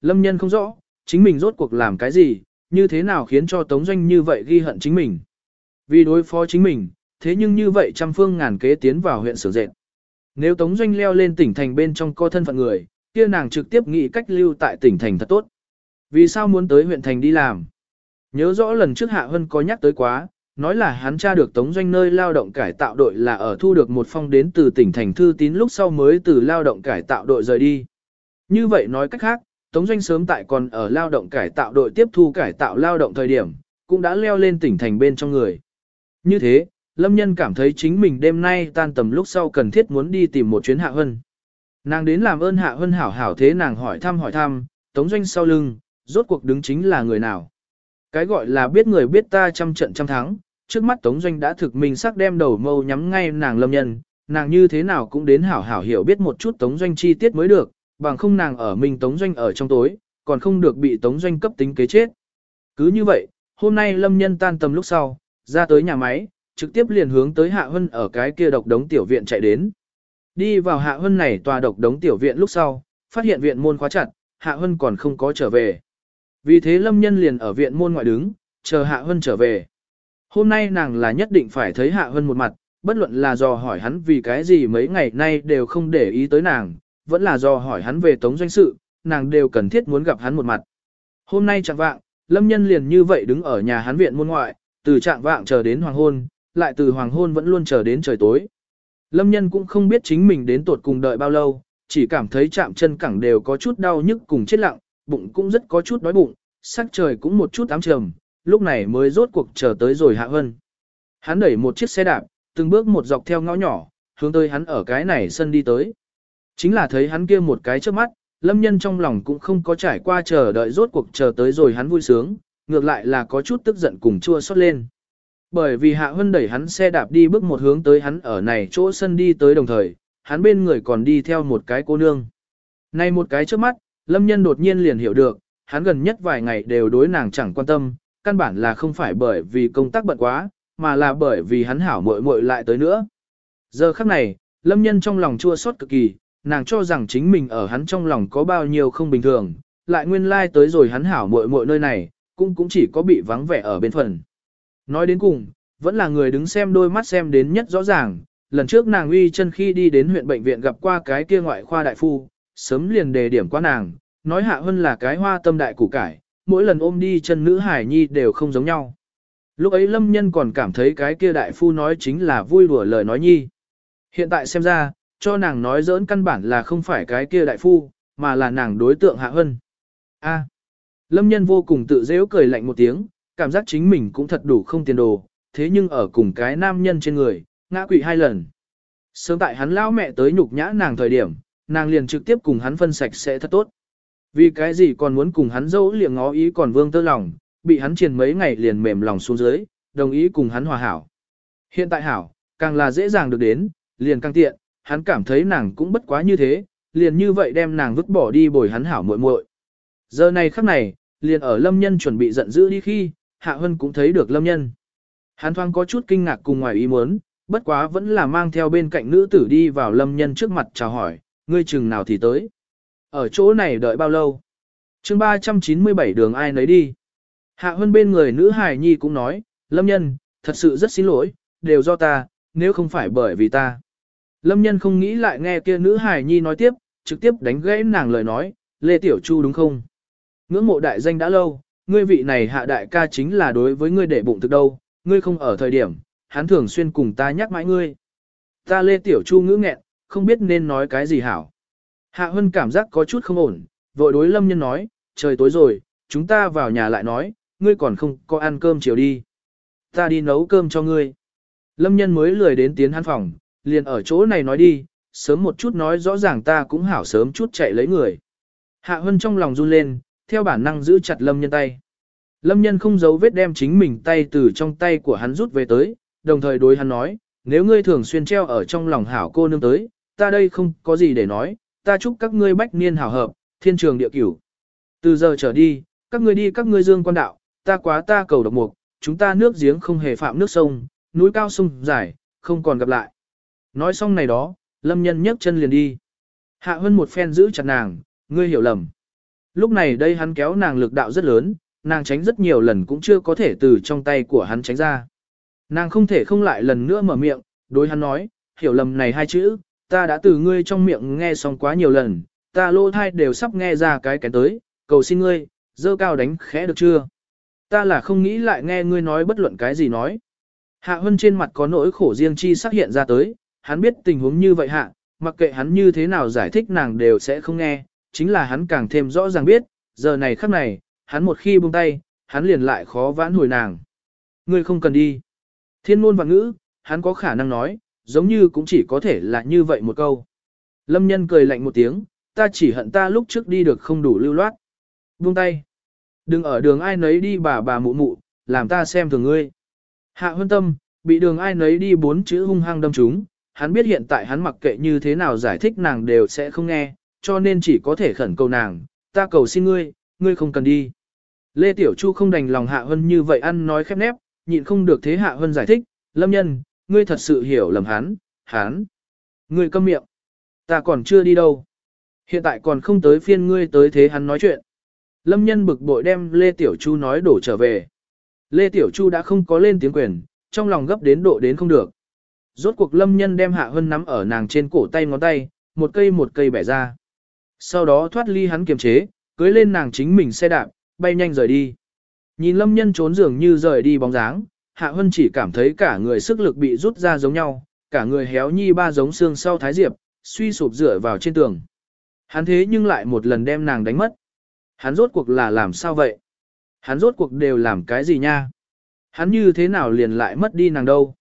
lâm nhân không rõ, chính mình rốt cuộc làm cái gì, như thế nào khiến cho Tống Doanh như vậy ghi hận chính mình. Vì đối phó chính mình, thế nhưng như vậy trăm phương ngàn kế tiến vào huyện Sở Dệt. Nếu Tống Doanh leo lên tỉnh thành bên trong co thân phận người, kia nàng trực tiếp nghĩ cách lưu tại tỉnh thành thật tốt. Vì sao muốn tới huyện thành đi làm? Nhớ rõ lần trước Hạ Hân có nhắc tới quá, nói là hắn tra được Tống Doanh nơi lao động cải tạo đội là ở thu được một phong đến từ tỉnh thành thư tín lúc sau mới từ lao động cải tạo đội rời đi. Như vậy nói cách khác, Tống Doanh sớm tại còn ở lao động cải tạo đội tiếp thu cải tạo lao động thời điểm, cũng đã leo lên tỉnh thành bên trong người. Như thế, Lâm Nhân cảm thấy chính mình đêm nay tan tầm lúc sau cần thiết muốn đi tìm một chuyến Hạ Hân. Nàng đến làm ơn Hạ Hân hảo hảo thế nàng hỏi thăm hỏi thăm, Tống Doanh sau lưng, rốt cuộc đứng chính là người nào. Cái gọi là biết người biết ta trăm trận trăm thắng, trước mắt Tống Doanh đã thực mình sắc đem đầu mâu nhắm ngay nàng Lâm Nhân, nàng như thế nào cũng đến hảo hảo hiểu biết một chút Tống Doanh chi tiết mới được, bằng không nàng ở mình Tống Doanh ở trong tối, còn không được bị Tống Doanh cấp tính kế chết. Cứ như vậy, hôm nay Lâm Nhân tan tầm lúc sau, ra tới nhà máy, trực tiếp liền hướng tới Hạ Hân ở cái kia độc đống tiểu viện chạy đến. Đi vào Hạ Hân này tòa độc đống tiểu viện lúc sau, phát hiện viện môn khóa chặt, Hạ Hân còn không có trở về. Vì thế Lâm Nhân liền ở viện môn ngoại đứng, chờ Hạ Hân trở về. Hôm nay nàng là nhất định phải thấy Hạ Hân một mặt, bất luận là dò hỏi hắn vì cái gì mấy ngày nay đều không để ý tới nàng, vẫn là do hỏi hắn về tống doanh sự, nàng đều cần thiết muốn gặp hắn một mặt. Hôm nay chẳng vạng, Lâm Nhân liền như vậy đứng ở nhà hắn viện môn ngoại, từ trạng vạng chờ đến hoàng hôn, lại từ hoàng hôn vẫn luôn chờ đến trời tối. Lâm Nhân cũng không biết chính mình đến tột cùng đợi bao lâu, chỉ cảm thấy chạm chân cẳng đều có chút đau nhức cùng chết lặng, bụng cũng rất có chút đói bụng, sắc trời cũng một chút ám trầm, lúc này mới rốt cuộc chờ tới rồi Hạ Hân. Hắn đẩy một chiếc xe đạp, từng bước một dọc theo ngõ nhỏ, hướng tới hắn ở cái này sân đi tới. Chính là thấy hắn kia một cái trước mắt, lâm nhân trong lòng cũng không có trải qua chờ đợi rốt cuộc chờ tới rồi hắn vui sướng, ngược lại là có chút tức giận cùng chua xót lên. Bởi vì Hạ Hân đẩy hắn xe đạp đi bước một hướng tới hắn ở này chỗ sân đi tới đồng thời, hắn bên người còn đi theo một cái cô nương. Này một cái trước mắt, lâm nhân đột nhiên liền hiểu được, hắn gần nhất vài ngày đều đối nàng chẳng quan tâm, căn bản là không phải bởi vì công tác bận quá, mà là bởi vì hắn hảo muội muội lại tới nữa. Giờ khắc này, lâm nhân trong lòng chua xót cực kỳ, nàng cho rằng chính mình ở hắn trong lòng có bao nhiêu không bình thường, lại nguyên lai like tới rồi hắn hảo muội muội nơi này, cũng cũng chỉ có bị vắng vẻ ở bên phần. Nói đến cùng, vẫn là người đứng xem đôi mắt xem đến nhất rõ ràng, lần trước nàng uy chân khi đi đến huyện bệnh viện gặp qua cái kia ngoại khoa đại phu, sớm liền đề điểm qua nàng, nói hạ hơn là cái hoa tâm đại củ cải, mỗi lần ôm đi chân nữ hải nhi đều không giống nhau. Lúc ấy lâm nhân còn cảm thấy cái kia đại phu nói chính là vui đùa lời nói nhi. Hiện tại xem ra, cho nàng nói dỡn căn bản là không phải cái kia đại phu, mà là nàng đối tượng hạ hân. A. lâm nhân vô cùng tự dễ cười lạnh một tiếng, cảm giác chính mình cũng thật đủ không tiền đồ, thế nhưng ở cùng cái nam nhân trên người, ngã quỵ hai lần. Sớm tại hắn lao mẹ tới nhục nhã nàng thời điểm, nàng liền trực tiếp cùng hắn phân sạch sẽ thật tốt. Vì cái gì còn muốn cùng hắn dẫu liền ngó ý còn vương tơ lòng, bị hắn triền mấy ngày liền mềm lòng xuống dưới, đồng ý cùng hắn hòa hảo. Hiện tại hảo, càng là dễ dàng được đến, liền càng tiện, hắn cảm thấy nàng cũng bất quá như thế, liền như vậy đem nàng vứt bỏ đi bồi hắn hảo muội muội. Giờ này khắc này, liền ở lâm nhân chuẩn bị giận dữ đi khi, Hạ Hân cũng thấy được lâm nhân. Hắn thoáng có chút kinh ngạc cùng ngoài ý muốn, bất quá vẫn là mang theo bên cạnh nữ tử đi vào lâm nhân trước mặt chào hỏi, ngươi chừng nào thì tới. Ở chỗ này đợi bao lâu? chương 397 đường ai nấy đi. Hạ Hân bên người nữ hài nhi cũng nói, Lâm nhân, thật sự rất xin lỗi, đều do ta, nếu không phải bởi vì ta. Lâm nhân không nghĩ lại nghe kia nữ hài nhi nói tiếp, trực tiếp đánh gãy nàng lời nói, Lê Tiểu Chu đúng không? Ngưỡng mộ đại danh đã lâu, ngươi vị này hạ đại ca chính là đối với ngươi để bụng thực đâu, ngươi không ở thời điểm, hắn thường xuyên cùng ta nhắc mãi ngươi. Ta Lê Tiểu Chu ngữ nghẹn, không biết nên nói cái gì hảo. Hạ Hân cảm giác có chút không ổn, vội đối Lâm Nhân nói, trời tối rồi, chúng ta vào nhà lại nói, ngươi còn không có ăn cơm chiều đi. Ta đi nấu cơm cho ngươi. Lâm Nhân mới lười đến tiến hắn phòng, liền ở chỗ này nói đi, sớm một chút nói rõ ràng ta cũng hảo sớm chút chạy lấy người. Hạ Hân trong lòng run lên, theo bản năng giữ chặt Lâm Nhân tay. Lâm Nhân không giấu vết đem chính mình tay từ trong tay của hắn rút về tới, đồng thời đối hắn nói, nếu ngươi thường xuyên treo ở trong lòng hảo cô nương tới, ta đây không có gì để nói, ta chúc các ngươi bách niên hảo hợp, thiên trường địa cửu. Từ giờ trở đi, các ngươi đi các ngươi dương quan đạo, ta quá ta cầu độc mục, chúng ta nước giếng không hề phạm nước sông, núi cao sông dài, không còn gặp lại. Nói xong này đó, lâm nhân nhấc chân liền đi. Hạ hơn một phen giữ chặt nàng, ngươi hiểu lầm. Lúc này đây hắn kéo nàng lực đạo rất lớn, nàng tránh rất nhiều lần cũng chưa có thể từ trong tay của hắn tránh ra. Nàng không thể không lại lần nữa mở miệng, đối hắn nói, hiểu lầm này hai chữ, ta đã từ ngươi trong miệng nghe xong quá nhiều lần, ta lô thai đều sắp nghe ra cái kén tới, cầu xin ngươi, dơ cao đánh khẽ được chưa? Ta là không nghĩ lại nghe ngươi nói bất luận cái gì nói. Hạ Hân trên mặt có nỗi khổ riêng chi xác hiện ra tới, hắn biết tình huống như vậy hạ, mặc kệ hắn như thế nào giải thích nàng đều sẽ không nghe, chính là hắn càng thêm rõ ràng biết, giờ này khắc này, hắn một khi buông tay, hắn liền lại khó vãn hồi nàng. Ngươi không cần đi. Thiên ngôn và ngữ, hắn có khả năng nói, giống như cũng chỉ có thể là như vậy một câu. Lâm nhân cười lạnh một tiếng, ta chỉ hận ta lúc trước đi được không đủ lưu loát. Buông tay. Đừng ở đường ai nấy đi bà bà mụ mụ, làm ta xem thường ngươi. Hạ huân tâm, bị đường ai nấy đi bốn chữ hung hăng đâm chúng, hắn biết hiện tại hắn mặc kệ như thế nào giải thích nàng đều sẽ không nghe, cho nên chỉ có thể khẩn cầu nàng, ta cầu xin ngươi, ngươi không cần đi. Lê Tiểu Chu không đành lòng Hạ Hân như vậy ăn nói khép nép, nhịn không được thế Hạ Hân giải thích, Lâm Nhân, ngươi thật sự hiểu lầm hắn, hắn. Ngươi câm miệng. Ta còn chưa đi đâu. Hiện tại còn không tới phiên ngươi tới thế hắn nói chuyện. Lâm Nhân bực bội đem Lê Tiểu Chu nói đổ trở về. Lê Tiểu Chu đã không có lên tiếng quyền, trong lòng gấp đến độ đến không được. Rốt cuộc Lâm Nhân đem Hạ Hân nắm ở nàng trên cổ tay ngón tay, một cây một cây bẻ ra. Sau đó thoát ly hắn kiềm chế, cưới lên nàng chính mình xe đạp, bay nhanh rời đi. Nhìn lâm nhân trốn dường như rời đi bóng dáng, hạ hân chỉ cảm thấy cả người sức lực bị rút ra giống nhau, cả người héo nhi ba giống xương sau thái diệp, suy sụp dựa vào trên tường. Hắn thế nhưng lại một lần đem nàng đánh mất. Hắn rốt cuộc là làm sao vậy? Hắn rốt cuộc đều làm cái gì nha? Hắn như thế nào liền lại mất đi nàng đâu?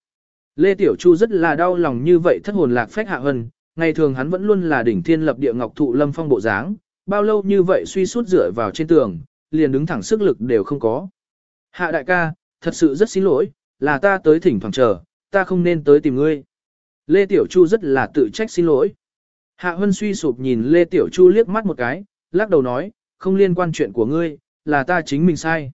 Lê Tiểu Chu rất là đau lòng như vậy thất hồn lạc phách hạ hân, ngày thường hắn vẫn luôn là đỉnh thiên lập địa ngọc thụ lâm phong bộ dáng, bao lâu như vậy suy suốt dựa vào trên tường, liền đứng thẳng sức lực đều không có. Hạ đại ca, thật sự rất xin lỗi, là ta tới thỉnh thoảng chờ, ta không nên tới tìm ngươi. Lê Tiểu Chu rất là tự trách xin lỗi. Hạ Hân suy sụp nhìn Lê Tiểu Chu liếc mắt một cái, lắc đầu nói, không liên quan chuyện của ngươi, là ta chính mình sai.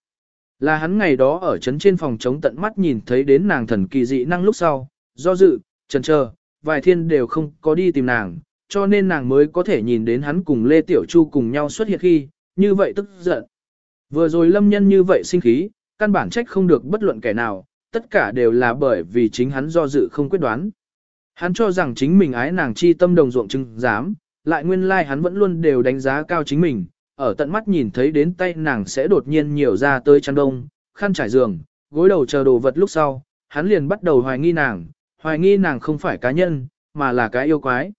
Là hắn ngày đó ở trấn trên phòng chống tận mắt nhìn thấy đến nàng thần kỳ dị năng lúc sau, do dự, chần chờ, vài thiên đều không có đi tìm nàng, cho nên nàng mới có thể nhìn đến hắn cùng Lê Tiểu Chu cùng nhau xuất hiện khi, như vậy tức giận. Vừa rồi lâm nhân như vậy sinh khí, căn bản trách không được bất luận kẻ nào, tất cả đều là bởi vì chính hắn do dự không quyết đoán. Hắn cho rằng chính mình ái nàng chi tâm đồng ruộng chứng dám, lại nguyên lai like hắn vẫn luôn đều đánh giá cao chính mình, ở tận mắt nhìn thấy đến tay nàng sẽ đột nhiên nhiều ra tới chăn đông, khăn trải giường, gối đầu chờ đồ vật lúc sau, hắn liền bắt đầu hoài nghi nàng, hoài nghi nàng không phải cá nhân, mà là cái yêu quái.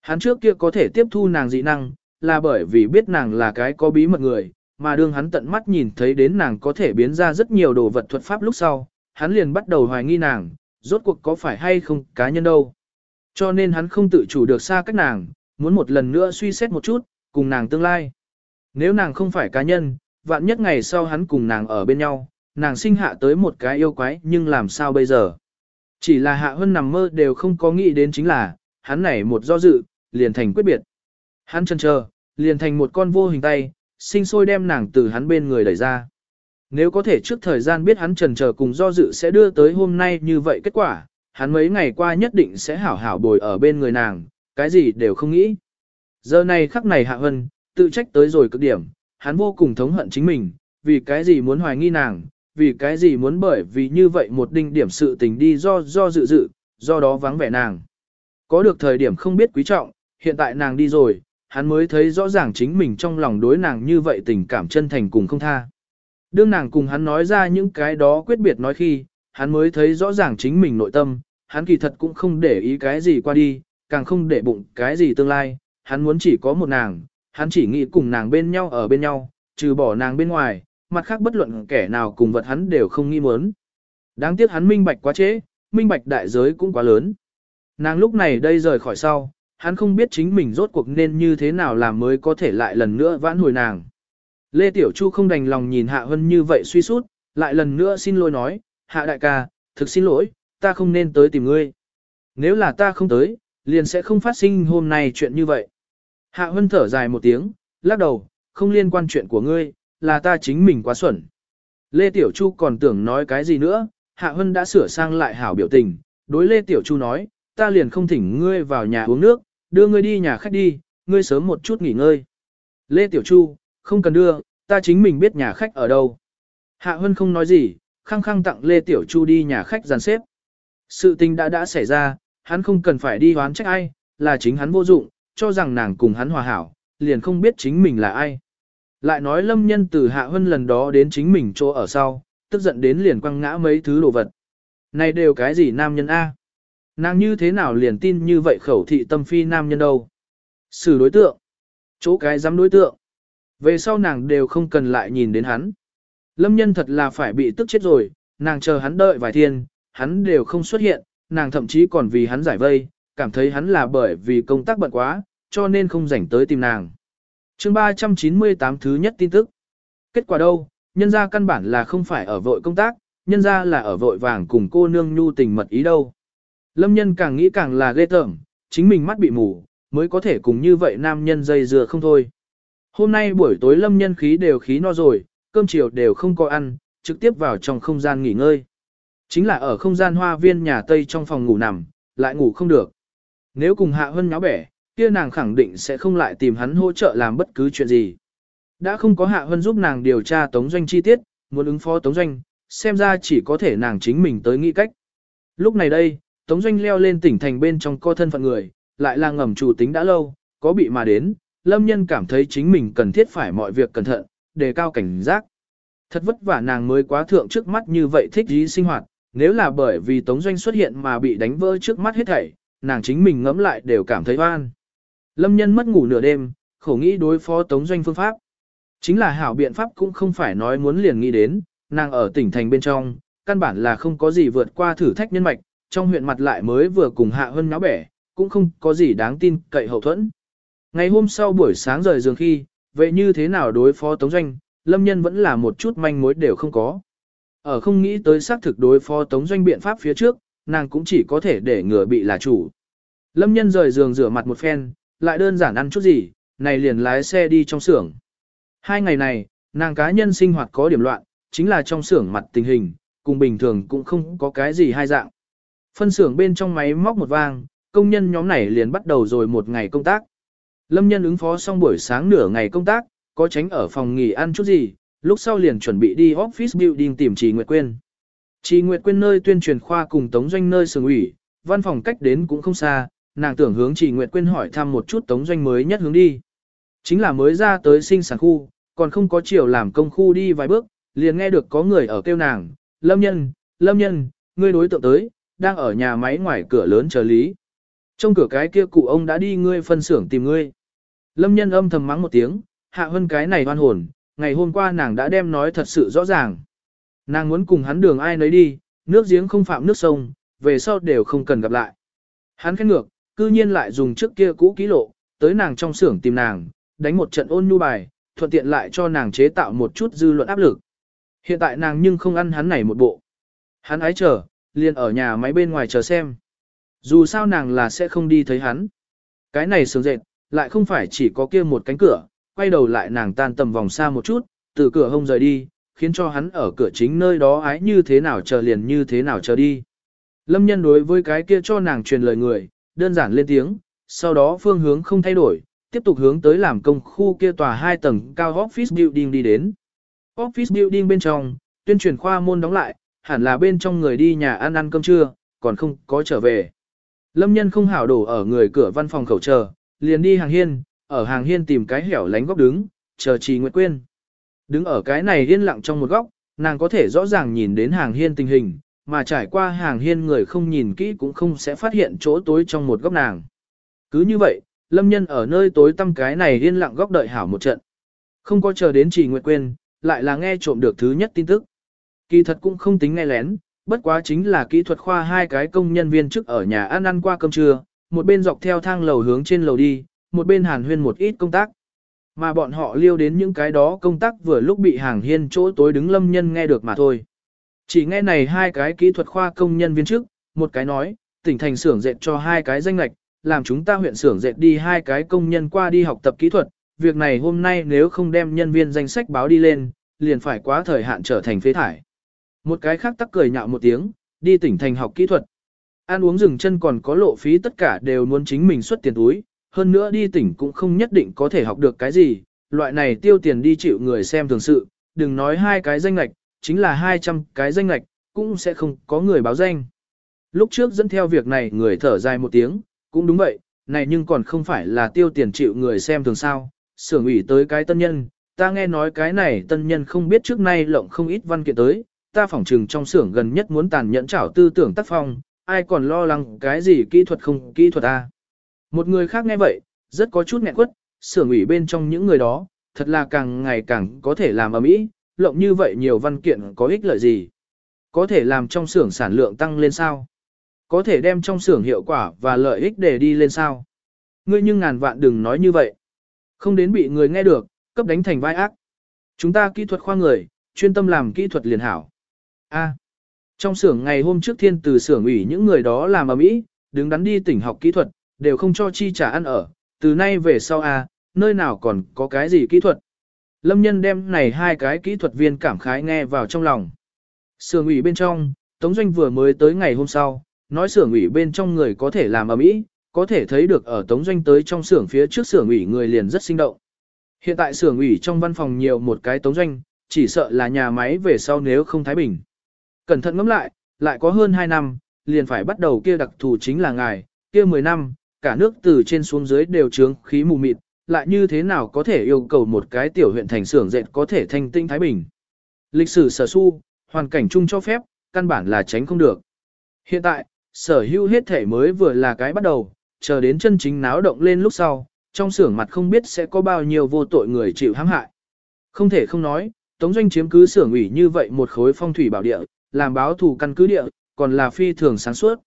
Hắn trước kia có thể tiếp thu nàng dị năng, là bởi vì biết nàng là cái có bí mật người, mà đương hắn tận mắt nhìn thấy đến nàng có thể biến ra rất nhiều đồ vật thuật pháp lúc sau, hắn liền bắt đầu hoài nghi nàng, rốt cuộc có phải hay không cá nhân đâu. Cho nên hắn không tự chủ được xa cách nàng, muốn một lần nữa suy xét một chút, cùng nàng tương lai. Nếu nàng không phải cá nhân, vạn nhất ngày sau hắn cùng nàng ở bên nhau, nàng sinh hạ tới một cái yêu quái nhưng làm sao bây giờ. Chỉ là hạ hơn nằm mơ đều không có nghĩ đến chính là, hắn này một do dự, liền thành quyết biệt. Hắn chân chờ, liền thành một con vô hình tay, sinh sôi đem nàng từ hắn bên người đẩy ra. Nếu có thể trước thời gian biết hắn trần chờ cùng do dự sẽ đưa tới hôm nay như vậy kết quả, hắn mấy ngày qua nhất định sẽ hảo hảo bồi ở bên người nàng, cái gì đều không nghĩ. Giờ này khắc này hạ hân, tự trách tới rồi cực điểm, hắn vô cùng thống hận chính mình, vì cái gì muốn hoài nghi nàng, vì cái gì muốn bởi vì như vậy một đinh điểm sự tình đi do do dự dự, do đó vắng vẻ nàng. Có được thời điểm không biết quý trọng, hiện tại nàng đi rồi, hắn mới thấy rõ ràng chính mình trong lòng đối nàng như vậy tình cảm chân thành cùng không tha. Đương nàng cùng hắn nói ra những cái đó quyết biệt nói khi, hắn mới thấy rõ ràng chính mình nội tâm, hắn kỳ thật cũng không để ý cái gì qua đi, càng không để bụng cái gì tương lai, hắn muốn chỉ có một nàng, hắn chỉ nghĩ cùng nàng bên nhau ở bên nhau, trừ bỏ nàng bên ngoài, mặt khác bất luận kẻ nào cùng vật hắn đều không nghi muốn. Đáng tiếc hắn minh bạch quá trễ, minh bạch đại giới cũng quá lớn. Nàng lúc này đây rời khỏi sau, hắn không biết chính mình rốt cuộc nên như thế nào làm mới có thể lại lần nữa vãn hồi nàng. Lê Tiểu Chu không đành lòng nhìn Hạ Hân như vậy suy sút, lại lần nữa xin lỗi nói, Hạ đại ca, thực xin lỗi, ta không nên tới tìm ngươi. Nếu là ta không tới, liền sẽ không phát sinh hôm nay chuyện như vậy. Hạ Hân thở dài một tiếng, lắc đầu, không liên quan chuyện của ngươi, là ta chính mình quá xuẩn. Lê Tiểu Chu còn tưởng nói cái gì nữa, Hạ Hân đã sửa sang lại hảo biểu tình, đối Lê Tiểu Chu nói, ta liền không thỉnh ngươi vào nhà uống nước, đưa ngươi đi nhà khách đi, ngươi sớm một chút nghỉ ngơi. Lê Tiểu Chu, không cần đưa, ta chính mình biết nhà khách ở đâu. Hạ Hân không nói gì, khăng khăng tặng Lê Tiểu Chu đi nhà khách dàn xếp. Sự tình đã đã xảy ra, hắn không cần phải đi hoán trách ai, là chính hắn vô dụng, cho rằng nàng cùng hắn hòa hảo, liền không biết chính mình là ai. Lại nói lâm nhân từ Hạ Hân lần đó đến chính mình chỗ ở sau, tức giận đến liền quăng ngã mấy thứ đồ vật. Này đều cái gì nam nhân A? Nàng như thế nào liền tin như vậy khẩu thị tâm phi nam nhân đâu? Xử đối tượng. Chỗ cái dám đối tượng. Về sau nàng đều không cần lại nhìn đến hắn. Lâm nhân thật là phải bị tức chết rồi, nàng chờ hắn đợi vài thiên, hắn đều không xuất hiện, nàng thậm chí còn vì hắn giải vây, cảm thấy hắn là bởi vì công tác bận quá, cho nên không rảnh tới tìm nàng. chương 398 thứ nhất tin tức. Kết quả đâu, nhân ra căn bản là không phải ở vội công tác, nhân ra là ở vội vàng cùng cô nương nhu tình mật ý đâu. Lâm nhân càng nghĩ càng là ghê tởm, chính mình mắt bị mù, mới có thể cùng như vậy nam nhân dây dừa không thôi. Hôm nay buổi tối lâm nhân khí đều khí no rồi, cơm chiều đều không có ăn, trực tiếp vào trong không gian nghỉ ngơi. Chính là ở không gian hoa viên nhà Tây trong phòng ngủ nằm, lại ngủ không được. Nếu cùng Hạ Hân nháo bẻ, kia nàng khẳng định sẽ không lại tìm hắn hỗ trợ làm bất cứ chuyện gì. Đã không có Hạ Hân giúp nàng điều tra tống doanh chi tiết, muốn ứng phó tống doanh, xem ra chỉ có thể nàng chính mình tới nghĩ cách. Lúc này đây, tống doanh leo lên tỉnh thành bên trong co thân phận người, lại là ngầm chủ tính đã lâu, có bị mà đến, lâm nhân cảm thấy chính mình cần thiết phải mọi việc cẩn thận, đề cao cảnh giác. Thật vất vả nàng mới quá thượng trước mắt như vậy thích dí sinh hoạt, nếu là bởi vì Tống Doanh xuất hiện mà bị đánh vỡ trước mắt hết thảy, nàng chính mình ngẫm lại đều cảm thấy oan. Lâm nhân mất ngủ nửa đêm, khổ nghĩ đối phó Tống Doanh phương pháp. Chính là hảo biện pháp cũng không phải nói muốn liền nghĩ đến, nàng ở tỉnh thành bên trong, căn bản là không có gì vượt qua thử thách nhân mạch, trong huyện mặt lại mới vừa cùng hạ hơn náo bẻ, cũng không có gì đáng tin cậy hậu thuẫn. Ngày hôm sau buổi sáng rời giường khi, vậy như thế nào đối phó Tống Doanh, Lâm Nhân vẫn là một chút manh mối đều không có. Ở không nghĩ tới xác thực đối phó Tống Doanh biện pháp phía trước, nàng cũng chỉ có thể để ngừa bị là chủ. Lâm Nhân rời giường rửa mặt một phen, lại đơn giản ăn chút gì, này liền lái xe đi trong xưởng. Hai ngày này, nàng cá nhân sinh hoạt có điểm loạn, chính là trong xưởng mặt tình hình, cùng bình thường cũng không có cái gì hai dạng. Phân xưởng bên trong máy móc một vang, công nhân nhóm này liền bắt đầu rồi một ngày công tác. Lâm nhân ứng phó xong buổi sáng nửa ngày công tác, có tránh ở phòng nghỉ ăn chút gì, lúc sau liền chuẩn bị đi office building tìm Trì Nguyệt Quyên. Chị Nguyệt Quyên nơi tuyên truyền khoa cùng Tống Doanh nơi sừng ủy, văn phòng cách đến cũng không xa, nàng tưởng hướng chị Nguyệt Quyên hỏi thăm một chút Tống Doanh mới nhất hướng đi. Chính là mới ra tới sinh sản khu, còn không có chiều làm công khu đi vài bước, liền nghe được có người ở kêu nàng, Lâm Nhân, Lâm Nhân, ngươi đối tượng tới, đang ở nhà máy ngoài cửa lớn chờ lý. Trong cửa cái kia cụ ông đã đi ngươi phân xưởng tìm ngươi. Lâm nhân âm thầm mắng một tiếng, hạ hơn cái này hoan hồn, ngày hôm qua nàng đã đem nói thật sự rõ ràng. Nàng muốn cùng hắn đường ai nấy đi, nước giếng không phạm nước sông, về sau đều không cần gặp lại. Hắn khét ngược, cư nhiên lại dùng trước kia cũ ký lộ, tới nàng trong xưởng tìm nàng, đánh một trận ôn nhu bài, thuận tiện lại cho nàng chế tạo một chút dư luận áp lực. Hiện tại nàng nhưng không ăn hắn này một bộ. Hắn ái chờ, liền ở nhà máy bên ngoài chờ xem. Dù sao nàng là sẽ không đi thấy hắn. Cái này sướng dệt, lại không phải chỉ có kia một cánh cửa, quay đầu lại nàng tan tầm vòng xa một chút, từ cửa hông rời đi, khiến cho hắn ở cửa chính nơi đó ái như thế nào chờ liền như thế nào chờ đi. Lâm nhân đối với cái kia cho nàng truyền lời người, đơn giản lên tiếng, sau đó phương hướng không thay đổi, tiếp tục hướng tới làm công khu kia tòa hai tầng cao office building đi đến. Office building bên trong, tuyên truyền khoa môn đóng lại, hẳn là bên trong người đi nhà ăn ăn cơm trưa, còn không có trở về. Lâm nhân không hảo đổ ở người cửa văn phòng khẩu chờ, liền đi hàng hiên, ở hàng hiên tìm cái hẻo lánh góc đứng, chờ Trì Nguyệt Quyên. Đứng ở cái này yên lặng trong một góc, nàng có thể rõ ràng nhìn đến hàng hiên tình hình, mà trải qua hàng hiên người không nhìn kỹ cũng không sẽ phát hiện chỗ tối trong một góc nàng. Cứ như vậy, lâm nhân ở nơi tối tăm cái này yên lặng góc đợi hảo một trận. Không có chờ đến Trì Nguyệt quên, lại là nghe trộm được thứ nhất tin tức. Kỳ thật cũng không tính nghe lén, bất quá chính là kỹ thuật khoa hai cái công nhân viên trước ở nhà ăn ăn qua cơm trưa, một bên dọc theo thang lầu hướng trên lầu đi, một bên hàn huyên một ít công tác. Mà bọn họ liêu đến những cái đó công tác vừa lúc bị hàng hiên chỗ tối đứng lâm nhân nghe được mà thôi. Chỉ nghe này hai cái kỹ thuật khoa công nhân viên trước, một cái nói, tỉnh thành xưởng dệt cho hai cái danh lạch, làm chúng ta huyện xưởng dệt đi hai cái công nhân qua đi học tập kỹ thuật. Việc này hôm nay nếu không đem nhân viên danh sách báo đi lên, liền phải quá thời hạn trở thành phế thải. Một cái khác tắc cười nhạo một tiếng, đi tỉnh thành học kỹ thuật. Ăn uống dừng chân còn có lộ phí tất cả đều muốn chính mình xuất tiền túi, hơn nữa đi tỉnh cũng không nhất định có thể học được cái gì, loại này tiêu tiền đi chịu người xem thường sự, đừng nói hai cái danh lạch, chính là 200 cái danh lạch, cũng sẽ không có người báo danh. Lúc trước dẫn theo việc này người thở dài một tiếng, cũng đúng vậy, này nhưng còn không phải là tiêu tiền chịu người xem thường sao, sưởng ủy tới cái tân nhân, ta nghe nói cái này tân nhân không biết trước nay lộng không ít văn kiện tới, ta phỏng trừng trong xưởng gần nhất muốn tàn nhẫn trảo tư tưởng tác phong, ai còn lo lắng cái gì kỹ thuật không kỹ thuật a. Một người khác nghe vậy, rất có chút nghẹn quất, sưởng ủy bên trong những người đó, thật là càng ngày càng có thể làm ở mỹ, lộng như vậy nhiều văn kiện có ích lợi gì? Có thể làm trong xưởng sản lượng tăng lên sao? Có thể đem trong xưởng hiệu quả và lợi ích để đi lên sao? Ngươi nhưng ngàn vạn đừng nói như vậy. Không đến bị người nghe được, cấp đánh thành vai ác. Chúng ta kỹ thuật khoa người, chuyên tâm làm kỹ thuật liền hảo. A. trong xưởng ngày hôm trước thiên từ xưởng ủy những người đó làm ở mỹ, đứng đắn đi tỉnh học kỹ thuật, đều không cho chi trả ăn ở, từ nay về sau A, nơi nào còn có cái gì kỹ thuật. Lâm nhân đem này hai cái kỹ thuật viên cảm khái nghe vào trong lòng. Sưởng ủy bên trong, Tống Doanh vừa mới tới ngày hôm sau, nói sưởng ủy bên trong người có thể làm ở mỹ, có thể thấy được ở Tống Doanh tới trong xưởng phía trước xưởng ủy người liền rất sinh động. Hiện tại xưởng ủy trong văn phòng nhiều một cái Tống Doanh, chỉ sợ là nhà máy về sau nếu không thái bình. Cẩn thận ngẫm lại, lại có hơn 2 năm, liền phải bắt đầu kia đặc thù chính là ngài, kia 10 năm, cả nước từ trên xuống dưới đều trướng khí mù mịt, lại như thế nào có thể yêu cầu một cái tiểu huyện thành xưởng dệt có thể thanh tinh thái bình. Lịch sử sở su, hoàn cảnh chung cho phép, căn bản là tránh không được. Hiện tại, sở hữu hết thể mới vừa là cái bắt đầu, chờ đến chân chính náo động lên lúc sau, trong xưởng mặt không biết sẽ có bao nhiêu vô tội người chịu hãm hại. Không thể không nói, Tống Doanh chiếm cứ xưởng ủy như vậy một khối phong thủy bảo địa, làm báo thù căn cứ địa, còn là phi thường sáng suốt.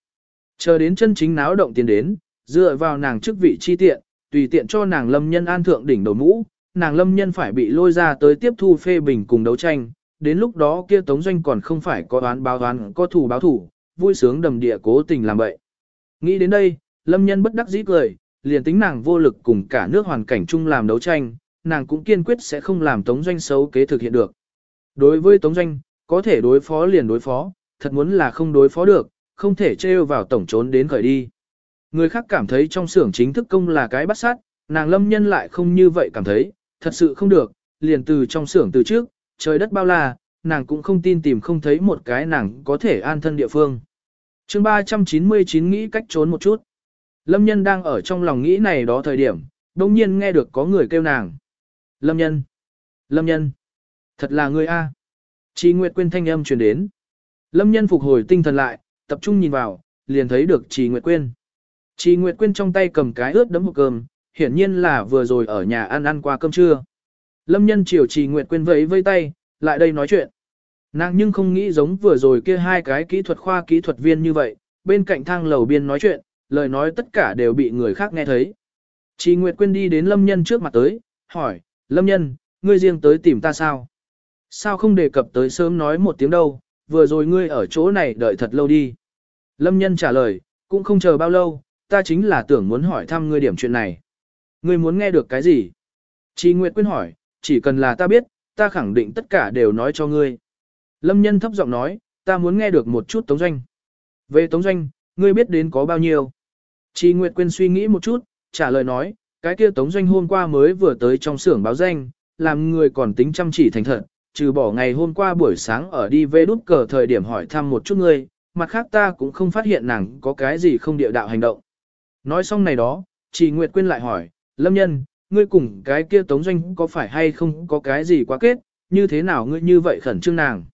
Chờ đến chân chính náo động tiến đến, dựa vào nàng chức vị chi tiện, tùy tiện cho nàng lâm nhân an thượng đỉnh đầu mũ, nàng lâm nhân phải bị lôi ra tới tiếp thu phê bình cùng đấu tranh, đến lúc đó kia tống doanh còn không phải có đoán báo đoán có thủ báo thủ, vui sướng đầm địa cố tình làm vậy. Nghĩ đến đây, lâm nhân bất đắc dĩ cười, liền tính nàng vô lực cùng cả nước hoàn cảnh chung làm đấu tranh, nàng cũng kiên quyết sẽ không làm tống doanh xấu kế thực hiện được. Đối với tống doanh, có thể đối phó liền đối phó, thật muốn là không đối phó được, không thể trêu vào tổng trốn đến khởi đi. Người khác cảm thấy trong xưởng chính thức công là cái bắt sát, nàng lâm nhân lại không như vậy cảm thấy, thật sự không được, liền từ trong xưởng từ trước, trời đất bao la, nàng cũng không tin tìm không thấy một cái nàng có thể an thân địa phương. chương 399 nghĩ cách trốn một chút. Lâm nhân đang ở trong lòng nghĩ này đó thời điểm, đông nhiên nghe được có người kêu nàng. Lâm nhân! Lâm nhân! Thật là người A. Chi Nguyệt Quyên thanh âm truyền đến. Lâm nhân phục hồi tinh thần lại, tập trung nhìn vào, liền thấy được Chi Nguyệt Quyên. Chị Nguyệt Quyên trong tay cầm cái ướt đấm hộp cơm, hiển nhiên là vừa rồi ở nhà ăn ăn qua cơm trưa. Lâm nhân chiều Chị Nguyệt Quyên vẫy vây tay, lại đây nói chuyện. Nàng nhưng không nghĩ giống vừa rồi kia hai cái kỹ thuật khoa kỹ thuật viên như vậy, bên cạnh thang lầu biên nói chuyện, lời nói tất cả đều bị người khác nghe thấy. Chị Nguyệt Quyên đi đến Lâm nhân trước mặt tới, hỏi, Lâm nhân, ngươi riêng tới tìm ta sao? Sao không đề cập tới sớm nói một tiếng đâu, vừa rồi ngươi ở chỗ này đợi thật lâu đi. Lâm nhân trả lời, cũng không chờ bao lâu, ta chính là tưởng muốn hỏi thăm ngươi điểm chuyện này. Ngươi muốn nghe được cái gì? Chi Nguyệt Quyên hỏi, chỉ cần là ta biết, ta khẳng định tất cả đều nói cho ngươi. Lâm nhân thấp giọng nói, ta muốn nghe được một chút tống doanh. Về tống doanh, ngươi biết đến có bao nhiêu? Chi Nguyệt Quyên suy nghĩ một chút, trả lời nói, cái kia tống doanh hôm qua mới vừa tới trong xưởng báo danh, làm người còn tính chăm chỉ thành thật, trừ bỏ ngày hôm qua buổi sáng ở đi về đút cờ thời điểm hỏi thăm một chút ngươi, mặt khác ta cũng không phát hiện nàng có cái gì không địa đạo hành động. Nói xong này đó, chị Nguyệt Quyên lại hỏi, Lâm Nhân, ngươi cùng cái kia tống doanh có phải hay không có cái gì quá kết, như thế nào ngươi như vậy khẩn trương nàng.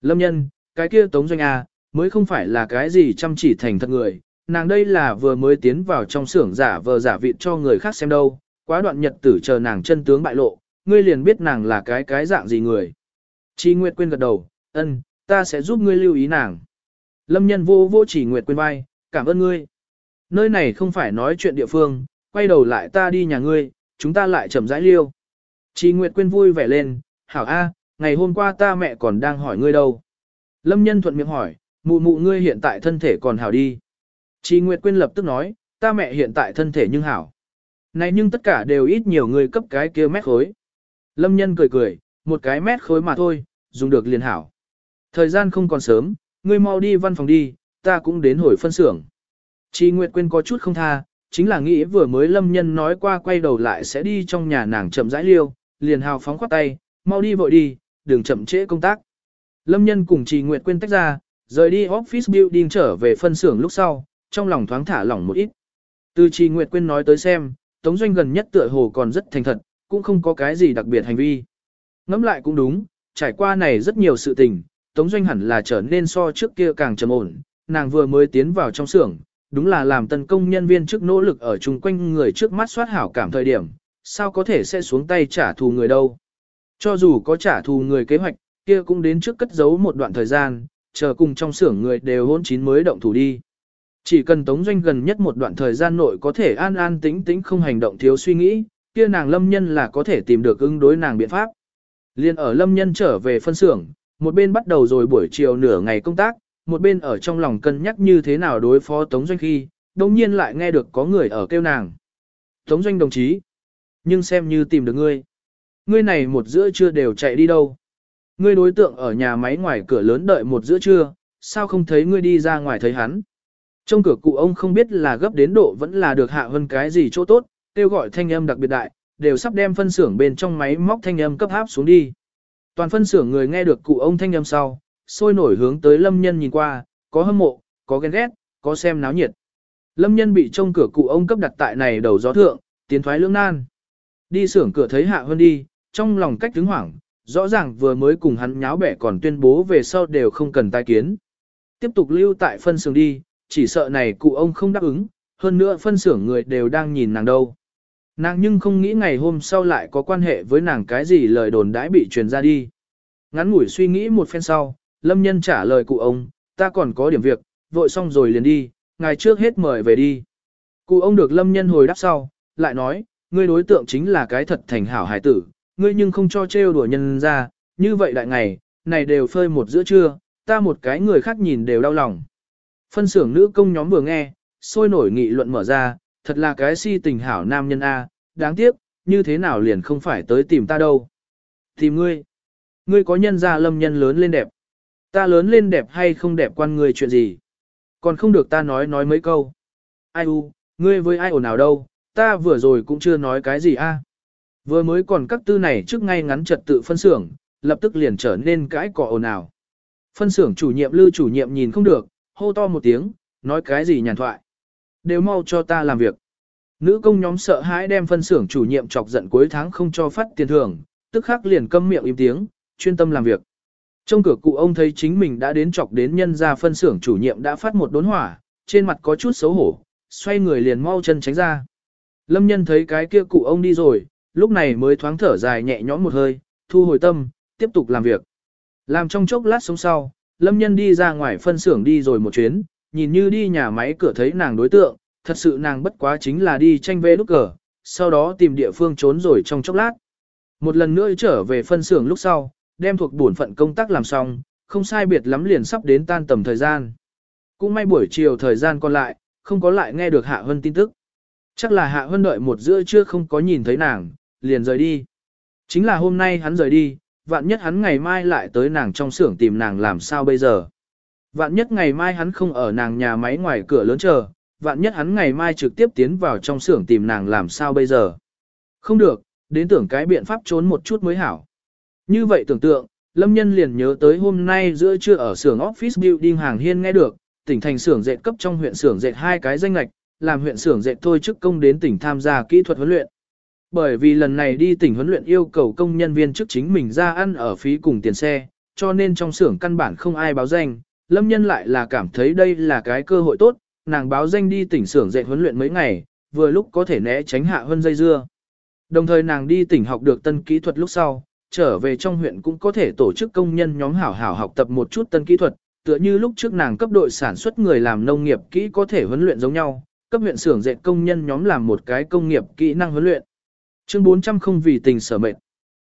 Lâm Nhân, cái kia tống doanh à, mới không phải là cái gì chăm chỉ thành thật người, nàng đây là vừa mới tiến vào trong xưởng giả vờ giả vịt cho người khác xem đâu, quá đoạn nhật tử chờ nàng chân tướng bại lộ, ngươi liền biết nàng là cái cái dạng gì người. Chi Nguyệt Quyên gật đầu, ân, ta sẽ giúp ngươi lưu ý nàng. Lâm nhân vô vô chỉ Nguyệt Quyên vai, cảm ơn ngươi. Nơi này không phải nói chuyện địa phương, quay đầu lại ta đi nhà ngươi, chúng ta lại chậm rãi liêu. Chi Nguyệt Quyên vui vẻ lên, hảo a, ngày hôm qua ta mẹ còn đang hỏi ngươi đâu. Lâm nhân thuận miệng hỏi, mụ mụ ngươi hiện tại thân thể còn hảo đi. Chi Nguyệt Quyên lập tức nói, ta mẹ hiện tại thân thể nhưng hảo. Này nhưng tất cả đều ít nhiều người cấp cái kia mét khối. Lâm nhân cười cười, một cái mét khối mà thôi, dùng được liền hảo. Thời gian không còn sớm, ngươi mau đi văn phòng đi, ta cũng đến hồi phân xưởng. Chị Nguyệt Quyên có chút không tha, chính là nghĩ vừa mới lâm nhân nói qua quay đầu lại sẽ đi trong nhà nàng chậm rãi liêu, liền hào phóng khoát tay, mau đi vội đi, đừng chậm trễ công tác. Lâm nhân cùng chị Nguyệt quên tách ra, rời đi office building trở về phân xưởng lúc sau, trong lòng thoáng thả lỏng một ít. Từ chị Nguyệt quên nói tới xem, Tống Doanh gần nhất tựa hồ còn rất thành thật, cũng không có cái gì đặc biệt hành vi. Ngẫm lại cũng đúng, trải qua này rất nhiều sự tình, Tống Doanh hẳn là trở nên so trước kia càng trầm ổn, nàng vừa mới tiến vào trong xưởng, đúng là làm tấn công nhân viên trước nỗ lực ở chung quanh người trước mắt soát hảo cảm thời điểm, sao có thể sẽ xuống tay trả thù người đâu. Cho dù có trả thù người kế hoạch, kia cũng đến trước cất giấu một đoạn thời gian, chờ cùng trong xưởng người đều hôn chín mới động thủ đi. Chỉ cần Tống Doanh gần nhất một đoạn thời gian nội có thể an an tĩnh tĩnh không hành động thiếu suy nghĩ, kia nàng lâm nhân là có thể tìm được ứng đối nàng biện pháp. Liên ở lâm nhân trở về phân xưởng, một bên bắt đầu rồi buổi chiều nửa ngày công tác, một bên ở trong lòng cân nhắc như thế nào đối phó Tống Doanh khi, đồng nhiên lại nghe được có người ở kêu nàng. Tống Doanh đồng chí, nhưng xem như tìm được ngươi. Ngươi này một giữa trưa đều chạy đi đâu. Ngươi đối tượng ở nhà máy ngoài cửa lớn đợi một giữa trưa, sao không thấy ngươi đi ra ngoài thấy hắn. Trong cửa cụ ông không biết là gấp đến độ vẫn là được hạ hơn cái gì chỗ tốt, kêu gọi thanh âm đặc biệt đại, đều sắp đem phân xưởng bên trong máy móc thanh âm cấp áp xuống đi. Toàn phân xưởng người nghe được cụ ông thanh âm sau, sôi nổi hướng tới lâm nhân nhìn qua, có hâm mộ, có ghen ghét, có xem náo nhiệt. Lâm nhân bị trong cửa cụ ông cấp đặt tại này đầu gió thượng, tiến thoái lưỡng nan. Đi xưởng cửa thấy hạ hơn đi, trong lòng cách đứng hoảng, rõ ràng vừa mới cùng hắn nháo bẻ còn tuyên bố về sau đều không cần tai kiến. Tiếp tục lưu tại phân xưởng đi, chỉ sợ này cụ ông không đáp ứng, hơn nữa phân xưởng người đều đang nhìn nàng đâu. Nàng nhưng không nghĩ ngày hôm sau lại có quan hệ với nàng cái gì lời đồn đãi bị truyền ra đi. Ngắn ngủi suy nghĩ một phen sau, Lâm Nhân trả lời cụ ông, ta còn có điểm việc, vội xong rồi liền đi, ngày trước hết mời về đi. Cụ ông được Lâm Nhân hồi đáp sau, lại nói, ngươi đối tượng chính là cái thật thành hảo hải tử, ngươi nhưng không cho trêu đùa nhân ra, như vậy đại ngày, này đều phơi một giữa trưa, ta một cái người khác nhìn đều đau lòng. Phân xưởng nữ công nhóm vừa nghe, sôi nổi nghị luận mở ra, thật là cái si tình hảo nam nhân A, đáng tiếc, như thế nào liền không phải tới tìm ta đâu. Tìm ngươi. Ngươi có nhân ra lâm nhân lớn lên đẹp. Ta lớn lên đẹp hay không đẹp quan ngươi chuyện gì. Còn không được ta nói nói mấy câu. Ai u, ngươi với ai ồn nào đâu, ta vừa rồi cũng chưa nói cái gì a. Vừa mới còn các tư này trước ngay ngắn trật tự phân xưởng, lập tức liền trở nên cãi cỏ ồn ào. Phân xưởng chủ nhiệm lưu chủ nhiệm nhìn không được, hô to một tiếng, nói cái gì nhàn thoại. Đều mau cho ta làm việc. Nữ công nhóm sợ hãi đem phân xưởng chủ nhiệm chọc giận cuối tháng không cho phát tiền thưởng, tức khắc liền câm miệng im tiếng, chuyên tâm làm việc. Trong cửa cụ ông thấy chính mình đã đến chọc đến nhân ra phân xưởng chủ nhiệm đã phát một đốn hỏa, trên mặt có chút xấu hổ, xoay người liền mau chân tránh ra. Lâm nhân thấy cái kia cụ ông đi rồi, lúc này mới thoáng thở dài nhẹ nhõm một hơi, thu hồi tâm, tiếp tục làm việc. Làm trong chốc lát sống sau, Lâm nhân đi ra ngoài phân xưởng đi rồi một chuyến, nhìn như đi nhà máy cửa thấy nàng đối tượng, thật sự nàng bất quá chính là đi tranh vê lúc cờ, sau đó tìm địa phương trốn rồi trong chốc lát. Một lần nữa trở về phân xưởng lúc sau, đem thuộc bổn phận công tác làm xong, không sai biệt lắm liền sắp đến tan tầm thời gian. Cũng may buổi chiều thời gian còn lại, không có lại nghe được Hạ Hân tin tức. Chắc là Hạ Hân đợi một giữa trưa không có nhìn thấy nàng, liền rời đi. Chính là hôm nay hắn rời đi, vạn nhất hắn ngày mai lại tới nàng trong xưởng tìm nàng làm sao bây giờ. Vạn nhất ngày mai hắn không ở nàng nhà máy ngoài cửa lớn chờ, vạn nhất hắn ngày mai trực tiếp tiến vào trong xưởng tìm nàng làm sao bây giờ. Không được, đến tưởng cái biện pháp trốn một chút mới hảo. Như vậy tưởng tượng, Lâm Nhân liền nhớ tới hôm nay giữa trưa ở xưởng office building hàng hiên nghe được, tỉnh thành xưởng dệt cấp trong huyện xưởng dệt hai cái danh lạch, làm huyện xưởng dệt thôi chức công đến tỉnh tham gia kỹ thuật huấn luyện. Bởi vì lần này đi tỉnh huấn luyện yêu cầu công nhân viên chức chính mình ra ăn ở phí cùng tiền xe, cho nên trong xưởng căn bản không ai báo danh, Lâm Nhân lại là cảm thấy đây là cái cơ hội tốt, nàng báo danh đi tỉnh xưởng dạy huấn luyện mấy ngày, vừa lúc có thể né tránh hạ hơn dây dưa. Đồng thời nàng đi tỉnh học được tân kỹ thuật lúc sau, trở về trong huyện cũng có thể tổ chức công nhân nhóm hảo hảo học tập một chút tân kỹ thuật, tựa như lúc trước nàng cấp đội sản xuất người làm nông nghiệp kỹ có thể huấn luyện giống nhau, cấp huyện xưởng dệt công nhân nhóm làm một cái công nghiệp kỹ năng huấn luyện. Chương 400 không vì tình sở mệnh.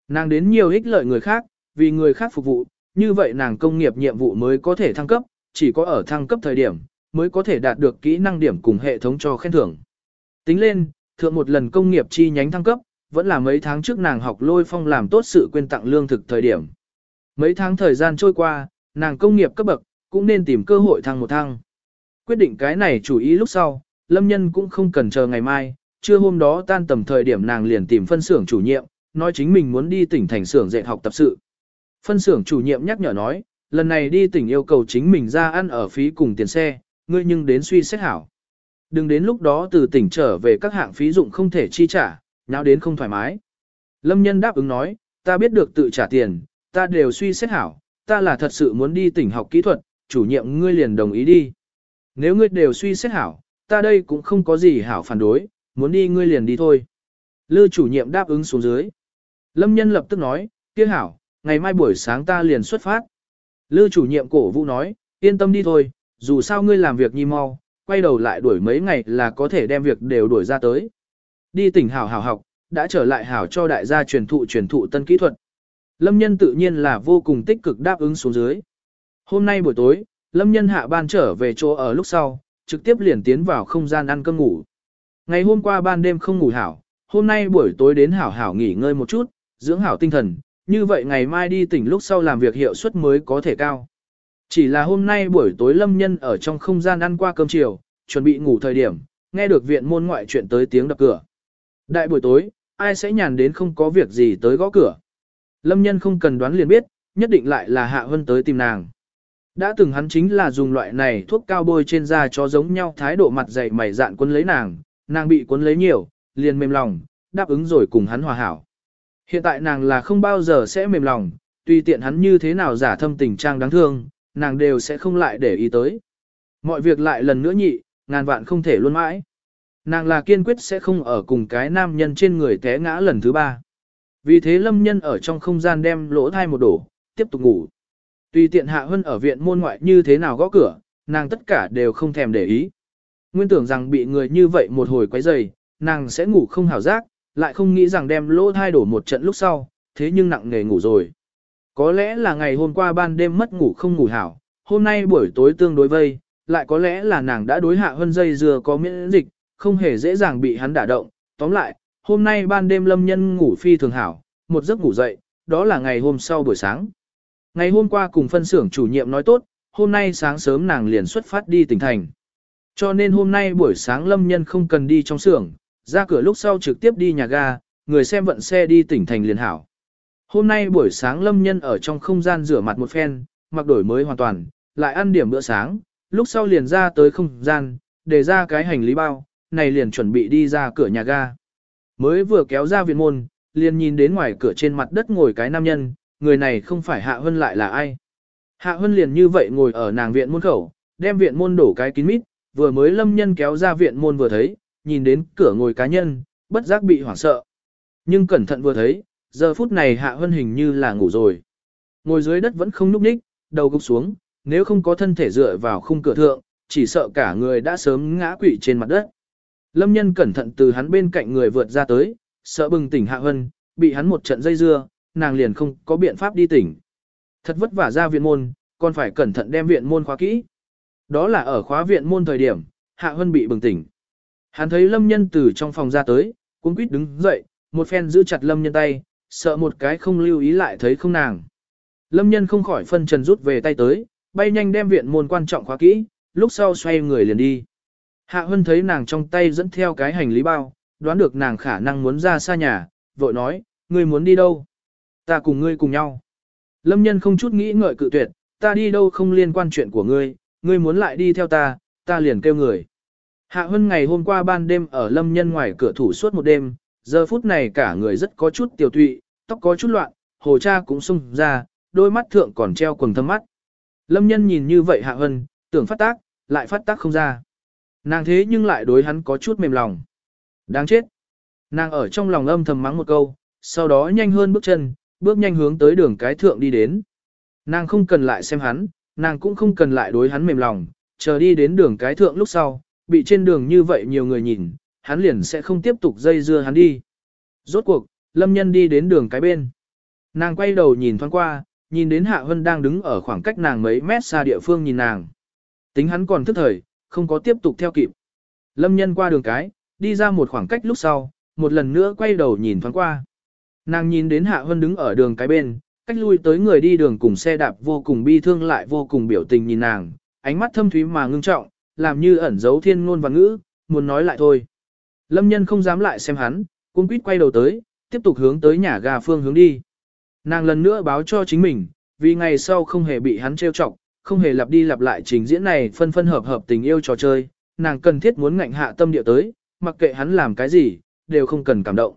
Nàng đến nhiều ích lợi người khác, vì người khác phục vụ, như vậy nàng công nghiệp nhiệm vụ mới có thể thăng cấp, chỉ có ở thăng cấp thời điểm, mới có thể đạt được kỹ năng điểm cùng hệ thống cho khen thưởng. Tính lên, thượng một lần công nghiệp chi nhánh thăng cấp, vẫn là mấy tháng trước nàng học lôi phong làm tốt sự quên tặng lương thực thời điểm. Mấy tháng thời gian trôi qua, nàng công nghiệp cấp bậc, cũng nên tìm cơ hội thăng một thăng. Quyết định cái này chủ ý lúc sau, lâm nhân cũng không cần chờ ngày mai, trưa hôm đó tan tầm thời điểm nàng liền tìm phân xưởng chủ nhiệm, nói chính mình muốn đi tỉnh thành xưởng dạy học tập sự. Phân xưởng chủ nhiệm nhắc nhở nói, lần này đi tỉnh yêu cầu chính mình ra ăn ở phí cùng tiền xe, ngươi nhưng đến suy xét hảo. Đừng đến lúc đó từ tỉnh trở về các hạng phí dụng không thể chi trả, nháo đến không thoải mái. Lâm nhân đáp ứng nói, ta biết được tự trả tiền, ta đều suy xét hảo, ta là thật sự muốn đi tỉnh học kỹ thuật, chủ nhiệm ngươi liền đồng ý đi. Nếu ngươi đều suy xét hảo, ta đây cũng không có gì hảo phản đối, muốn đi ngươi liền đi thôi. Lư chủ nhiệm đáp ứng xuống dưới. Lâm nhân lập tức nói, kia hảo, ngày mai buổi sáng ta liền xuất phát. Lư chủ nhiệm cổ vũ nói, yên tâm đi thôi, dù sao ngươi làm việc nhi mau, quay đầu lại đuổi mấy ngày là có thể đem việc đều đuổi ra tới. Đi tỉnh hảo hảo học, đã trở lại hảo cho đại gia truyền thụ truyền thụ tân kỹ thuật. Lâm nhân tự nhiên là vô cùng tích cực đáp ứng xuống dưới. Hôm nay buổi tối, Lâm nhân hạ ban trở về chỗ ở lúc sau, trực tiếp liền tiến vào không gian ăn cơm ngủ. Ngày hôm qua ban đêm không ngủ hảo, hôm nay buổi tối đến hảo hảo nghỉ ngơi một chút, dưỡng hảo tinh thần, như vậy ngày mai đi tỉnh lúc sau làm việc hiệu suất mới có thể cao. Chỉ là hôm nay buổi tối lâm nhân ở trong không gian ăn qua cơm chiều, chuẩn bị ngủ thời điểm, nghe được viện môn ngoại chuyện tới tiếng đập cửa. Đại buổi tối, ai sẽ nhàn đến không có việc gì tới gõ cửa. Lâm nhân không cần đoán liền biết, nhất định lại là Hạ Hân tới tìm nàng. Đã từng hắn chính là dùng loại này thuốc cao bôi trên da cho giống nhau thái độ mặt dày mày dạn quân lấy nàng, nàng bị quân lấy nhiều, liền mềm lòng, đáp ứng rồi cùng hắn hòa hảo. Hiện tại nàng là không bao giờ sẽ mềm lòng, tùy tiện hắn như thế nào giả thâm tình trang đáng thương, nàng đều sẽ không lại để ý tới. Mọi việc lại lần nữa nhị, ngàn vạn không thể luôn mãi. Nàng là kiên quyết sẽ không ở cùng cái nam nhân trên người té ngã lần thứ ba. Vì thế lâm nhân ở trong không gian đem lỗ thai một đổ, tiếp tục ngủ. Tùy tiện hạ hơn ở viện môn ngoại như thế nào gõ cửa, nàng tất cả đều không thèm để ý. Nguyên tưởng rằng bị người như vậy một hồi quấy dày, nàng sẽ ngủ không hảo giác, lại không nghĩ rằng đem lỗ thai đổ một trận lúc sau, thế nhưng nặng nề ngủ rồi. Có lẽ là ngày hôm qua ban đêm mất ngủ không ngủ hảo, hôm nay buổi tối tương đối vây, lại có lẽ là nàng đã đối hạ hơn dây dừa có miễn dịch, không hề dễ dàng bị hắn đả động. Tóm lại, hôm nay ban đêm lâm nhân ngủ phi thường hảo, một giấc ngủ dậy, đó là ngày hôm sau buổi sáng. Ngày hôm qua cùng phân xưởng chủ nhiệm nói tốt, hôm nay sáng sớm nàng liền xuất phát đi tỉnh thành. Cho nên hôm nay buổi sáng lâm nhân không cần đi trong xưởng, ra cửa lúc sau trực tiếp đi nhà ga, người xem vận xe đi tỉnh thành liền hảo. Hôm nay buổi sáng lâm nhân ở trong không gian rửa mặt một phen, mặc đổi mới hoàn toàn, lại ăn điểm bữa sáng, lúc sau liền ra tới không gian, để ra cái hành lý bao, này liền chuẩn bị đi ra cửa nhà ga. Mới vừa kéo ra viện môn, liền nhìn đến ngoài cửa trên mặt đất ngồi cái nam nhân, người này không phải Hạ Hân lại là ai. Hạ Hân liền như vậy ngồi ở nàng viện môn khẩu, đem viện môn đổ cái kín mít, vừa mới lâm nhân kéo ra viện môn vừa thấy, nhìn đến cửa ngồi cá nhân, bất giác bị hoảng sợ. Nhưng cẩn thận vừa thấy, giờ phút này Hạ Hân hình như là ngủ rồi. Ngồi dưới đất vẫn không núp ních, đầu gục xuống, nếu không có thân thể dựa vào khung cửa thượng, chỉ sợ cả người đã sớm ngã quỵ trên mặt đất. Lâm nhân cẩn thận từ hắn bên cạnh người vượt ra tới, sợ bừng tỉnh Hạ Hân, bị hắn một trận dây dưa, nàng liền không có biện pháp đi tỉnh. Thật vất vả ra viện môn, còn phải cẩn thận đem viện môn khóa kỹ. Đó là ở khóa viện môn thời điểm, Hạ Hân bị bừng tỉnh. Hắn thấy Lâm Nhân từ trong phòng ra tới, cuống quýt đứng dậy, một phen giữ chặt Lâm Nhân tay, sợ một cái không lưu ý lại thấy không nàng. Lâm Nhân không khỏi phân trần rút về tay tới, bay nhanh đem viện môn quan trọng khóa kỹ, lúc sau xoay người liền đi. Hạ Hân thấy nàng trong tay dẫn theo cái hành lý bao, đoán được nàng khả năng muốn ra xa nhà, vội nói, ngươi muốn đi đâu? Ta cùng ngươi cùng nhau. Lâm nhân không chút nghĩ ngợi cự tuyệt, ta đi đâu không liên quan chuyện của ngươi, ngươi muốn lại đi theo ta, ta liền kêu người. Hạ Hân ngày hôm qua ban đêm ở lâm nhân ngoài cửa thủ suốt một đêm, giờ phút này cả người rất có chút tiểu tụy, tóc có chút loạn, hồ cha cũng sung ra, đôi mắt thượng còn treo quần thâm mắt. Lâm nhân nhìn như vậy Hạ Hân, tưởng phát tác, lại phát tác không ra. Nàng thế nhưng lại đối hắn có chút mềm lòng. Đáng chết. Nàng ở trong lòng âm thầm mắng một câu, sau đó nhanh hơn bước chân, bước nhanh hướng tới đường cái thượng đi đến. Nàng không cần lại xem hắn, nàng cũng không cần lại đối hắn mềm lòng, chờ đi đến đường cái thượng lúc sau, bị trên đường như vậy nhiều người nhìn, hắn liền sẽ không tiếp tục dây dưa hắn đi. Rốt cuộc, lâm nhân đi đến đường cái bên. Nàng quay đầu nhìn thoáng qua, nhìn đến Hạ Hân đang đứng ở khoảng cách nàng mấy mét xa địa phương nhìn nàng. Tính hắn còn thức thời, không có tiếp tục theo kịp. Lâm nhân qua đường cái, đi ra một khoảng cách lúc sau, một lần nữa quay đầu nhìn thoáng qua. Nàng nhìn đến Hạ Hân đứng ở đường cái bên, cách lui tới người đi đường cùng xe đạp vô cùng bi thương lại vô cùng biểu tình nhìn nàng, ánh mắt thâm thúy mà ngưng trọng, làm như ẩn giấu thiên ngôn và ngữ, muốn nói lại thôi. Lâm nhân không dám lại xem hắn, cung quýt quay đầu tới, tiếp tục hướng tới nhà ga phương hướng đi. Nàng lần nữa báo cho chính mình, vì ngày sau không hề bị hắn trêu chọc, không hề lặp đi lặp lại trình diễn này phân phân hợp hợp tình yêu trò chơi, nàng cần thiết muốn ngạnh hạ tâm địa tới, mặc kệ hắn làm cái gì, đều không cần cảm động.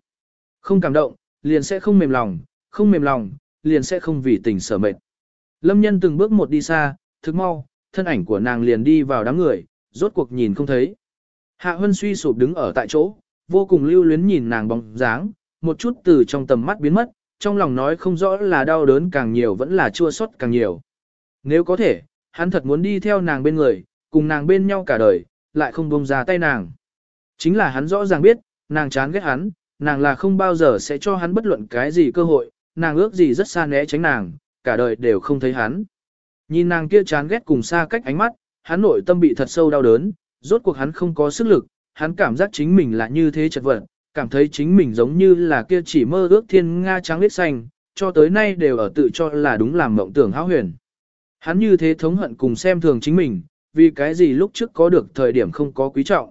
Không cảm động, liền sẽ không mềm lòng, không mềm lòng, liền sẽ không vì tình sở mệt. Lâm nhân từng bước một đi xa, thức mau, thân ảnh của nàng liền đi vào đám người, rốt cuộc nhìn không thấy. Hạ Hân suy sụp đứng ở tại chỗ, vô cùng lưu luyến nhìn nàng bóng dáng, một chút từ trong tầm mắt biến mất, trong lòng nói không rõ là đau đớn càng nhiều vẫn là chua xót càng nhiều. Nếu có thể, hắn thật muốn đi theo nàng bên người, cùng nàng bên nhau cả đời, lại không buông ra tay nàng. Chính là hắn rõ ràng biết, nàng chán ghét hắn, nàng là không bao giờ sẽ cho hắn bất luận cái gì cơ hội, nàng ước gì rất xa né tránh nàng, cả đời đều không thấy hắn. Nhìn nàng kia chán ghét cùng xa cách ánh mắt, hắn nội tâm bị thật sâu đau đớn, rốt cuộc hắn không có sức lực, hắn cảm giác chính mình là như thế chật vật, cảm thấy chính mình giống như là kia chỉ mơ ước thiên nga trắng lết xanh, cho tới nay đều ở tự cho là đúng làm mộng tưởng hão huyền. Hắn như thế thống hận cùng xem thường chính mình, vì cái gì lúc trước có được thời điểm không có quý trọng.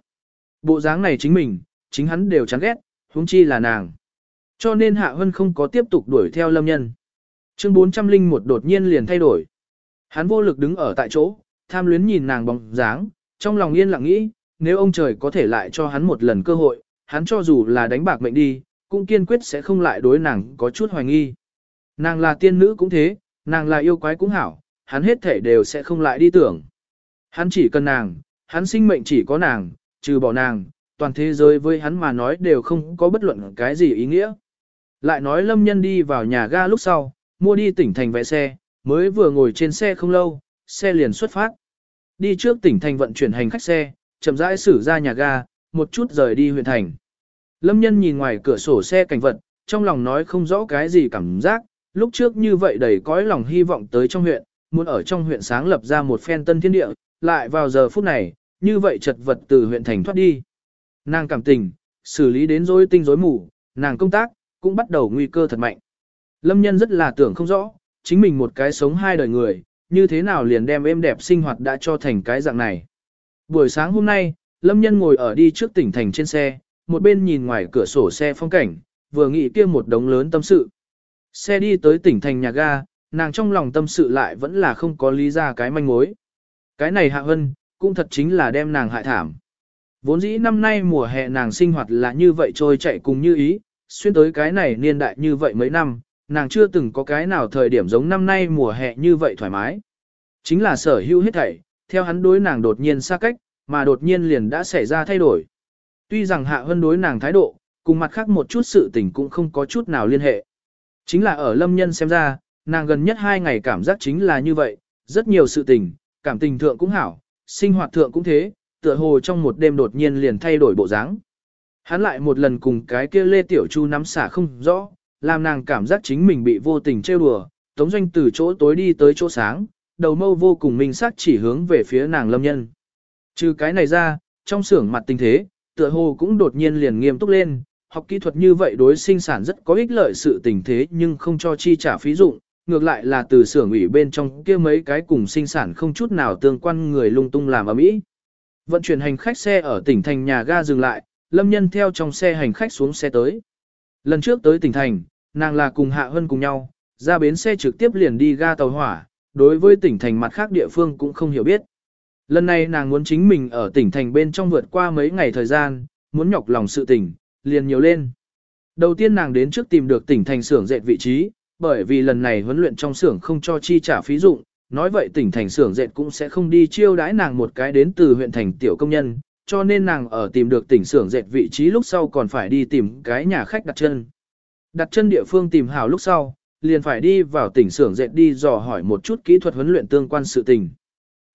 Bộ dáng này chính mình, chính hắn đều chán ghét, huống chi là nàng. Cho nên Hạ Hân không có tiếp tục đuổi theo lâm nhân. Chương 401 đột nhiên liền thay đổi. Hắn vô lực đứng ở tại chỗ, tham luyến nhìn nàng bóng dáng, trong lòng yên lặng nghĩ, nếu ông trời có thể lại cho hắn một lần cơ hội, hắn cho dù là đánh bạc mệnh đi, cũng kiên quyết sẽ không lại đối nàng có chút hoài nghi. Nàng là tiên nữ cũng thế, nàng là yêu quái cũng hảo, hắn hết thể đều sẽ không lại đi tưởng. Hắn chỉ cần nàng, hắn sinh mệnh chỉ có nàng, trừ bỏ nàng, toàn thế giới với hắn mà nói đều không có bất luận cái gì ý nghĩa. Lại nói lâm nhân đi vào nhà ga lúc sau, mua đi tỉnh thành vẽ xe, mới vừa ngồi trên xe không lâu, xe liền xuất phát. Đi trước tỉnh thành vận chuyển hành khách xe, chậm rãi xử ra nhà ga, một chút rời đi huyện thành. Lâm nhân nhìn ngoài cửa sổ xe cảnh vật, trong lòng nói không rõ cái gì cảm giác, lúc trước như vậy đầy cõi lòng hy vọng tới trong huyện, muốn ở trong huyện sáng lập ra một phen tân thiên địa, lại vào giờ phút này, như vậy chật vật từ huyện thành thoát đi. Nàng cảm tình, xử lý đến rối tinh rối mù, nàng công tác, cũng bắt đầu nguy cơ thật mạnh. Lâm nhân rất là tưởng không rõ, chính mình một cái sống hai đời người, như thế nào liền đem êm đẹp sinh hoạt đã cho thành cái dạng này. Buổi sáng hôm nay, Lâm nhân ngồi ở đi trước tỉnh thành trên xe, một bên nhìn ngoài cửa sổ xe phong cảnh, vừa nghĩ kia một đống lớn tâm sự. Xe đi tới tỉnh thành nhà ga, nàng trong lòng tâm sự lại vẫn là không có lý ra cái manh mối. Cái này hạ hân, cũng thật chính là đem nàng hại thảm. Vốn dĩ năm nay mùa hè nàng sinh hoạt là như vậy trôi chạy cùng như ý, xuyên tới cái này niên đại như vậy mấy năm, nàng chưa từng có cái nào thời điểm giống năm nay mùa hè như vậy thoải mái. Chính là sở hữu hết thảy, theo hắn đối nàng đột nhiên xa cách, mà đột nhiên liền đã xảy ra thay đổi. Tuy rằng hạ hân đối nàng thái độ, cùng mặt khác một chút sự tình cũng không có chút nào liên hệ. Chính là ở lâm nhân xem ra, nàng gần nhất hai ngày cảm giác chính là như vậy, rất nhiều sự tình, cảm tình thượng cũng hảo, sinh hoạt thượng cũng thế, tựa hồ trong một đêm đột nhiên liền thay đổi bộ dáng. Hắn lại một lần cùng cái kia Lê Tiểu Chu nắm xả không rõ, làm nàng cảm giác chính mình bị vô tình trêu đùa, tống doanh từ chỗ tối đi tới chỗ sáng, đầu mâu vô cùng minh xác chỉ hướng về phía nàng lâm nhân. Trừ cái này ra, trong xưởng mặt tình thế, tựa hồ cũng đột nhiên liền nghiêm túc lên, học kỹ thuật như vậy đối sinh sản rất có ích lợi sự tình thế nhưng không cho chi trả phí dụng, ngược lại là từ xưởng ủy bên trong kia mấy cái cùng sinh sản không chút nào tương quan người lung tung làm ở mỹ. Vận chuyển hành khách xe ở tỉnh thành nhà ga dừng lại, Lâm Nhân theo trong xe hành khách xuống xe tới. Lần trước tới tỉnh thành, nàng là cùng Hạ Hân cùng nhau, ra bến xe trực tiếp liền đi ga tàu hỏa, đối với tỉnh thành mặt khác địa phương cũng không hiểu biết. Lần này nàng muốn chính mình ở tỉnh thành bên trong vượt qua mấy ngày thời gian, muốn nhọc lòng sự tỉnh, liền nhiều lên. Đầu tiên nàng đến trước tìm được tỉnh thành xưởng dệt vị trí, bởi vì lần này huấn luyện trong xưởng không cho chi trả phí dụng, nói vậy tỉnh thành xưởng dệt cũng sẽ không đi chiêu đãi nàng một cái đến từ huyện thành tiểu công nhân, cho nên nàng ở tìm được tỉnh xưởng dệt vị trí lúc sau còn phải đi tìm cái nhà khách đặt chân. Đặt chân địa phương tìm hào lúc sau, liền phải đi vào tỉnh xưởng dệt đi dò hỏi một chút kỹ thuật huấn luyện tương quan sự tình.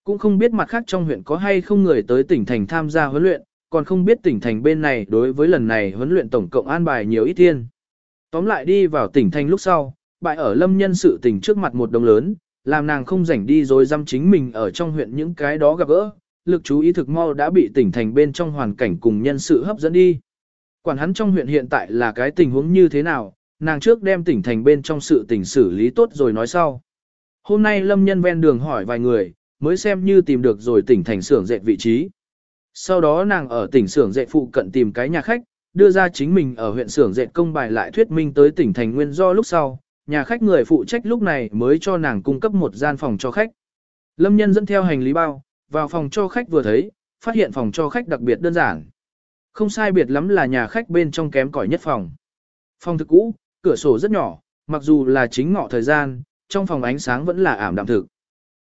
Cũng không biết mặt khác trong huyện có hay không người tới tỉnh thành tham gia huấn luyện, còn không biết tỉnh thành bên này đối với lần này huấn luyện tổng cộng an bài nhiều ít thiên. Tóm lại đi vào tỉnh thành lúc sau, bại ở lâm nhân sự tình trước mặt một đồng lớn, làm nàng không rảnh đi rồi dăm chính mình ở trong huyện những cái đó gặp gỡ, lực chú ý thực mau đã bị tỉnh thành bên trong hoàn cảnh cùng nhân sự hấp dẫn đi. Quản hắn trong huyện hiện tại là cái tình huống như thế nào, nàng trước đem tỉnh thành bên trong sự tình xử lý tốt rồi nói sau. Hôm nay lâm nhân ven đường hỏi vài người, mới xem như tìm được rồi tỉnh thành xưởng dệt vị trí. Sau đó nàng ở tỉnh xưởng dệt phụ cận tìm cái nhà khách, đưa ra chính mình ở huyện xưởng dệt công bài lại thuyết minh tới tỉnh thành nguyên do lúc sau, nhà khách người phụ trách lúc này mới cho nàng cung cấp một gian phòng cho khách. Lâm nhân dẫn theo hành lý bao, vào phòng cho khách vừa thấy, phát hiện phòng cho khách đặc biệt đơn giản. Không sai biệt lắm là nhà khách bên trong kém cỏi nhất phòng. Phòng thực cũ, cửa sổ rất nhỏ, mặc dù là chính ngọ thời gian, trong phòng ánh sáng vẫn là ảm đạm thực.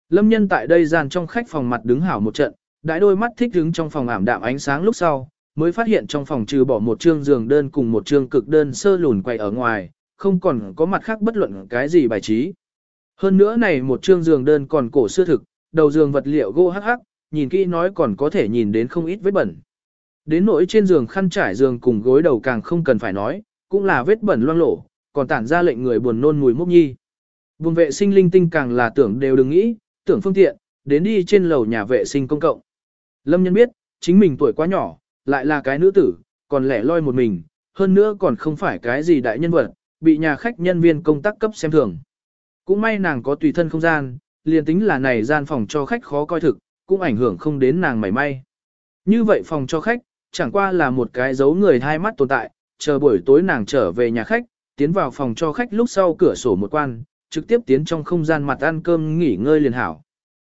Lâm nhân tại đây gian trong khách phòng mặt đứng hảo một trận, đãi đôi mắt thích đứng trong phòng ảm đạm ánh sáng lúc sau, mới phát hiện trong phòng trừ bỏ một trương giường đơn cùng một trương cực đơn sơ lùn quay ở ngoài, không còn có mặt khác bất luận cái gì bài trí. Hơn nữa này một trương giường đơn còn cổ xưa thực, đầu giường vật liệu gỗ hắc hắc, nhìn kỹ nói còn có thể nhìn đến không ít vết bẩn. Đến nỗi trên giường khăn trải giường cùng gối đầu càng không cần phải nói, cũng là vết bẩn loang lổ, còn tản ra lệnh người buồn nôn mùi mốc nhi. Vùng vệ sinh linh tinh càng là tưởng đều đừng nghĩ, tưởng phương tiện, đến đi trên lầu nhà vệ sinh công cộng. Lâm nhân biết, chính mình tuổi quá nhỏ, lại là cái nữ tử, còn lẻ loi một mình, hơn nữa còn không phải cái gì đại nhân vật, bị nhà khách nhân viên công tác cấp xem thường. Cũng may nàng có tùy thân không gian, liền tính là này gian phòng cho khách khó coi thực, cũng ảnh hưởng không đến nàng mảy may. Như vậy phòng cho khách, chẳng qua là một cái dấu người hai mắt tồn tại, chờ buổi tối nàng trở về nhà khách, tiến vào phòng cho khách lúc sau cửa sổ một quan, trực tiếp tiến trong không gian mặt ăn cơm nghỉ ngơi liền hảo.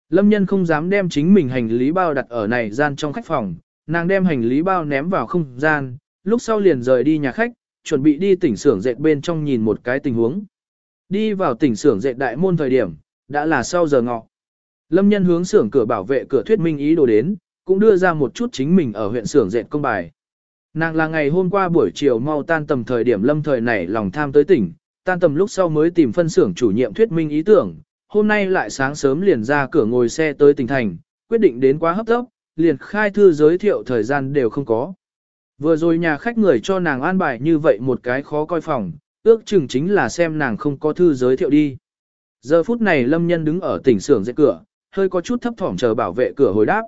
Lâm nhân không dám đem chính mình hành lý bao đặt ở này gian trong khách phòng, nàng đem hành lý bao ném vào không gian, lúc sau liền rời đi nhà khách, chuẩn bị đi tỉnh xưởng dệt bên trong nhìn một cái tình huống. Đi vào tỉnh xưởng dệt đại môn thời điểm, đã là sau giờ ngọ. Lâm nhân hướng xưởng cửa bảo vệ cửa thuyết minh ý đồ đến, cũng đưa ra một chút chính mình ở huyện xưởng dệt công bài. Nàng là ngày hôm qua buổi chiều mau tan tầm thời điểm lâm thời này lòng tham tới tỉnh, tan tầm lúc sau mới tìm phân xưởng chủ nhiệm thuyết minh ý tưởng, hôm nay lại sáng sớm liền ra cửa ngồi xe tới tỉnh thành, quyết định đến quá hấp tốc, liền khai thư giới thiệu thời gian đều không có. Vừa rồi nhà khách người cho nàng an bài như vậy một cái khó coi phòng, ước chừng chính là xem nàng không có thư giới thiệu đi. Giờ phút này lâm nhân đứng ở tỉnh xưởng dạy cửa, hơi có chút thấp thỏm chờ bảo vệ cửa hồi đáp.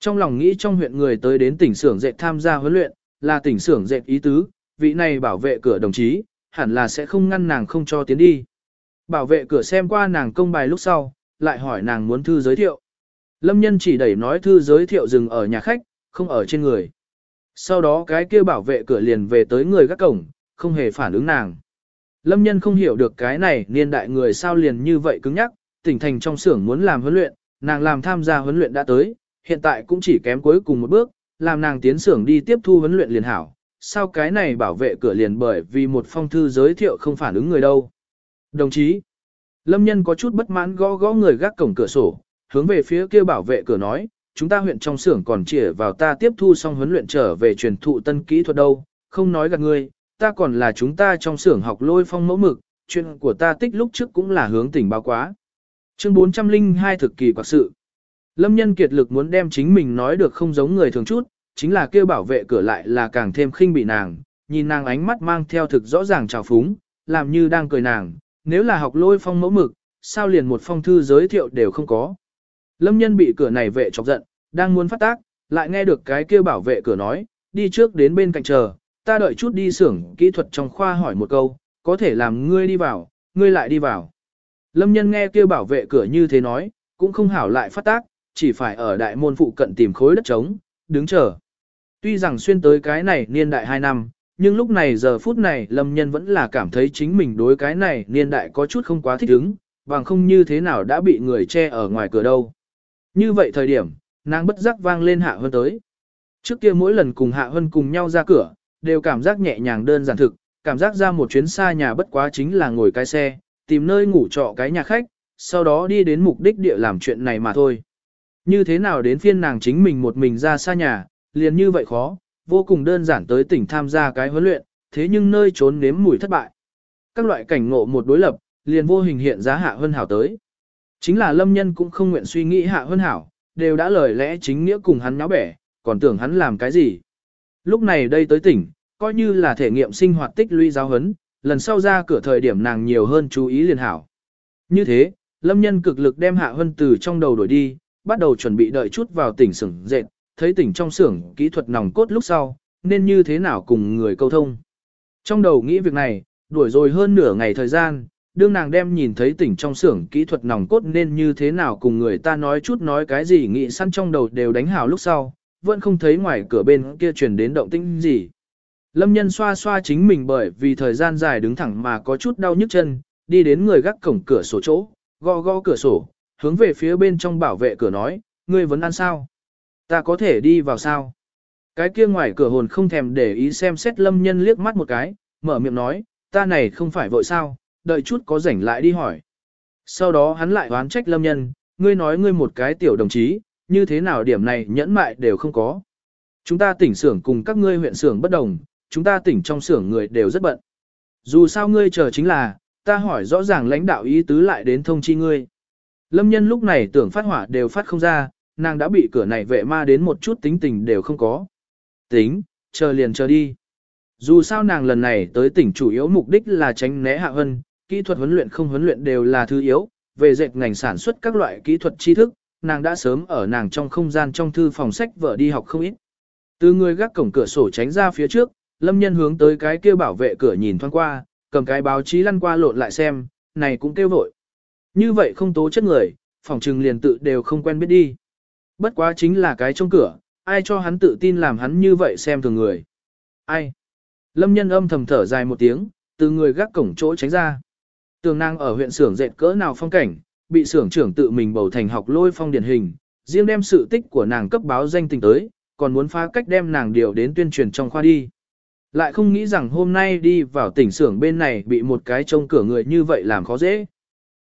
Trong lòng nghĩ trong huyện người tới đến tỉnh xưởng dạy tham gia huấn luyện, là tỉnh xưởng dạy ý tứ, vị này bảo vệ cửa đồng chí, hẳn là sẽ không ngăn nàng không cho tiến đi. Bảo vệ cửa xem qua nàng công bài lúc sau, lại hỏi nàng muốn thư giới thiệu. Lâm nhân chỉ đẩy nói thư giới thiệu dừng ở nhà khách, không ở trên người. Sau đó cái kia bảo vệ cửa liền về tới người gác cổng, không hề phản ứng nàng. Lâm nhân không hiểu được cái này niên đại người sao liền như vậy cứng nhắc, tỉnh thành trong xưởng muốn làm huấn luyện, nàng làm tham gia huấn luyện đã tới, hiện tại cũng chỉ kém cuối cùng một bước, làm nàng tiến xưởng đi tiếp thu huấn luyện liền hảo. Sao cái này bảo vệ cửa liền bởi vì một phong thư giới thiệu không phản ứng người đâu. Đồng chí, Lâm nhân có chút bất mãn gõ gõ người gác cổng cửa sổ, hướng về phía kia bảo vệ cửa nói, chúng ta huyện trong xưởng còn chỉ vào ta tiếp thu xong huấn luyện trở về truyền thụ tân kỹ thuật đâu, không nói gạt ngươi, ta còn là chúng ta trong xưởng học lôi phong mẫu mực, chuyện của ta tích lúc trước cũng là hướng tỉnh báo quá. Chương 402 thực kỳ quạc sự. Lâm nhân kiệt lực muốn đem chính mình nói được không giống người thường chút, chính là kêu bảo vệ cửa lại là càng thêm khinh bị nàng, nhìn nàng ánh mắt mang theo thực rõ ràng trào phúng, làm như đang cười nàng, nếu là học lôi phong mẫu mực, sao liền một phong thư giới thiệu đều không có. Lâm nhân bị cửa này vệ chọc giận, đang muốn phát tác, lại nghe được cái kia bảo vệ cửa nói, đi trước đến bên cạnh chờ, ta đợi chút đi xưởng kỹ thuật trong khoa hỏi một câu, có thể làm ngươi đi vào, ngươi lại đi vào. Lâm nhân nghe kêu bảo vệ cửa như thế nói, cũng không hảo lại phát tác, chỉ phải ở đại môn phụ cận tìm khối đất trống, đứng chờ. Tuy rằng xuyên tới cái này niên đại 2 năm, nhưng lúc này giờ phút này Lâm Nhân vẫn là cảm thấy chính mình đối cái này niên đại có chút không quá thích ứng, bằng không như thế nào đã bị người che ở ngoài cửa đâu. Như vậy thời điểm, nàng bất giác vang lên Hạ Hân tới. Trước kia mỗi lần cùng Hạ Hân cùng nhau ra cửa, đều cảm giác nhẹ nhàng đơn giản thực, cảm giác ra một chuyến xa nhà bất quá chính là ngồi cái xe, tìm nơi ngủ trọ cái nhà khách, sau đó đi đến mục đích địa làm chuyện này mà thôi. Như thế nào đến phiên nàng chính mình một mình ra xa nhà, liền như vậy khó, vô cùng đơn giản tới tỉnh tham gia cái huấn luyện, thế nhưng nơi trốn nếm mùi thất bại. Các loại cảnh ngộ một đối lập, liền vô hình hiện giá hạ Hân hảo tới. Chính là lâm nhân cũng không nguyện suy nghĩ hạ hơn hảo, đều đã lời lẽ chính nghĩa cùng hắn nháo bẻ, còn tưởng hắn làm cái gì. Lúc này đây tới tỉnh, coi như là thể nghiệm sinh hoạt tích lũy giáo huấn, lần sau ra cửa thời điểm nàng nhiều hơn chú ý liền hảo. Như thế, lâm nhân cực lực đem hạ hân từ trong đầu đổi đi, bắt đầu chuẩn bị đợi chút vào tỉnh sửng dệt, thấy tỉnh trong xưởng kỹ thuật nòng cốt lúc sau, nên như thế nào cùng người câu thông. Trong đầu nghĩ việc này, đuổi rồi hơn nửa ngày thời gian, đương nàng đem nhìn thấy tỉnh trong xưởng kỹ thuật nòng cốt nên như thế nào cùng người ta nói chút nói cái gì nghĩ săn trong đầu đều đánh hào lúc sau, vẫn không thấy ngoài cửa bên kia truyền đến động tĩnh gì. Lâm nhân xoa xoa chính mình bởi vì thời gian dài đứng thẳng mà có chút đau nhức chân, đi đến người gác cổng cửa sổ chỗ, gõ gõ cửa sổ, hướng về phía bên trong bảo vệ cửa nói, ngươi vẫn ăn sao? Ta có thể đi vào sao? Cái kia ngoài cửa hồn không thèm để ý xem xét lâm nhân liếc mắt một cái, mở miệng nói, ta này không phải vội sao, đợi chút có rảnh lại đi hỏi. Sau đó hắn lại oán trách lâm nhân, ngươi nói ngươi một cái tiểu đồng chí, như thế nào điểm này nhẫn mại đều không có. Chúng ta tỉnh xưởng cùng các ngươi huyện xưởng bất đồng, chúng ta tỉnh trong xưởng người đều rất bận. Dù sao ngươi chờ chính là, ta hỏi rõ ràng lãnh đạo ý tứ lại đến thông chi ngươi. Lâm nhân lúc này tưởng phát hỏa đều phát không ra, nàng đã bị cửa này vệ ma đến một chút tính tình đều không có. Tính, chờ liền chờ đi. Dù sao nàng lần này tới tỉnh chủ yếu mục đích là tránh né hạ hân, kỹ thuật huấn luyện không huấn luyện đều là thứ yếu, về dệt ngành sản xuất các loại kỹ thuật tri thức, nàng đã sớm ở nàng trong không gian trong thư phòng sách vợ đi học không ít. Từ người gác cổng cửa sổ tránh ra phía trước, lâm nhân hướng tới cái kia bảo vệ cửa nhìn thoáng qua, cầm cái báo chí lăn qua lộn lại xem, này cũng kêu vội. Như vậy không tố chất người, phòng trừng liền tự đều không quen biết đi. Bất quá chính là cái trong cửa, ai cho hắn tự tin làm hắn như vậy xem thường người. Ai? Lâm nhân âm thầm thở dài một tiếng, từ người gác cổng chỗ tránh ra. Tường nàng ở huyện xưởng dệt cỡ nào phong cảnh, bị xưởng trưởng tự mình bầu thành học lôi phong điển hình, riêng đem sự tích của nàng cấp báo danh tình tới, còn muốn phá cách đem nàng điều đến tuyên truyền trong khoa đi. Lại không nghĩ rằng hôm nay đi vào tỉnh xưởng bên này bị một cái trông cửa người như vậy làm khó dễ.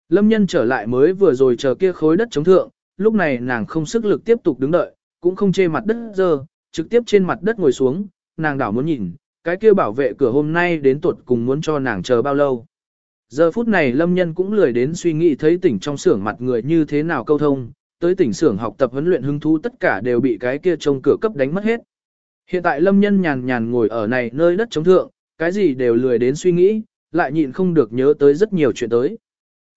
Lâm nhân trở lại mới vừa rồi chờ kia khối đất chống thượng, lúc này nàng không sức lực tiếp tục đứng đợi, cũng không chê mặt đất dơ, trực tiếp trên mặt đất ngồi xuống, nàng đảo muốn nhìn, cái kia bảo vệ cửa hôm nay đến tuột cùng muốn cho nàng chờ bao lâu. Giờ phút này lâm nhân cũng lười đến suy nghĩ thấy tỉnh trong xưởng mặt người như thế nào câu thông, tới tỉnh xưởng học tập huấn luyện hứng thú tất cả đều bị cái kia trông cửa cấp đánh mất hết. Hiện tại lâm nhân nhàn nhàn ngồi ở này nơi đất chống thượng, cái gì đều lười đến suy nghĩ, lại nhịn không được nhớ tới rất nhiều chuyện tới.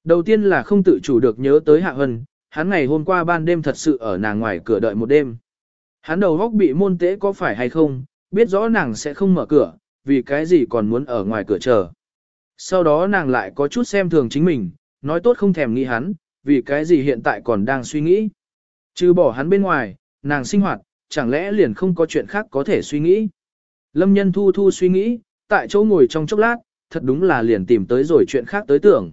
Đầu tiên là không tự chủ được nhớ tới Hạ Hân, hắn ngày hôm qua ban đêm thật sự ở nàng ngoài cửa đợi một đêm. Hắn đầu góc bị môn tế có phải hay không, biết rõ nàng sẽ không mở cửa, vì cái gì còn muốn ở ngoài cửa chờ. Sau đó nàng lại có chút xem thường chính mình, nói tốt không thèm nghĩ hắn, vì cái gì hiện tại còn đang suy nghĩ. Trừ bỏ hắn bên ngoài, nàng sinh hoạt, chẳng lẽ liền không có chuyện khác có thể suy nghĩ. Lâm nhân thu thu suy nghĩ, tại chỗ ngồi trong chốc lát, thật đúng là liền tìm tới rồi chuyện khác tới tưởng.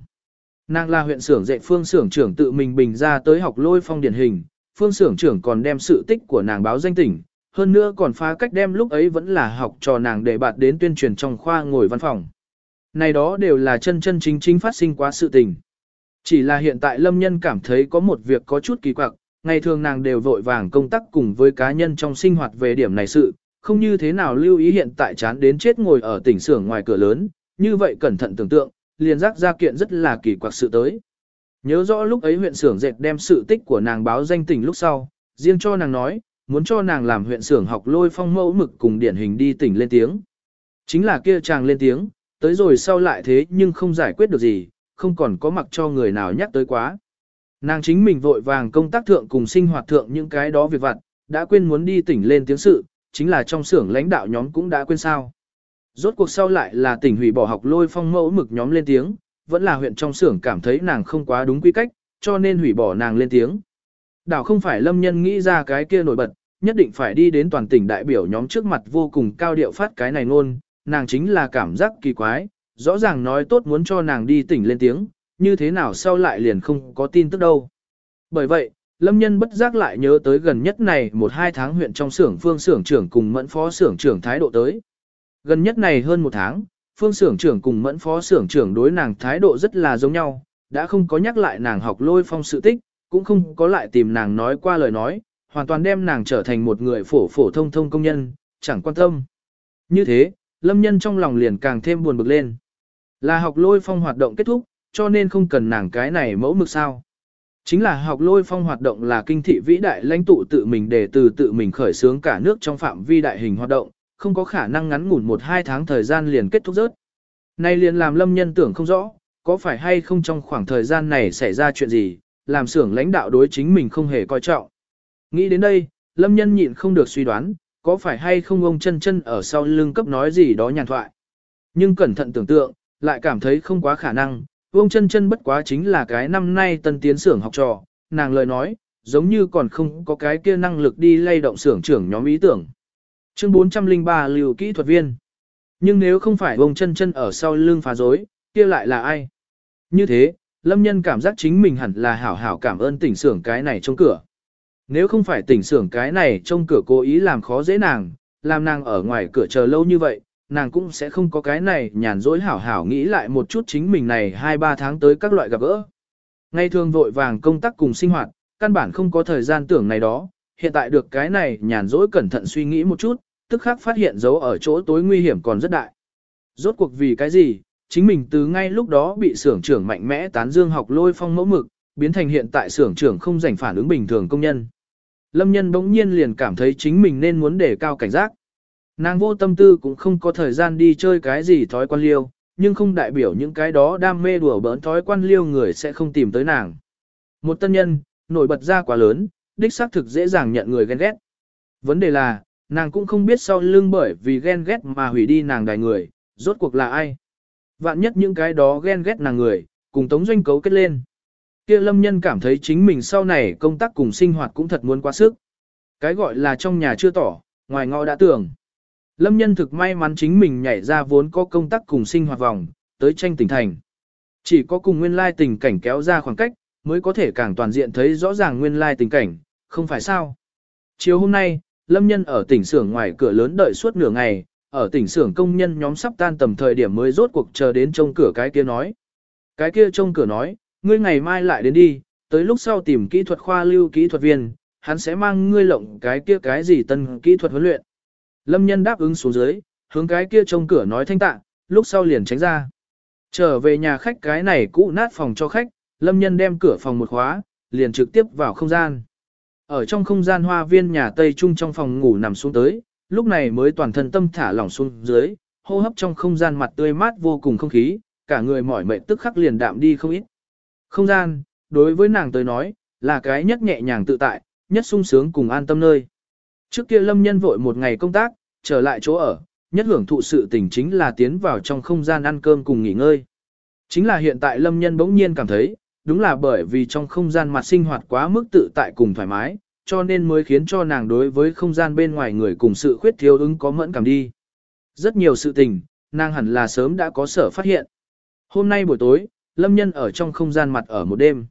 Nàng là huyện xưởng dạy phương xưởng trưởng tự mình bình ra tới học lôi phong điển hình, phương xưởng trưởng còn đem sự tích của nàng báo danh tỉnh, hơn nữa còn phá cách đem lúc ấy vẫn là học trò nàng để bạt đến tuyên truyền trong khoa ngồi văn phòng. Này đó đều là chân chân chính chính phát sinh quá sự tình. Chỉ là hiện tại lâm nhân cảm thấy có một việc có chút kỳ quặc, ngày thường nàng đều vội vàng công tác cùng với cá nhân trong sinh hoạt về điểm này sự, không như thế nào lưu ý hiện tại chán đến chết ngồi ở tỉnh xưởng ngoài cửa lớn, như vậy cẩn thận tưởng tượng, liền giác ra kiện rất là kỳ quặc sự tới. Nhớ rõ lúc ấy huyện xưởng dệt đem sự tích của nàng báo danh tỉnh lúc sau, riêng cho nàng nói, muốn cho nàng làm huyện xưởng học lôi phong mẫu mực cùng điển hình đi tỉnh lên tiếng. Chính là kia chàng lên tiếng, tới rồi sau lại thế nhưng không giải quyết được gì, không còn có mặc cho người nào nhắc tới quá. Nàng chính mình vội vàng công tác thượng cùng sinh hoạt thượng những cái đó việc vặt, đã quên muốn đi tỉnh lên tiếng sự, chính là trong xưởng lãnh đạo nhóm cũng đã quên sao. Rốt cuộc sau lại là tỉnh hủy bỏ học lôi phong mẫu mực nhóm lên tiếng, vẫn là huyện trong xưởng cảm thấy nàng không quá đúng quy cách, cho nên hủy bỏ nàng lên tiếng. Đảo không phải lâm nhân nghĩ ra cái kia nổi bật, nhất định phải đi đến toàn tỉnh đại biểu nhóm trước mặt vô cùng cao điệu phát cái này ngôn, nàng chính là cảm giác kỳ quái, rõ ràng nói tốt muốn cho nàng đi tỉnh lên tiếng, như thế nào sau lại liền không có tin tức đâu. Bởi vậy, Lâm Nhân bất giác lại nhớ tới gần nhất này một hai tháng huyện trong xưởng phương xưởng trưởng cùng mẫn phó xưởng trưởng thái độ tới. Gần nhất này hơn một tháng, phương xưởng trưởng cùng mẫn phó xưởng trưởng đối nàng thái độ rất là giống nhau, đã không có nhắc lại nàng học lôi phong sự tích, cũng không có lại tìm nàng nói qua lời nói, hoàn toàn đem nàng trở thành một người phổ phổ thông thông công nhân, chẳng quan tâm. Như thế, lâm nhân trong lòng liền càng thêm buồn bực lên. Là học lôi phong hoạt động kết thúc, cho nên không cần nàng cái này mẫu mực sao. Chính là học lôi phong hoạt động là kinh thị vĩ đại lãnh tụ tự mình để từ tự mình khởi xướng cả nước trong phạm vi đại hình hoạt động, không có khả năng ngắn ngủn một hai tháng thời gian liền kết thúc rớt. Này liền làm lâm nhân tưởng không rõ, có phải hay không trong khoảng thời gian này xảy ra chuyện gì, làm xưởng lãnh đạo đối chính mình không hề coi trọng. Nghĩ đến đây, lâm nhân nhịn không được suy đoán, có phải hay không ông chân chân ở sau lưng cấp nói gì đó nhàn thoại. Nhưng cẩn thận tưởng tượng, lại cảm thấy không quá khả năng, ông chân chân bất quá chính là cái năm nay tân tiến xưởng học trò, nàng lời nói, giống như còn không có cái kia năng lực đi lay động xưởng trưởng nhóm ý tưởng. Chương 403 liều kỹ thuật viên. Nhưng nếu không phải ông chân chân ở sau lưng phá dối, kia lại là ai? Như thế, lâm nhân cảm giác chính mình hẳn là hảo hảo cảm ơn tỉnh xưởng cái này trong cửa. Nếu không phải tỉnh xưởng cái này trong cửa cố ý làm khó dễ nàng, làm nàng ở ngoài cửa chờ lâu như vậy, nàng cũng sẽ không có cái này nhàn rỗi hảo hảo nghĩ lại một chút chính mình này 2-3 tháng tới các loại gặp gỡ. Ngày thường vội vàng công tác cùng sinh hoạt, căn bản không có thời gian tưởng này đó, hiện tại được cái này nhàn rỗi cẩn thận suy nghĩ một chút, tức khắc phát hiện dấu ở chỗ tối nguy hiểm còn rất đại. Rốt cuộc vì cái gì, chính mình từ ngay lúc đó bị xưởng trưởng mạnh mẽ tán dương học lôi phong mẫu mực, biến thành hiện tại xưởng trưởng không dành phản ứng bình thường công nhân. Lâm nhân bỗng nhiên liền cảm thấy chính mình nên muốn đề cao cảnh giác. Nàng vô tâm tư cũng không có thời gian đi chơi cái gì thói quan liêu, nhưng không đại biểu những cái đó đam mê đùa bỡn thói quan liêu người sẽ không tìm tới nàng. Một tân nhân, nổi bật ra quá lớn, đích xác thực dễ dàng nhận người ghen ghét. Vấn đề là, nàng cũng không biết sau lưng bởi vì ghen ghét mà hủy đi nàng đài người, rốt cuộc là ai. Vạn nhất những cái đó ghen ghét nàng người, cùng tống doanh cấu kết lên kia lâm nhân cảm thấy chính mình sau này công tác cùng sinh hoạt cũng thật muốn quá sức. Cái gọi là trong nhà chưa tỏ, ngoài ngõ đã tưởng. Lâm nhân thực may mắn chính mình nhảy ra vốn có công tác cùng sinh hoạt vòng, tới tranh tỉnh thành. Chỉ có cùng nguyên lai tình cảnh kéo ra khoảng cách, mới có thể càng toàn diện thấy rõ ràng nguyên lai tình cảnh, không phải sao. Chiều hôm nay, Lâm nhân ở tỉnh xưởng ngoài cửa lớn đợi suốt nửa ngày, ở tỉnh xưởng công nhân nhóm sắp tan tầm thời điểm mới rốt cuộc chờ đến trông cửa cái kia nói. Cái kia trông cửa nói, ngươi ngày mai lại đến đi, tới lúc sau tìm kỹ thuật khoa lưu kỹ thuật viên, hắn sẽ mang ngươi lộng cái kia cái gì tân kỹ thuật huấn luyện. Lâm nhân đáp ứng xuống dưới, hướng cái kia trông cửa nói thanh tạ, lúc sau liền tránh ra. Trở về nhà khách cái này cũ nát phòng cho khách, Lâm nhân đem cửa phòng một khóa, liền trực tiếp vào không gian. Ở trong không gian hoa viên nhà Tây Trung trong phòng ngủ nằm xuống tới, lúc này mới toàn thân tâm thả lỏng xuống dưới, hô hấp trong không gian mặt tươi mát vô cùng không khí, cả người mỏi mệt tức khắc liền đạm đi không ít. Không gian, đối với nàng tới nói, là cái nhất nhẹ nhàng tự tại, nhất sung sướng cùng an tâm nơi. Trước kia lâm nhân vội một ngày công tác, trở lại chỗ ở, nhất hưởng thụ sự tình chính là tiến vào trong không gian ăn cơm cùng nghỉ ngơi. Chính là hiện tại lâm nhân bỗng nhiên cảm thấy, đúng là bởi vì trong không gian mặt sinh hoạt quá mức tự tại cùng thoải mái, cho nên mới khiến cho nàng đối với không gian bên ngoài người cùng sự khuyết thiếu ứng có mẫn cảm đi. Rất nhiều sự tình, nàng hẳn là sớm đã có sở phát hiện. Hôm nay buổi tối, Lâm Nhân ở trong không gian mặt ở một đêm.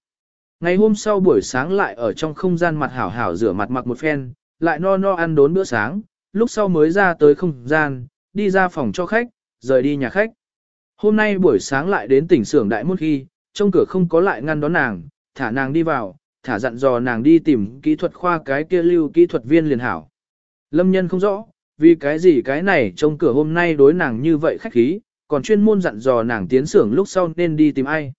Ngày hôm sau buổi sáng lại ở trong không gian mặt hảo hảo rửa mặt mặc một phen, lại no no ăn đốn bữa sáng, lúc sau mới ra tới không gian, đi ra phòng cho khách, rời đi nhà khách. Hôm nay buổi sáng lại đến tỉnh xưởng đại môn khi, trong cửa không có lại ngăn đón nàng, thả nàng đi vào, thả dặn dò nàng đi tìm kỹ thuật khoa cái kia lưu kỹ thuật viên liền hảo. Lâm nhân không rõ, vì cái gì cái này trong cửa hôm nay đối nàng như vậy khách khí, còn chuyên môn dặn dò nàng tiến xưởng lúc sau nên đi tìm ai.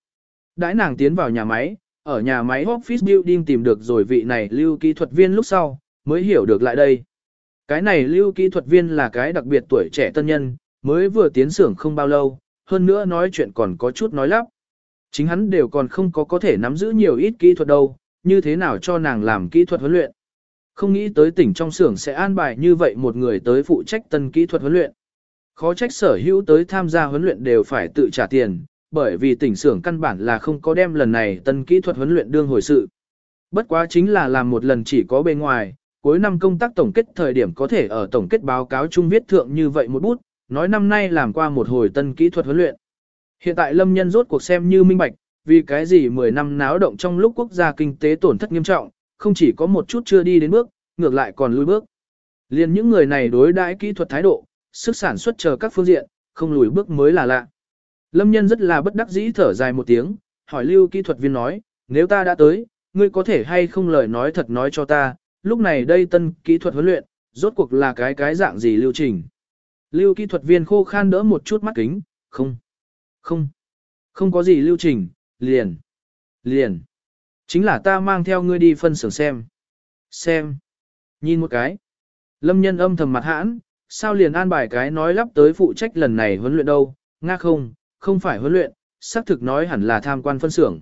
Đãi nàng tiến vào nhà máy, ở nhà máy office building tìm được rồi vị này lưu kỹ thuật viên lúc sau, mới hiểu được lại đây. Cái này lưu kỹ thuật viên là cái đặc biệt tuổi trẻ tân nhân, mới vừa tiến xưởng không bao lâu, hơn nữa nói chuyện còn có chút nói lắp. Chính hắn đều còn không có có thể nắm giữ nhiều ít kỹ thuật đâu, như thế nào cho nàng làm kỹ thuật huấn luyện. Không nghĩ tới tỉnh trong xưởng sẽ an bài như vậy một người tới phụ trách tân kỹ thuật huấn luyện. Khó trách sở hữu tới tham gia huấn luyện đều phải tự trả tiền, bởi vì tỉnh xưởng căn bản là không có đem lần này tân kỹ thuật huấn luyện đương hồi sự. Bất quá chính là làm một lần chỉ có bề ngoài, cuối năm công tác tổng kết thời điểm có thể ở tổng kết báo cáo chung viết thượng như vậy một bút, nói năm nay làm qua một hồi tân kỹ thuật huấn luyện. Hiện tại lâm nhân rốt cuộc xem như minh bạch, vì cái gì 10 năm náo động trong lúc quốc gia kinh tế tổn thất nghiêm trọng, không chỉ có một chút chưa đi đến bước, ngược lại còn lùi bước. Liên những người này đối đãi kỹ thuật thái độ, sức sản xuất chờ các phương diện, không lùi bước mới là lạ. Lâm nhân rất là bất đắc dĩ thở dài một tiếng, hỏi lưu kỹ thuật viên nói, nếu ta đã tới, ngươi có thể hay không lời nói thật nói cho ta, lúc này đây tân kỹ thuật huấn luyện, rốt cuộc là cái cái dạng gì lưu trình. Lưu kỹ thuật viên khô khan đỡ một chút mắt kính, không, không, không có gì lưu trình, liền, liền. Chính là ta mang theo ngươi đi phân xưởng xem. Xem. Nhìn một cái. Lâm nhân âm thầm mặt hãn, sao liền an bài cái nói lắp tới phụ trách lần này huấn luyện đâu, nga không, không phải huấn luyện, xác thực nói hẳn là tham quan phân xưởng.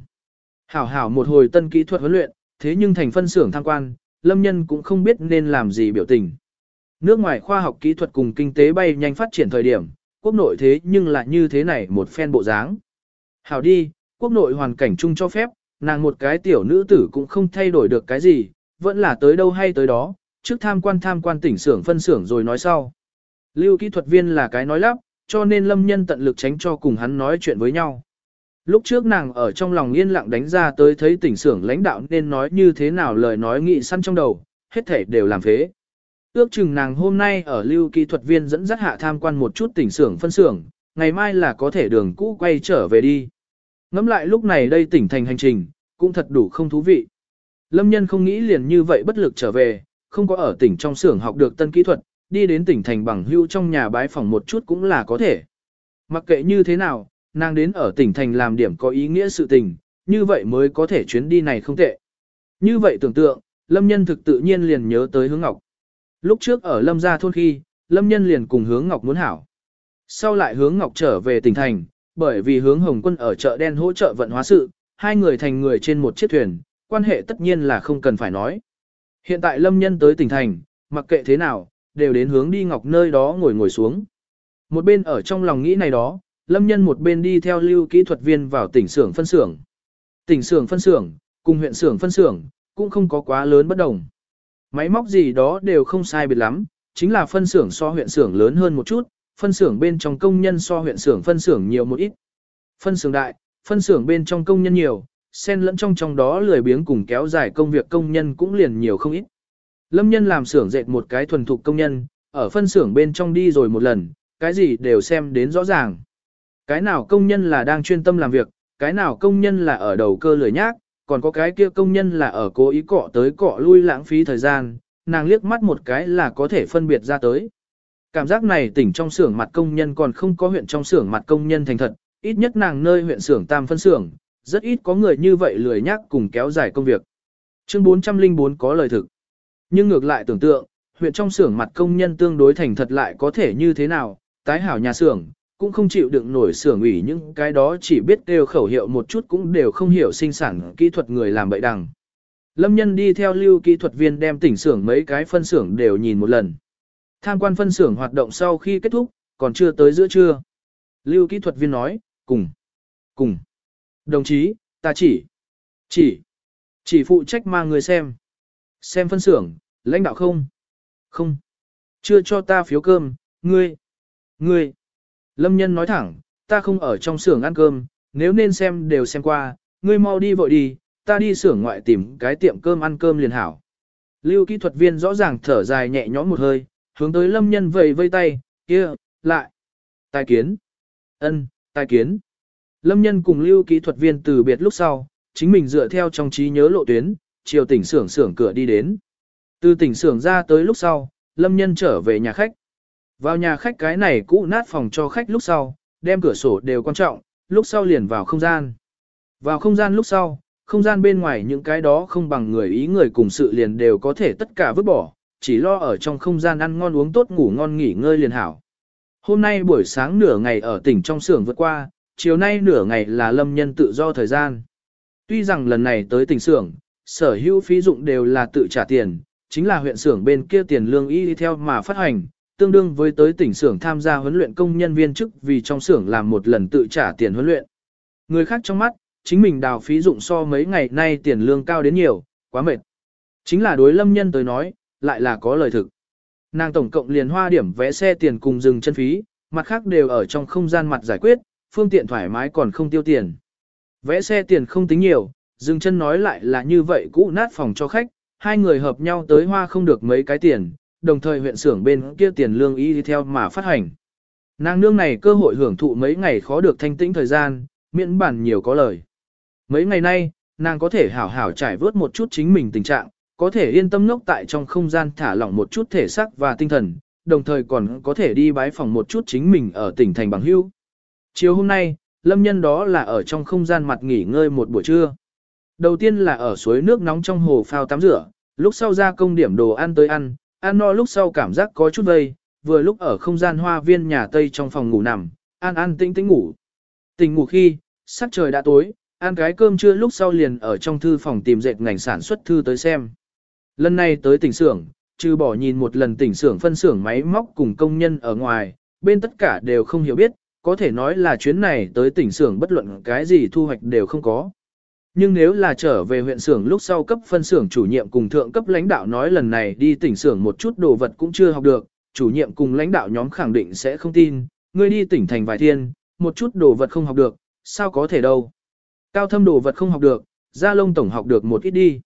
Hảo hảo một hồi tân kỹ thuật huấn luyện, thế nhưng thành phân xưởng tham quan, lâm nhân cũng không biết nên làm gì biểu tình. Nước ngoài khoa học kỹ thuật cùng kinh tế bay nhanh phát triển thời điểm, quốc nội thế nhưng lại như thế này một phen bộ dáng. Hảo đi, quốc nội hoàn cảnh chung cho phép, nàng một cái tiểu nữ tử cũng không thay đổi được cái gì, vẫn là tới đâu hay tới đó, trước tham quan tham quan tỉnh xưởng phân xưởng rồi nói sau. Lưu kỹ thuật viên là cái nói lắp, cho nên lâm nhân tận lực tránh cho cùng hắn nói chuyện với nhau. Lúc trước nàng ở trong lòng yên lặng đánh ra tới thấy tỉnh xưởng lãnh đạo nên nói như thế nào lời nói nghị săn trong đầu, hết thể đều làm phế. Ước chừng nàng hôm nay ở lưu kỹ thuật viên dẫn dắt hạ tham quan một chút tỉnh xưởng phân xưởng, ngày mai là có thể đường cũ quay trở về đi. Ngắm lại lúc này đây tỉnh thành hành trình, cũng thật đủ không thú vị. Lâm nhân không nghĩ liền như vậy bất lực trở về, không có ở tỉnh trong xưởng học được tân kỹ thuật, đi đến tỉnh thành bằng hưu trong nhà bái phòng một chút cũng là có thể. Mặc kệ như thế nào, nàng đến ở tỉnh thành làm điểm có ý nghĩa sự tình, như vậy mới có thể chuyến đi này không tệ. Như vậy tưởng tượng, Lâm Nhân thực tự nhiên liền nhớ tới hướng Ngọc. Lúc trước ở Lâm gia thôn khi, Lâm Nhân liền cùng hướng Ngọc muốn hảo. Sau lại hướng Ngọc trở về tỉnh thành, bởi vì hướng Hồng Quân ở chợ đen hỗ trợ vận hóa sự, hai người thành người trên một chiếc thuyền, quan hệ tất nhiên là không cần phải nói. Hiện tại Lâm Nhân tới tỉnh thành, mặc kệ thế nào, đều đến hướng đi Ngọc nơi đó ngồi ngồi xuống. Một bên ở trong lòng nghĩ này đó, Lâm Nhân một bên đi theo lưu kỹ thuật viên vào tỉnh xưởng phân xưởng. Tỉnh xưởng phân xưởng, cùng huyện xưởng phân xưởng, cũng không có quá lớn bất đồng. Máy móc gì đó đều không sai biệt lắm, chính là phân xưởng so huyện xưởng lớn hơn một chút, phân xưởng bên trong công nhân so huyện xưởng phân xưởng nhiều một ít. Phân xưởng đại, phân xưởng bên trong công nhân nhiều, xen lẫn trong trong đó lười biếng cùng kéo dài công việc công nhân cũng liền nhiều không ít. Lâm nhân làm xưởng dệt một cái thuần thục công nhân, ở phân xưởng bên trong đi rồi một lần, cái gì đều xem đến rõ ràng. Cái nào công nhân là đang chuyên tâm làm việc, cái nào công nhân là ở đầu cơ lười nhác, còn có cái kia công nhân là ở cố ý cọ tới cọ lui lãng phí thời gian, nàng liếc mắt một cái là có thể phân biệt ra tới. Cảm giác này tỉnh trong xưởng mặt công nhân còn không có huyện trong xưởng mặt công nhân thành thật, ít nhất nàng nơi huyện xưởng tam phân xưởng, rất ít có người như vậy lười nhác cùng kéo dài công việc. Chương 404 có lời thực. Nhưng ngược lại tưởng tượng, huyện trong xưởng mặt công nhân tương đối thành thật lại có thể như thế nào, tái hảo nhà xưởng, cũng không chịu đựng nổi xưởng ủy những cái đó chỉ biết đều khẩu hiệu một chút cũng đều không hiểu sinh sản kỹ thuật người làm bậy đằng. Lâm nhân đi theo lưu kỹ thuật viên đem tỉnh xưởng mấy cái phân xưởng đều nhìn một lần. Tham quan phân xưởng hoạt động sau khi kết thúc, còn chưa tới giữa trưa. Lưu kỹ thuật viên nói, cùng, cùng. Đồng chí, ta chỉ, chỉ, chỉ phụ trách mang người xem. Xem phân xưởng, lãnh đạo không? Không. Chưa cho ta phiếu cơm, ngươi, ngươi. Lâm nhân nói thẳng, ta không ở trong xưởng ăn cơm, nếu nên xem đều xem qua, ngươi mau đi vội đi, ta đi xưởng ngoại tìm cái tiệm cơm ăn cơm liền hảo. Lưu kỹ thuật viên rõ ràng thở dài nhẹ nhõm một hơi, hướng tới lâm nhân vầy vây tay, kia, lại. Tài kiến. ân, tài kiến. Lâm nhân cùng lưu kỹ thuật viên từ biệt lúc sau, chính mình dựa theo trong trí nhớ lộ tuyến, chiều tỉnh xưởng xưởng cửa đi đến. Từ tỉnh xưởng ra tới lúc sau, lâm nhân trở về nhà khách. Vào nhà khách cái này cũ nát phòng cho khách lúc sau, đem cửa sổ đều quan trọng, lúc sau liền vào không gian. Vào không gian lúc sau, không gian bên ngoài những cái đó không bằng người ý người cùng sự liền đều có thể tất cả vứt bỏ, chỉ lo ở trong không gian ăn ngon uống tốt ngủ ngon nghỉ ngơi liền hảo. Hôm nay buổi sáng nửa ngày ở tỉnh trong xưởng vượt qua, chiều nay nửa ngày là lâm nhân tự do thời gian. Tuy rằng lần này tới tỉnh xưởng, sở hữu phí dụng đều là tự trả tiền, chính là huyện xưởng bên kia tiền lương y theo mà phát hành, tương đương với tới tỉnh xưởng tham gia huấn luyện công nhân viên chức vì trong xưởng làm một lần tự trả tiền huấn luyện. Người khác trong mắt, chính mình đào phí dụng so mấy ngày nay tiền lương cao đến nhiều, quá mệt. Chính là đối lâm nhân tới nói, lại là có lời thực. Nàng tổng cộng liền hoa điểm vẽ xe tiền cùng dừng chân phí, mặt khác đều ở trong không gian mặt giải quyết, phương tiện thoải mái còn không tiêu tiền. Vẽ xe tiền không tính nhiều, dừng chân nói lại là như vậy cũ nát phòng cho khách, hai người hợp nhau tới hoa không được mấy cái tiền, đồng thời huyện xưởng bên kia tiền lương y đi theo mà phát hành. Nàng nương này cơ hội hưởng thụ mấy ngày khó được thanh tĩnh thời gian, miễn bản nhiều có lời. Mấy ngày nay, nàng có thể hảo hảo trải vớt một chút chính mình tình trạng, có thể yên tâm ngốc tại trong không gian thả lỏng một chút thể xác và tinh thần, đồng thời còn có thể đi bái phòng một chút chính mình ở tỉnh thành bằng hưu. Chiều hôm nay, lâm nhân đó là ở trong không gian mặt nghỉ ngơi một buổi trưa. Đầu tiên là ở suối nước nóng trong hồ phao tắm rửa, lúc sau ra công điểm đồ ăn tới ăn, ăn no lúc sau cảm giác có chút vây, vừa lúc ở không gian hoa viên nhà Tây trong phòng ngủ nằm, ăn ăn tĩnh tĩnh ngủ. Tỉnh ngủ khi, sắc trời đã tối, ăn cái cơm trưa lúc sau liền ở trong thư phòng tìm dệt ngành sản xuất thư tới xem. Lần này tới tỉnh xưởng, trừ bỏ nhìn một lần tỉnh xưởng phân xưởng máy móc cùng công nhân ở ngoài, bên tất cả đều không hiểu biết, có thể nói là chuyến này tới tỉnh xưởng bất luận cái gì thu hoạch đều không có. Nhưng nếu là trở về huyện xưởng lúc sau cấp phân xưởng chủ nhiệm cùng thượng cấp lãnh đạo nói lần này đi tỉnh xưởng một chút đồ vật cũng chưa học được, chủ nhiệm cùng lãnh đạo nhóm khẳng định sẽ không tin, ngươi đi tỉnh thành vài thiên, một chút đồ vật không học được, sao có thể đâu. Cao thâm đồ vật không học được, gia lông tổng học được một ít đi.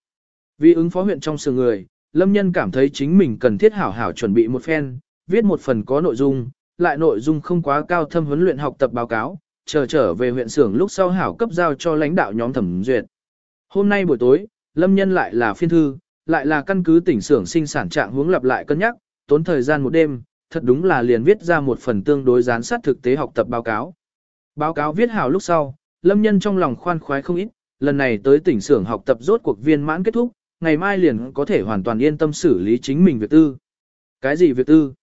Vì ứng phó huyện trong xưởng người, Lâm Nhân cảm thấy chính mình cần thiết hảo hảo chuẩn bị một phen, viết một phần có nội dung, lại nội dung không quá cao thâm huấn luyện học tập báo cáo, chờ trở về huyện xưởng lúc sau hảo cấp giao cho lãnh đạo nhóm thẩm duyệt. Hôm nay buổi tối, Lâm Nhân lại là phiên thư, lại là căn cứ tỉnh xưởng sinh sản trạng hướng lặp lại cân nhắc, tốn thời gian một đêm, thật đúng là liền viết ra một phần tương đối gián sát thực tế học tập báo cáo. Báo cáo viết hảo lúc sau, Lâm Nhân trong lòng khoan khoái không ít, lần này tới tỉnh xưởng học tập rốt cuộc viên mãn kết thúc, ngày mai liền có thể hoàn toàn yên tâm xử lý chính mình việc tư. Cái gì việc tư?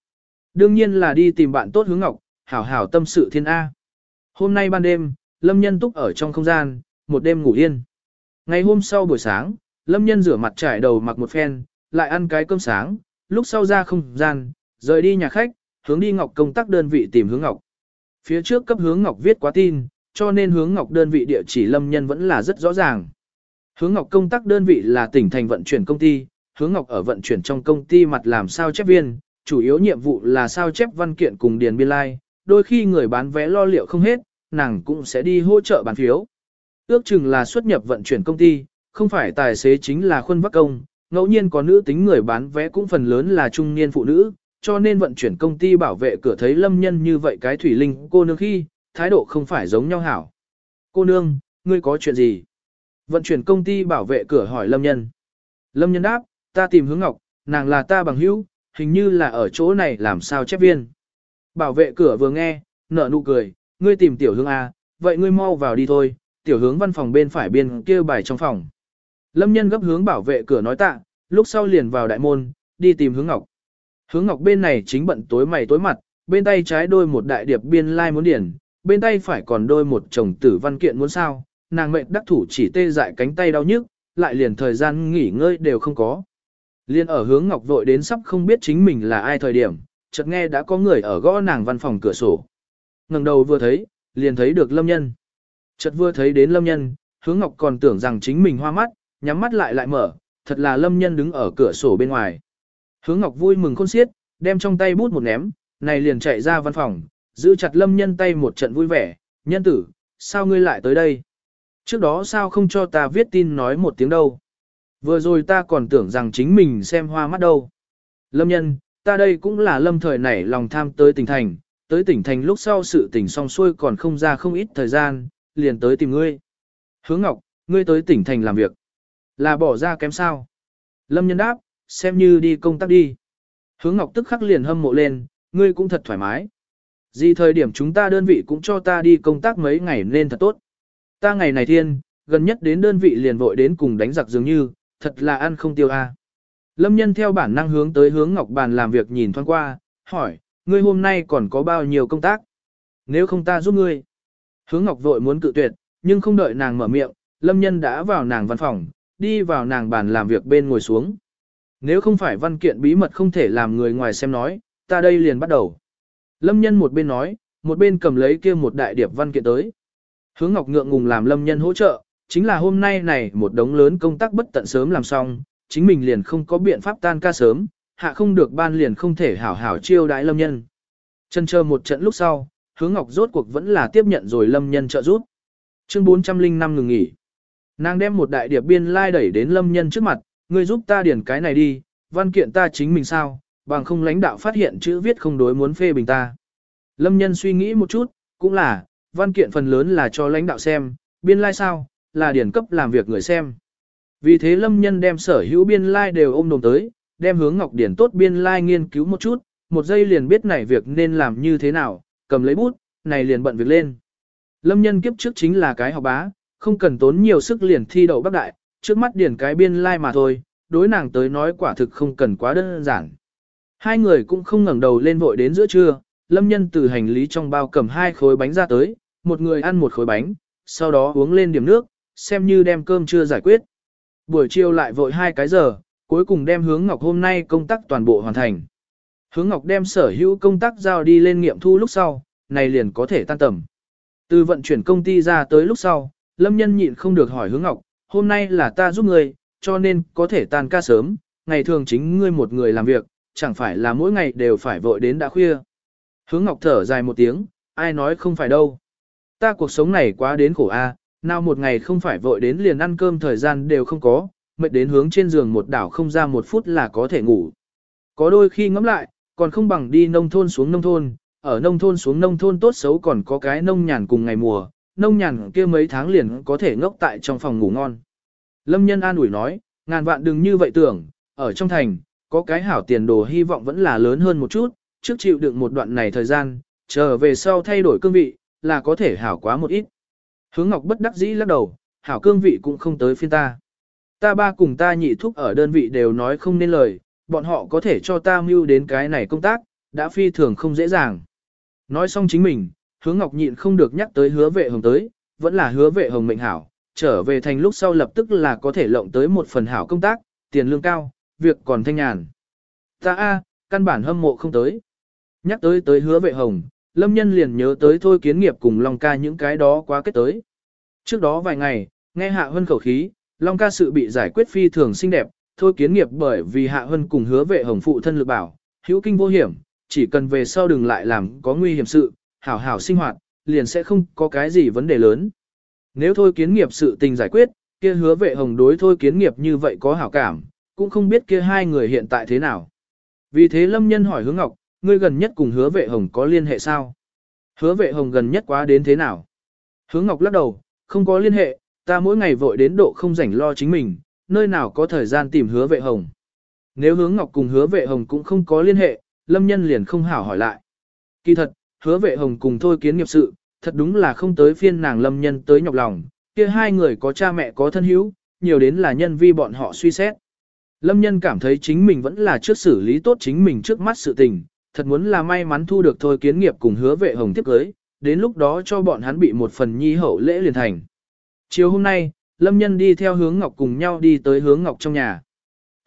Đương nhiên là đi tìm bạn tốt hướng ngọc, hảo hảo tâm sự thiên A. Hôm nay ban đêm, Lâm Nhân túc ở trong không gian, một đêm ngủ yên. Ngày hôm sau buổi sáng, Lâm Nhân rửa mặt trải đầu mặc một phen, lại ăn cái cơm sáng, lúc sau ra không gian, rời đi nhà khách, hướng đi Ngọc công tác đơn vị tìm hướng Ngọc. Phía trước cấp hướng Ngọc viết quá tin, cho nên hướng Ngọc đơn vị địa chỉ Lâm Nhân vẫn là rất rõ ràng. Hướng Ngọc công tác đơn vị là tỉnh thành vận chuyển công ty, hướng Ngọc ở vận chuyển trong công ty mặt làm sao chép viên, chủ yếu nhiệm vụ là sao chép văn kiện cùng điền biên lai, like. đôi khi người bán vé lo liệu không hết, nàng cũng sẽ đi hỗ trợ bán phiếu. Ước chừng là xuất nhập vận chuyển công ty, không phải tài xế chính là khuân vắc công, ngẫu nhiên có nữ tính người bán vé cũng phần lớn là trung niên phụ nữ, cho nên vận chuyển công ty bảo vệ cửa thấy lâm nhân như vậy cái thủy linh cô nương khi, thái độ không phải giống nhau hảo. Cô nương, ngươi có chuyện gì? Vận chuyển công ty bảo vệ cửa hỏi lâm nhân. Lâm nhân đáp, ta tìm hướng ngọc, nàng là ta bằng hữu, hình như là ở chỗ này làm sao chép viên. Bảo vệ cửa vừa nghe, nở nụ cười, ngươi tìm tiểu hướng A, vậy ngươi mau vào đi thôi, tiểu hướng văn phòng bên phải biên kia bài trong phòng. Lâm nhân gấp hướng bảo vệ cửa nói tạ, lúc sau liền vào đại môn, đi tìm hướng ngọc. Hướng ngọc bên này chính bận tối mày tối mặt, bên tay trái đôi một đại điệp biên lai like muốn điển, bên tay phải còn đôi một chồng tử văn kiện muốn sao, nàng mệnh đắc thủ chỉ tê dại cánh tay đau nhức, lại liền thời gian nghỉ ngơi đều không có. Liên ở hướng ngọc vội đến sắp không biết chính mình là ai thời điểm, chợt nghe đã có người ở gõ nàng văn phòng cửa sổ ngẩng đầu vừa thấy, liền thấy được lâm nhân. Chợt vừa thấy đến lâm nhân, hướng ngọc còn tưởng rằng chính mình hoa mắt, nhắm mắt lại lại mở, thật là lâm nhân đứng ở cửa sổ bên ngoài. Hướng ngọc vui mừng khôn xiết, đem trong tay bút một ném, này liền chạy ra văn phòng, giữ chặt lâm nhân tay một trận vui vẻ, nhân tử, sao ngươi lại tới đây? Trước đó sao không cho ta viết tin nói một tiếng đâu? Vừa rồi ta còn tưởng rằng chính mình xem hoa mắt đâu. Lâm nhân, ta đây cũng là lâm thời nảy lòng tham tới tỉnh thành, tới tỉnh thành lúc sau sự tỉnh xong xuôi còn không ra không ít thời gian, liền tới tìm ngươi. Hướng Ngọc, ngươi tới tỉnh thành làm việc. Là bỏ ra kém sao? Lâm nhân đáp, xem như đi công tác đi. Hướng Ngọc tức khắc liền hâm mộ lên, ngươi cũng thật thoải mái. Gì thời điểm chúng ta đơn vị cũng cho ta đi công tác mấy ngày nên thật tốt. Ta ngày này thiên, gần nhất đến đơn vị liền vội đến cùng đánh giặc dường như, thật là ăn không tiêu a. Lâm nhân theo bản năng hướng tới hướng Ngọc Bàn làm việc nhìn thoáng qua, hỏi, ngươi hôm nay còn có bao nhiêu công tác? Nếu không ta giúp ngươi. Hướng Ngọc vội muốn cự tuyệt, nhưng không đợi nàng mở miệng, Lâm nhân đã vào nàng văn phòng, đi vào nàng bàn làm việc bên ngồi xuống. Nếu không phải văn kiện bí mật không thể làm người ngoài xem nói, ta đây liền bắt đầu. Lâm nhân một bên nói, một bên cầm lấy kia một đại điệp văn kiện tới. Hướng Ngọc ngượng ngùng làm Lâm nhân hỗ trợ, chính là hôm nay này một đống lớn công tác bất tận sớm làm xong, chính mình liền không có biện pháp tan ca sớm, hạ không được ban liền không thể hảo hảo chiêu đãi Lâm nhân. Chân chờ một trận lúc sau, Hướng Ngọc rốt cuộc vẫn là tiếp nhận rồi Lâm nhân trợ giúp. Chương 405 ngừng nghỉ. Nàng đem một đại điệp biên lai like đẩy đến Lâm nhân trước mặt, ngươi giúp ta điền cái này đi, văn kiện ta chính mình sao, bằng không lãnh đạo phát hiện chữ viết không đối muốn phê bình ta. Lâm nhân suy nghĩ một chút, cũng là, văn kiện phần lớn là cho lãnh đạo xem, biên lai like sao, là điển cấp làm việc người xem. Vì thế Lâm nhân đem sở hữu biên lai like đều ôm đồm tới, đem hướng ngọc điển tốt biên lai like nghiên cứu một chút, một giây liền biết này việc nên làm như thế nào, cầm lấy bút, này liền bận việc lên. Lâm nhân kiếp trước chính là cái học bá, không cần tốn nhiều sức liền thi đậu bắc đại, trước mắt điển cái biên lai like mà thôi, đối nàng tới nói quả thực không cần quá đơn giản. Hai người cũng không ngẩng đầu lên vội đến giữa trưa, lâm nhân từ hành lý trong bao cầm hai khối bánh ra tới, một người ăn một khối bánh, sau đó uống lên điểm nước, xem như đem cơm chưa giải quyết. Buổi chiều lại vội hai cái giờ, cuối cùng đem hướng ngọc hôm nay công tác toàn bộ hoàn thành. Hướng ngọc đem sở hữu công tác giao đi lên nghiệm thu lúc sau, này liền có thể tan tầm. Từ vận chuyển công ty ra tới lúc sau, lâm nhân nhịn không được hỏi hướng ngọc, hôm nay là ta giúp người, cho nên có thể tan ca sớm, ngày thường chính ngươi một người làm việc, chẳng phải là mỗi ngày đều phải vội đến đã khuya. Hướng Ngọc thở dài một tiếng, ai nói không phải đâu. Ta cuộc sống này quá đến khổ a, nào một ngày không phải vội đến liền ăn cơm thời gian đều không có, mệt đến hướng trên giường một đảo không ra một phút là có thể ngủ. Có đôi khi ngẫm lại, còn không bằng đi nông thôn xuống nông thôn, ở nông thôn xuống nông thôn tốt xấu còn có cái nông nhàn cùng ngày mùa, nông nhàn kia mấy tháng liền có thể ngốc tại trong phòng ngủ ngon. Lâm nhân an ủi nói, ngàn vạn đừng như vậy tưởng, ở trong thành, có cái hảo tiền đồ hy vọng vẫn là lớn hơn một chút, trước chịu đựng một đoạn này thời gian, trở về sau thay đổi cương vị, là có thể hảo quá một ít. Hướng Ngọc bất đắc dĩ lắc đầu, hảo cương vị cũng không tới phiên ta. Ta ba cùng ta nhị thúc ở đơn vị đều nói không nên lời, bọn họ có thể cho ta mưu đến cái này công tác, đã phi thường không dễ dàng. Nói xong chính mình, hướng Ngọc nhịn không được nhắc tới hứa vệ hồng tới, vẫn là hứa vệ hồng mệnh hảo, trở về thành lúc sau lập tức là có thể lộng tới một phần hảo công tác, tiền lương cao, việc còn thanh nhàn. Ta a, căn bản hâm mộ không tới. Nhắc tới tới hứa vệ hồng, lâm nhân liền nhớ tới thôi kiến nghiệp cùng Long ca những cái đó quá kết tới. Trước đó vài ngày, nghe hạ hân khẩu khí, Long ca sự bị giải quyết phi thường xinh đẹp, thôi kiến nghiệp bởi vì hạ hân cùng hứa vệ hồng phụ thân lực bảo, hữu kinh vô hiểm, chỉ cần về sau đừng lại làm có nguy hiểm sự, hảo hảo sinh hoạt, liền sẽ không có cái gì vấn đề lớn. Nếu thôi kiến nghiệp sự tình giải quyết, kia hứa vệ hồng đối thôi kiến nghiệp như vậy có hảo cảm, cũng không biết kia hai người hiện tại thế nào. Vì thế Lâm Nhân hỏi Hứa Ngọc, ngươi gần nhất cùng hứa vệ hồng có liên hệ sao? Hứa vệ hồng gần nhất quá đến thế nào? Hứa Ngọc lắc đầu, không có liên hệ, ta mỗi ngày vội đến độ không rảnh lo chính mình, nơi nào có thời gian tìm hứa vệ hồng. Nếu Hứa Ngọc cùng hứa vệ hồng cũng không có liên hệ, Lâm Nhân liền không hảo hỏi lại. Kỳ thật, hứa vệ hồng cùng thôi kiến nghiệp sự, thật đúng là không tới phiên nàng Lâm Nhân tới nhọc lòng, kia hai người có cha mẹ có thân hữu, nhiều đến là nhân vi bọn họ suy xét. Lâm nhân cảm thấy chính mình vẫn là trước xử lý tốt chính mình trước mắt sự tình, thật muốn là may mắn thu được thôi kiến nghiệp cùng hứa vệ hồng tiếp cưới, đến lúc đó cho bọn hắn bị một phần nhi hậu lễ liền thành. Chiều hôm nay, Lâm nhân đi theo hướng Ngọc cùng nhau đi tới hướng Ngọc trong nhà.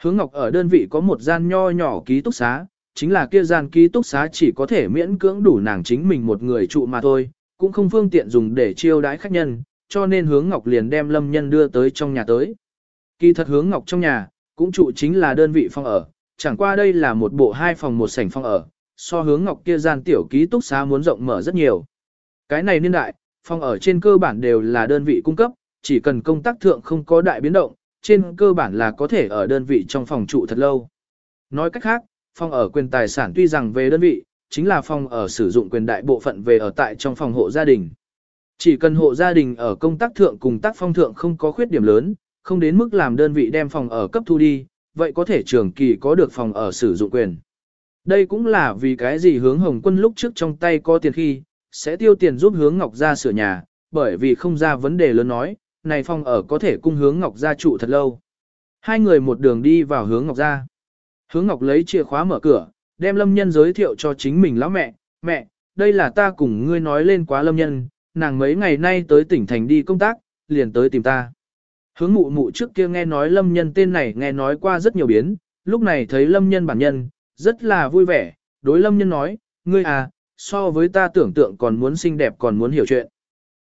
Hướng Ngọc ở đơn vị có một gian nho nhỏ ký túc xá, chính là kia gian ký túc xá chỉ có thể miễn cưỡng đủ nàng chính mình một người trụ mà thôi, cũng không phương tiện dùng để chiêu đãi khách nhân, cho nên hướng Ngọc liền đem Lâm nhân đưa tới trong nhà tới. Kỳ thật hướng Ngọc trong nhà, cũng trụ chính là đơn vị phòng ở, chẳng qua đây là một bộ hai phòng một sảnh phòng ở, so hướng ngọc kia gian tiểu ký túc xá muốn rộng mở rất nhiều. Cái này niên đại, phòng ở trên cơ bản đều là đơn vị cung cấp, chỉ cần công tác thượng không có đại biến động, trên cơ bản là có thể ở đơn vị trong phòng trụ thật lâu. Nói cách khác, phòng ở quyền tài sản tuy rằng về đơn vị, chính là phòng ở sử dụng quyền đại bộ phận về ở tại trong phòng hộ gia đình. Chỉ cần hộ gia đình ở công tác thượng cùng tác phong thượng không có khuyết điểm lớn, không đến mức làm đơn vị đem phòng ở cấp thu đi, vậy có thể trường kỳ có được phòng ở sử dụng quyền. Đây cũng là vì cái gì hướng hồng quân lúc trước trong tay có tiền khi, sẽ tiêu tiền giúp hướng ngọc gia sửa nhà, bởi vì không ra vấn đề lớn nói, này phòng ở có thể cung hướng ngọc gia trụ thật lâu. Hai người một đường đi vào hướng ngọc gia, Hướng ngọc lấy chìa khóa mở cửa, đem lâm nhân giới thiệu cho chính mình lão mẹ, mẹ, đây là ta cùng ngươi nói lên quá lâm nhân, nàng mấy ngày nay tới tỉnh thành đi công tác, liền tới tìm ta. Hướng mụ mụ trước kia nghe nói lâm nhân tên này nghe nói qua rất nhiều biến, lúc này thấy lâm nhân bản nhân, rất là vui vẻ, đối lâm nhân nói, ngươi à, so với ta tưởng tượng còn muốn xinh đẹp còn muốn hiểu chuyện.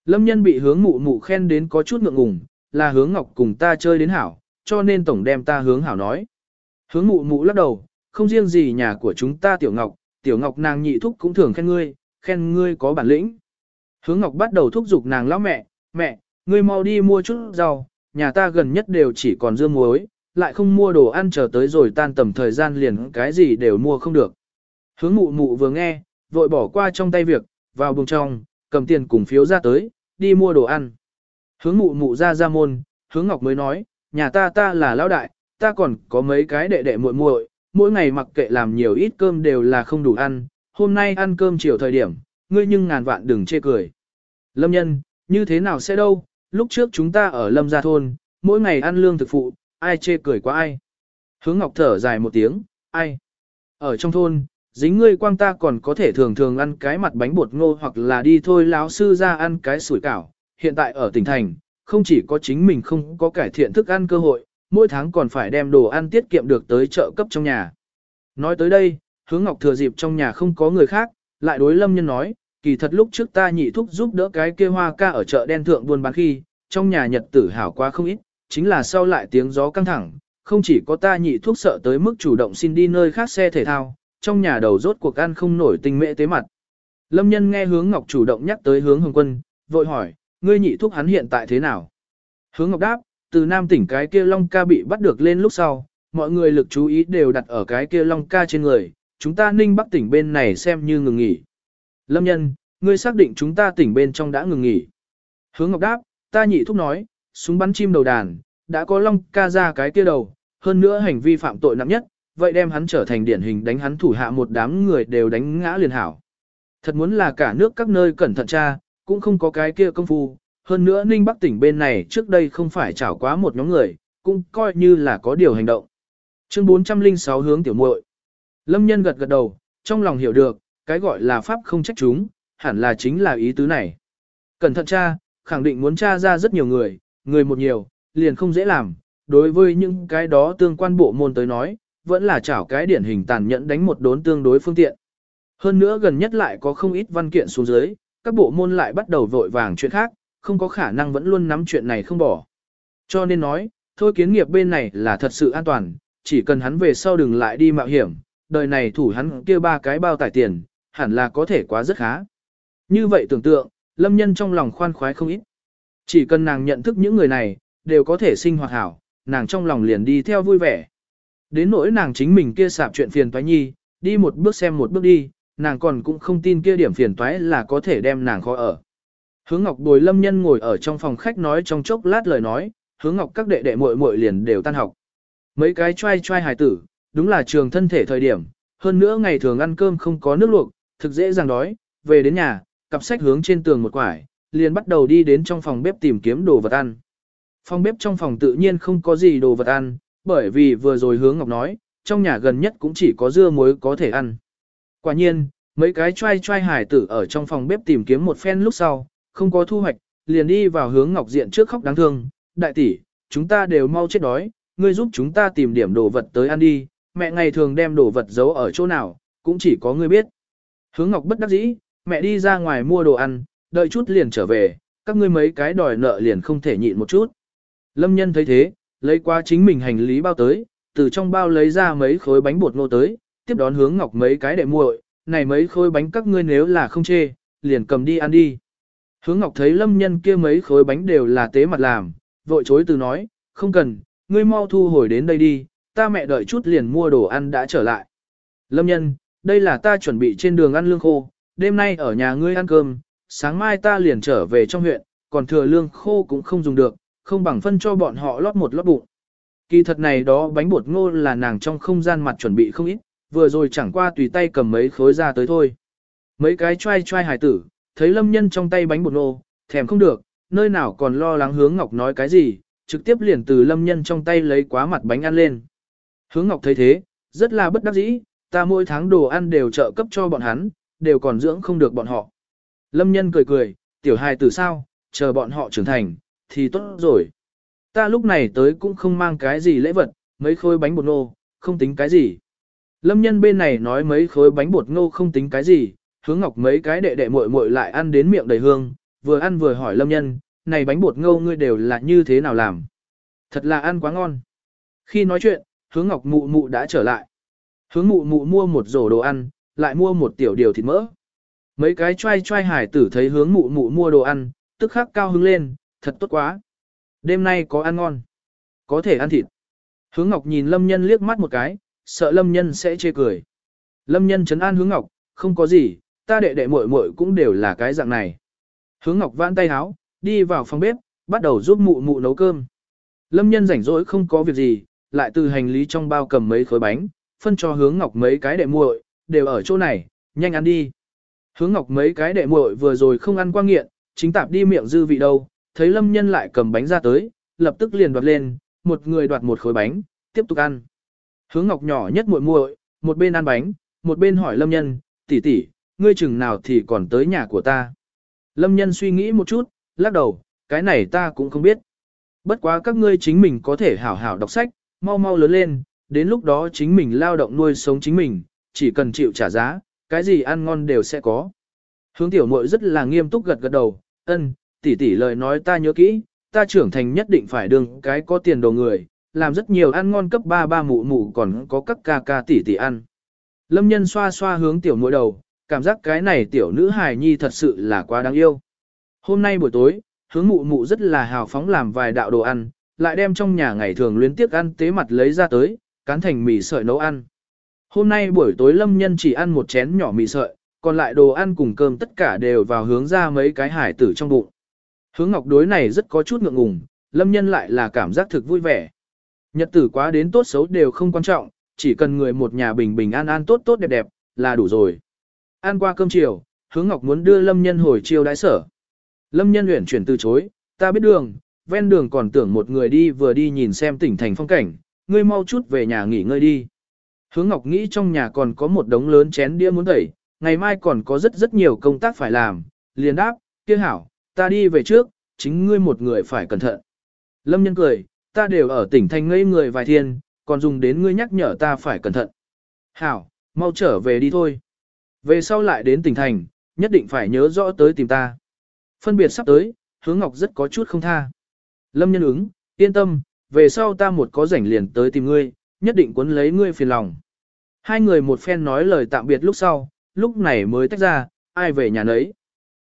Lâm nhân bị hướng mụ mụ khen đến có chút ngượng ngùng, là hướng ngọc cùng ta chơi đến hảo, cho nên tổng đem ta hướng hảo nói. Hướng mụ mụ lắc đầu, không riêng gì nhà của chúng ta tiểu ngọc, tiểu ngọc nàng nhị thúc cũng thường khen ngươi, khen ngươi có bản lĩnh. Hướng ngọc bắt đầu thúc giục nàng lão mẹ, mẹ, ngươi mau đi mua chút rau, nhà ta gần nhất đều chỉ còn dưa muối, lại không mua đồ ăn chờ tới rồi tan tầm thời gian liền cái gì đều mua không được. Hướng mụ mụ vừa nghe, vội bỏ qua trong tay việc, vào buồng trong, cầm tiền cùng phiếu ra tới, đi mua đồ ăn. Hướng mụ mụ ra ra môn, hướng ngọc mới nói, nhà ta ta là lão đại, ta còn có mấy cái đệ đệ muội muội, mỗi ngày mặc kệ làm nhiều ít cơm đều là không đủ ăn, hôm nay ăn cơm chiều thời điểm, ngươi nhưng ngàn vạn đừng chê cười. Lâm nhân, như thế nào sẽ đâu, lúc trước chúng ta ở lâm gia thôn, mỗi ngày ăn lương thực phụ, ai chê cười quá ai. Hướng Ngọc thở dài một tiếng, ai. Ở trong thôn, dính ngươi quang ta còn có thể thường thường ăn cái mặt bánh bột ngô hoặc là đi thôi láo sư ra ăn cái sủi cảo. Hiện tại ở tỉnh thành, không chỉ có chính mình không có cải thiện thức ăn cơ hội, mỗi tháng còn phải đem đồ ăn tiết kiệm được tới chợ cấp trong nhà. Nói tới đây, hướng Ngọc thừa dịp trong nhà không có người khác, lại đối Lâm Nhân nói, kỳ thật lúc trước ta nhị thúc giúp đỡ cái kia hoa ca ở chợ đen thượng buôn bán khi, trong nhà nhật tử hảo quá không ít, chính là sau lại tiếng gió căng thẳng, không chỉ có ta nhị thuốc sợ tới mức chủ động xin đi nơi khác xe thể thao, trong nhà đầu rốt cuộc ăn không nổi tinh mễ tế mặt. Lâm nhân nghe hướng ngọc chủ động nhắc tới hướng hồng quân, vội hỏi, ngươi nhị thúc hắn hiện tại thế nào? Hướng ngọc đáp, từ nam tỉnh cái kia long ca bị bắt được lên lúc sau, mọi người lực chú ý đều đặt ở cái kia long ca trên người, chúng ta ninh bắc tỉnh bên này xem như ngừng nghỉ. Lâm nhân, ngươi xác định chúng ta tỉnh bên trong đã ngừng nghỉ. Hướng ngọc đáp, ta nhị thúc nói, súng bắn chim đầu đàn, đã có long ca ra cái kia đầu, hơn nữa hành vi phạm tội nặng nhất, vậy đem hắn trở thành điển hình đánh hắn thủ hạ một đám người đều đánh ngã liền hảo. Thật muốn là cả nước các nơi cẩn thận tra, cũng không có cái kia công phu, hơn nữa Ninh Bắc tỉnh bên này trước đây không phải trảo quá một nhóm người, cũng coi như là có điều hành động. Chương 406 hướng tiểu muội. Lâm nhân gật gật đầu, trong lòng hiểu được, cái gọi là pháp không trách chúng, hẳn là chính là ý tứ này. Cẩn thận tra, khẳng định muốn tra ra rất nhiều người, người một nhiều, liền không dễ làm. Đối với những cái đó tương quan bộ môn tới nói, vẫn là chảo cái điển hình tàn nhẫn đánh một đốn tương đối phương tiện. Hơn nữa gần nhất lại có không ít văn kiện xuống dưới, các bộ môn lại bắt đầu vội vàng chuyện khác, không có khả năng vẫn luôn nắm chuyện này không bỏ. Cho nên nói, thôi kiến nghiệp bên này là thật sự an toàn, chỉ cần hắn về sau đừng lại đi mạo hiểm, đời này thủ hắn kia ba cái bao tải tiền, hẳn là có thể quá rất khá. Như vậy tưởng tượng, lâm nhân trong lòng khoan khoái không ít. Chỉ cần nàng nhận thức những người này, đều có thể sinh hoạt hảo, nàng trong lòng liền đi theo vui vẻ. Đến nỗi nàng chính mình kia sạp chuyện phiền toái nhi, đi một bước xem một bước đi, nàng còn cũng không tin kia điểm phiền toái là có thể đem nàng khó ở. Hướng Ngọc Bồi Lâm Nhân ngồi ở trong phòng khách nói trong chốc lát lời nói, Hướng Ngọc các đệ đệ muội muội liền đều tan học. Mấy cái trai trai hài tử, đúng là trường thân thể thời điểm, hơn nữa ngày thường ăn cơm không có nước luộc, thực dễ dàng đói, về đến nhà, cặp sách hướng trên tường một quải, liền bắt đầu đi đến trong phòng bếp tìm kiếm đồ vật ăn. Phòng bếp trong phòng tự nhiên không có gì đồ vật ăn, bởi vì vừa rồi hướng Ngọc nói, trong nhà gần nhất cũng chỉ có dưa muối có thể ăn. Quả nhiên, mấy cái trai trai hải tử ở trong phòng bếp tìm kiếm một phen lúc sau, không có thu hoạch, liền đi vào hướng Ngọc Diện trước khóc đáng thương, đại tỷ, chúng ta đều mau chết đói, ngươi giúp chúng ta tìm điểm đồ vật tới ăn đi, mẹ ngày thường đem đồ vật giấu ở chỗ nào, cũng chỉ có ngươi biết. Hướng Ngọc bất đắc dĩ, mẹ đi ra ngoài mua đồ ăn, đợi chút liền trở về, các ngươi mấy cái đòi nợ liền không thể nhịn một chút. Lâm nhân thấy thế, lấy qua chính mình hành lý bao tới, từ trong bao lấy ra mấy khối bánh bột ngô tới, tiếp đón hướng ngọc mấy cái để muội, này mấy khối bánh các ngươi nếu là không chê, liền cầm đi ăn đi. Hướng ngọc thấy lâm nhân kia mấy khối bánh đều là tế mặt làm, vội chối từ nói, không cần, ngươi mau thu hồi đến đây đi, ta mẹ đợi chút liền mua đồ ăn đã trở lại. Lâm nhân, đây là ta chuẩn bị trên đường ăn lương khô, đêm nay ở nhà ngươi ăn cơm, sáng mai ta liền trở về trong huyện, còn thừa lương khô cũng không dùng được, không bằng phân cho bọn họ lót một lót bụng. Kỳ thật này đó bánh bột ngô là nàng trong không gian mặt chuẩn bị không ít, vừa rồi chẳng qua tùy tay cầm mấy khối ra tới thôi. Mấy cái trai trai hài tử, thấy lâm nhân trong tay bánh bột ngô, thèm không được, nơi nào còn lo lắng hướng ngọc nói cái gì, trực tiếp liền từ lâm nhân trong tay lấy quá mặt bánh ăn lên. Hướng ngọc thấy thế, rất là bất đắc dĩ, ta mỗi tháng đồ ăn đều trợ cấp cho bọn hắn, đều còn dưỡng không được bọn họ. Lâm nhân cười cười, tiểu hài tử sao, chờ bọn họ trưởng thành, thì tốt rồi. Ta lúc này tới cũng không mang cái gì lễ vật, mấy khối bánh bột ngô, không tính cái gì. Lâm nhân bên này nói mấy khối bánh bột ngô không tính cái gì, hướng ngọc mấy cái đệ đệ muội muội lại ăn đến miệng đầy hương, vừa ăn vừa hỏi lâm nhân, này bánh bột ngô ngươi đều là như thế nào làm. Thật là ăn quá ngon. Khi nói chuyện, hướng ngọc mụ mụ đã trở lại. Hướng mụ mụ mua một rổ đồ ăn, lại mua một tiểu điều thịt mỡ. Mấy cái trai trai hải tử thấy hướng mụ mụ mua đồ ăn, tức khắc cao hứng lên, thật tốt quá. Đêm nay có ăn ngon. Có thể ăn thịt. Hướng Ngọc nhìn Lâm Nhân liếc mắt một cái, sợ Lâm Nhân sẽ chê cười. Lâm Nhân chấn an Hướng Ngọc, không có gì, ta đệ đệ muội muội cũng đều là cái dạng này. Hướng Ngọc vãn tay háo, đi vào phòng bếp, bắt đầu giúp mụ mụ nấu cơm. Lâm Nhân rảnh rỗi không có việc gì, lại từ hành lý trong bao cầm mấy khối bánh, phân cho Hướng Ngọc mấy cái đệ muội, đều ở chỗ này, nhanh ăn đi. Hướng Ngọc mấy cái đệ muội vừa rồi không ăn qua nghiện, chính tạp đi miệng dư vị đâu, thấy lâm nhân lại cầm bánh ra tới, lập tức liền đoạt lên, một người đoạt một khối bánh, tiếp tục ăn. Hướng ngọc nhỏ nhất muội muội, một bên ăn bánh, một bên hỏi lâm nhân, tỷ tỷ, ngươi chừng nào thì còn tới nhà của ta. Lâm nhân suy nghĩ một chút, lắc đầu, cái này ta cũng không biết. Bất quá các ngươi chính mình có thể hảo hảo đọc sách, mau mau lớn lên, đến lúc đó chính mình lao động nuôi sống chính mình, chỉ cần chịu trả giá, cái gì ăn ngon đều sẽ có. Hướng tiểu muội rất là nghiêm túc gật gật đầu, ân, tỷ tỷ lời nói ta nhớ kỹ, ta trưởng thành nhất định phải đương cái có tiền đồ người, làm rất nhiều ăn ngon cấp ba ba mụ mụ còn có các ca ca tỷ tỷ ăn. Lâm nhân xoa xoa hướng tiểu mũi đầu, cảm giác cái này tiểu nữ hài nhi thật sự là quá đáng yêu. Hôm nay buổi tối, hướng mụ mụ rất là hào phóng làm vài đạo đồ ăn, lại đem trong nhà ngày thường luyến tiếc ăn tế mặt lấy ra tới, cán thành mì sợi nấu ăn. Hôm nay buổi tối lâm nhân chỉ ăn một chén nhỏ mì sợi, còn lại đồ ăn cùng cơm tất cả đều vào hướng ra mấy cái hải tử trong bụng. Hướng ngọc đối này rất có chút ngượng ngùng, lâm nhân lại là cảm giác thực vui vẻ. Nhật tử quá đến tốt xấu đều không quan trọng, chỉ cần người một nhà bình bình an an tốt tốt đẹp đẹp, là đủ rồi. Ăn qua cơm chiều, hướng ngọc muốn đưa lâm nhân hồi chiêu đãi sở. Lâm nhân luyện chuyển từ chối, ta biết đường, ven đường còn tưởng một người đi vừa đi nhìn xem tỉnh thành phong cảnh, ngươi mau chút về nhà nghỉ ngơi đi. Hướng Ngọc nghĩ trong nhà còn có một đống lớn chén đĩa muốn tẩy, ngày mai còn có rất rất nhiều công tác phải làm, liền đáp, kia hảo, ta đi về trước, chính ngươi một người phải cẩn thận. Lâm nhân cười, ta đều ở tỉnh thành ngây người vài thiên, còn dùng đến ngươi nhắc nhở ta phải cẩn thận. Hảo, mau trở về đi thôi. Về sau lại đến tỉnh thành, nhất định phải nhớ rõ tới tìm ta. Phân biệt sắp tới, hướng ngọc rất có chút không tha. Lâm nhân ứng, yên tâm, về sau ta một có rảnh liền tới tìm ngươi, nhất định cuốn lấy ngươi phiền lòng. Hai người một phen nói lời tạm biệt lúc sau, lúc này mới tách ra, ai về nhà nấy.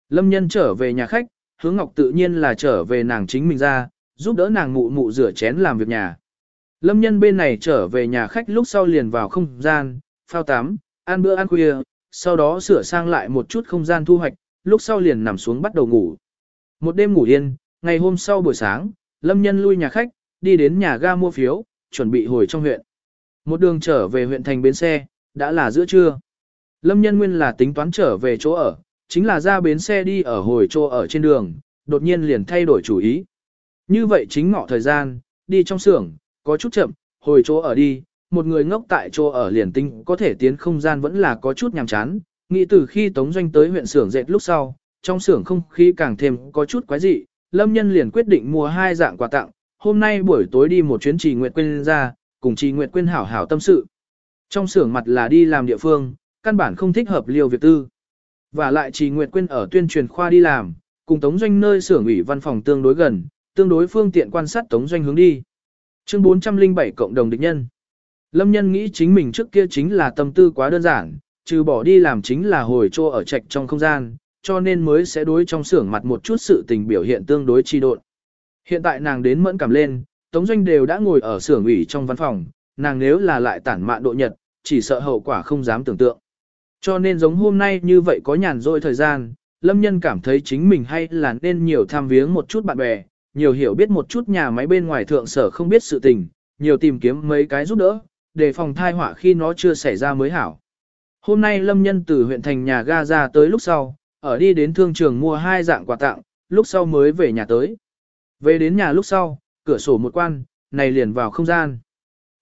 Lâm nhân trở về nhà khách, hướng ngọc tự nhiên là trở về nàng chính mình ra, giúp đỡ nàng mụ mụ rửa chén làm việc nhà. Lâm nhân bên này trở về nhà khách lúc sau liền vào không gian, phao tắm, ăn bữa ăn khuya, sau đó sửa sang lại một chút không gian thu hoạch, lúc sau liền nằm xuống bắt đầu ngủ. Một đêm ngủ yên, ngày hôm sau buổi sáng, Lâm nhân lui nhà khách, đi đến nhà ga mua phiếu, chuẩn bị hồi trong huyện. Một đường trở về huyện thành bến xe, đã là giữa trưa. Lâm nhân nguyên là tính toán trở về chỗ ở, chính là ra bến xe đi ở hồi trô ở trên đường, đột nhiên liền thay đổi chủ ý. Như vậy chính ngọ thời gian, đi trong xưởng, có chút chậm, hồi chỗ ở đi, một người ngốc tại chỗ ở liền tinh có thể tiến không gian vẫn là có chút nhàm chán, nghĩ từ khi Tống Doanh tới huyện xưởng dệt lúc sau, trong xưởng không khí càng thêm có chút quái dị, Lâm Nhân liền quyết định mua hai dạng quà tặng, hôm nay buổi tối đi một chuyến trì nguyệt quên ra, cùng trì nguyệt quên hảo hảo tâm sự. Trong xưởng mặt là đi làm địa phương, căn bản không thích hợp liều việc tư. Và lại trì nguyệt quyên ở tuyên truyền khoa đi làm, cùng Tống Doanh nơi xưởng ủy văn phòng tương đối gần, tương đối phương tiện quan sát Tống Doanh hướng đi. Chương 407 cộng đồng địch nhân. Lâm nhân nghĩ chính mình trước kia chính là tâm tư quá đơn giản, trừ bỏ đi làm chính là hồi trô ở trạch trong không gian, cho nên mới sẽ đối trong xưởng mặt một chút sự tình biểu hiện tương đối chi độn. Hiện tại nàng đến mẫn cảm lên, Tống Doanh đều đã ngồi ở xưởng ủy trong văn phòng, nàng nếu là lại tản mạn độ nhật, chỉ sợ hậu quả không dám tưởng tượng. Cho nên giống hôm nay như vậy có nhàn rỗi thời gian, Lâm Nhân cảm thấy chính mình hay là nên nhiều tham viếng một chút bạn bè, nhiều hiểu biết một chút nhà máy bên ngoài thượng sở không biết sự tình, nhiều tìm kiếm mấy cái giúp đỡ, để phòng thai họa khi nó chưa xảy ra mới hảo. Hôm nay Lâm Nhân từ huyện thành nhà ga ra tới lúc sau, ở đi đến thương trường mua hai dạng quà tặng, lúc sau mới về nhà tới. Về đến nhà lúc sau, cửa sổ một quan, này liền vào không gian.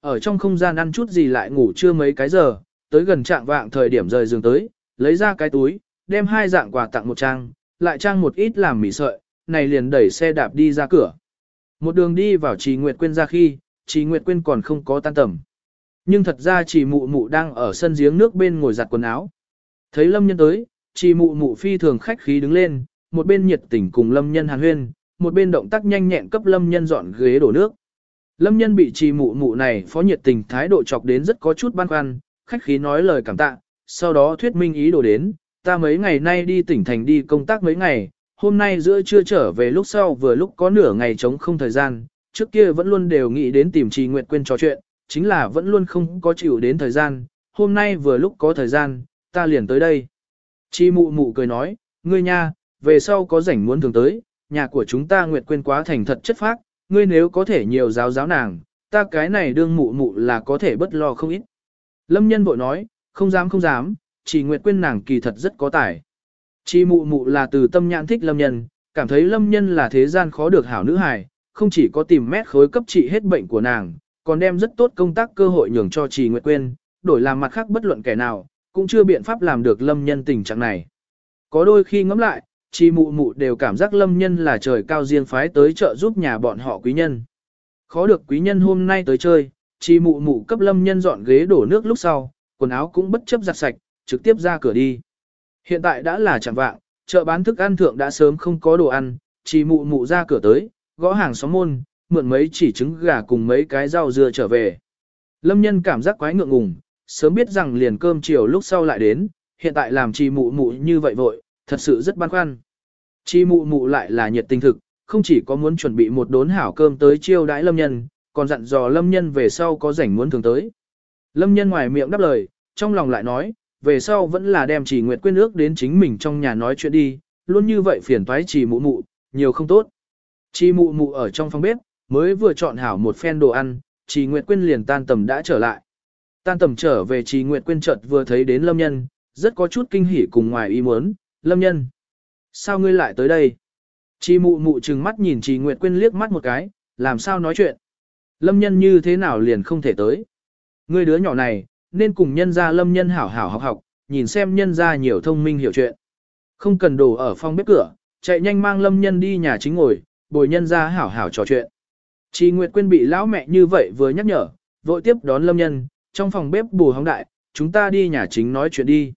Ở trong không gian ăn chút gì lại ngủ chưa mấy cái giờ, tới gần trạng vạng thời điểm rời giường tới, lấy ra cái túi, đem hai dạng quà tặng một trang, lại trang một ít làm mì sợi, này liền đẩy xe đạp đi ra cửa. Một đường đi vào Trì Nguyệt Quyên ra khi, Trì Nguyệt Quyên còn không có tan tầm. Nhưng thật ra Trì Mụ Mụ đang ở sân giếng nước bên ngồi giặt quần áo. Thấy Lâm Nhân tới, Trì Mụ Mụ phi thường khách khí đứng lên, một bên nhiệt tình cùng Lâm Nhân hàn huyên, một bên động tác nhanh nhẹn cấp Lâm Nhân dọn ghế đổ nước. Lâm Nhân bị Trì Mụ Mụ này phó nhiệt tình thái độ chọc đến rất có chút băn khoăn, khách khí nói lời cảm tạ, sau đó thuyết minh ý đồ đến, ta mấy ngày nay đi tỉnh thành đi công tác mấy ngày, hôm nay giữa trưa trở về lúc sau vừa lúc có nửa ngày trống không thời gian, trước kia vẫn luôn đều nghĩ đến tìm trì nguyện quên trò chuyện, chính là vẫn luôn không có chịu đến thời gian, hôm nay vừa lúc có thời gian, ta liền tới đây. Chi mụ mụ cười nói, ngươi nha, về sau có rảnh muốn thường tới, nhà của chúng ta nguyệt quên quá thành thật chất phác, ngươi nếu có thể nhiều giáo giáo nàng, ta cái này đương mụ mụ là có thể bất lo không ít. Lâm nhân bội nói, không dám không dám, chỉ nguyệt quên nàng kỳ thật rất có tài. Chỉ mụ mụ là từ tâm nhãn thích lâm nhân, cảm thấy lâm nhân là thế gian khó được hảo nữ hài, không chỉ có tìm mét khối cấp trị hết bệnh của nàng, còn đem rất tốt công tác cơ hội nhường cho chỉ Nguyệt Quyên, đổi làm mặt khác bất luận kẻ nào, cũng chưa biện pháp làm được lâm nhân tình trạng này. Có đôi khi ngẫm lại, chỉ mụ mụ đều cảm giác lâm nhân là trời cao riêng phái tới trợ giúp nhà bọn họ quý nhân. Khó được quý nhân hôm nay tới chơi, Chi mụ mụ cấp lâm nhân dọn ghế đổ nước lúc sau, quần áo cũng bất chấp giặt sạch, trực tiếp ra cửa đi. Hiện tại đã là chẳng vạng, chợ bán thức ăn thượng đã sớm không có đồ ăn, chỉ mụ mụ ra cửa tới, gõ hàng xóm môn, mượn mấy chỉ trứng gà cùng mấy cái rau dưa trở về. Lâm nhân cảm giác quái ngượng ngùng, sớm biết rằng liền cơm chiều lúc sau lại đến, hiện tại làm trì mụ mụ như vậy vội, thật sự rất băn khoăn. Trì mụ mụ lại là nhiệt tình thực, không chỉ có muốn chuẩn bị một đốn hảo cơm tới chiêu đãi lâm nhân, còn dặn dò lâm nhân về sau có rảnh muốn thường tới. Lâm nhân ngoài miệng đáp lời, trong lòng lại nói, về sau vẫn là đem chỉ nguyệt quyên ước đến chính mình trong nhà nói chuyện đi, luôn như vậy phiền toái chỉ mụ mụ, nhiều không tốt. Chỉ mụ mụ ở trong phòng bếp, mới vừa chọn hảo một phen đồ ăn, chỉ nguyệt quyên liền tan tầm đã trở lại. Tan tầm trở về chỉ nguyệt quyên chợt vừa thấy đến lâm nhân, rất có chút kinh hỉ cùng ngoài ý muốn, lâm nhân. Sao ngươi lại tới đây? Chỉ mụ mụ trừng mắt nhìn chỉ nguyệt Quyên liếc mắt một cái, làm sao nói chuyện? Lâm nhân như thế nào liền không thể tới? Ngươi đứa nhỏ này, nên cùng nhân gia lâm nhân hảo hảo học học, nhìn xem nhân gia nhiều thông minh hiểu chuyện. Không cần đồ ở phòng bếp cửa, chạy nhanh mang lâm nhân đi nhà chính ngồi, bồi nhân gia hảo hảo trò chuyện. Chị Nguyệt Quyên bị lão mẹ như vậy vừa nhắc nhở, vội tiếp đón lâm nhân, trong phòng bếp bù hóng đại, chúng ta đi nhà chính nói chuyện đi.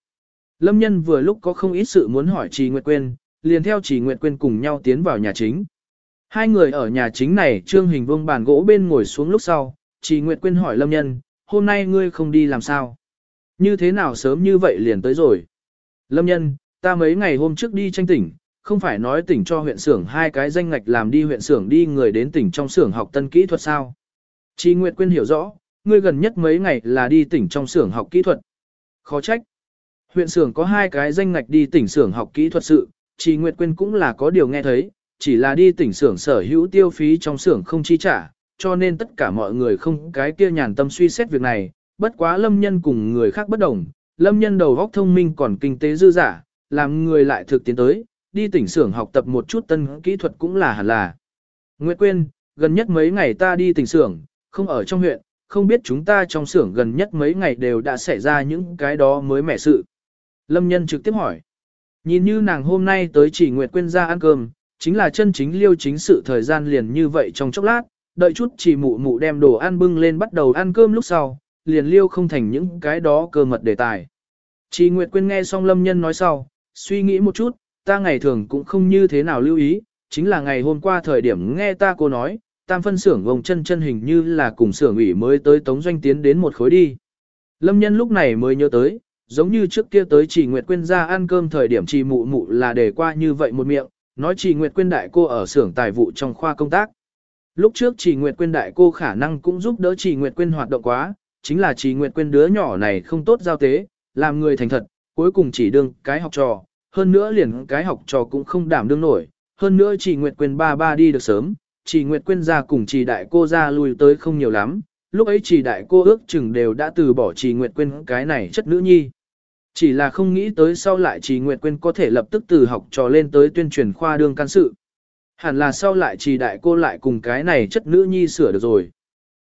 Lâm nhân vừa lúc có không ít sự muốn hỏi chị Nguyệt Quyên, liền theo chị Nguyệt Quyên cùng nhau tiến vào nhà chính. Hai người ở nhà chính này trương hình vương bàn gỗ bên ngồi xuống lúc sau, chỉ Nguyệt Quyên hỏi Lâm Nhân, hôm nay ngươi không đi làm sao? Như thế nào sớm như vậy liền tới rồi? Lâm nhân, ta mấy ngày hôm trước đi tranh tỉnh, không phải nói tỉnh cho huyện xưởng hai cái danh ngạch làm đi huyện xưởng đi người đến tỉnh trong xưởng học tân kỹ thuật sao? Chỉ Nguyệt Quyên hiểu rõ, ngươi gần nhất mấy ngày là đi tỉnh trong xưởng học kỹ thuật. Khó trách. Huyện xưởng có hai cái danh ngạch đi tỉnh xưởng học kỹ thuật sự, Chỉ Nguyệt Quyên cũng là có điều nghe thấy, chỉ là đi tỉnh xưởng sở hữu tiêu phí trong xưởng không chi trả, cho nên tất cả mọi người không cái kia nhàn tâm suy xét việc này, bất quá lâm nhân cùng người khác bất đồng, lâm nhân đầu óc thông minh còn kinh tế dư giả, làm người lại thực tiến tới, đi tỉnh xưởng học tập một chút tân kỹ thuật cũng là hẳn là. Nguyệt Quyên, gần nhất mấy ngày ta đi tỉnh xưởng, không ở trong huyện, không biết chúng ta trong xưởng gần nhất mấy ngày đều đã xảy ra những cái đó mới mẻ sự. Lâm nhân trực tiếp hỏi. Nhìn như nàng hôm nay tới chỉ Nguyệt Quyên ra ăn cơm, chính là chân chính liêu chính sự thời gian liền như vậy trong chốc lát, đợi chút chỉ mụ mụ đem đồ ăn bưng lên bắt đầu ăn cơm lúc sau, liền liêu không thành những cái đó cơ mật đề tài. Chỉ Nguyệt Quyên nghe xong Lâm Nhân nói sau, suy nghĩ một chút, ta ngày thường cũng không như thế nào lưu ý, chính là ngày hôm qua thời điểm nghe ta cô nói, tam phân xưởng vòng chân chân hình như là cùng xưởng ủy mới tới tống doanh tiến đến một khối đi. Lâm Nhân lúc này mới nhớ tới, giống như trước kia tới chỉ Nguyệt Quyên ra ăn cơm thời điểm chỉ mụ mụ là để qua như vậy một miệng, nói chỉ Nguyệt Quyên đại cô ở xưởng tài vụ trong khoa công tác. Lúc trước chỉ Nguyệt Quyên đại cô khả năng cũng giúp đỡ chỉ Nguyệt Quyên hoạt động quá, chính là chỉ Nguyệt Quyên đứa nhỏ này không tốt giao tế, làm người thành thật, cuối cùng chỉ đương cái học trò, hơn nữa liền cái học trò cũng không đảm đương nổi, hơn nữa chỉ Nguyệt Quyên ba ba đi được sớm, chỉ Nguyệt Quyên ra cùng chỉ đại cô ra lui tới không nhiều lắm, lúc ấy chỉ đại cô ước chừng đều đã từ bỏ chỉ Nguyệt Quyên cái này chất nữ nhi. Chỉ là không nghĩ tới sau lại trì Nguyệt Quyên có thể lập tức từ học trò lên tới tuyên truyền khoa đương can sự. Hẳn là sau lại trì đại cô lại cùng cái này chất nữ nhi sửa được rồi.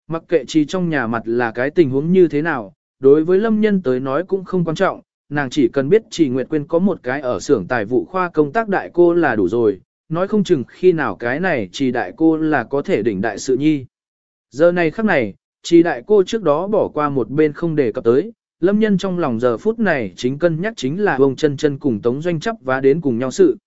Mặc kệ trì trong nhà mặt là cái tình huống như thế nào, đối với lâm nhân tới nói cũng không quan trọng, nàng chỉ cần biết trì Nguyệt Quyên có một cái ở xưởng tài vụ khoa công tác đại cô là đủ rồi, nói không chừng khi nào cái này trì đại cô là có thể đỉnh đại sự nhi. Giờ này khắc này, trì đại cô trước đó bỏ qua một bên không đề cập tới, lâm nhân trong lòng giờ phút này chính cân nhắc chính là ông chân chân cùng tống doanh chấp và đến cùng nhau sự.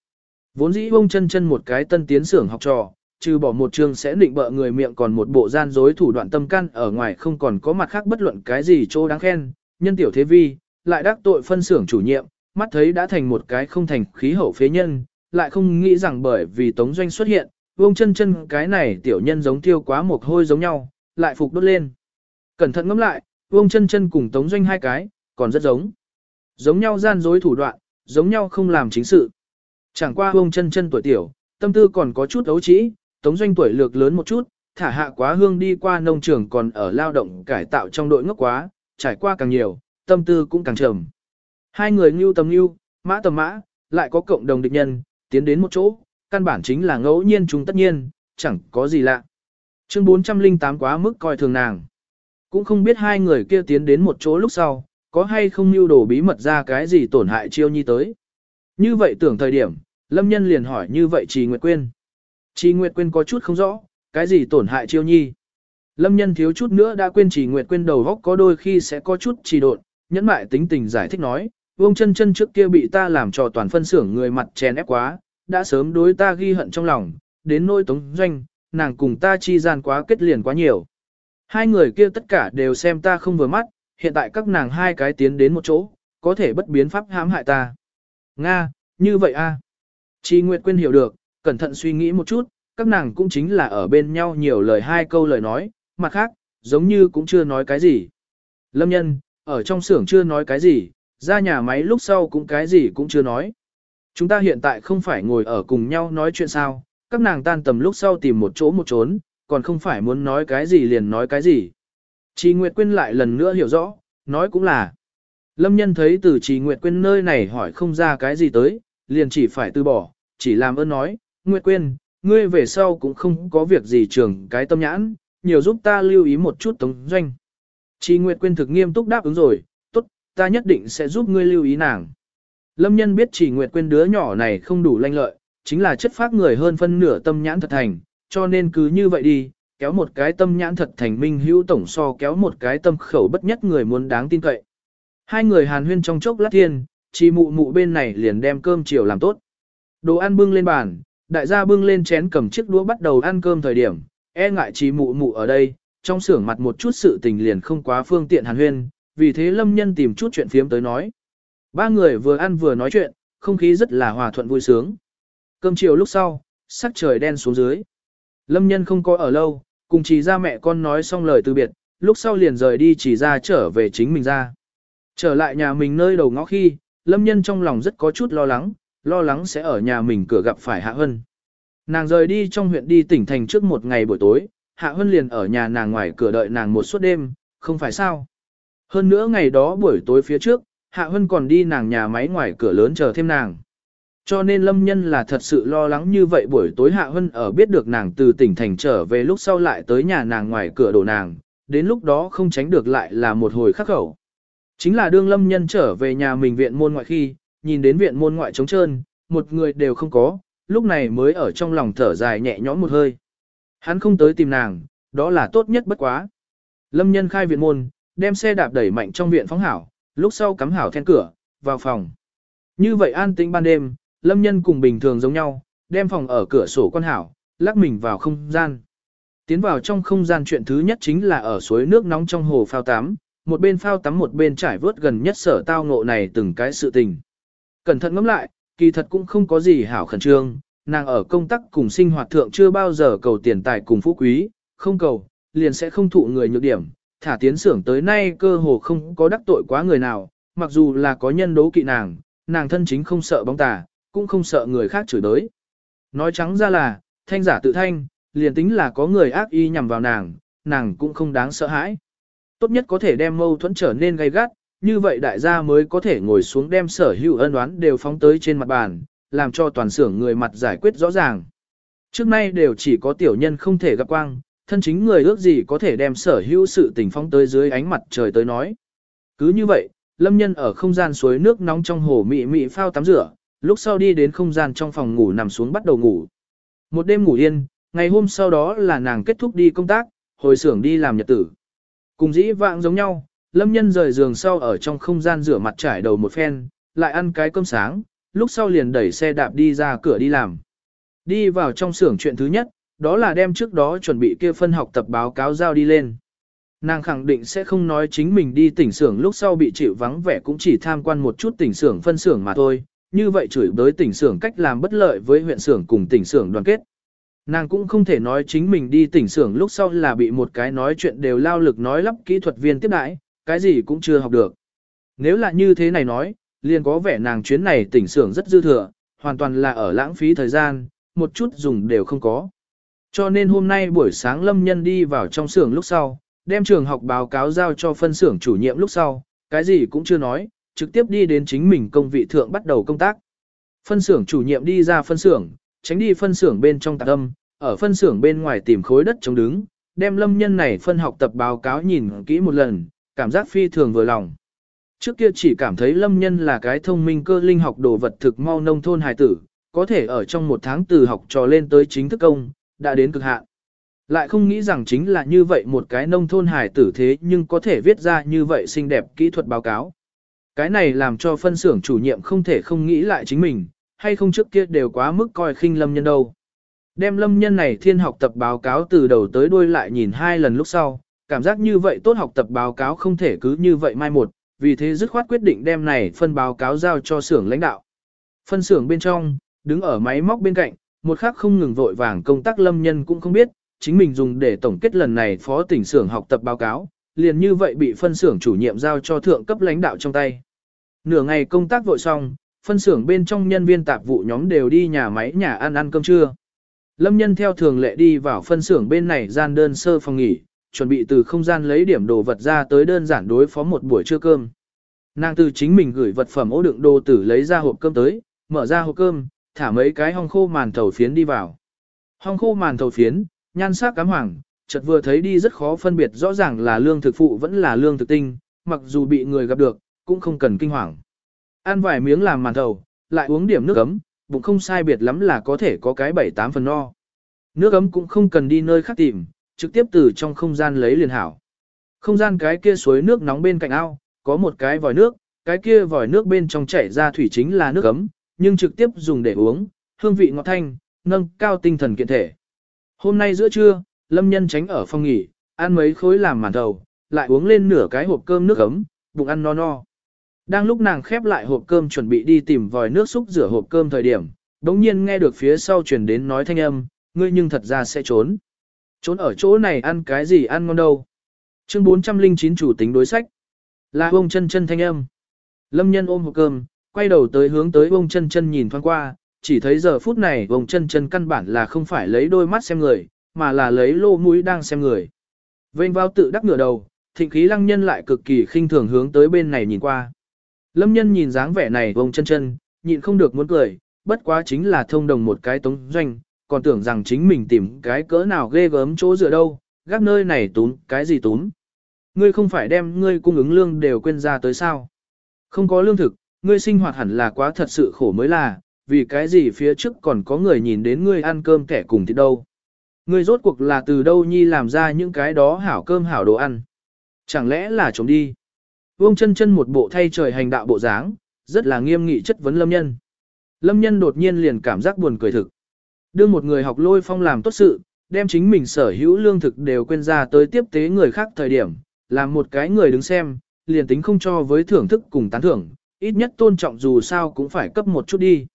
Vốn dĩ ông chân chân một cái tân tiến xưởng học trò, trừ bỏ một chương sẽ định bợ người miệng còn một bộ gian dối thủ đoạn tâm can ở ngoài không còn có mặt khác bất luận cái gì chỗ đáng khen, nhân tiểu thế vi, lại đắc tội phân xưởng chủ nhiệm, mắt thấy đã thành một cái không thành khí hậu phế nhân, lại không nghĩ rằng bởi vì tống doanh xuất hiện, ông chân chân cái này tiểu nhân giống tiêu quá một hôi giống nhau, lại phục đốt lên. Cẩn thận ngẫm lại, vông chân chân cùng tống doanh hai cái, còn rất giống. Giống nhau gian dối thủ đoạn, giống nhau không làm chính sự. Chẳng qua hương chân chân tuổi tiểu, tâm tư còn có chút ấu trĩ, tống doanh tuổi lược lớn một chút, thả hạ quá hương đi qua nông trường còn ở lao động cải tạo trong đội ngốc quá, trải qua càng nhiều, tâm tư cũng càng trầm. Hai người ngưu tầm ngưu, mã tầm mã, lại có cộng đồng địch nhân, tiến đến một chỗ, căn bản chính là ngẫu nhiên chúng tất nhiên, chẳng có gì lạ. Chương 408 quá mức coi thường nàng. Cũng không biết hai người kia tiến đến một chỗ lúc sau, có hay không mưu đồ bí mật ra cái gì tổn hại chiêu nhi tới. Như vậy tưởng thời điểm, Lâm Nhân liền hỏi như vậy Trì Nguyệt Quyên. Trì Nguyệt Quyên có chút không rõ, cái gì tổn hại chiêu nhi. Lâm Nhân thiếu chút nữa đã quên Trì Nguyệt Quyên đầu góc có đôi khi sẽ có chút trì độn, nhẫn mại tính tình giải thích nói, Vương chân chân trước kia bị ta làm cho toàn phân xưởng người mặt chèn ép quá, đã sớm đối ta ghi hận trong lòng, đến nỗi tống doanh, nàng cùng ta chi gian quá kết liền quá nhiều. Hai người kia tất cả đều xem ta không vừa mắt, hiện tại các nàng hai cái tiến đến một chỗ, có thể bất biến pháp hãm hại ta. Nga, như vậy a. À. Chi Nguyệt Quyên hiểu được, cẩn thận suy nghĩ một chút, các nàng cũng chính là ở bên nhau nhiều lời hai câu lời nói, mặt khác, giống như cũng chưa nói cái gì. Lâm nhân, ở trong xưởng chưa nói cái gì, ra nhà máy lúc sau cũng cái gì cũng chưa nói. Chúng ta hiện tại không phải ngồi ở cùng nhau nói chuyện sao, các nàng tan tầm lúc sau tìm một chỗ một trốn, còn không phải muốn nói cái gì liền nói cái gì. trì Nguyệt Quyên lại lần nữa hiểu rõ, nói cũng là. Lâm nhân thấy từ trì Nguyệt Quyên nơi này hỏi không ra cái gì tới, liền chỉ phải từ bỏ, chỉ làm ơn nói, Nguyệt Quyên, ngươi về sau cũng không có việc gì trường cái tâm nhãn, nhiều giúp ta lưu ý một chút tống doanh. trì Nguyệt Quyên thực nghiêm túc đáp ứng rồi, tốt, ta nhất định sẽ giúp ngươi lưu ý nàng. Lâm nhân biết trì Nguyệt Quyên đứa nhỏ này không đủ lanh lợi, chính là chất phác người hơn phân nửa tâm nhãn thật thành, cho nên cứ như vậy đi, kéo một cái tâm nhãn thật thành minh hữu tổng so kéo một cái tâm khẩu bất nhất người muốn đáng tin cậy. Hai người hàn huyên trong chốc lát thiên, chỉ mụ mụ bên này liền đem cơm chiều làm tốt. Đồ ăn bưng lên bàn, đại gia bưng lên chén cầm chiếc đũa bắt đầu ăn cơm thời điểm, e ngại chỉ mụ mụ ở đây, trong xưởng mặt một chút sự tình liền không quá phương tiện hàn huyên, vì thế lâm nhân tìm chút chuyện phiếm tới nói. Ba người vừa ăn vừa nói chuyện, không khí rất là hòa thuận vui sướng. Cơm chiều lúc sau, sắc trời đen xuống dưới. Lâm nhân không có ở lâu, cùng chỉ ra mẹ con nói xong lời từ biệt, lúc sau liền rời đi chỉ ra trở về chính mình ra. Trở lại nhà mình nơi đầu ngõ khi, lâm nhân trong lòng rất có chút lo lắng, lo lắng sẽ ở nhà mình cửa gặp phải Hạ Hân. Nàng rời đi trong huyện đi tỉnh thành trước một ngày buổi tối, Hạ Hân liền ở nhà nàng ngoài cửa đợi nàng một suốt đêm, không phải sao. Hơn nữa ngày đó buổi tối phía trước, Hạ Hân còn đi nàng nhà máy ngoài cửa lớn chờ thêm nàng. Cho nên Lâm Nhân là thật sự lo lắng như vậy buổi tối Hạ Hân ở biết được nàng từ tỉnh thành trở về lúc sau lại tới nhà nàng ngoài cửa đổ nàng, đến lúc đó không tránh được lại là một hồi khắc khẩu. Chính là đương Lâm Nhân trở về nhà mình viện môn ngoại khi, nhìn đến viện môn ngoại trống trơn, một người đều không có, lúc này mới ở trong lòng thở dài nhẹ nhõm một hơi. Hắn không tới tìm nàng, đó là tốt nhất bất quá. Lâm Nhân khai viện môn, đem xe đạp đẩy mạnh trong viện phóng hảo, lúc sau cắm hảo then cửa, vào phòng. Như vậy an tĩnh ban đêm, Lâm Nhân cùng bình thường giống nhau, đem phòng ở cửa sổ quan hảo, lắc mình vào không gian. Tiến vào trong không gian chuyện thứ nhất chính là ở suối nước nóng trong hồ phao tắm, một bên phao tắm một bên trải vớt gần nhất sở tao ngộ này từng cái sự tình. Cẩn thận ngẫm lại, kỳ thật cũng không có gì hảo khẩn trương, nàng ở công tác cùng sinh hoạt thượng chưa bao giờ cầu tiền tài cùng phú quý, không cầu, liền sẽ không thụ người nhược điểm, thả tiến xưởng tới nay cơ hồ không có đắc tội quá người nào, mặc dù là có nhân đố kỵ nàng, nàng thân chính không sợ bóng tà, cũng không sợ người khác chửi đới. Nói trắng ra là, thanh giả tự thanh, liền tính là có người ác y nhằm vào nàng, nàng cũng không đáng sợ hãi. Tốt nhất có thể đem mâu thuẫn trở nên gay gắt, như vậy đại gia mới có thể ngồi xuống đem sở hữu ân oán đều phóng tới trên mặt bàn, làm cho toàn xưởng người mặt giải quyết rõ ràng. Trước nay đều chỉ có tiểu nhân không thể gặp quang, thân chính người ước gì có thể đem sở hữu sự tình phóng tới dưới ánh mặt trời tới nói. Cứ như vậy, lâm nhân ở không gian suối nước nóng trong hồ mị mị phao tắm rửa, lúc sau đi đến không gian trong phòng ngủ nằm xuống bắt đầu ngủ. Một đêm ngủ yên, ngày hôm sau đó là nàng kết thúc đi công tác, hồi xưởng đi làm nhật tử. Cùng dĩ vãng giống nhau, lâm nhân rời giường sau ở trong không gian rửa mặt trải đầu một phen, lại ăn cái cơm sáng, lúc sau liền đẩy xe đạp đi ra cửa đi làm. Đi vào trong xưởng chuyện thứ nhất, đó là đem trước đó chuẩn bị kia phân học tập báo cáo giao đi lên. Nàng khẳng định sẽ không nói chính mình đi tỉnh xưởng lúc sau bị chịu vắng vẻ cũng chỉ tham quan một chút tỉnh xưởng phân xưởng mà thôi, như vậy chửi bới tỉnh xưởng cách làm bất lợi với huyện xưởng cùng tỉnh xưởng đoàn kết. Nàng cũng không thể nói chính mình đi tỉnh xưởng lúc sau là bị một cái nói chuyện đều lao lực nói lắp kỹ thuật viên tiếp đãi, cái gì cũng chưa học được. Nếu là như thế này nói, liền có vẻ nàng chuyến này tỉnh xưởng rất dư thừa, hoàn toàn là ở lãng phí thời gian, một chút dùng đều không có. Cho nên hôm nay buổi sáng Lâm Nhân đi vào trong xưởng lúc sau, đem trường học báo cáo giao cho phân xưởng chủ nhiệm lúc sau, cái gì cũng chưa nói, trực tiếp đi đến chính mình công vị thượng bắt đầu công tác. Phân xưởng chủ nhiệm đi ra phân xưởng, tránh đi phân xưởng bên trong tạc âm, ở phân xưởng bên ngoài tìm khối đất chống đứng, đem lâm nhân này phân học tập báo cáo nhìn kỹ một lần, cảm giác phi thường vừa lòng. Trước kia chỉ cảm thấy lâm nhân là cái thông minh cơ linh học đồ vật thực mau nông thôn hài tử, có thể ở trong một tháng từ học trò lên tới chính thức công, đã đến cực hạn. Lại không nghĩ rằng chính là như vậy một cái nông thôn hài tử thế nhưng có thể viết ra như vậy xinh đẹp kỹ thuật báo cáo. Cái này làm cho phân xưởng chủ nhiệm không thể không nghĩ lại chính mình, hay không trước kia đều quá mức coi khinh lâm nhân đâu. Đem lâm nhân này thiên học tập báo cáo từ đầu tới đuôi lại nhìn hai lần lúc sau, cảm giác như vậy tốt học tập báo cáo không thể cứ như vậy mai một, vì thế dứt khoát quyết định đem này phân báo cáo giao cho xưởng lãnh đạo. Phân xưởng bên trong, đứng ở máy móc bên cạnh, một khắc không ngừng vội vàng công tác lâm nhân cũng không biết, chính mình dùng để tổng kết lần này phó tỉnh xưởng học tập báo cáo, liền như vậy bị phân xưởng chủ nhiệm giao cho thượng cấp lãnh đạo trong tay. Nửa ngày công tác vội xong, phân xưởng bên trong nhân viên tạp vụ nhóm đều đi nhà máy nhà ăn ăn cơm trưa. Lâm nhân theo thường lệ đi vào phân xưởng bên này gian đơn sơ phòng nghỉ, chuẩn bị từ không gian lấy điểm đồ vật ra tới đơn giản đối phó một buổi trưa cơm. Nàng từ chính mình gửi vật phẩm ố đựng đồ tử lấy ra hộp cơm tới, mở ra hộp cơm, thả mấy cái hong khô màn thầu phiến đi vào. Hong khô màn thầu phiến, nhan sắc cám hoàng, chợt vừa thấy đi rất khó phân biệt rõ ràng là lương thực phụ vẫn là lương thực tinh, mặc dù bị người gặp được, cũng không cần kinh hoàng. Ăn vài miếng làm màn thầu, lại uống điểm nước ấm, bụng không sai biệt lắm là có thể có cái 7-8 phần no. Nước ấm cũng không cần đi nơi khác tìm, trực tiếp từ trong không gian lấy liền hảo. Không gian cái kia suối nước nóng bên cạnh ao, có một cái vòi nước, cái kia vòi nước bên trong chảy ra thủy chính là nước ấm, nhưng trực tiếp dùng để uống, hương vị ngọt thanh, nâng cao tinh thần kiện thể. Hôm nay giữa trưa, Lâm Nhân tránh ở phòng nghỉ, ăn mấy khối làm màn đầu, lại uống lên nửa cái hộp cơm nước ấm, bụng ăn no no. Đang lúc nàng khép lại hộp cơm chuẩn bị đi tìm vòi nước xúc rửa hộp cơm thời điểm, đống nhiên nghe được phía sau truyền đến nói thanh âm, ngươi nhưng thật ra sẽ trốn. Trốn ở chỗ này ăn cái gì ăn ngon đâu. Chương 409 chủ tính đối sách. Là ông chân chân thanh âm. Lâm nhân ôm hộp cơm, quay đầu tới hướng tới ông chân chân nhìn thoáng qua, chỉ thấy giờ phút này ông chân chân căn bản là không phải lấy đôi mắt xem người, mà là lấy lô mũi đang xem người. Vênh vào tự đắc ngửa đầu, thịnh khí lăng nhân lại cực kỳ khinh thường hướng tới bên này nhìn qua. Lâm nhân nhìn dáng vẻ này vông chân chân, nhịn không được muốn cười, bất quá chính là thông đồng một cái tống doanh, còn tưởng rằng chính mình tìm cái cỡ nào ghê gớm chỗ dựa đâu, gác nơi này tún, cái gì tún. Ngươi không phải đem ngươi cung ứng lương đều quên ra tới sao. Không có lương thực, ngươi sinh hoạt hẳn là quá thật sự khổ mới là, vì cái gì phía trước còn có người nhìn đến ngươi ăn cơm kẻ cùng thì đâu. Ngươi rốt cuộc là từ đâu nhi làm ra những cái đó hảo cơm hảo đồ ăn. Chẳng lẽ là chống đi. Vương chân chân một bộ thay trời hành đạo bộ dáng, rất là nghiêm nghị chất vấn lâm nhân. Lâm nhân đột nhiên liền cảm giác buồn cười thực. Đưa một người học lôi phong làm tốt sự, đem chính mình sở hữu lương thực đều quên ra tới tiếp tế người khác thời điểm, làm một cái người đứng xem, liền tính không cho với thưởng thức cùng tán thưởng, ít nhất tôn trọng dù sao cũng phải cấp một chút đi.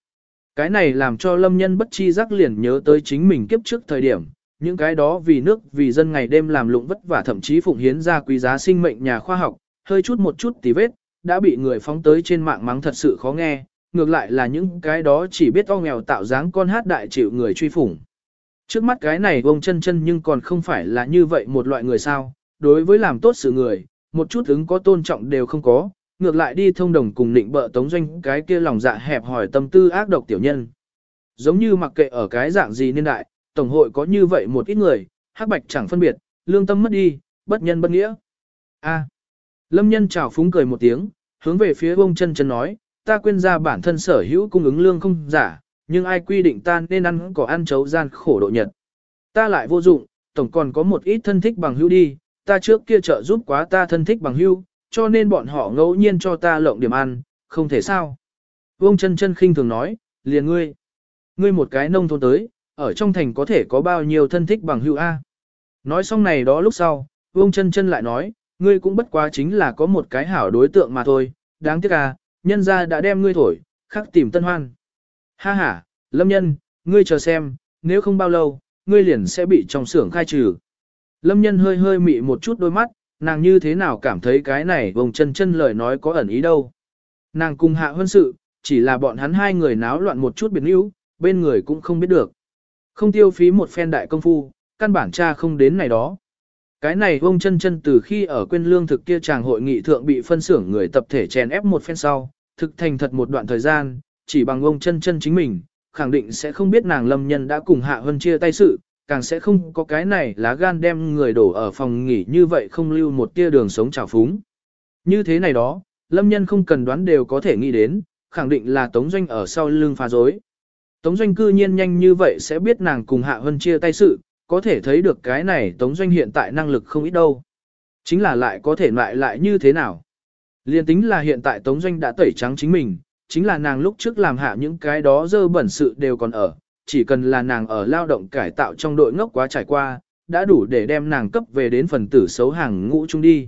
Cái này làm cho lâm nhân bất chi giác liền nhớ tới chính mình kiếp trước thời điểm, những cái đó vì nước vì dân ngày đêm làm lụng vất vả thậm chí phụng hiến ra quý giá sinh mệnh nhà khoa học, hơi chút một chút tí vết, đã bị người phóng tới trên mạng mắng thật sự khó nghe, ngược lại là những cái đó chỉ biết o nghèo tạo dáng con hát đại chịu người truy phủng. Trước mắt cái này vông chân chân nhưng còn không phải là như vậy một loại người sao, đối với làm tốt sự người, một chút ứng có tôn trọng đều không có, ngược lại đi thông đồng cùng định bợ tống doanh cái kia lòng dạ hẹp hỏi tâm tư ác độc tiểu nhân. Giống như mặc kệ ở cái dạng gì niên đại, tổng hội có như vậy một ít người, hắc bạch chẳng phân biệt, lương tâm mất đi, bất nhân bất nghĩa. A. Lâm nhân chào phúng cười một tiếng, hướng về phía ông chân chân nói, ta quên ra bản thân sở hữu cung ứng lương không giả, nhưng ai quy định ta nên ăn có ăn chấu gian khổ độ nhật. Ta lại vô dụng, tổng còn có một ít thân thích bằng hữu đi, ta trước kia trợ giúp quá ta thân thích bằng hữu, cho nên bọn họ ngẫu nhiên cho ta lộng điểm ăn, không thể sao. Vương chân chân khinh thường nói, liền ngươi. Ngươi một cái nông thôn tới, ở trong thành có thể có bao nhiêu thân thích bằng hữu A. Nói xong này đó lúc sau, Vương chân chân lại nói, ngươi cũng bất quá chính là có một cái hảo đối tượng mà thôi, đáng tiếc à, nhân gia đã đem ngươi thổi, khắc tìm tân hoan. Ha ha, lâm nhân, ngươi chờ xem, nếu không bao lâu, ngươi liền sẽ bị trong xưởng khai trừ. Lâm nhân hơi hơi mị một chút đôi mắt, nàng như thế nào cảm thấy cái này vông chân chân lời nói có ẩn ý đâu. Nàng cùng hạ hơn sự, chỉ là bọn hắn hai người náo loạn một chút biệt níu, bên người cũng không biết được. Không tiêu phí một phen đại công phu, căn bản cha không đến này đó. Cái này vông chân chân từ khi ở quên lương thực kia chàng hội nghị thượng bị phân xưởng người tập thể chèn ép một phen sau, thực thành thật một đoạn thời gian, chỉ bằng vông chân chân chính mình, khẳng định sẽ không biết nàng lâm nhân đã cùng hạ hơn chia tay sự, càng sẽ không có cái này lá gan đem người đổ ở phòng nghỉ như vậy không lưu một tia đường sống trào phúng. Như thế này đó, lâm nhân không cần đoán đều có thể nghĩ đến, khẳng định là Tống Doanh ở sau lưng phá dối. Tống Doanh cư nhiên nhanh như vậy sẽ biết nàng cùng Hạ Hân chia tay sự, có thể thấy được cái này Tống Doanh hiện tại năng lực không ít đâu. Chính là lại có thể lại lại như thế nào. Liên tính là hiện tại Tống Doanh đã tẩy trắng chính mình, chính là nàng lúc trước làm hạ những cái đó dơ bẩn sự đều còn ở, chỉ cần là nàng ở lao động cải tạo trong đội ngốc quá trải qua, đã đủ để đem nàng cấp về đến phần tử xấu hàng ngũ chung đi.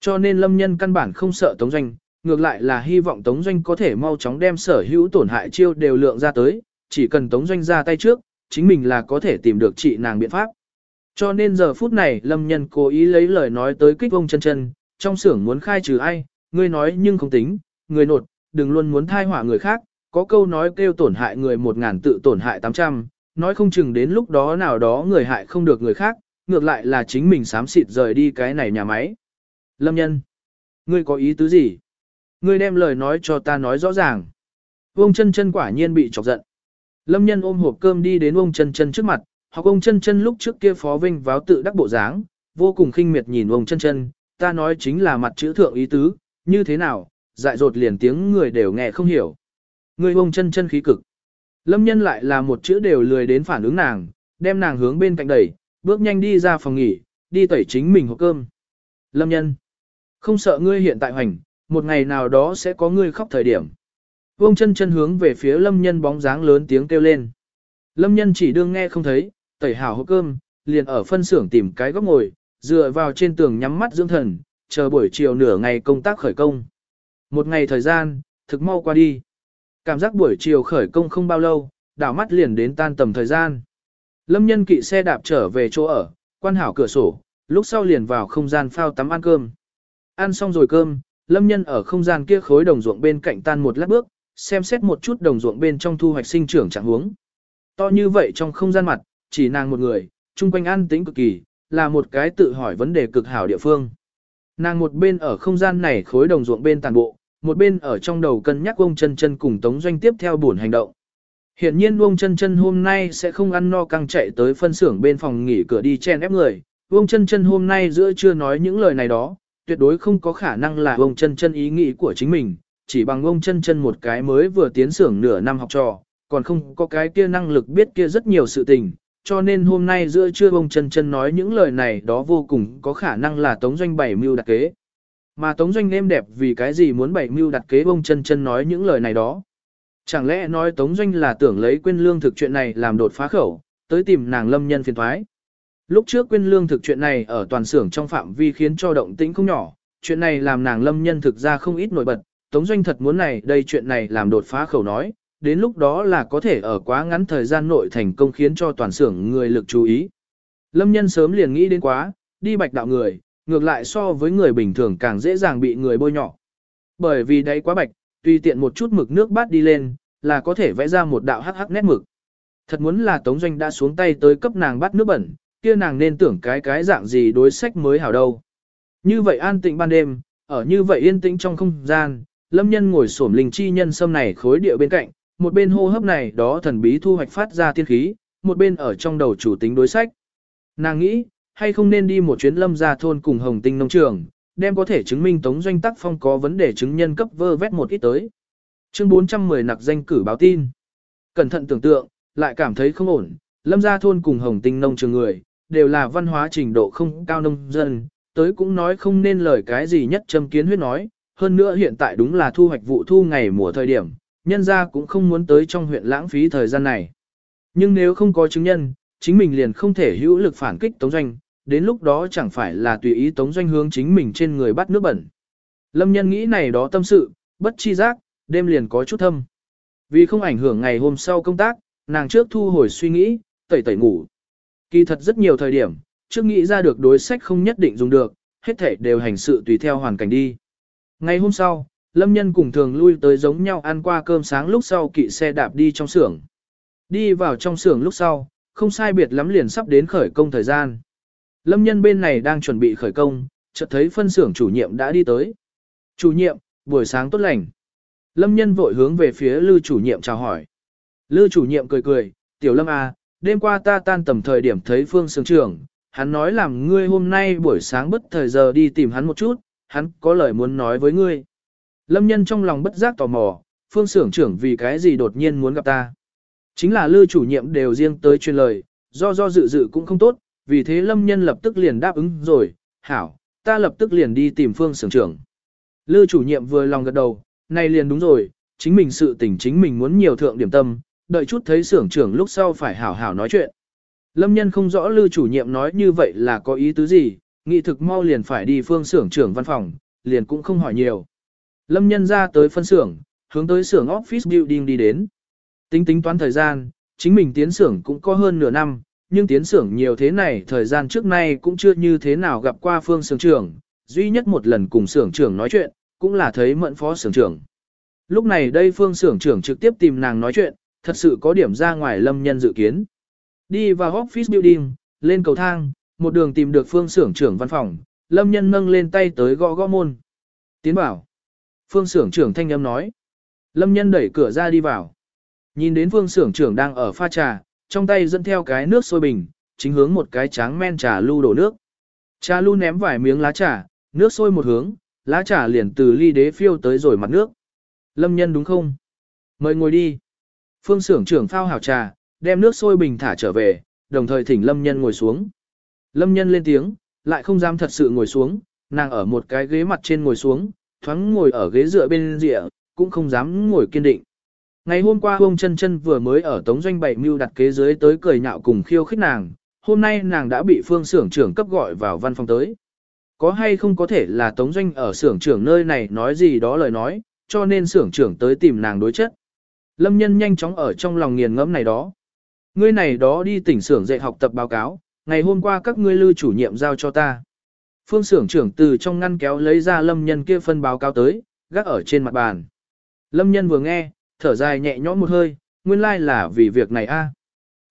Cho nên lâm nhân căn bản không sợ tống doanh, ngược lại là hy vọng tống doanh có thể mau chóng đem sở hữu tổn hại chiêu đều lượng ra tới, chỉ cần tống doanh ra tay trước, chính mình là có thể tìm được chị nàng biện pháp. Cho nên giờ phút này lâm nhân cố ý lấy lời nói tới kích ông chân chân, trong xưởng muốn khai trừ ai, ngươi nói nhưng không tính, người nột, đừng luôn muốn thai họa người khác, có câu nói kêu tổn hại người một ngàn tự tổn hại tám trăm, nói không chừng đến lúc đó nào đó người hại không được người khác, ngược lại là chính mình sám xịt rời đi cái này nhà máy. Lâm nhân, ngươi có ý tứ gì? Ngươi đem lời nói cho ta nói rõ ràng. Ông chân chân quả nhiên bị chọc giận. Lâm nhân ôm hộp cơm đi đến ông chân chân trước mặt, học ông chân chân lúc trước kia phó vinh váo tự đắc bộ dáng, vô cùng khinh miệt nhìn ông chân chân, ta nói chính là mặt chữ thượng ý tứ, như thế nào, dại dột liền tiếng người đều nghe không hiểu. Người ông chân chân khí cực. Lâm nhân lại là một chữ đều lười đến phản ứng nàng, đem nàng hướng bên cạnh đẩy, bước nhanh đi ra phòng nghỉ, đi tẩy chính mình hộp cơm. Lâm nhân, không sợ ngươi hiện tại hoành, một ngày nào đó sẽ có ngươi khóc thời điểm. Vương chân chân hướng về phía lâm nhân bóng dáng lớn tiếng kêu lên. Lâm nhân chỉ đương nghe không thấy, tẩy hảo hộp cơm, liền ở phân xưởng tìm cái góc ngồi, dựa vào trên tường nhắm mắt dưỡng thần, chờ buổi chiều nửa ngày công tác khởi công. Một ngày thời gian, thực mau qua đi. Cảm giác buổi chiều khởi công không bao lâu, đảo mắt liền đến tan tầm thời gian. Lâm nhân kỵ xe đạp trở về chỗ ở, quan hảo cửa sổ, lúc sau liền vào không gian phao tắm ăn cơm. Ăn xong rồi cơm, Lâm nhân ở không gian kia khối đồng ruộng bên cạnh tan một lát bước, xem xét một chút đồng ruộng bên trong thu hoạch sinh trưởng trạng huống. To như vậy trong không gian mặt, chỉ nàng một người, chung quanh an tĩnh cực kỳ, là một cái tự hỏi vấn đề cực hảo địa phương. Nàng một bên ở không gian này khối đồng ruộng bên tàn bộ, một bên ở trong đầu cân nhắc ông chân chân cùng Tống Doanh tiếp theo buồn hành động. Hiện nhiên ông chân chân hôm nay sẽ không ăn no căng chạy tới phân xưởng bên phòng nghỉ cửa đi chen ép người. Ông chân chân hôm nay giữa chưa nói những lời này đó, tuyệt đối không có khả năng là ông chân chân ý nghĩ của chính mình, chỉ bằng ông chân chân một cái mới vừa tiến xưởng nửa năm học trò, còn không có cái kia năng lực biết kia rất nhiều sự tình, cho nên hôm nay giữa trưa ông chân chân nói những lời này đó vô cùng có khả năng là Tống Doanh bảy mưu đặc kế. Mà Tống Doanh êm đẹp vì cái gì muốn bảy mưu đặt kế ông chân chân nói những lời này đó. Chẳng lẽ nói Tống Doanh là tưởng lấy quên lương thực chuyện này làm đột phá khẩu, tới tìm nàng lâm nhân phiền thoái. Lúc trước quên lương thực chuyện này ở toàn xưởng trong phạm vi khiến cho động tĩnh không nhỏ, chuyện này làm nàng lâm nhân thực ra không ít nổi bật, Tống Doanh thật muốn này đây chuyện này làm đột phá khẩu nói, đến lúc đó là có thể ở quá ngắn thời gian nội thành công khiến cho toàn xưởng người lực chú ý. Lâm nhân sớm liền nghĩ đến quá, đi bạch đạo người, ngược lại so với người bình thường càng dễ dàng bị người bôi nhọ. Bởi vì đấy quá bạch, tùy tiện một chút mực nước bát đi lên, là có thể vẽ ra một đạo hắc hắc nét mực. Thật muốn là Tống Doanh đã xuống tay tới cấp nàng bắt nước bẩn, kia nàng nên tưởng cái cái dạng gì đối sách mới hảo đâu. Như vậy an tĩnh ban đêm, ở như vậy yên tĩnh trong không gian, lâm nhân ngồi xổm linh chi nhân sâm này khối địa bên cạnh, một bên hô hấp này đó thần bí thu hoạch phát ra tiên khí, một bên ở trong đầu chủ tính đối sách. Nàng nghĩ, hay không nên đi một chuyến lâm ra thôn cùng hồng tinh nông trường, đem có thể chứng minh tống doanh tắc phong có vấn đề chứng nhân cấp vơ vét một ít tới. Chương 410 nặc danh cử báo tin. Cẩn thận tưởng tượng, lại cảm thấy không ổn, lâm ra thôn cùng hồng tinh nông trường người, đều là văn hóa trình độ không cao nông dân, tới cũng nói không nên lời cái gì nhất châm kiến huyết nói, hơn nữa hiện tại đúng là thu hoạch vụ thu ngày mùa thời điểm, nhân ra cũng không muốn tới trong huyện lãng phí thời gian này. Nhưng nếu không có chứng nhân, chính mình liền không thể hữu lực phản kích tống doanh, đến lúc đó chẳng phải là tùy ý tống doanh hướng chính mình trên người bắt nước bẩn. Lâm nhân nghĩ này đó tâm sự, bất chi giác, đêm liền có chút thâm. Vì không ảnh hưởng ngày hôm sau công tác, nàng trước thu hồi suy nghĩ, tẩy tẩy ngủ. Kỳ thật rất nhiều thời điểm, trước nghĩ ra được đối sách không nhất định dùng được, hết thể đều hành sự tùy theo hoàn cảnh đi. Ngày hôm sau, Lâm Nhân cùng thường lui tới giống nhau ăn qua cơm sáng lúc sau kỵ xe đạp đi trong xưởng. Đi vào trong xưởng lúc sau, không sai biệt lắm liền sắp đến khởi công thời gian. Lâm Nhân bên này đang chuẩn bị khởi công, chợt thấy phân xưởng chủ nhiệm đã đi tới. Chủ nhiệm, buổi sáng tốt lành. Lâm Nhân vội hướng về phía Lư chủ nhiệm chào hỏi. Lư chủ nhiệm cười cười, tiểu Lâm à, đêm qua ta tan tầm thời điểm thấy Phương xưởng trưởng, hắn nói làm ngươi hôm nay buổi sáng bất thời giờ đi tìm hắn một chút, hắn có lời muốn nói với ngươi. Lâm nhân trong lòng bất giác tò mò, phương xưởng trưởng vì cái gì đột nhiên muốn gặp ta. Chính là lư chủ nhiệm đều riêng tới truyền lời, do do dự dự cũng không tốt, vì thế lâm nhân lập tức liền đáp ứng rồi, hảo, ta lập tức liền đi tìm phương xưởng trưởng. Lư chủ nhiệm vừa lòng gật đầu, này liền đúng rồi, chính mình sự tình chính mình muốn nhiều thượng điểm tâm, đợi chút thấy xưởng trưởng lúc sau phải hảo hảo nói chuyện. Lâm nhân không rõ lư chủ nhiệm nói như vậy là có ý tứ gì, nghị thực mau liền phải đi phương xưởng trưởng văn phòng, liền cũng không hỏi nhiều. Lâm nhân ra tới phân xưởng, hướng tới xưởng office building đi đến. Tính tính toán thời gian, chính mình tiến xưởng cũng có hơn nửa năm, nhưng tiến xưởng nhiều thế này thời gian trước nay cũng chưa như thế nào gặp qua phương xưởng trưởng, duy nhất một lần cùng xưởng trưởng nói chuyện, cũng là thấy mận phó xưởng trưởng. Lúc này đây phương xưởng trưởng trực tiếp tìm nàng nói chuyện, thật sự có điểm ra ngoài lâm nhân dự kiến. Đi vào office building, lên cầu thang, một đường tìm được phương xưởng trưởng văn phòng, lâm nhân nâng lên tay tới gõ gõ môn. Tiến bảo. Phương xưởng trưởng thanh âm nói. Lâm nhân đẩy cửa ra đi vào. Nhìn đến phương xưởng trưởng đang ở pha trà, trong tay dẫn theo cái nước sôi bình, chính hướng một cái tráng men trà lưu đổ nước. Trà lưu ném vài miếng lá trà, nước sôi một hướng, lá trà liền từ ly đế phiêu tới rồi mặt nước. Lâm nhân đúng không? Mời ngồi đi. Phương xưởng trưởng phao hảo trà, đem nước sôi bình thả trở về, đồng thời thỉnh Lâm nhân ngồi xuống. Lâm nhân lên tiếng, lại không dám thật sự ngồi xuống, nàng ở một cái ghế mặt trên ngồi xuống, thoáng ngồi ở ghế dựa bên rìa, cũng không dám ngồi kiên định. Ngày hôm qua ông chân chân vừa mới ở tống doanh bảy mưu đặt kế dưới tới cười nhạo cùng khiêu khích nàng, hôm nay nàng đã bị phương xưởng trưởng cấp gọi vào văn phòng tới. Có hay không có thể là tống doanh ở xưởng trưởng nơi này nói gì đó lời nói, cho nên xưởng trưởng tới tìm nàng đối chất. Lâm nhân nhanh chóng ở trong lòng nghiền ngẫm này đó. Ngươi này đó đi tỉnh xưởng dạy học tập báo cáo, ngày hôm qua các ngươi lưu chủ nhiệm giao cho ta. Phương xưởng trưởng từ trong ngăn kéo lấy ra lâm nhân kia phân báo cáo tới, gác ở trên mặt bàn. Lâm nhân vừa nghe, thở dài nhẹ nhõm một hơi, nguyên lai like là vì việc này a.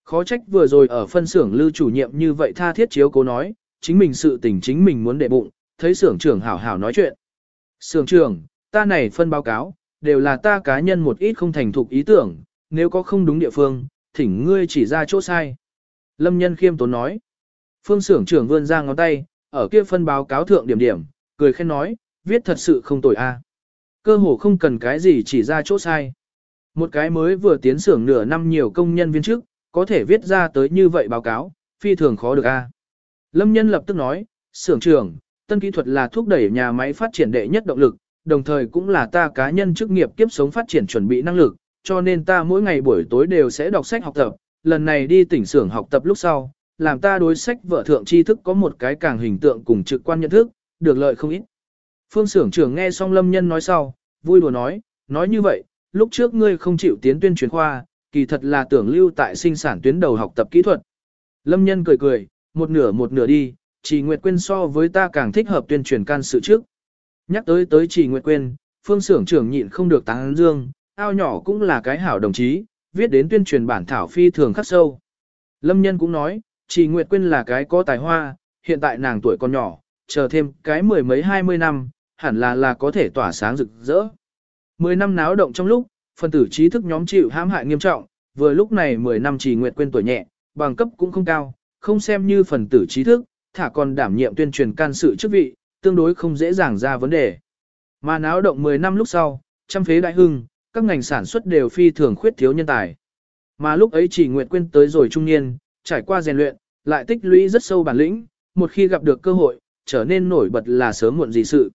Khó trách vừa rồi ở phân xưởng lưu chủ nhiệm như vậy tha thiết chiếu cố nói, chính mình sự tình chính mình muốn để bụng, thấy xưởng trưởng hảo hảo nói chuyện. Xưởng trưởng, ta này phân báo cáo, đều là ta cá nhân một ít không thành thục ý tưởng, nếu có không đúng địa phương, thỉnh ngươi chỉ ra chỗ sai. Lâm nhân khiêm tốn nói. Phương xưởng trưởng vươn ra ngón tay, ở kia phân báo cáo thượng điểm điểm, cười khen nói, viết thật sự không tồi a. Cơ hồ không cần cái gì chỉ ra chỗ sai. Một cái mới vừa tiến xưởng nửa năm nhiều công nhân viên chức có thể viết ra tới như vậy báo cáo, phi thường khó được a. Lâm nhân lập tức nói, xưởng trưởng, tân kỹ thuật là thúc đẩy nhà máy phát triển đệ nhất động lực, đồng thời cũng là ta cá nhân chức nghiệp kiếp sống phát triển chuẩn bị năng lực, cho nên ta mỗi ngày buổi tối đều sẽ đọc sách học tập, lần này đi tỉnh xưởng học tập lúc sau, làm ta đối sách vợ thượng tri thức có một cái càng hình tượng cùng trực quan nhận thức, được lợi không ít. Phương xưởng trưởng nghe xong lâm nhân nói sau, vui đùa nói, nói như vậy, lúc trước ngươi không chịu tiến tuyên truyền khoa, kỳ thật là tưởng lưu tại sinh sản tuyến đầu học tập kỹ thuật. Lâm nhân cười cười, một nửa một nửa đi, chỉ Nguyệt Quyên so với ta càng thích hợp tuyên truyền can sự trước. Nhắc tới tới chỉ Nguyệt Quyên, phương xưởng trưởng nhịn không được tán dương, ao nhỏ cũng là cái hảo đồng chí, viết đến tuyên truyền bản thảo phi thường khắc sâu. Lâm nhân cũng nói, chỉ Nguyệt Quyên là cái có tài hoa, hiện tại nàng tuổi còn nhỏ, chờ thêm cái mười mấy hai mươi năm, hẳn là là có thể tỏa sáng rực rỡ. Mười năm náo động trong lúc, phân tử trí thức nhóm chịu hãm hại nghiêm trọng, vừa lúc này mười năm chỉ Nguyệt Quyên tuổi nhẹ, bằng cấp cũng không cao, không xem như phần tử trí thức, thả còn đảm nhiệm tuyên truyền can sự chức vị, tương đối không dễ dàng ra vấn đề. Mà náo động 10 năm lúc sau, trăm phế đại hưng, các ngành sản xuất đều phi thường khuyết thiếu nhân tài. Mà lúc ấy chỉ Nguyệt Quyên tới rồi trung niên, trải qua rèn luyện, lại tích lũy rất sâu bản lĩnh, một khi gặp được cơ hội, trở nên nổi bật là sớm muộn gì sự.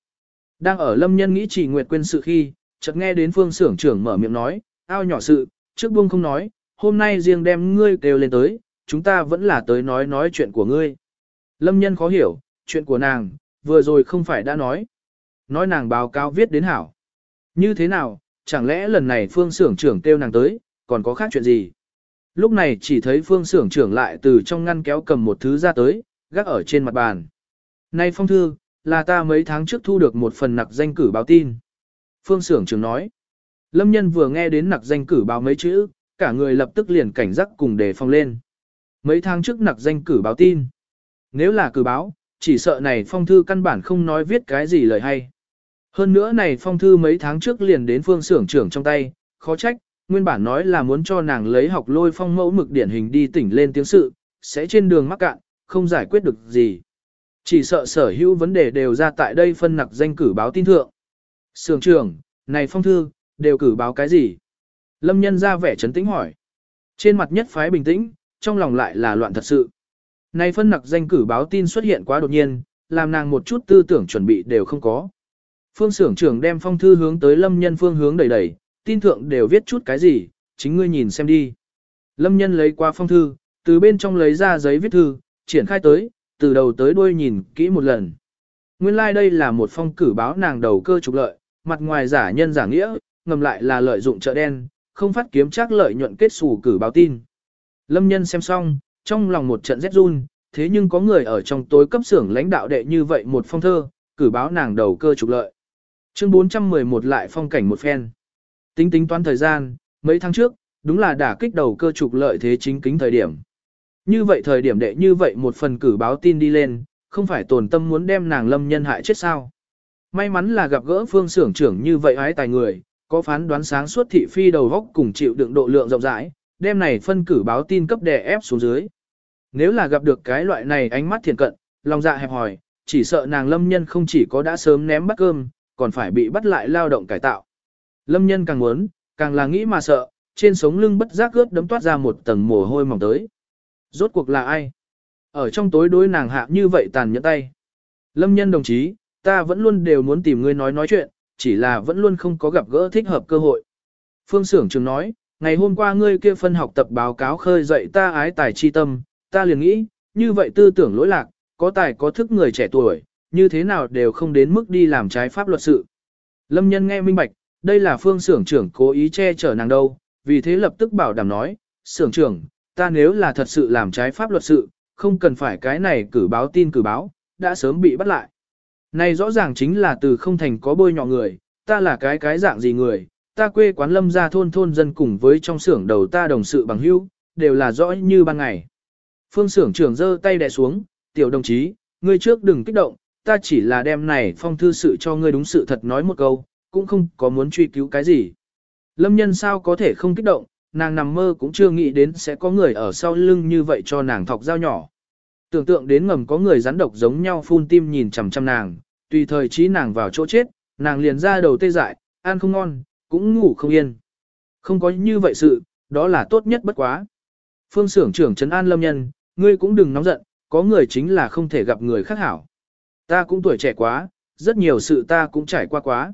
Đang ở lâm nhân nghĩ chỉ Nguyệt Quyên sự khi, chợt nghe đến phương xưởng trưởng mở miệng nói, ao nhỏ sự, trước buông không nói, hôm nay riêng đem ngươi kêu lên tới, chúng ta vẫn là tới nói nói chuyện của ngươi. Lâm nhân khó hiểu, chuyện của nàng, vừa rồi không phải đã nói. Nói nàng báo cáo viết đến hảo. Như thế nào, chẳng lẽ lần này phương xưởng trưởng kêu nàng tới, còn có khác chuyện gì? Lúc này chỉ thấy phương xưởng trưởng lại từ trong ngăn kéo cầm một thứ ra tới, gác ở trên mặt bàn. Nay phong thư, là ta mấy tháng trước thu được một phần nặc danh cử báo tin. Phương xưởng trưởng nói. Lâm nhân vừa nghe đến nặc danh cử báo mấy chữ, cả người lập tức liền cảnh giác cùng đề phòng lên. Mấy tháng trước nặc danh cử báo tin. Nếu là cử báo, chỉ sợ này phong thư căn bản không nói viết cái gì lời hay. Hơn nữa này phong thư mấy tháng trước liền đến phương xưởng trưởng trong tay, khó trách, nguyên bản nói là muốn cho nàng lấy học lôi phong mẫu mực điển hình đi tỉnh lên tiếng sự, sẽ trên đường mắc cạn, không giải quyết được gì. Chỉ sợ sở hữu vấn đề đều ra tại đây phân nặc danh cử báo tin thượng. Sưởng trưởng, này phong thư, đều cử báo cái gì? Lâm nhân ra vẻ trấn tĩnh hỏi. Trên mặt nhất phái bình tĩnh, trong lòng lại là loạn thật sự. Này phân nặc danh cử báo tin xuất hiện quá đột nhiên, làm nàng một chút tư tưởng chuẩn bị đều không có. Phương xưởng trưởng đem phong thư hướng tới lâm nhân phương hướng đẩy đẩy, tin thượng đều viết chút cái gì, chính ngươi nhìn xem đi. Lâm nhân lấy qua phong thư, từ bên trong lấy ra giấy viết thư, triển khai tới, từ đầu tới đuôi nhìn kỹ một lần. Nguyên lai like đây là một phong cử báo nàng đầu cơ trục lợi, mặt ngoài giả nhân giả nghĩa, ngầm lại là lợi dụng chợ đen, không phát kiếm chắc lợi nhuận kết xù cử báo tin. Lâm nhân xem xong, trong lòng một trận rét run, thế nhưng có người ở trong tối cấp xưởng lãnh đạo đệ như vậy một phong thơ, cử báo nàng đầu cơ trục lợi. Chương 411 lại phong cảnh một phen. Tính tính toán thời gian, mấy tháng trước, đúng là đả kích đầu cơ trục lợi thế chính kính thời điểm. Như vậy thời điểm đệ như vậy một phần cử báo tin đi lên, không phải tồn tâm muốn đem nàng lâm nhân hại chết sao. May mắn là gặp gỡ phương xưởng trưởng như vậy ái tài người, có phán đoán sáng suốt thị phi đầu góc cùng chịu đựng độ lượng rộng rãi, đem này phân cử báo tin cấp đè ép xuống dưới. Nếu là gặp được cái loại này ánh mắt thiền cận, lòng dạ hẹp hòi, chỉ sợ nàng lâm nhân không chỉ có đã sớm ném bắt cơm, còn phải bị bắt lại lao động cải tạo. Lâm nhân càng muốn, càng là nghĩ mà sợ, trên sống lưng bất giác ướt đấm toát ra một tầng mồ hôi mỏng tới. Rốt cuộc là ai? Ở trong tối đối nàng hạ như vậy tàn nhẫn tay. Lâm nhân đồng chí, ta vẫn luôn đều muốn tìm ngươi nói nói chuyện, chỉ là vẫn luôn không có gặp gỡ thích hợp cơ hội. Phương Sưởng Trường nói, ngày hôm qua ngươi kia phân học tập báo cáo khơi dậy ta ái tài chi tâm, ta liền nghĩ, như vậy tư tưởng lỗi lạc, có tài có thức người trẻ tuổi, như thế nào đều không đến mức đi làm trái pháp luật sự. Lâm nhân nghe minh bạch, đây là phương xưởng trưởng cố ý che chở nàng đâu, vì thế lập tức bảo đảm nói, xưởng trưởng, ta nếu là thật sự làm trái pháp luật sự, không cần phải cái này cử báo tin cử báo, đã sớm bị bắt lại. Này rõ ràng chính là từ không thành có bôi nhọ người, ta là cái cái dạng gì người, ta quê quán lâm ra thôn thôn dân cùng với trong xưởng đầu ta đồng sự bằng hữu, đều là rõ như ban ngày. Phương xưởng trưởng giơ tay đè xuống, tiểu đồng chí, ngươi trước đừng kích động, ta chỉ là đem này phong thư sự cho ngươi đúng sự thật nói một câu, cũng không có muốn truy cứu cái gì. Lâm nhân sao có thể không kích động, nàng nằm mơ cũng chưa nghĩ đến sẽ có người ở sau lưng như vậy cho nàng thọc dao nhỏ. Tưởng tượng đến ngầm có người rắn độc giống nhau phun tim nhìn chằm chằm nàng, tùy thời trí nàng vào chỗ chết, nàng liền ra đầu tê dại, ăn không ngon, cũng ngủ không yên. Không có như vậy sự, đó là tốt nhất bất quá. Phương xưởng trưởng trấn an lâm nhân, ngươi cũng đừng nóng giận, có người chính là không thể gặp người khác hảo. Ta cũng tuổi trẻ quá, rất nhiều sự ta cũng trải qua quá.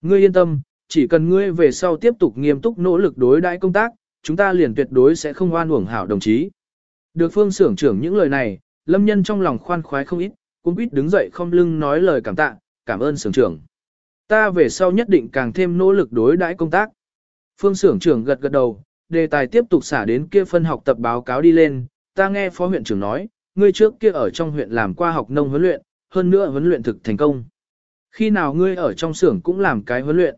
Ngươi yên tâm, chỉ cần ngươi về sau tiếp tục nghiêm túc nỗ lực đối đãi công tác, chúng ta liền tuyệt đối sẽ không oan uổng hảo đồng chí. Được phương xưởng trưởng những lời này, lâm nhân trong lòng khoan khoái không ít, cũng biết đứng dậy không lưng nói lời cảm tạ, cảm ơn xưởng trưởng. Ta về sau nhất định càng thêm nỗ lực đối đãi công tác. Phương xưởng trưởng gật gật đầu, đề tài tiếp tục xả đến kia phân học tập báo cáo đi lên, ta nghe phó huyện trưởng nói, ngươi trước kia ở trong huyện làm qua học nông huấn luyện, hơn nữa huấn luyện thực thành công. Khi nào ngươi ở trong xưởng cũng làm cái huấn luyện.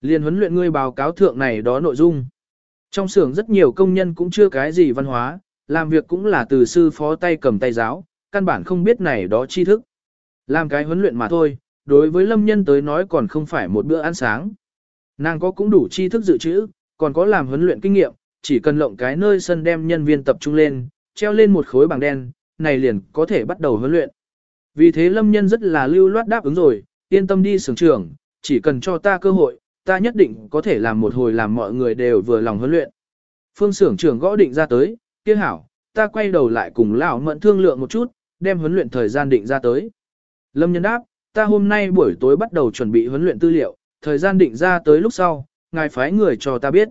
Liên huấn luyện ngươi báo cáo thượng này đó nội dung. Trong xưởng rất nhiều công nhân cũng chưa cái gì văn hóa, làm việc cũng là từ sư phó tay cầm tay giáo, căn bản không biết này đó tri thức. Làm cái huấn luyện mà thôi, đối với lâm nhân tới nói còn không phải một bữa ăn sáng. Nàng có cũng đủ tri thức dự trữ, còn có làm huấn luyện kinh nghiệm, chỉ cần lộng cái nơi sân đem nhân viên tập trung lên, treo lên một khối bảng đen, này liền có thể bắt đầu huấn luyện. Vì thế lâm nhân rất là lưu loát đáp ứng rồi, yên tâm đi sưởng trưởng, chỉ cần cho ta cơ hội, ta nhất định có thể làm một hồi làm mọi người đều vừa lòng huấn luyện. Phương sưởng trưởng gõ định ra tới, kia hảo, ta quay đầu lại cùng lão mẫn thương lượng một chút, đem huấn luyện thời gian định ra tới. Lâm nhân đáp, ta hôm nay buổi tối bắt đầu chuẩn bị huấn luyện tư liệu, thời gian định ra tới lúc sau, ngài phái người cho ta biết.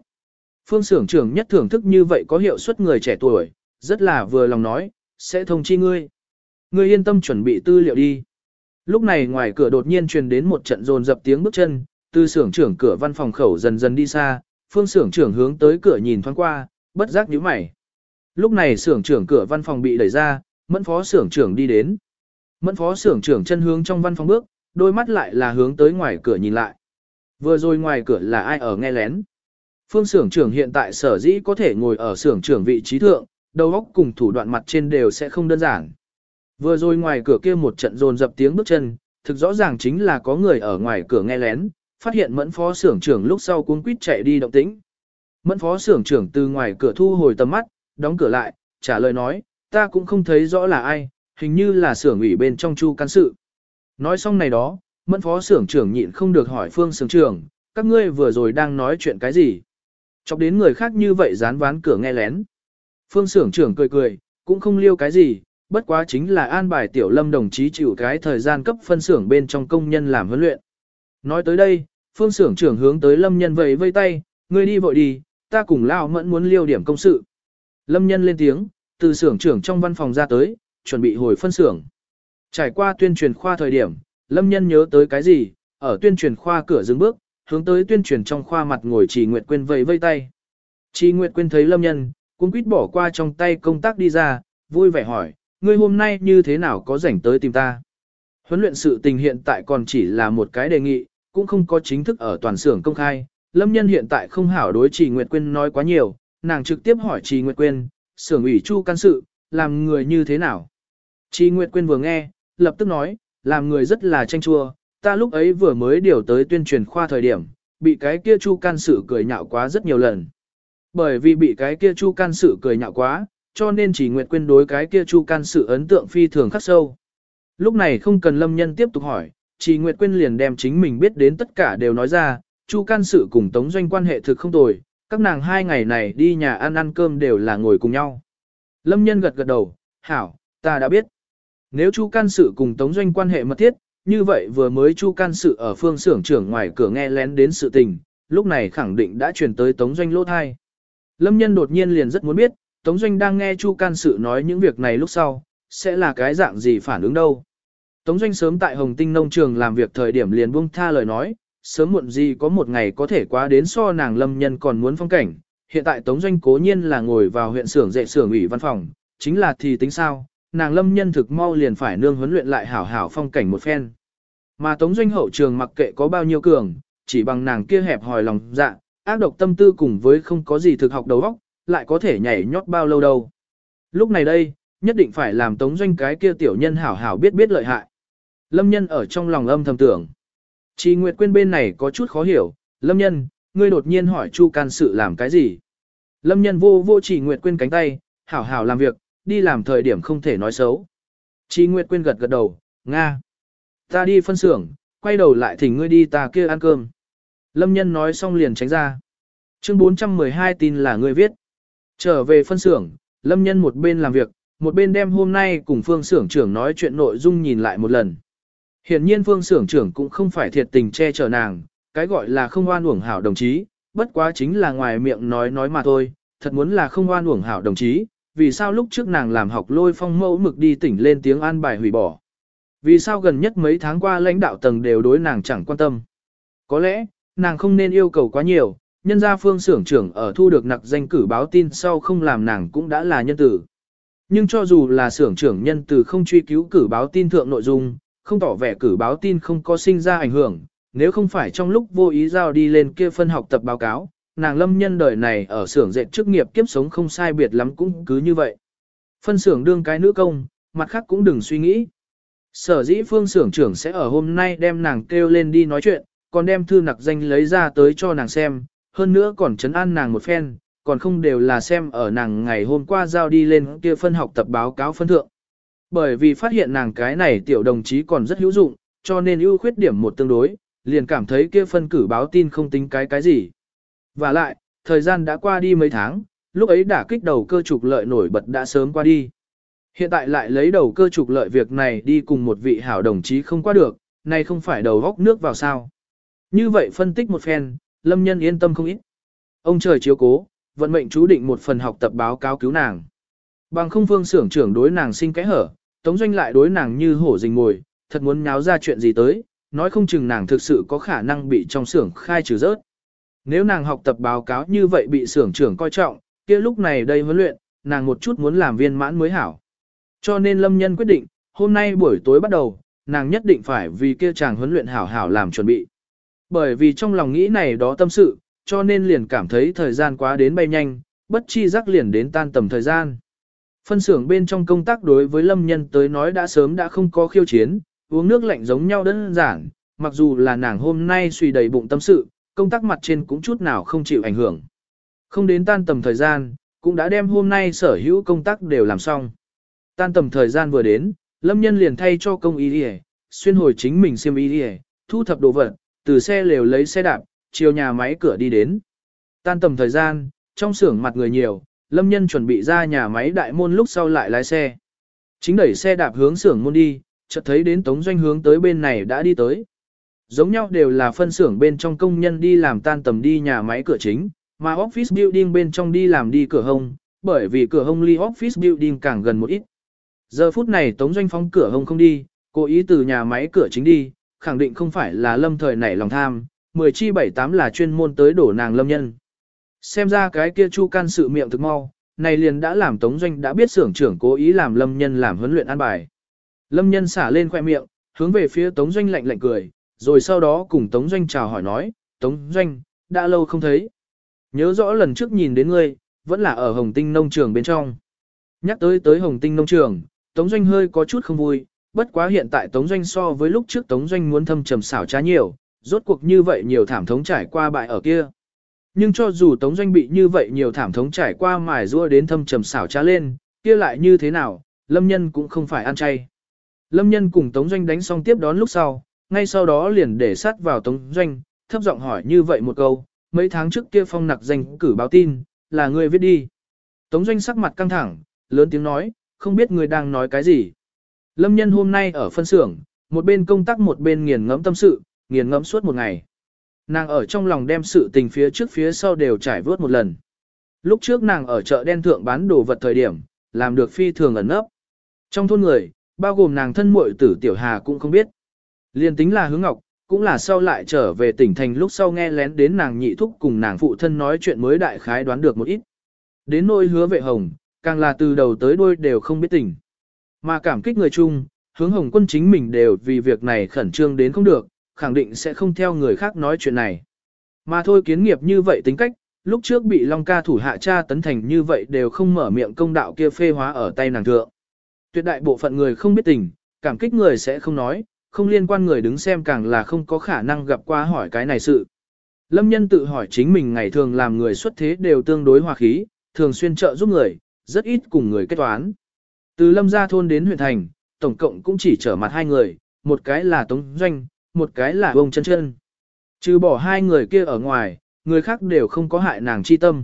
Phương sưởng trưởng nhất thưởng thức như vậy có hiệu suất người trẻ tuổi, rất là vừa lòng nói, sẽ thông chi ngươi. Ngươi yên tâm chuẩn bị tư liệu đi. Lúc này ngoài cửa đột nhiên truyền đến một trận rồn dập tiếng bước chân, từ xưởng trưởng cửa văn phòng khẩu dần dần đi xa, phương xưởng trưởng hướng tới cửa nhìn thoáng qua, bất giác nhíu mày. Lúc này xưởng trưởng cửa văn phòng bị đẩy ra, mẫn phó xưởng trưởng đi đến. Mẫn phó xưởng trưởng chân hướng trong văn phòng bước, đôi mắt lại là hướng tới ngoài cửa nhìn lại. Vừa rồi ngoài cửa là ai ở nghe lén. Phương xưởng trưởng hiện tại sở dĩ có thể ngồi ở xưởng trưởng vị trí thượng, đầu óc cùng thủ đoạn mặt trên đều sẽ không đơn giản. Vừa rồi ngoài cửa kia một trận rồn dập tiếng bước chân, thực rõ ràng chính là có người ở ngoài cửa nghe lén, phát hiện mẫn phó xưởng trưởng lúc sau cuống quýt chạy đi động tĩnh. Mẫn phó xưởng trưởng từ ngoài cửa thu hồi tầm mắt, đóng cửa lại, trả lời nói, ta cũng không thấy rõ là ai, hình như là xưởng ủy bên trong chu can sự. Nói xong này đó, mẫn phó xưởng trưởng nhịn không được hỏi phương xưởng trưởng, các ngươi vừa rồi đang nói chuyện cái gì? Chọc đến người khác như vậy dán ván cửa nghe lén. Phương xưởng trưởng cười cười, cũng không liêu cái gì, bất quá chính là an bài tiểu lâm đồng chí chịu cái thời gian cấp phân xưởng bên trong công nhân làm huấn luyện. Nói tới đây, phương xưởng trưởng hướng tới lâm nhân vẫy vây tay, ngươi đi vội đi, ta cùng lao mẫn muốn liêu điểm công sự. Lâm nhân lên tiếng, từ xưởng trưởng trong văn phòng ra tới, chuẩn bị hồi phân xưởng. Trải qua tuyên truyền khoa thời điểm, Lâm Nhân nhớ tới cái gì, ở tuyên truyền khoa cửa dừng bước, hướng tới tuyên truyền trong khoa mặt ngồi Trì Nguyệt Quyên vẫy vây tay. Trì Nguyệt Quyên thấy Lâm Nhân, cũng quýt bỏ qua trong tay công tác đi ra, vui vẻ hỏi, ngươi hôm nay như thế nào có rảnh tới tìm ta? Huấn luyện sự tình hiện tại còn chỉ là một cái đề nghị, cũng không có chính thức ở toàn xưởng công khai. Lâm Nhân hiện tại không hảo đối Trì Nguyệt Quyên nói quá nhiều, nàng trực tiếp hỏi Trì Nguyệt Quyên, xưởng ủy chu can sự, làm người như thế nào? Trì Nguyệt Quyên vừa nghe, lập tức nói, làm người rất là tranh chua, ta lúc ấy vừa mới điều tới tuyên truyền khoa thời điểm, bị cái kia chu can sự cười nhạo quá rất nhiều lần. Bởi vì bị cái kia chu can sự cười nhạo quá, cho nên chỉ Nguyệt Quyên đối cái kia chu can sự ấn tượng phi thường khắc sâu. Lúc này không cần lâm nhân tiếp tục hỏi, chỉ Nguyệt Quyên liền đem chính mình biết đến tất cả đều nói ra, chu can sự cùng tống doanh quan hệ thực không tồi, các nàng hai ngày này đi nhà ăn ăn cơm đều là ngồi cùng nhau. Lâm nhân gật gật đầu, hảo, ta đã biết. Nếu chu can sự cùng tống doanh quan hệ mật thiết, như vậy vừa mới chu can sự ở phương xưởng trưởng ngoài cửa nghe lén đến sự tình, lúc này khẳng định đã truyền tới tống doanh lỗ thai. Lâm nhân đột nhiên liền rất muốn biết, tống doanh đang nghe chu can sự nói những việc này lúc sau, sẽ là cái dạng gì phản ứng đâu. Tống doanh sớm tại Hồng Tinh nông trường làm việc thời điểm liền buông tha lời nói, sớm muộn gì có một ngày có thể qua đến so nàng lâm nhân còn muốn phong cảnh. Hiện tại Tống doanh cố nhiên là ngồi vào huyện xưởng dạy xưởng ủy văn phòng, chính là thì tính sao, nàng lâm nhân thực mau liền phải nương huấn luyện lại hảo hảo phong cảnh một phen. Mà tống doanh hậu trường mặc kệ có bao nhiêu cường, chỉ bằng nàng kia hẹp hòi lòng dạ, ác độc tâm tư cùng với không có gì thực học đầu óc, lại có thể nhảy nhót bao lâu đâu. Lúc này đây, nhất định phải làm tống doanh cái kia tiểu nhân hảo hảo biết biết lợi hại. Lâm nhân ở trong lòng âm thầm tưởng. Chị Nguyệt Quyên bên này có chút khó hiểu, Lâm nhân, ngươi đột nhiên hỏi Chu can sự làm cái gì? Lâm nhân vô vô chỉ Nguyệt Quyên cánh tay, hảo hảo làm việc, đi làm thời điểm không thể nói xấu. Chi Nguyệt Quyên gật gật đầu, Nga. Ta đi phân xưởng, quay đầu lại thỉnh ngươi đi ta kia ăn cơm. Lâm nhân nói xong liền tránh ra. Chương 412 tin là ngươi viết. Trở về phân xưởng, Lâm nhân một bên làm việc, một bên đem hôm nay cùng phương xưởng trưởng nói chuyện nội dung nhìn lại một lần. Hiển nhiên phương xưởng trưởng cũng không phải thiệt tình che chở nàng, cái gọi là không oan uổng hảo đồng chí, bất quá chính là ngoài miệng nói nói mà thôi, thật muốn là không oan uổng hảo đồng chí, vì sao lúc trước nàng làm học lôi phong mẫu mực đi tỉnh lên tiếng an bài hủy bỏ. Vì sao gần nhất mấy tháng qua lãnh đạo tầng đều đối nàng chẳng quan tâm. Có lẽ, nàng không nên yêu cầu quá nhiều, nhân gia phương xưởng trưởng ở thu được nặc danh cử báo tin sau không làm nàng cũng đã là nhân tử. Nhưng cho dù là xưởng trưởng nhân tử không truy cứu cử báo tin thượng nội dung, không tỏ vẻ cử báo tin không có sinh ra ảnh hưởng, nếu không phải trong lúc vô ý giao đi lên kia phân học tập báo cáo, nàng lâm nhân đời này ở xưởng dệt chức nghiệp kiếp sống không sai biệt lắm cũng cứ như vậy. Phân xưởng đương cái nữ công, mặt khác cũng đừng suy nghĩ. Sở dĩ phương xưởng trưởng sẽ ở hôm nay đem nàng kêu lên đi nói chuyện, còn đem thư nặc danh lấy ra tới cho nàng xem, hơn nữa còn chấn an nàng một phen, còn không đều là xem ở nàng ngày hôm qua giao đi lên kia phân học tập báo cáo phân thượng. Bởi vì phát hiện nàng cái này tiểu đồng chí còn rất hữu dụng, cho nên ưu khuyết điểm một tương đối, liền cảm thấy kia phân cử báo tin không tính cái cái gì. Và lại, thời gian đã qua đi mấy tháng, lúc ấy đả kích đầu cơ trục lợi nổi bật đã sớm qua đi. Hiện tại lại lấy đầu cơ trục lợi việc này đi cùng một vị hảo đồng chí không qua được, này không phải đầu góc nước vào sao. Như vậy phân tích một phen, lâm nhân yên tâm không ít. Ông trời chiếu cố, vận mệnh chú định một phần học tập báo cáo cứu nàng. Bằng không phương xưởng trưởng đối nàng sinh kẽ hở, tống doanh lại đối nàng như hổ rình ngồi, thật muốn nháo ra chuyện gì tới, nói không chừng nàng thực sự có khả năng bị trong xưởng khai trừ rớt. Nếu nàng học tập báo cáo như vậy bị xưởng trưởng coi trọng, kia lúc này đây huấn luyện, nàng một chút muốn làm viên mãn mới hảo. Cho nên Lâm Nhân quyết định, hôm nay buổi tối bắt đầu, nàng nhất định phải vì kia chàng huấn luyện hảo hảo làm chuẩn bị. Bởi vì trong lòng nghĩ này đó tâm sự, cho nên liền cảm thấy thời gian quá đến bay nhanh, bất chi giác liền đến tan tầm thời gian. Phân xưởng bên trong công tác đối với Lâm Nhân tới nói đã sớm đã không có khiêu chiến, uống nước lạnh giống nhau đơn giản, mặc dù là nàng hôm nay suy đầy bụng tâm sự, công tác mặt trên cũng chút nào không chịu ảnh hưởng. Không đến tan tầm thời gian, cũng đã đem hôm nay sở hữu công tác đều làm xong. Tan tầm thời gian vừa đến, Lâm Nhân liền thay cho công y đi xuyên hồi chính mình xiêm y đi thu thập đồ vật, từ xe lều lấy xe đạp, chiều nhà máy cửa đi đến. Tan tầm thời gian, trong xưởng mặt người nhiều, Lâm Nhân chuẩn bị ra nhà máy đại môn lúc sau lại lái xe. Chính đẩy xe đạp hướng xưởng môn đi, chợt thấy đến Tống Doanh hướng tới bên này đã đi tới. Giống nhau đều là phân xưởng bên trong công nhân đi làm tan tầm đi nhà máy cửa chính, mà office building bên trong đi làm đi cửa hông, bởi vì cửa hông ly office building càng gần một ít. Giờ phút này Tống Doanh phóng cửa hông không đi, cố ý từ nhà máy cửa chính đi, khẳng định không phải là lâm thời nảy lòng tham, 10 chi 78 là chuyên môn tới đổ nàng lâm nhân. Xem ra cái kia chu can sự miệng thực mau, này liền đã làm Tống Doanh đã biết xưởng trưởng cố ý làm lâm nhân làm huấn luyện an bài. Lâm nhân xả lên khoe miệng, hướng về phía Tống Doanh lạnh lạnh cười, rồi sau đó cùng Tống Doanh chào hỏi nói, Tống Doanh, đã lâu không thấy. Nhớ rõ lần trước nhìn đến ngươi, vẫn là ở Hồng Tinh nông trường bên trong. Nhắc tới tới Hồng Tinh nông trường, Tống Doanh hơi có chút không vui, bất quá hiện tại Tống Doanh so với lúc trước Tống Doanh muốn thâm trầm xảo trá nhiều, rốt cuộc như vậy nhiều thảm thống trải qua bại ở kia. Nhưng cho dù Tống Doanh bị như vậy nhiều thảm thống trải qua mài rua đến thâm trầm xảo trá lên, kia lại như thế nào, Lâm Nhân cũng không phải ăn chay. Lâm Nhân cùng Tống Doanh đánh xong tiếp đón lúc sau, ngay sau đó liền để sát vào Tống Doanh, thấp giọng hỏi như vậy một câu, mấy tháng trước kia phong nặc danh cử báo tin, là người viết đi. Tống Doanh sắc mặt căng thẳng, lớn tiếng nói, không biết người đang nói cái gì. Lâm Nhân hôm nay ở phân xưởng, một bên công tác một bên nghiền ngẫm tâm sự, nghiền ngẫm suốt một ngày. Nàng ở trong lòng đem sự tình phía trước phía sau đều trải vớt một lần. Lúc trước nàng ở chợ đen thượng bán đồ vật thời điểm, làm được phi thường ẩn nấp. Trong thôn người, bao gồm nàng thân muội tử Tiểu Hà cũng không biết. Liên tính là hướng ngọc, cũng là sau lại trở về tỉnh thành lúc sau nghe lén đến nàng nhị thúc cùng nàng phụ thân nói chuyện mới đại khái đoán được một ít. Đến nỗi hứa vệ hồng, càng là từ đầu tới đuôi đều không biết tình. Mà cảm kích người chung, hướng hồng quân chính mình đều vì việc này khẩn trương đến không được, khẳng định sẽ không theo người khác nói chuyện này. Mà thôi kiến nghiệp như vậy tính cách, lúc trước bị Long ca thủ hạ cha tấn thành như vậy đều không mở miệng công đạo kia phê hóa ở tay nàng thượng. Tuyệt đại bộ phận người không biết tình, cảm kích người sẽ không nói, không liên quan người đứng xem càng là không có khả năng gặp qua hỏi cái này sự. Lâm nhân tự hỏi chính mình ngày thường làm người xuất thế đều tương đối hòa khí, thường xuyên trợ giúp người, rất ít cùng người kết toán. Từ lâm gia thôn đến huyện thành, tổng cộng cũng chỉ trở mặt hai người, một cái là Tống Doanh, một cái là Vông chân chân. Trừ bỏ hai người kia ở ngoài, người khác đều không có hại nàng chi tâm.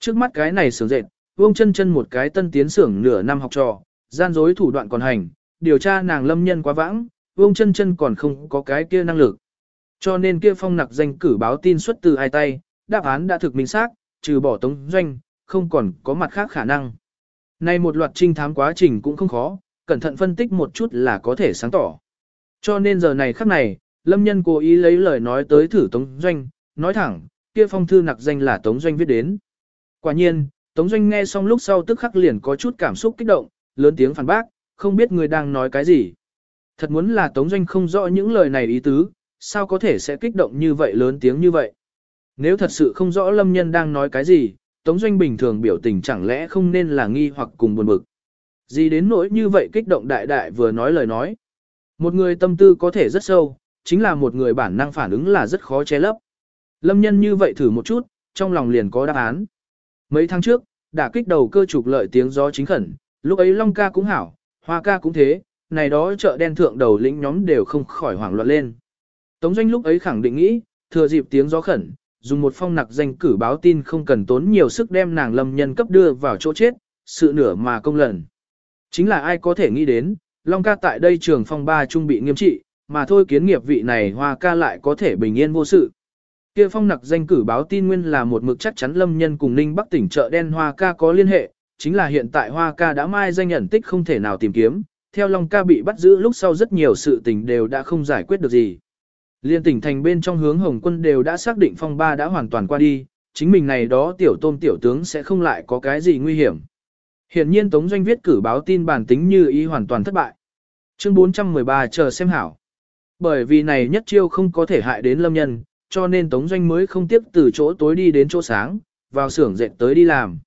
Trước mắt cái này sướng dệt, Vông chân chân một cái tân tiến xưởng nửa năm học trò, gian dối thủ đoạn còn hành, điều tra nàng lâm nhân quá vãng, Vông chân chân còn không có cái kia năng lực. Cho nên kia phong nặc danh cử báo tin xuất từ hai tay, đáp án đã thực minh xác, trừ bỏ tống doanh, không còn có mặt khác khả năng nay một loạt trinh thám quá trình cũng không khó, cẩn thận phân tích một chút là có thể sáng tỏ. Cho nên giờ này khắc này, Lâm Nhân cố ý lấy lời nói tới thử Tống Doanh, nói thẳng, kia phong thư nặc danh là Tống Doanh viết đến. Quả nhiên, Tống Doanh nghe xong lúc sau tức khắc liền có chút cảm xúc kích động, lớn tiếng phản bác, không biết người đang nói cái gì. Thật muốn là Tống Doanh không rõ những lời này ý tứ, sao có thể sẽ kích động như vậy lớn tiếng như vậy. Nếu thật sự không rõ Lâm Nhân đang nói cái gì, Tống Doanh bình thường biểu tình chẳng lẽ không nên là nghi hoặc cùng buồn bực. Gì đến nỗi như vậy kích động đại đại vừa nói lời nói. Một người tâm tư có thể rất sâu, chính là một người bản năng phản ứng là rất khó che lấp. Lâm nhân như vậy thử một chút, trong lòng liền có đáp án. Mấy tháng trước, đã kích đầu cơ trục lợi tiếng gió chính khẩn, lúc ấy Long ca cũng hảo, Hoa ca cũng thế, này đó chợ đen thượng đầu lĩnh nhóm đều không khỏi hoảng loạn lên. Tống doanh lúc ấy khẳng định nghĩ, thừa dịp tiếng gió khẩn, dùng một phong nặc danh cử báo tin không cần tốn nhiều sức đem nàng lâm nhân cấp đưa vào chỗ chết, sự nửa mà công lần. Chính là ai có thể nghĩ đến, Long ca tại đây trường phong ba trung bị nghiêm trị, mà thôi kiến nghiệp vị này hoa ca lại có thể bình yên vô sự. Kia phong nặc danh cử báo tin nguyên là một mực chắc chắn lâm nhân cùng ninh bắc tỉnh chợ đen hoa ca có liên hệ, chính là hiện tại hoa ca đã mai danh nhận tích không thể nào tìm kiếm, theo Long ca bị bắt giữ lúc sau rất nhiều sự tình đều đã không giải quyết được gì. Liên tỉnh thành bên trong hướng Hồng quân đều đã xác định phong ba đã hoàn toàn qua đi, chính mình này đó tiểu tôm tiểu tướng sẽ không lại có cái gì nguy hiểm. Hiện nhiên Tống Doanh viết cử báo tin bản tính như ý hoàn toàn thất bại. Chương 413 chờ xem hảo. Bởi vì này nhất chiêu không có thể hại đến lâm nhân, cho nên Tống Doanh mới không tiếp từ chỗ tối đi đến chỗ sáng, vào xưởng dệt tới đi làm.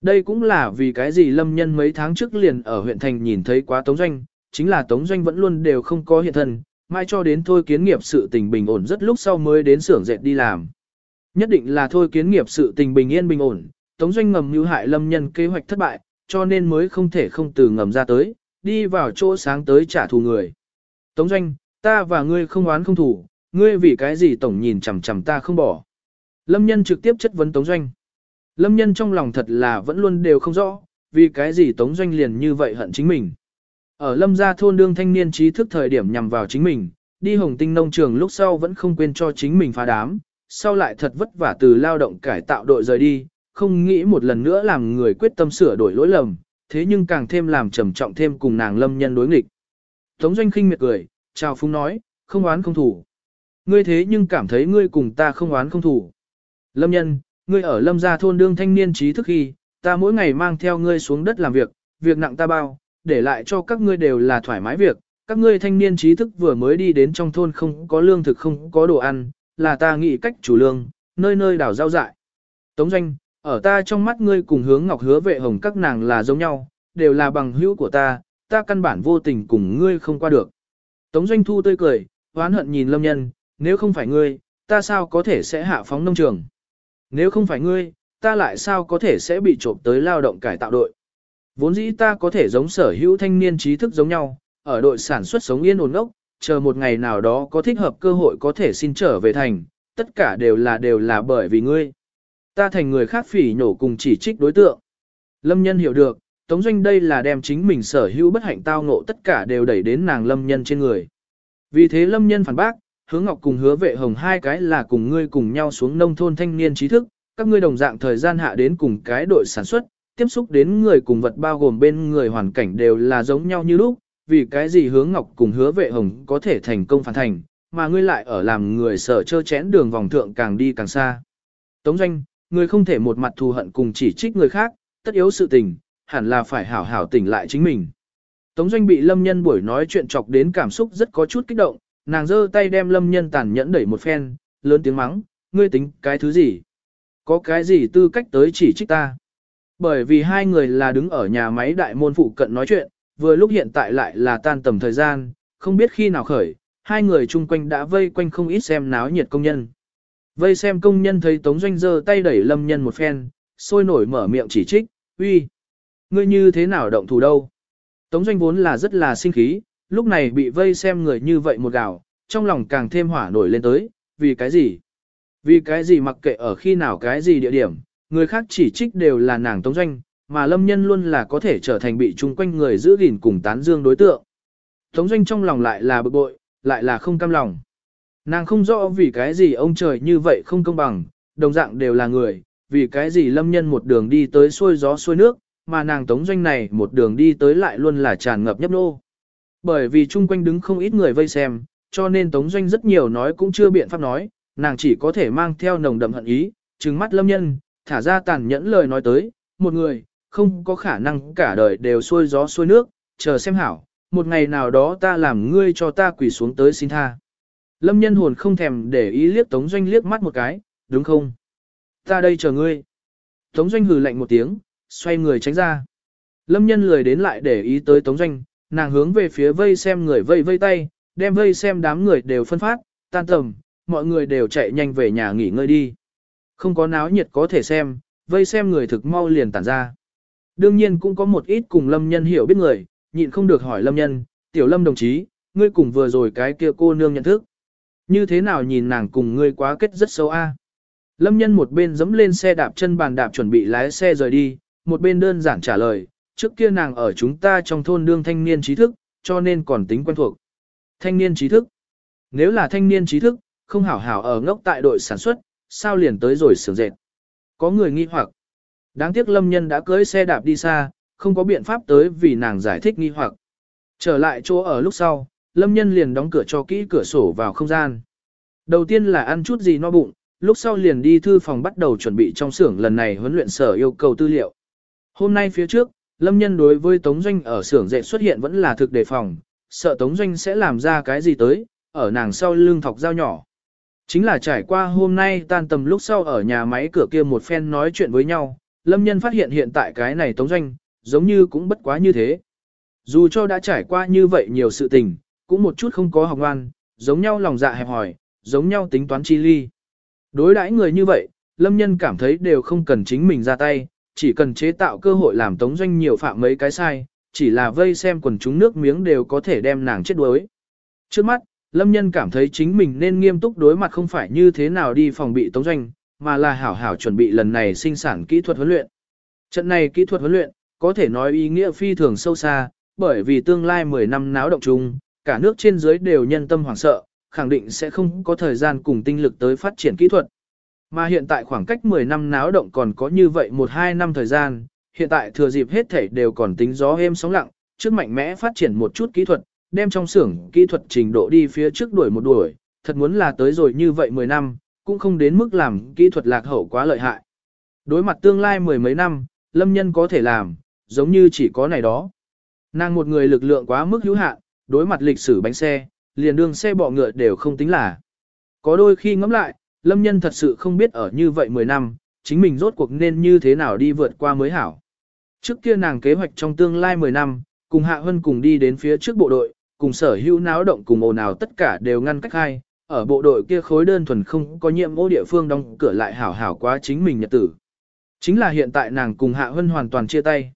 Đây cũng là vì cái gì lâm nhân mấy tháng trước liền ở huyện thành nhìn thấy quá Tống Doanh, chính là Tống Doanh vẫn luôn đều không có hiện thân, mai cho đến thôi kiến nghiệp sự tình bình ổn rất lúc sau mới đến xưởng dệt đi làm. Nhất định là thôi kiến nghiệp sự tình bình yên bình ổn, Tống Doanh ngầm như hại lâm nhân kế hoạch thất bại, cho nên mới không thể không từ ngầm ra tới, đi vào chỗ sáng tới trả thù người. Tống Doanh, ta và ngươi không oán không thủ, ngươi vì cái gì tổng nhìn chằm chằm ta không bỏ. Lâm nhân trực tiếp chất vấn Tống Doanh. Lâm nhân trong lòng thật là vẫn luôn đều không rõ, vì cái gì Tống Doanh liền như vậy hận chính mình. Ở Lâm gia thôn đương thanh niên trí thức thời điểm nhằm vào chính mình, đi hồng tinh nông trường lúc sau vẫn không quên cho chính mình phá đám, sau lại thật vất vả từ lao động cải tạo đội rời đi, không nghĩ một lần nữa làm người quyết tâm sửa đổi lỗi lầm, thế nhưng càng thêm làm trầm trọng thêm cùng nàng lâm nhân đối nghịch. Tống doanh khinh miệt cười, chào phúng nói, không oán không thủ. Ngươi thế nhưng cảm thấy ngươi cùng ta không oán không thủ. Lâm nhân, ngươi ở lâm gia thôn đương thanh niên trí thức khi, ta mỗi ngày mang theo ngươi xuống đất làm việc, việc nặng ta bao, để lại cho các ngươi đều là thoải mái việc. Các ngươi thanh niên trí thức vừa mới đi đến trong thôn không có lương thực không có đồ ăn, là ta nghĩ cách chủ lương, nơi nơi đảo giao dại. Tống doanh, ở ta trong mắt ngươi cùng hướng ngọc hứa vệ hồng các nàng là giống nhau, đều là bằng hữu của ta, ta căn bản vô tình cùng ngươi không qua được. Tống doanh thu tươi cười, hoán hận nhìn lâm nhân, nếu không phải ngươi, ta sao có thể sẽ hạ phóng nông trường. Nếu không phải ngươi, ta lại sao có thể sẽ bị trộm tới lao động cải tạo đội. Vốn dĩ ta có thể giống sở hữu thanh niên trí thức giống nhau, ở đội sản xuất sống yên ổn ốc, chờ một ngày nào đó có thích hợp cơ hội có thể xin trở về thành, tất cả đều là đều là bởi vì ngươi. Ta thành người khác phỉ nhổ cùng chỉ trích đối tượng. Lâm nhân hiểu được, Tống Doanh đây là đem chính mình sở hữu bất hạnh tao ngộ tất cả đều đẩy đến nàng Lâm nhân trên người. Vì thế Lâm nhân phản bác, hứa ngọc cùng hứa vệ hồng hai cái là cùng ngươi cùng nhau xuống nông thôn thanh niên trí thức, các ngươi đồng dạng thời gian hạ đến cùng cái đội sản xuất, tiếp xúc đến người cùng vật bao gồm bên người hoàn cảnh đều là giống nhau như lúc, vì cái gì hướng ngọc cùng hứa vệ hồng có thể thành công phản thành, mà ngươi lại ở làm người sợ chơ chén đường vòng thượng càng đi càng xa. Tống doanh, ngươi không thể một mặt thù hận cùng chỉ trích người khác, tất yếu sự tình, hẳn là phải hảo hảo tỉnh lại chính mình. Tống doanh bị lâm nhân buổi nói chuyện chọc đến cảm xúc rất có chút kích động, nàng giơ tay đem lâm nhân tàn nhẫn đẩy một phen, lớn tiếng mắng, ngươi tính cái thứ gì? Có cái gì tư cách tới chỉ trích ta? Bởi vì hai người là đứng ở nhà máy đại môn phụ cận nói chuyện, vừa lúc hiện tại lại là tan tầm thời gian, không biết khi nào khởi, hai người chung quanh đã vây quanh không ít xem náo nhiệt công nhân. Vây xem công nhân thấy Tống Doanh giơ tay đẩy lâm nhân một phen, sôi nổi mở miệng chỉ trích, uy, ngươi như thế nào động thủ đâu? Tống Doanh vốn là rất là sinh khí, lúc này bị vây xem người như vậy một gạo, trong lòng càng thêm hỏa nổi lên tới, vì cái gì? Vì cái gì mặc kệ ở khi nào cái gì địa điểm, người khác chỉ trích đều là nàng Tống Doanh, mà lâm nhân luôn là có thể trở thành bị chung quanh người giữ gìn cùng tán dương đối tượng. Tống Doanh trong lòng lại là bực bội, lại là không cam lòng. Nàng không rõ vì cái gì ông trời như vậy không công bằng, đồng dạng đều là người, vì cái gì lâm nhân một đường đi tới xuôi gió xuôi nước, mà nàng Tống Doanh này một đường đi tới lại luôn là tràn ngập nhấp nô. Bởi vì chung quanh đứng không ít người vây xem, cho nên Tống Doanh rất nhiều nói cũng chưa biện pháp nói, nàng chỉ có thể mang theo nồng đậm hận ý, trừng mắt lâm nhân, thả ra tàn nhẫn lời nói tới, một người, không có khả năng cả đời đều xuôi gió xuôi nước, chờ xem hảo, một ngày nào đó ta làm ngươi cho ta quỳ xuống tới xin tha. Lâm nhân hồn không thèm để ý liếc Tống Doanh liếc mắt một cái, đúng không? Ta đây chờ ngươi. Tống Doanh hừ lạnh một tiếng, xoay người tránh ra. Lâm nhân lười đến lại để ý tới Tống Doanh, nàng hướng về phía vây xem người vây vây tay, đem vây xem đám người đều phân phát, tan tầm, mọi người đều chạy nhanh về nhà nghỉ ngơi đi. Không có náo nhiệt có thể xem, vây xem người thực mau liền tản ra. Đương nhiên cũng có một ít cùng lâm nhân hiểu biết người, nhịn không được hỏi lâm nhân, tiểu lâm đồng chí, ngươi cùng vừa rồi cái kia cô nương nhận thức. Như thế nào nhìn nàng cùng ngươi quá kết rất sâu a? Lâm nhân một bên dẫm lên xe đạp chân bàn đạp chuẩn bị lái xe rời đi, một bên đơn giản trả lời, trước kia nàng ở chúng ta trong thôn đương thanh niên trí thức, cho nên còn tính quen thuộc. Thanh niên trí thức. Nếu là thanh niên trí thức, không hảo hảo ở ngốc tại đội sản xuất, sao liền tới rồi sửa dệt. Có người nghi hoặc. Đáng tiếc lâm nhân đã cưới xe đạp đi xa, không có biện pháp tới vì nàng giải thích nghi hoặc. Trở lại chỗ ở lúc sau, lâm nhân liền đóng cửa cho kỹ cửa sổ vào không gian. Đầu tiên là ăn chút gì no bụng, lúc sau liền đi thư phòng bắt đầu chuẩn bị trong xưởng lần này huấn luyện sở yêu cầu tư liệu. Hôm nay phía trước, lâm nhân đối với Tống Doanh ở xưởng dệt xuất hiện vẫn là thực đề phòng, sợ Tống Doanh sẽ làm ra cái gì tới, ở nàng sau lưng thọc dao nhỏ. Chính là trải qua hôm nay tan tầm lúc sau ở nhà máy cửa kia một phen nói chuyện với nhau, Lâm Nhân phát hiện hiện tại cái này Tống Doanh, giống như cũng bất quá như thế. Dù cho đã trải qua như vậy nhiều sự tình, cũng một chút không có học ngoan, giống nhau lòng dạ hẹp hỏi, giống nhau tính toán chi ly. Đối đãi người như vậy, Lâm Nhân cảm thấy đều không cần chính mình ra tay, chỉ cần chế tạo cơ hội làm Tống Doanh nhiều phạm mấy cái sai, chỉ là vây xem quần chúng nước miếng đều có thể đem nàng chết đuối. Trước mắt, Lâm Nhân cảm thấy chính mình nên nghiêm túc đối mặt không phải như thế nào đi phòng bị Tống Doanh, mà là hảo hảo chuẩn bị lần này sinh sản kỹ thuật huấn luyện. Trận này kỹ thuật huấn luyện, có thể nói ý nghĩa phi thường sâu xa, bởi vì tương lai 10 năm náo động chung, cả nước trên dưới đều nhân tâm hoảng sợ, khẳng định sẽ không có thời gian cùng tinh lực tới phát triển kỹ thuật. Mà hiện tại khoảng cách 10 năm náo động còn có như vậy 1-2 năm thời gian, hiện tại thừa dịp hết thể đều còn tính gió êm sóng lặng, trước mạnh mẽ phát triển một chút kỹ thuật, đem trong xưởng kỹ thuật trình độ đi phía trước đuổi một đuổi, thật muốn là tới rồi như vậy 10 năm, cũng không đến mức làm kỹ thuật lạc hậu quá lợi hại. Đối mặt tương lai mười mấy năm, lâm nhân có thể làm, giống như chỉ có này đó. Nàng một người lực lượng quá mức hữu hạn, đối mặt lịch sử bánh xe, liền đường xe bọ ngựa đều không tính là. Có đôi khi ngẫm lại, lâm nhân thật sự không biết ở như vậy 10 năm, chính mình rốt cuộc nên như thế nào đi vượt qua mới hảo. Trước kia nàng kế hoạch trong tương lai 10 năm, cùng Hạ Hân cùng đi đến phía trước bộ đội, cùng sở hữu náo động cùng ồn ào tất cả đều ngăn cách hai, ở bộ đội kia khối đơn thuần không có nhiệm ô địa phương đóng cửa lại hảo hảo quá chính mình nhật tử. Chính là hiện tại nàng cùng Hạ Hân hoàn toàn chia tay.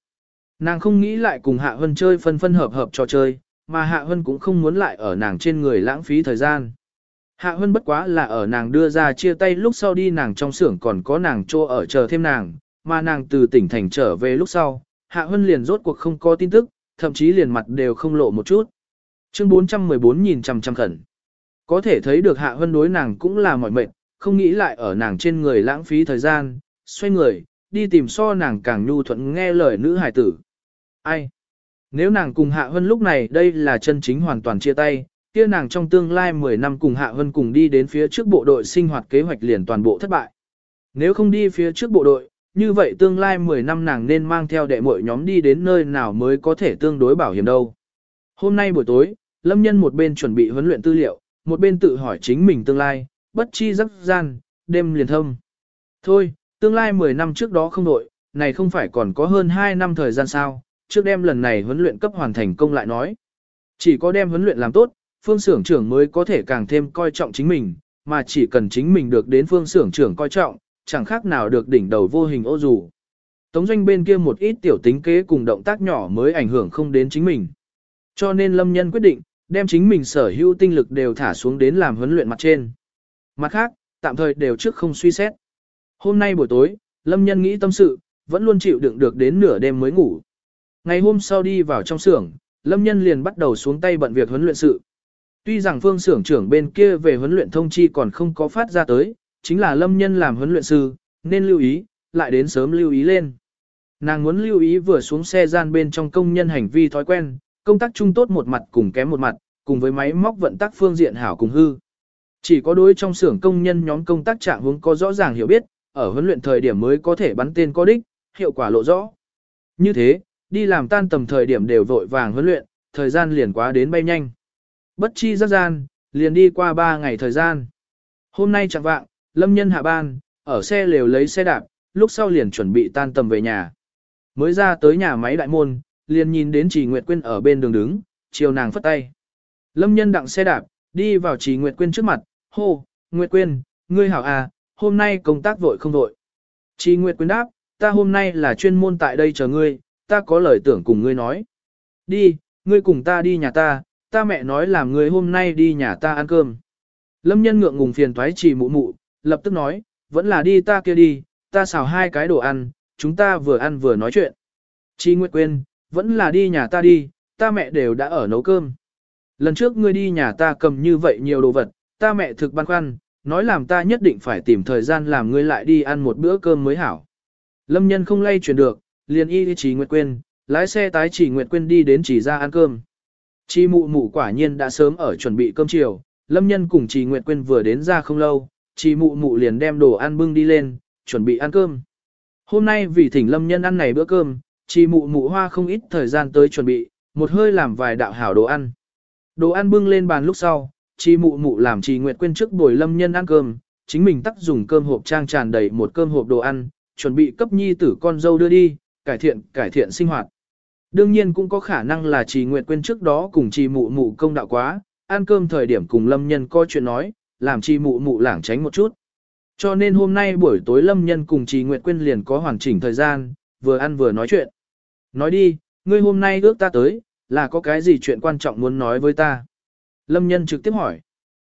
Nàng không nghĩ lại cùng Hạ Hân chơi phân phân hợp hợp trò chơi, mà Hạ Hân cũng không muốn lại ở nàng trên người lãng phí thời gian. Hạ Hân bất quá là ở nàng đưa ra chia tay lúc sau đi nàng trong xưởng còn có nàng trô ở chờ thêm nàng, mà nàng từ tỉnh thành trở về lúc sau, Hạ Hân liền rốt cuộc không có tin tức, thậm chí liền mặt đều không lộ một chút. Chương 414 nhìn chằm chằm khẩn. Có thể thấy được Hạ Hân đối nàng cũng là mỏi mệt, không nghĩ lại ở nàng trên người lãng phí thời gian, xoay người, đi tìm so nàng càng nhu thuận nghe lời nữ hải tử. Ai? Nếu nàng cùng Hạ Hân lúc này đây là chân chính hoàn toàn chia tay, kia nàng trong tương lai 10 năm cùng Hạ Hân cùng đi đến phía trước bộ đội sinh hoạt kế hoạch liền toàn bộ thất bại. Nếu không đi phía trước bộ đội, như vậy tương lai 10 năm nàng nên mang theo đệ muội nhóm đi đến nơi nào mới có thể tương đối bảo hiểm đâu. Hôm nay buổi tối, Lâm Nhân một bên chuẩn bị huấn luyện tư liệu, một bên tự hỏi chính mình tương lai, bất chi giấc gian, đêm liền thâm. Thôi, tương lai 10 năm trước đó không đổi, này không phải còn có hơn 2 năm thời gian sao, trước đêm lần này huấn luyện cấp hoàn thành công lại nói. Chỉ có đem huấn luyện làm tốt, phương xưởng trưởng mới có thể càng thêm coi trọng chính mình, mà chỉ cần chính mình được đến phương xưởng trưởng coi trọng, chẳng khác nào được đỉnh đầu vô hình ô dù. Tống doanh bên kia một ít tiểu tính kế cùng động tác nhỏ mới ảnh hưởng không đến chính mình. Cho nên lâm nhân quyết định, đem chính mình sở hữu tinh lực đều thả xuống đến làm huấn luyện mặt trên. Mặt khác, tạm thời đều trước không suy xét. Hôm nay buổi tối, lâm nhân nghĩ tâm sự, vẫn luôn chịu đựng được đến nửa đêm mới ngủ. Ngày hôm sau đi vào trong xưởng, lâm nhân liền bắt đầu xuống tay bận việc huấn luyện sự. Tuy rằng phương xưởng trưởng bên kia về huấn luyện thông chi còn không có phát ra tới, chính là lâm nhân làm huấn luyện sư, nên lưu ý, lại đến sớm lưu ý lên. Nàng muốn lưu ý vừa xuống xe gian bên trong công nhân hành vi thói quen, công tác chung tốt một mặt cùng kém một mặt, cùng với máy móc vận tác phương diện hảo cùng hư. Chỉ có đối trong xưởng công nhân nhóm công tác trạng hướng có rõ ràng hiểu biết, ở huấn luyện thời điểm mới có thể bắn tên có đích, hiệu quả lộ rõ. Như thế, đi làm tan tầm thời điểm đều vội vàng huấn luyện, thời gian liền quá đến bay nhanh. Bất chi rất gian, liền đi qua 3 ngày thời gian. Hôm nay chẳng vạng, lâm nhân hạ ban, ở xe lều lấy xe đạp, lúc sau liền chuẩn bị tan tầm về nhà. Mới ra tới nhà máy đại môn, liền nhìn đến Trì Nguyệt Quyên ở bên đường đứng, chiều nàng phất tay. Lâm nhân đặng xe đạp, đi vào Trì Nguyệt Quyên trước mặt, hô, Nguyệt Quyên, ngươi hảo à, hôm nay công tác vội không vội. Trì Nguyệt Quyên đáp, ta hôm nay là chuyên môn tại đây chờ ngươi, ta có lời tưởng cùng ngươi nói. Đi, ngươi cùng ta đi nhà ta, ta mẹ nói làm ngươi hôm nay đi nhà ta ăn cơm. Lâm nhân ngượng ngùng phiền thoái trì mụ mụ, lập tức nói, vẫn là đi ta kia đi, ta xào hai cái đồ ăn, chúng ta vừa ăn vừa nói chuyện. trì Nguyệt quyên vẫn là đi nhà ta đi, ta mẹ đều đã ở nấu cơm. Lần trước ngươi đi nhà ta cầm như vậy nhiều đồ vật, ta mẹ thực băn khoăn, nói làm ta nhất định phải tìm thời gian làm ngươi lại đi ăn một bữa cơm mới hảo. Lâm nhân không lay chuyển được, liền y chỉ Nguyệt quên, lái xe tái chỉ Nguyệt quên đi đến chỉ ra ăn cơm. Chi mụ mụ quả nhiên đã sớm ở chuẩn bị cơm chiều, Lâm nhân cùng chỉ Nguyệt quên vừa đến ra không lâu, chỉ mụ mụ liền đem đồ ăn bưng đi lên, chuẩn bị ăn cơm. Hôm nay vì thỉnh Lâm nhân ăn này bữa cơm, chỉ mụ mụ hoa không ít thời gian tới chuẩn bị, một hơi làm vài đạo hảo đồ ăn. Đồ ăn bưng lên bàn lúc sau, chỉ mụ mụ làm chỉ Nguyệt quên trước buổi Lâm nhân ăn cơm, chính mình tắt dùng cơm hộp trang tràn đầy một cơm hộp đồ ăn, chuẩn bị cấp nhi tử con dâu đưa đi, cải thiện, cải thiện sinh hoạt. Đương nhiên cũng có khả năng là trì Nguyệt quên trước đó cùng trì mụ mụ công đạo quá, ăn cơm thời điểm cùng lâm nhân coi chuyện nói, làm trì mụ mụ lảng tránh một chút. Cho nên hôm nay buổi tối lâm nhân cùng trì Nguyệt quên liền có hoàn chỉnh thời gian, vừa ăn vừa nói chuyện. Nói đi, ngươi hôm nay ước ta tới, là có cái gì chuyện quan trọng muốn nói với ta? Lâm nhân trực tiếp hỏi.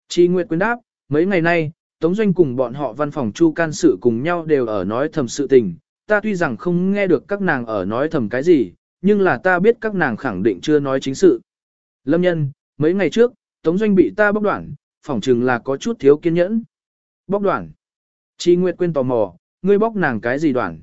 Chi Nguyệt quyến đáp, mấy ngày nay, Tống Doanh cùng bọn họ văn phòng chu can sự cùng nhau đều ở nói thầm sự tình, ta tuy rằng không nghe được các nàng ở nói thầm cái gì, nhưng là ta biết các nàng khẳng định chưa nói chính sự. Lâm nhân, mấy ngày trước, Tống Doanh bị ta bóc đoạn, phỏng chừng là có chút thiếu kiên nhẫn. Bóc đoạn. Chi Nguyệt quên tò mò, ngươi bóc nàng cái gì đoạn?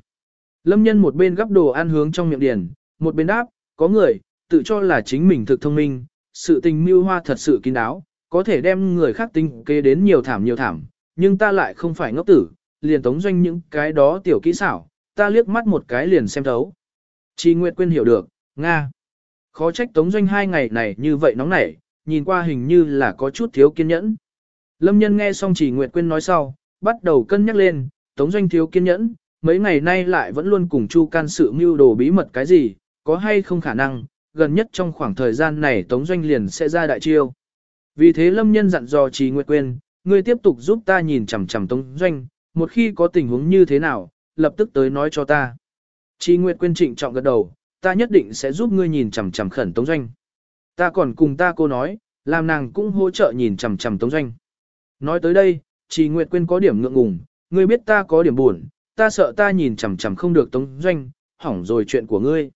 Lâm nhân một bên gắp đồ ăn hướng trong miệng điền, một bên đáp, có người, tự cho là chính mình thực thông minh, sự tình mưu hoa thật sự kín đáo, có thể đem người khác tinh kế đến nhiều thảm nhiều thảm, nhưng ta lại không phải ngốc tử, liền tống doanh những cái đó tiểu kỹ xảo, ta liếc mắt một cái liền xem thấu. Chi Nguyệt Quyên hiểu được, Nga. Khó trách tống doanh hai ngày này như vậy nóng nảy, nhìn qua hình như là có chút thiếu kiên nhẫn. Lâm nhân nghe xong chỉ Nguyệt Quyên nói sau, bắt đầu cân nhắc lên, tống doanh thiếu kiên nhẫn, mấy ngày nay lại vẫn luôn cùng Chu can sự mưu đồ bí mật cái gì, có hay không khả năng, gần nhất trong khoảng thời gian này tống doanh liền sẽ ra đại chiêu. Vì thế Lâm nhân dặn dò Trì Nguyệt Quyên, ngươi tiếp tục giúp ta nhìn chằm chằm tống doanh, một khi có tình huống như thế nào, lập tức tới nói cho ta. Trì Nguyệt Quyên trịnh trọng gật đầu, ta nhất định sẽ giúp ngươi nhìn chằm chằm khẩn tống doanh. Ta còn cùng ta cô nói, làm nàng cũng hỗ trợ nhìn chằm chằm tống doanh. Nói tới đây, Trì Nguyệt Quyên có điểm ngượng ngùng, ngươi biết ta có điểm buồn, ta sợ ta nhìn chằm chằm không được tống doanh, hỏng rồi chuyện của ngươi.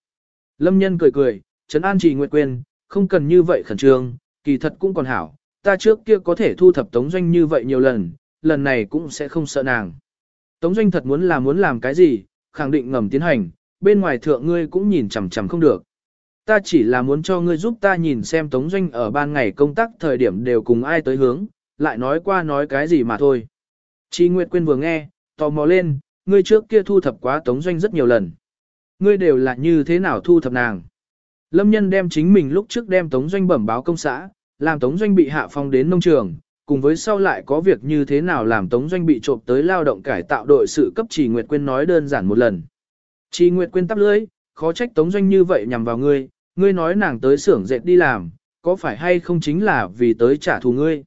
Lâm nhân cười cười, trấn an Trì Nguyệt Quyên, không cần như vậy khẩn trương, kỳ thật cũng còn hảo, ta trước kia có thể thu thập tống doanh như vậy nhiều lần, lần này cũng sẽ không sợ nàng. Tống doanh thật muốn là muốn làm cái gì, khẳng định ngầm tiến hành, bên ngoài thượng ngươi cũng nhìn chằm chằm không được. Ta chỉ là muốn cho ngươi giúp ta nhìn xem Tống Doanh ở ban ngày công tác thời điểm đều cùng ai tới hướng, lại nói qua nói cái gì mà thôi. Chi Nguyệt Quyên vừa nghe, tò mò lên, ngươi trước kia thu thập quá Tống Doanh rất nhiều lần. Ngươi đều là như thế nào thu thập nàng. Lâm nhân đem chính mình lúc trước đem Tống Doanh bẩm báo công xã, làm Tống Doanh bị hạ phong đến nông trường, cùng với sau lại có việc như thế nào làm Tống Doanh bị trộm tới lao động cải tạo đội sự cấp chỉ Nguyệt Quyên nói đơn giản một lần. Chi Nguyệt Quyên tắp lưỡi, khó trách Tống Doanh như vậy nhằm vào ngươi, ngươi nói nàng tới xưởng dệt đi làm, có phải hay không chính là vì tới trả thù ngươi.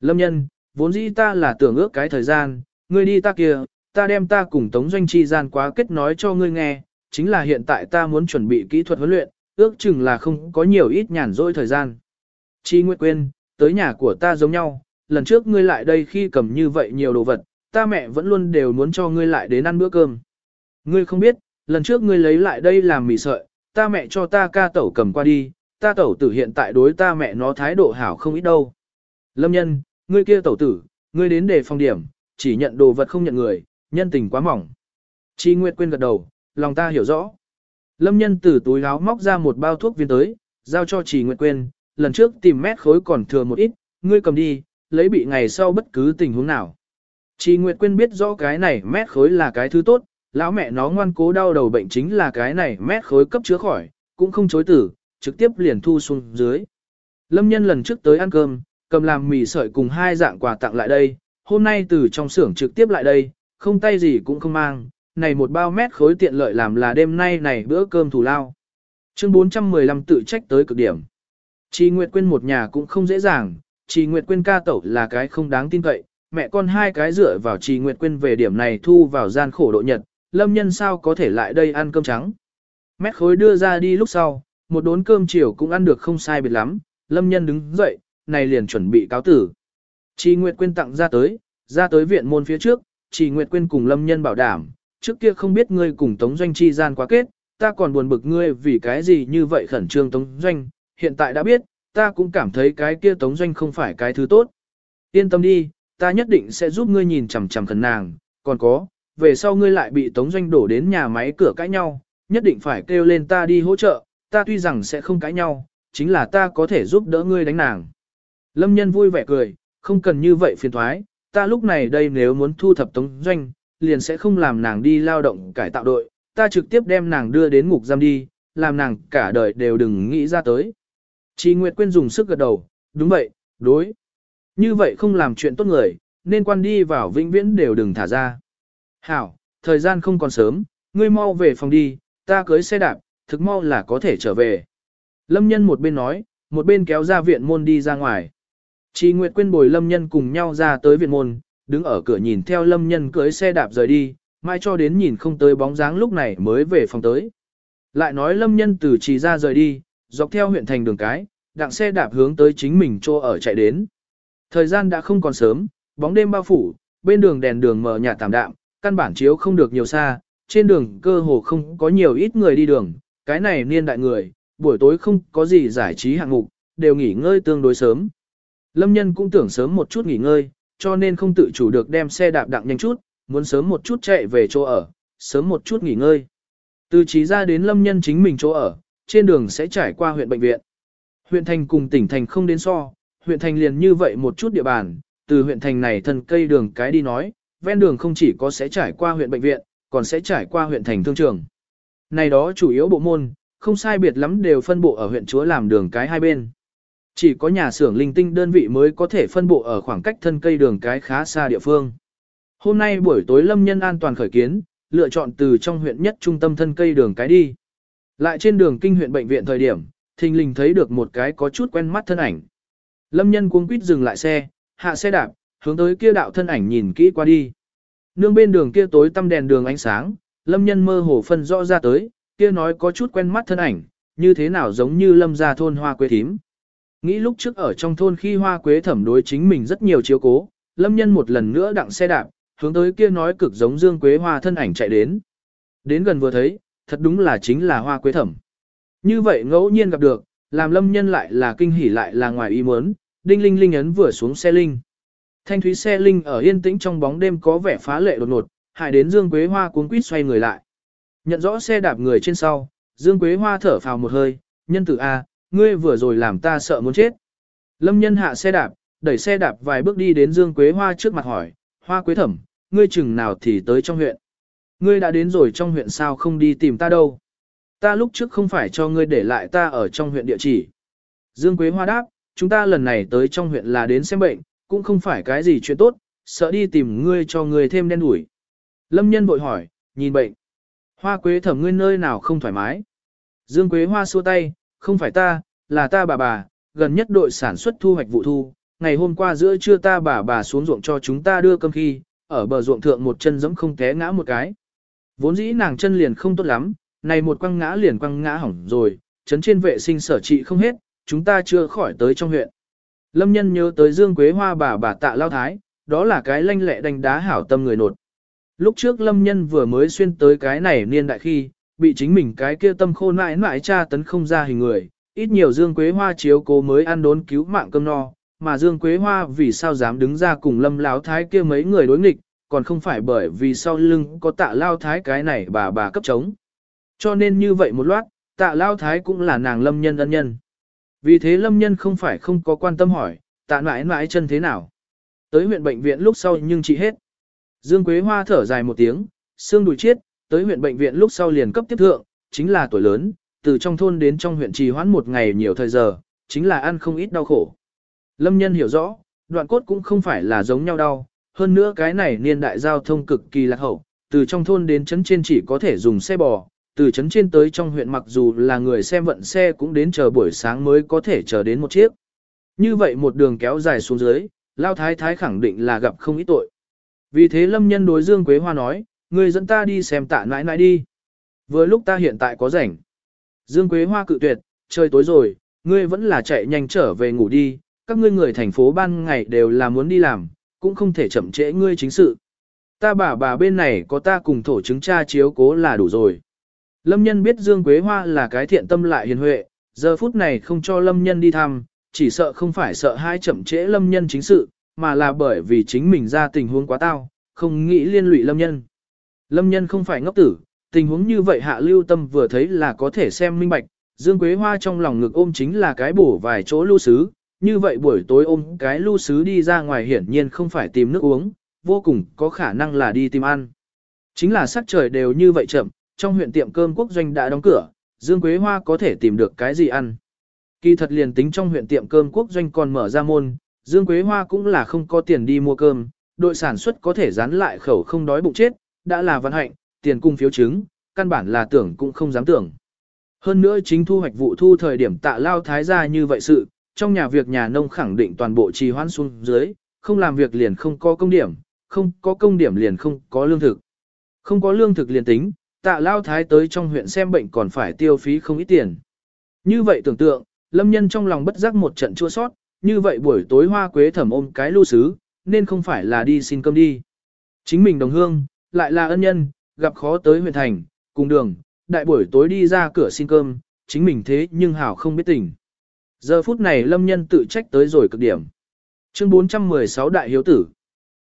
Lâm nhân, vốn dĩ ta là tưởng ước cái thời gian, ngươi đi ta kia, ta đem ta cùng Tống Doanh chi gian quá kết nói cho ngươi nghe, chính là hiện tại ta muốn chuẩn bị kỹ thuật huấn luyện, ước chừng là không có nhiều ít nhàn rỗi thời gian. Chi Nguyệt Quyên, tới nhà của ta giống nhau, lần trước ngươi lại đây khi cầm như vậy nhiều đồ vật, ta mẹ vẫn luôn đều muốn cho ngươi lại đến ăn bữa cơm. Ngươi không biết, lần trước ngươi lấy lại đây làm mì sợi, ta mẹ cho ta ca tẩu cầm qua đi, ta tẩu tử hiện tại đối ta mẹ nó thái độ hảo không ít đâu. Lâm nhân, ngươi kia tẩu tử, ngươi đến để phòng điểm, chỉ nhận đồ vật không nhận người, nhân tình quá mỏng. Chi Nguyệt quên gật đầu, lòng ta hiểu rõ. Lâm nhân từ túi áo móc ra một bao thuốc viên tới, giao cho Chỉ Nguyệt quên, lần trước tìm mét khối còn thừa một ít, ngươi cầm đi, lấy bị ngày sau bất cứ tình huống nào. Chỉ Nguyệt quên biết rõ cái này mét khối là cái thứ tốt, lão mẹ nó ngoan cố đau đầu bệnh chính là cái này mét khối cấp chứa khỏi, cũng không chối tử, trực tiếp liền thu xuống dưới. Lâm nhân lần trước tới ăn cơm, cầm làm mì sợi cùng hai dạng quà tặng lại đây, hôm nay từ trong xưởng trực tiếp lại đây, không tay gì cũng không mang, này một bao mét khối tiện lợi làm là đêm nay này bữa cơm thù lao. Chương 415 tự trách tới cực điểm. Chi Nguyệt Quyên một nhà cũng không dễ dàng, Chi Nguyệt Quyên ca tẩu là cái không đáng tin cậy, mẹ con hai cái dựa vào Chi Nguyệt Quyên về điểm này thu vào gian khổ độ nhật, lâm nhân sao có thể lại đây ăn cơm trắng. Mét khối đưa ra đi lúc sau, một đốn cơm chiều cũng ăn được không sai biệt lắm, lâm nhân đứng dậy, này liền chuẩn bị cáo tử. Chi Nguyệt Quyên tặng ra tới, ra tới viện môn phía trước, chỉ Nguyệt Quyên cùng lâm nhân bảo đảm, trước kia không biết ngươi cùng Tống Doanh chi gian quá kết, ta còn buồn bực ngươi vì cái gì như vậy khẩn trương Tống Doanh, hiện tại đã biết, ta cũng cảm thấy cái kia Tống Doanh không phải cái thứ tốt. Yên tâm đi, ta nhất định sẽ giúp ngươi nhìn chằm chằm khẩn nàng, còn có, về sau ngươi lại bị Tống Doanh đổ đến nhà máy cửa cãi nhau, nhất định phải kêu lên ta đi hỗ trợ, ta tuy rằng sẽ không cãi nhau, chính là ta có thể giúp đỡ ngươi đánh nàng. Lâm nhân vui vẻ cười, không cần như vậy phiền thoái, ta lúc này đây nếu muốn thu thập Tống Doanh, liền sẽ không làm nàng đi lao động cải tạo đội, ta trực tiếp đem nàng đưa đến ngục giam đi, làm nàng cả đời đều đừng nghĩ ra tới. Chi Nguyệt Quyên dùng sức gật đầu, đúng vậy, đối. Như vậy không làm chuyện tốt người, nên quan đi vào vĩnh viễn đều đừng thả ra. Hảo, thời gian không còn sớm, ngươi mau về phòng đi, ta cưới xe đạp, thực mau là có thể trở về. Lâm nhân một bên nói, một bên kéo ra viện môn đi ra ngoài. Chi Nguyệt Quyên bồi Lâm nhân cùng nhau ra tới viện môn, đứng ở cửa nhìn theo Lâm nhân cưới xe đạp rời đi, mai cho đến nhìn không tới bóng dáng lúc này mới về phòng tới. Lại nói Lâm nhân từ trì ra rời đi, dọc theo huyện thành đường cái, đặng xe đạp hướng tới chính mình chỗ ở chạy đến. Thời gian đã không còn sớm, bóng đêm bao phủ, bên đường đèn đường mờ nhạt tạm đạm, căn bản chiếu không được nhiều xa, trên đường cơ hồ không có nhiều ít người đi đường, cái này niên đại người, buổi tối không có gì giải trí hạng mục, đều nghỉ ngơi tương đối sớm. Lâm nhân cũng tưởng sớm một chút nghỉ ngơi, cho nên không tự chủ được đem xe đạp đặng nhanh chút, muốn sớm một chút chạy về chỗ ở, sớm một chút nghỉ ngơi. Từ trí ra đến lâm nhân chính mình chỗ ở, trên đường sẽ trải qua huyện bệnh viện. Huyện thành cùng tỉnh thành không đến so, huyện thành liền như vậy một chút địa bàn, từ huyện thành này thân cây đường cái đi nói, ven đường không chỉ có sẽ trải qua huyện bệnh viện, còn sẽ trải qua huyện thành thương trường. Này đó chủ yếu bộ môn, không sai biệt lắm đều phân bộ ở huyện chúa làm đường cái hai bên. Chỉ có nhà xưởng linh tinh đơn vị mới có thể phân bộ ở khoảng cách thân cây đường cái khá xa địa phương. Hôm nay buổi tối lâm nhân an toàn khởi kiến, lựa chọn từ trong huyện nhất trung tâm thân cây đường cái đi. Lại trên đường kinh huyện bệnh viện thời điểm, thình lình thấy được một cái có chút quen mắt thân ảnh. Lâm nhân cuống quýt dừng lại xe, hạ xe đạp, hướng tới kia đạo thân ảnh nhìn kỹ qua đi. Nương bên đường kia tối tăm đèn đường ánh sáng, lâm nhân mơ hồ phân rõ ra tới, kia nói có chút quen mắt thân ảnh, như thế nào giống như lâm gia thôn hoa quế thím. Nghĩ lúc trước ở trong thôn khi hoa quế thẩm đối chính mình rất nhiều chiếu cố, lâm nhân một lần nữa đặng xe đạp, hướng tới kia nói cực giống dương quế hoa thân ảnh chạy đến. Đến gần vừa thấy, thật đúng là chính là hoa quế thẩm. Như vậy ngẫu nhiên gặp được, làm lâm nhân lại là kinh hỉ lại là ngoài ý muốn, đinh linh linh ấn vừa xuống xe linh. Thanh thúy xe linh ở yên tĩnh trong bóng đêm có vẻ phá lệ đột ngột, hại đến Dương Quế Hoa cuốn quýt xoay người lại. Nhận rõ xe đạp người trên sau, Dương Quế Hoa thở phào một hơi, nhân tử A, ngươi vừa rồi làm ta sợ muốn chết. Lâm nhân hạ xe đạp, đẩy xe đạp vài bước đi đến Dương Quế Hoa trước mặt hỏi, Hoa Quế thẩm, ngươi chừng nào thì tới trong huyện. Ngươi đã đến rồi trong huyện sao không đi tìm ta đâu. Ta lúc trước không phải cho ngươi để lại ta ở trong huyện địa chỉ. Dương Quế Hoa đáp, chúng ta lần này tới trong huyện là đến xem bệnh, cũng không phải cái gì chuyện tốt, sợ đi tìm ngươi cho ngươi thêm đen đủi. Lâm nhân bội hỏi, nhìn bệnh. Hoa quế thẩm ngươi nơi nào không thoải mái. Dương Quế Hoa xua tay, không phải ta, là ta bà bà, gần nhất đội sản xuất thu hoạch vụ thu. Ngày hôm qua giữa trưa ta bà bà xuống ruộng cho chúng ta đưa cơm khi, ở bờ ruộng thượng một chân giẫm không té ngã một cái. Vốn dĩ nàng chân liền không tốt lắm, này một quăng ngã liền quăng ngã hỏng rồi, chấn trên vệ sinh sở trị không hết, chúng ta chưa khỏi tới trong huyện. Lâm nhân nhớ tới Dương Quế Hoa bà bà tạ lao thái, đó là cái lanh lẹ đánh đá hảo tâm người nột. Lúc trước Lâm nhân vừa mới xuyên tới cái này niên đại khi, bị chính mình cái kia tâm khô mãi mãi tra tấn không ra hình người, ít nhiều Dương Quế Hoa chiếu cố mới ăn đốn cứu mạng cơm no, mà Dương Quế Hoa vì sao dám đứng ra cùng Lâm Lão Thái kia mấy người đối nghịch, còn không phải bởi vì sau lưng có tạ lao thái cái này bà bà cấp chống. Cho nên như vậy một loạt, tạ lao thái cũng là nàng Lâm nhân ân nhân. Vì thế lâm nhân không phải không có quan tâm hỏi, tạ mãi mãi chân thế nào. Tới huyện bệnh viện lúc sau nhưng trị hết. Dương Quế Hoa thở dài một tiếng, xương đùi chết, tới huyện bệnh viện lúc sau liền cấp tiếp thượng, chính là tuổi lớn, từ trong thôn đến trong huyện trì hoãn một ngày nhiều thời giờ, chính là ăn không ít đau khổ. Lâm nhân hiểu rõ, đoạn cốt cũng không phải là giống nhau đau, hơn nữa cái này niên đại giao thông cực kỳ lạc hậu, từ trong thôn đến trấn trên chỉ có thể dùng xe bò, từ trấn trên tới trong huyện mặc dù là người xem vận xe cũng đến chờ buổi sáng mới có thể chờ đến một chiếc. Như vậy một đường kéo dài xuống dưới, Lao Thái Thái khẳng định là gặp không ít tội. Vì thế Lâm Nhân đối Dương Quế Hoa nói, Ngươi dẫn ta đi xem tạ nãi nãi đi. Vừa lúc ta hiện tại có rảnh. Dương Quế Hoa cự tuyệt, trời tối rồi, ngươi vẫn là chạy nhanh trở về ngủ đi, các ngươi người thành phố ban ngày đều là muốn đi làm, cũng không thể chậm trễ ngươi chính sự. Ta bà bà bên này có ta cùng thổ chứng cha chiếu cố là đủ rồi. Lâm nhân biết Dương Quế Hoa là cái thiện tâm lại hiền huệ, giờ phút này không cho Lâm nhân đi thăm, chỉ sợ không phải sợ hai chậm trễ Lâm nhân chính sự, mà là bởi vì chính mình ra tình huống quá tao, không nghĩ liên lụy Lâm nhân. Lâm nhân không phải ngốc tử, tình huống như vậy hạ lưu tâm vừa thấy là có thể xem minh bạch, Dương Quế Hoa trong lòng ngực ôm chính là cái bổ vài chỗ lưu sứ, như vậy buổi tối ôm cái lưu sứ đi ra ngoài hiển nhiên không phải tìm nước uống, vô cùng có khả năng là đi tìm ăn. Chính là sắc trời đều như vậy chậm, trong huyện tiệm cơm quốc doanh đã đóng cửa, Dương Quế Hoa có thể tìm được cái gì ăn. Kỳ thật liền tính trong huyện tiệm cơm quốc doanh còn mở ra môn, Dương Quế Hoa cũng là không có tiền đi mua cơm, đội sản xuất có thể dán lại khẩu không đói bụng chết, đã là văn hạnh, tiền cung phiếu chứng, căn bản là tưởng cũng không dám tưởng. Hơn nữa chính thu hoạch vụ thu thời điểm tạ lao thái gia như vậy sự, trong nhà việc nhà nông khẳng định toàn bộ trì hoãn xuống dưới, không làm việc liền không có công điểm, không có công điểm liền không có lương thực. Không có lương thực liền tính, tạ lao thái tới trong huyện xem bệnh còn phải tiêu phí không ít tiền. Như vậy tưởng tượng, lâm nhân trong lòng bất giác một trận chua sót, như vậy buổi tối hoa quế thẩm ôm cái lưu sứ, nên không phải là đi xin cơm đi. Chính mình đồng hương, lại là ân nhân, gặp khó tới huyện thành, cùng đường, đại buổi tối đi ra cửa xin cơm, chính mình thế nhưng hảo không biết tình. Giờ phút này lâm nhân tự trách tới rồi cực điểm. Chương 416 Đại Hiếu Tử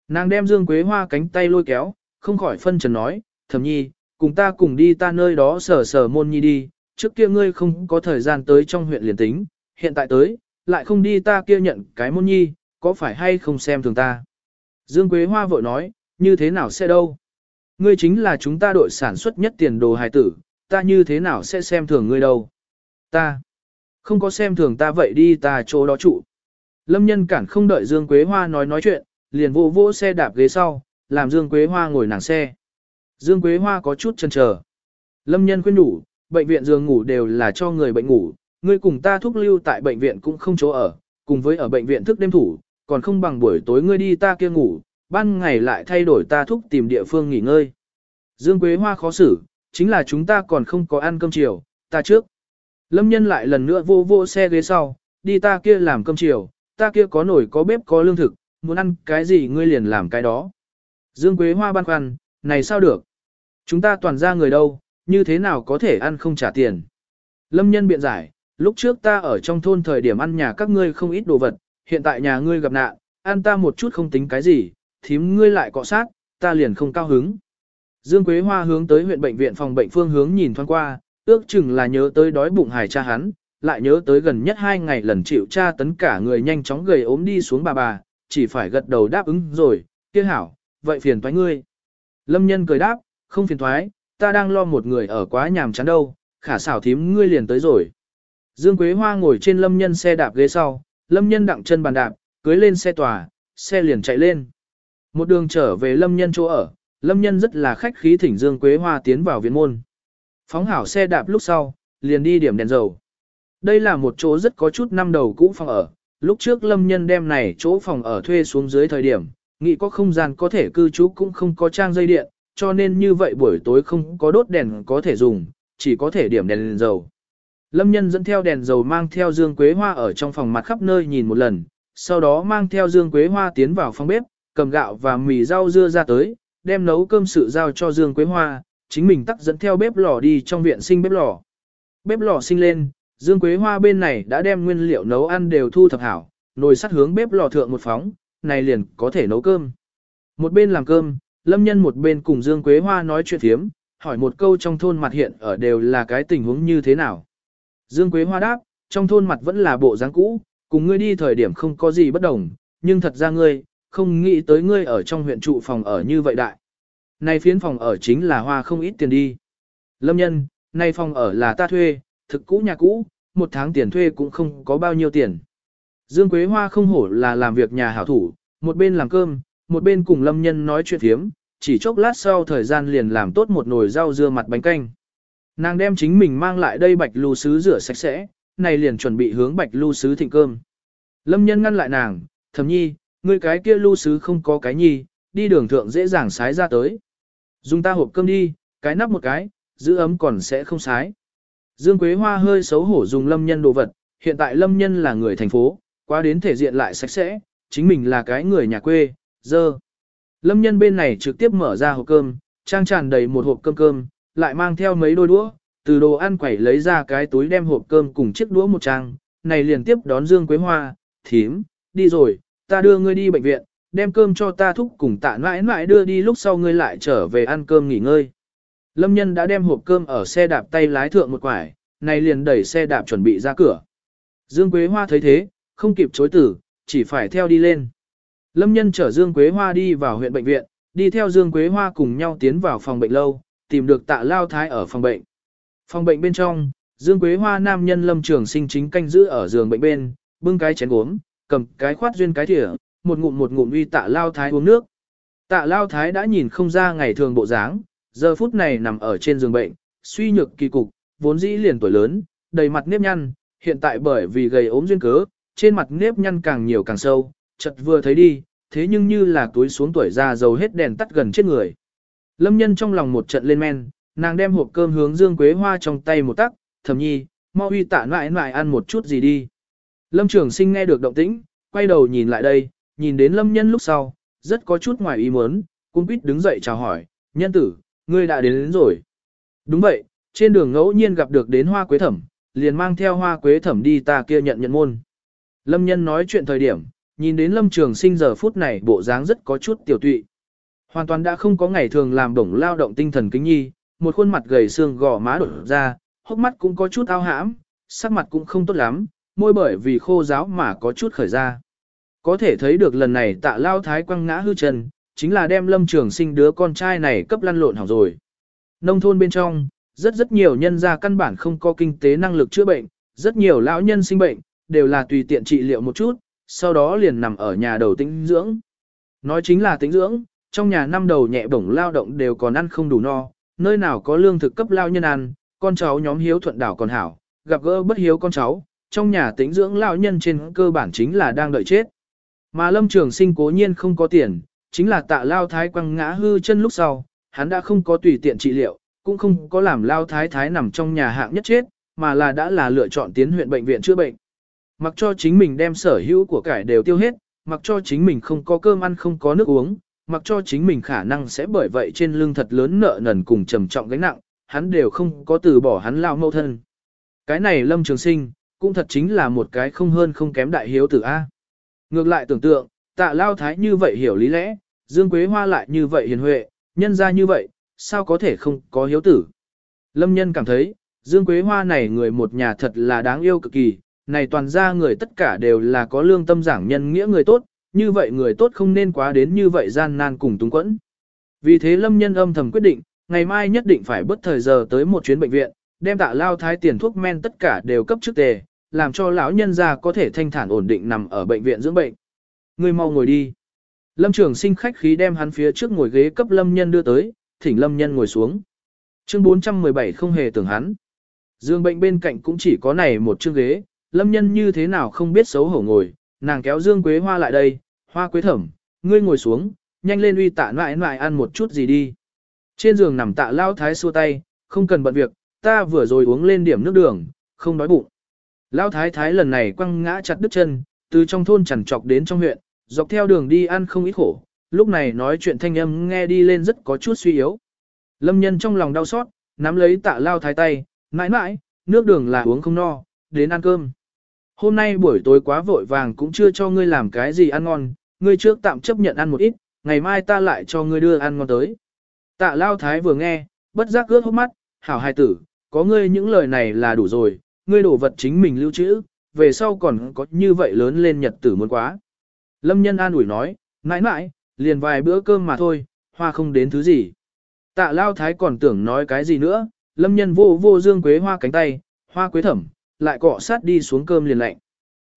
Nàng đem Dương Quế Hoa cánh tay lôi kéo, không khỏi phân trần nói, thầm nhi, cùng ta cùng đi ta nơi đó sở sở môn nhi đi, trước kia ngươi không có thời gian tới trong huyện liền tính, hiện tại tới, lại không đi ta kia nhận cái môn nhi, có phải hay không xem thường ta. Dương Quế Hoa vội nói, như thế nào sẽ đâu? Ngươi chính là chúng ta đội sản xuất nhất tiền đồ hài tử, ta như thế nào sẽ xem thường ngươi đâu? Ta, không có xem thường ta vậy đi ta chỗ đó trụ. Lâm nhân cản không đợi Dương Quế Hoa nói nói chuyện, liền vô vô xe đạp ghế sau, làm Dương Quế Hoa ngồi nàng xe. Dương Quế Hoa có chút chần chờ. Lâm nhân khuyên đủ, bệnh viện giường ngủ đều là cho người bệnh ngủ, ngươi cùng ta thúc lưu tại bệnh viện cũng không chỗ ở, cùng với ở bệnh viện thức đêm thủ, còn không bằng buổi tối ngươi đi ta kia ngủ, ban ngày lại thay đổi ta thúc tìm địa phương nghỉ ngơi. Dương Quế Hoa khó xử, chính là chúng ta còn không có ăn cơm chiều, ta trước. Lâm nhân lại lần nữa vô vô xe ghế sau, đi ta kia làm cơm chiều, ta kia có nổi có bếp có lương thực, muốn ăn cái gì ngươi liền làm cái đó. Dương Quế Hoa băn khoăn, này sao được? Chúng ta toàn ra người đâu, như thế nào có thể ăn không trả tiền? Lâm nhân biện giải, lúc trước ta ở trong thôn thời điểm ăn nhà các ngươi không ít đồ vật, hiện tại nhà ngươi gặp nạn, ăn ta một chút không tính cái gì, thím ngươi lại cọ sát, ta liền không cao hứng. Dương Quế Hoa hướng tới huyện bệnh viện phòng bệnh phương hướng nhìn thoáng qua, ước chừng là nhớ tới đói bụng hài cha hắn, lại nhớ tới gần nhất hai ngày lần chịu cha tấn cả người nhanh chóng gầy ốm đi xuống bà bà, chỉ phải gật đầu đáp ứng rồi, kia hảo, vậy phiền thoái ngươi. Lâm nhân cười đáp, không phiền thoái, ta đang lo một người ở quá nhàm chán đâu, khả xảo thím ngươi liền tới rồi. Dương Quế Hoa ngồi trên lâm nhân xe đạp ghế sau, lâm nhân đặng chân bàn đạp, cưới lên xe tòa, xe liền chạy lên. Một đường trở về lâm nhân chỗ ở, lâm nhân rất là khách khí thỉnh Dương Quế Hoa tiến vào viện môn. Phóng hảo xe đạp lúc sau, liền đi điểm đèn dầu. Đây là một chỗ rất có chút năm đầu cũ phòng ở, lúc trước lâm nhân đem này chỗ phòng ở thuê xuống dưới thời điểm, nghĩ có không gian có thể cư trú cũng không có trang dây điện, cho nên như vậy buổi tối không có đốt đèn có thể dùng, chỉ có thể điểm đèn, đèn dầu. Lâm nhân dẫn theo đèn dầu mang theo Dương Quế Hoa ở trong phòng mặt khắp nơi nhìn một lần, sau đó mang theo Dương Quế Hoa tiến vào phòng bếp, cầm gạo và mì rau dưa ra tới, đem nấu cơm sự giao cho Dương Quế Hoa, chính mình tắt dẫn theo bếp lò đi trong viện sinh bếp lò. Bếp lò sinh lên, Dương Quế Hoa bên này đã đem nguyên liệu nấu ăn đều thu thập hảo, nồi sắt hướng bếp lò thượng một phóng, này liền có thể nấu cơm. Một bên làm cơm, Lâm Nhân một bên cùng Dương Quế Hoa nói chuyện thiếm, hỏi một câu trong thôn mặt hiện ở đều là cái tình huống như thế nào. Dương Quế Hoa đáp, trong thôn mặt vẫn là bộ dáng cũ, cùng ngươi đi thời điểm không có gì bất đồng, nhưng thật ra ngươi, không nghĩ tới ngươi ở trong huyện trụ phòng ở như vậy đại. Này phiến phòng ở chính là hoa không ít tiền đi. Lâm nhân, nay phòng ở là ta thuê, thực cũ nhà cũ, một tháng tiền thuê cũng không có bao nhiêu tiền. Dương Quế Hoa không hổ là làm việc nhà hảo thủ, một bên làm cơm, một bên cùng Lâm Nhân nói chuyện thiếm, chỉ chốc lát sau thời gian liền làm tốt một nồi rau dưa mặt bánh canh. Nàng đem chính mình mang lại đây bạch lưu sứ rửa sạch sẽ, này liền chuẩn bị hướng bạch lưu sứ thịnh cơm. Lâm Nhân ngăn lại nàng, thầm nhi, ngươi cái kia lưu sứ không có cái nhi, đi đường thượng dễ dàng sái ra tới. Dùng ta hộp cơm đi, cái nắp một cái, giữ ấm còn sẽ không sái. Dương Quế Hoa hơi xấu hổ dùng lâm nhân đồ vật, hiện tại lâm nhân là người thành phố, qua đến thể diện lại sạch sẽ, chính mình là cái người nhà quê, dơ. Lâm nhân bên này trực tiếp mở ra hộp cơm, trang tràn đầy một hộp cơm cơm, lại mang theo mấy đôi đũa, từ đồ ăn quẩy lấy ra cái túi đem hộp cơm cùng chiếc đũa một trang, này liền tiếp đón Dương Quế Hoa, thím, đi rồi, ta đưa ngươi đi bệnh viện, đem cơm cho ta thúc cùng tạ mãi mãi đưa đi lúc sau ngươi lại trở về ăn cơm nghỉ ngơi. Lâm nhân đã đem hộp cơm ở xe đạp tay lái thượng một quải, này liền đẩy xe đạp chuẩn bị ra cửa. Dương Quế Hoa thấy thế, không kịp chối tử, chỉ phải theo đi lên. Lâm nhân chở Dương Quế Hoa đi vào huyện bệnh viện, đi theo Dương Quế Hoa cùng nhau tiến vào phòng bệnh lâu, tìm được tạ lao thái ở phòng bệnh. Phòng bệnh bên trong, Dương Quế Hoa nam nhân Lâm Trường sinh chính canh giữ ở giường bệnh bên, bưng cái chén uống, cầm cái khoát duyên cái thìa, một ngụm một ngụm uy tạ lao thái uống nước. Tạ lao thái đã nhìn không ra ngày thường bộ dáng, giờ phút này nằm ở trên giường bệnh, suy nhược kỳ cục, vốn dĩ liền tuổi lớn, đầy mặt nếp nhăn, hiện tại bởi vì gầy ốm duyên cớ, trên mặt nếp nhăn càng nhiều càng sâu, chợt vừa thấy đi, thế nhưng như là túi xuống tuổi già dầu hết đèn tắt gần chết người. Lâm nhân trong lòng một trận lên men, nàng đem hộp cơm hướng Dương Quế Hoa trong tay một tắc, thầm nhi, mau uy tạ lại lại ăn một chút gì đi. Lâm trường sinh nghe được động tĩnh, quay đầu nhìn lại đây, nhìn đến lâm nhân lúc sau, rất có chút ngoài ý muốn, cung quýt đứng dậy chào hỏi, nhân tử, ngươi đã đến, đến rồi. Đúng vậy, trên đường ngẫu nhiên gặp được đến hoa quế thẩm, liền mang theo hoa quế thẩm đi ta kia nhận nhận môn. Lâm nhân nói chuyện thời điểm, nhìn đến lâm trường sinh giờ phút này bộ dáng rất có chút tiểu tụy. Hoàn toàn đã không có ngày thường làm đồng lao động tinh thần kính nhi, một khuôn mặt gầy xương gò má đổ ra, hốc mắt cũng có chút ao hãm, sắc mặt cũng không tốt lắm, môi bởi vì khô giáo mà có chút khởi ra. Có thể thấy được lần này tạ lao thái quăng ngã hư chân, chính là đem lâm trường sinh đứa con trai này cấp lăn lộn hỏng rồi. Nông thôn bên trong, rất rất nhiều nhân gia căn bản không có kinh tế năng lực chữa bệnh, rất nhiều lão nhân sinh bệnh, đều là tùy tiện trị liệu một chút, sau đó liền nằm ở nhà đầu tĩnh dưỡng. Nói chính là tĩnh dưỡng, trong nhà năm đầu nhẹ bổng lao động đều còn ăn không đủ no, nơi nào có lương thực cấp lao nhân ăn, con cháu nhóm hiếu thuận đảo còn hảo, gặp gỡ bất hiếu con cháu, trong nhà tĩnh dưỡng lão nhân trên cơ bản chính là đang đợi chết. Mà lâm trường sinh cố nhiên không có tiền, chính là tạ lao thái quăng ngã hư chân lúc sau, hắn đã không có tùy tiện trị liệu, cũng không có làm lao thái thái nằm trong nhà hạng nhất chết, mà là đã là lựa chọn tiến huyện bệnh viện chữa bệnh. Mặc cho chính mình đem sở hữu của cải đều tiêu hết, mặc cho chính mình không có cơm ăn không có nước uống, mặc cho chính mình khả năng sẽ bởi vậy trên lưng thật lớn nợ nần cùng trầm trọng gánh nặng, hắn đều không có từ bỏ hắn lao mâu thân. Cái này lâm trường sinh, cũng thật chính là một cái không hơn không kém đại hiếu tử A. Ngược lại tưởng tượng, tạ lao thái như vậy hiểu lý lẽ, Dương Quế Hoa lại như vậy hiền huệ, nhân ra như vậy, sao có thể không có hiếu tử. Lâm nhân cảm thấy, Dương Quế Hoa này người một nhà thật là đáng yêu cực kỳ, này toàn ra người tất cả đều là có lương tâm giảng nhân nghĩa người tốt, như vậy người tốt không nên quá đến như vậy gian nan cùng túng quẫn. Vì thế Lâm nhân âm thầm quyết định, ngày mai nhất định phải bất thời giờ tới một chuyến bệnh viện, đem tạ lao thái tiền thuốc men tất cả đều cấp trước tề, làm cho lão nhân gia có thể thanh thản ổn định nằm ở bệnh viện dưỡng bệnh. Ngươi mau ngồi đi. Lâm trường sinh khách khí đem hắn phía trước ngồi ghế cấp lâm nhân đưa tới, thỉnh lâm nhân ngồi xuống. Chương 417 không hề tưởng hắn. Dương bệnh bên cạnh cũng chỉ có này một chương ghế, lâm nhân như thế nào không biết xấu hổ ngồi, nàng kéo Dương Quế Hoa lại đây, Hoa Quế Thẩm, ngươi ngồi xuống, nhanh lên uy tạ ngoại ngoại ăn một chút gì đi. Trên giường nằm tạ lao thái xua tay, không cần bận việc, ta vừa rồi uống lên điểm nước đường, không đói bụng. Lão thái thái lần này quăng ngã chặt đứt chân, từ trong thôn chằn trọc đến trong huyện, dọc theo đường đi ăn không ít khổ, lúc này nói chuyện thanh âm nghe đi lên rất có chút suy yếu. Lâm nhân trong lòng đau xót, nắm lấy tạ lao thái tay, mãi mãi, nước đường là uống không no, đến ăn cơm. Hôm nay buổi tối quá vội vàng cũng chưa cho ngươi làm cái gì ăn ngon, ngươi trước tạm chấp nhận ăn một ít, ngày mai ta lại cho ngươi đưa ăn ngon tới. Tạ lao thái vừa nghe, bất giác ướt hốc mắt, hảo hài tử, có ngươi những lời này là đủ rồi, ngươi đổ vật chính mình lưu trữ, về sau còn có như vậy lớn lên nhật tử muốn quá. Lâm nhân an ủi nói, mãi mãi, liền vài bữa cơm mà thôi, hoa không đến thứ gì. Tạ lao thái còn tưởng nói cái gì nữa, lâm nhân vô vô dương quế hoa cánh tay, hoa quế thẩm, lại cọ sát đi xuống cơm liền lạnh.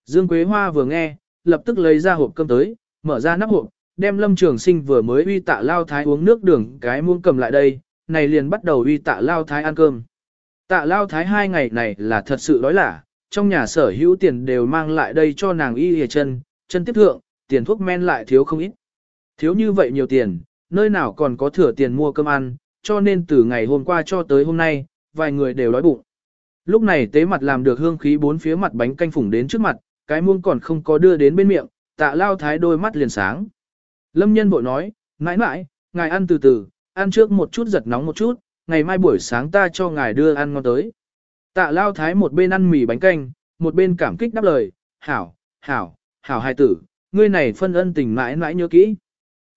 Dương quế hoa vừa nghe, lập tức lấy ra hộp cơm tới, mở ra nắp hộp, đem lâm trường sinh vừa mới uy tạ lao thái uống nước đường cái muông cầm lại đây, này liền bắt đầu uy tạ lao thái ăn cơm. Tạ lao thái hai ngày này là thật sự đói lả, trong nhà sở hữu tiền đều mang lại đây cho nàng y hề chân, chân tiếp thượng, tiền thuốc men lại thiếu không ít. Thiếu như vậy nhiều tiền, nơi nào còn có thừa tiền mua cơm ăn, cho nên từ ngày hôm qua cho tới hôm nay, vài người đều đói bụng. Lúc này tế mặt làm được hương khí bốn phía mặt bánh canh phủng đến trước mặt, cái muông còn không có đưa đến bên miệng, tạ lao thái đôi mắt liền sáng. Lâm nhân bội nói, mãi mãi, ngài ăn từ từ, ăn trước một chút giật nóng một chút, ngày mai buổi sáng ta cho ngài đưa ăn ngon tới. Tạ lao thái một bên ăn mì bánh canh, một bên cảm kích đáp lời, hảo, hảo, hảo hài tử, ngươi này phân ân tình mãi mãi nhớ kỹ.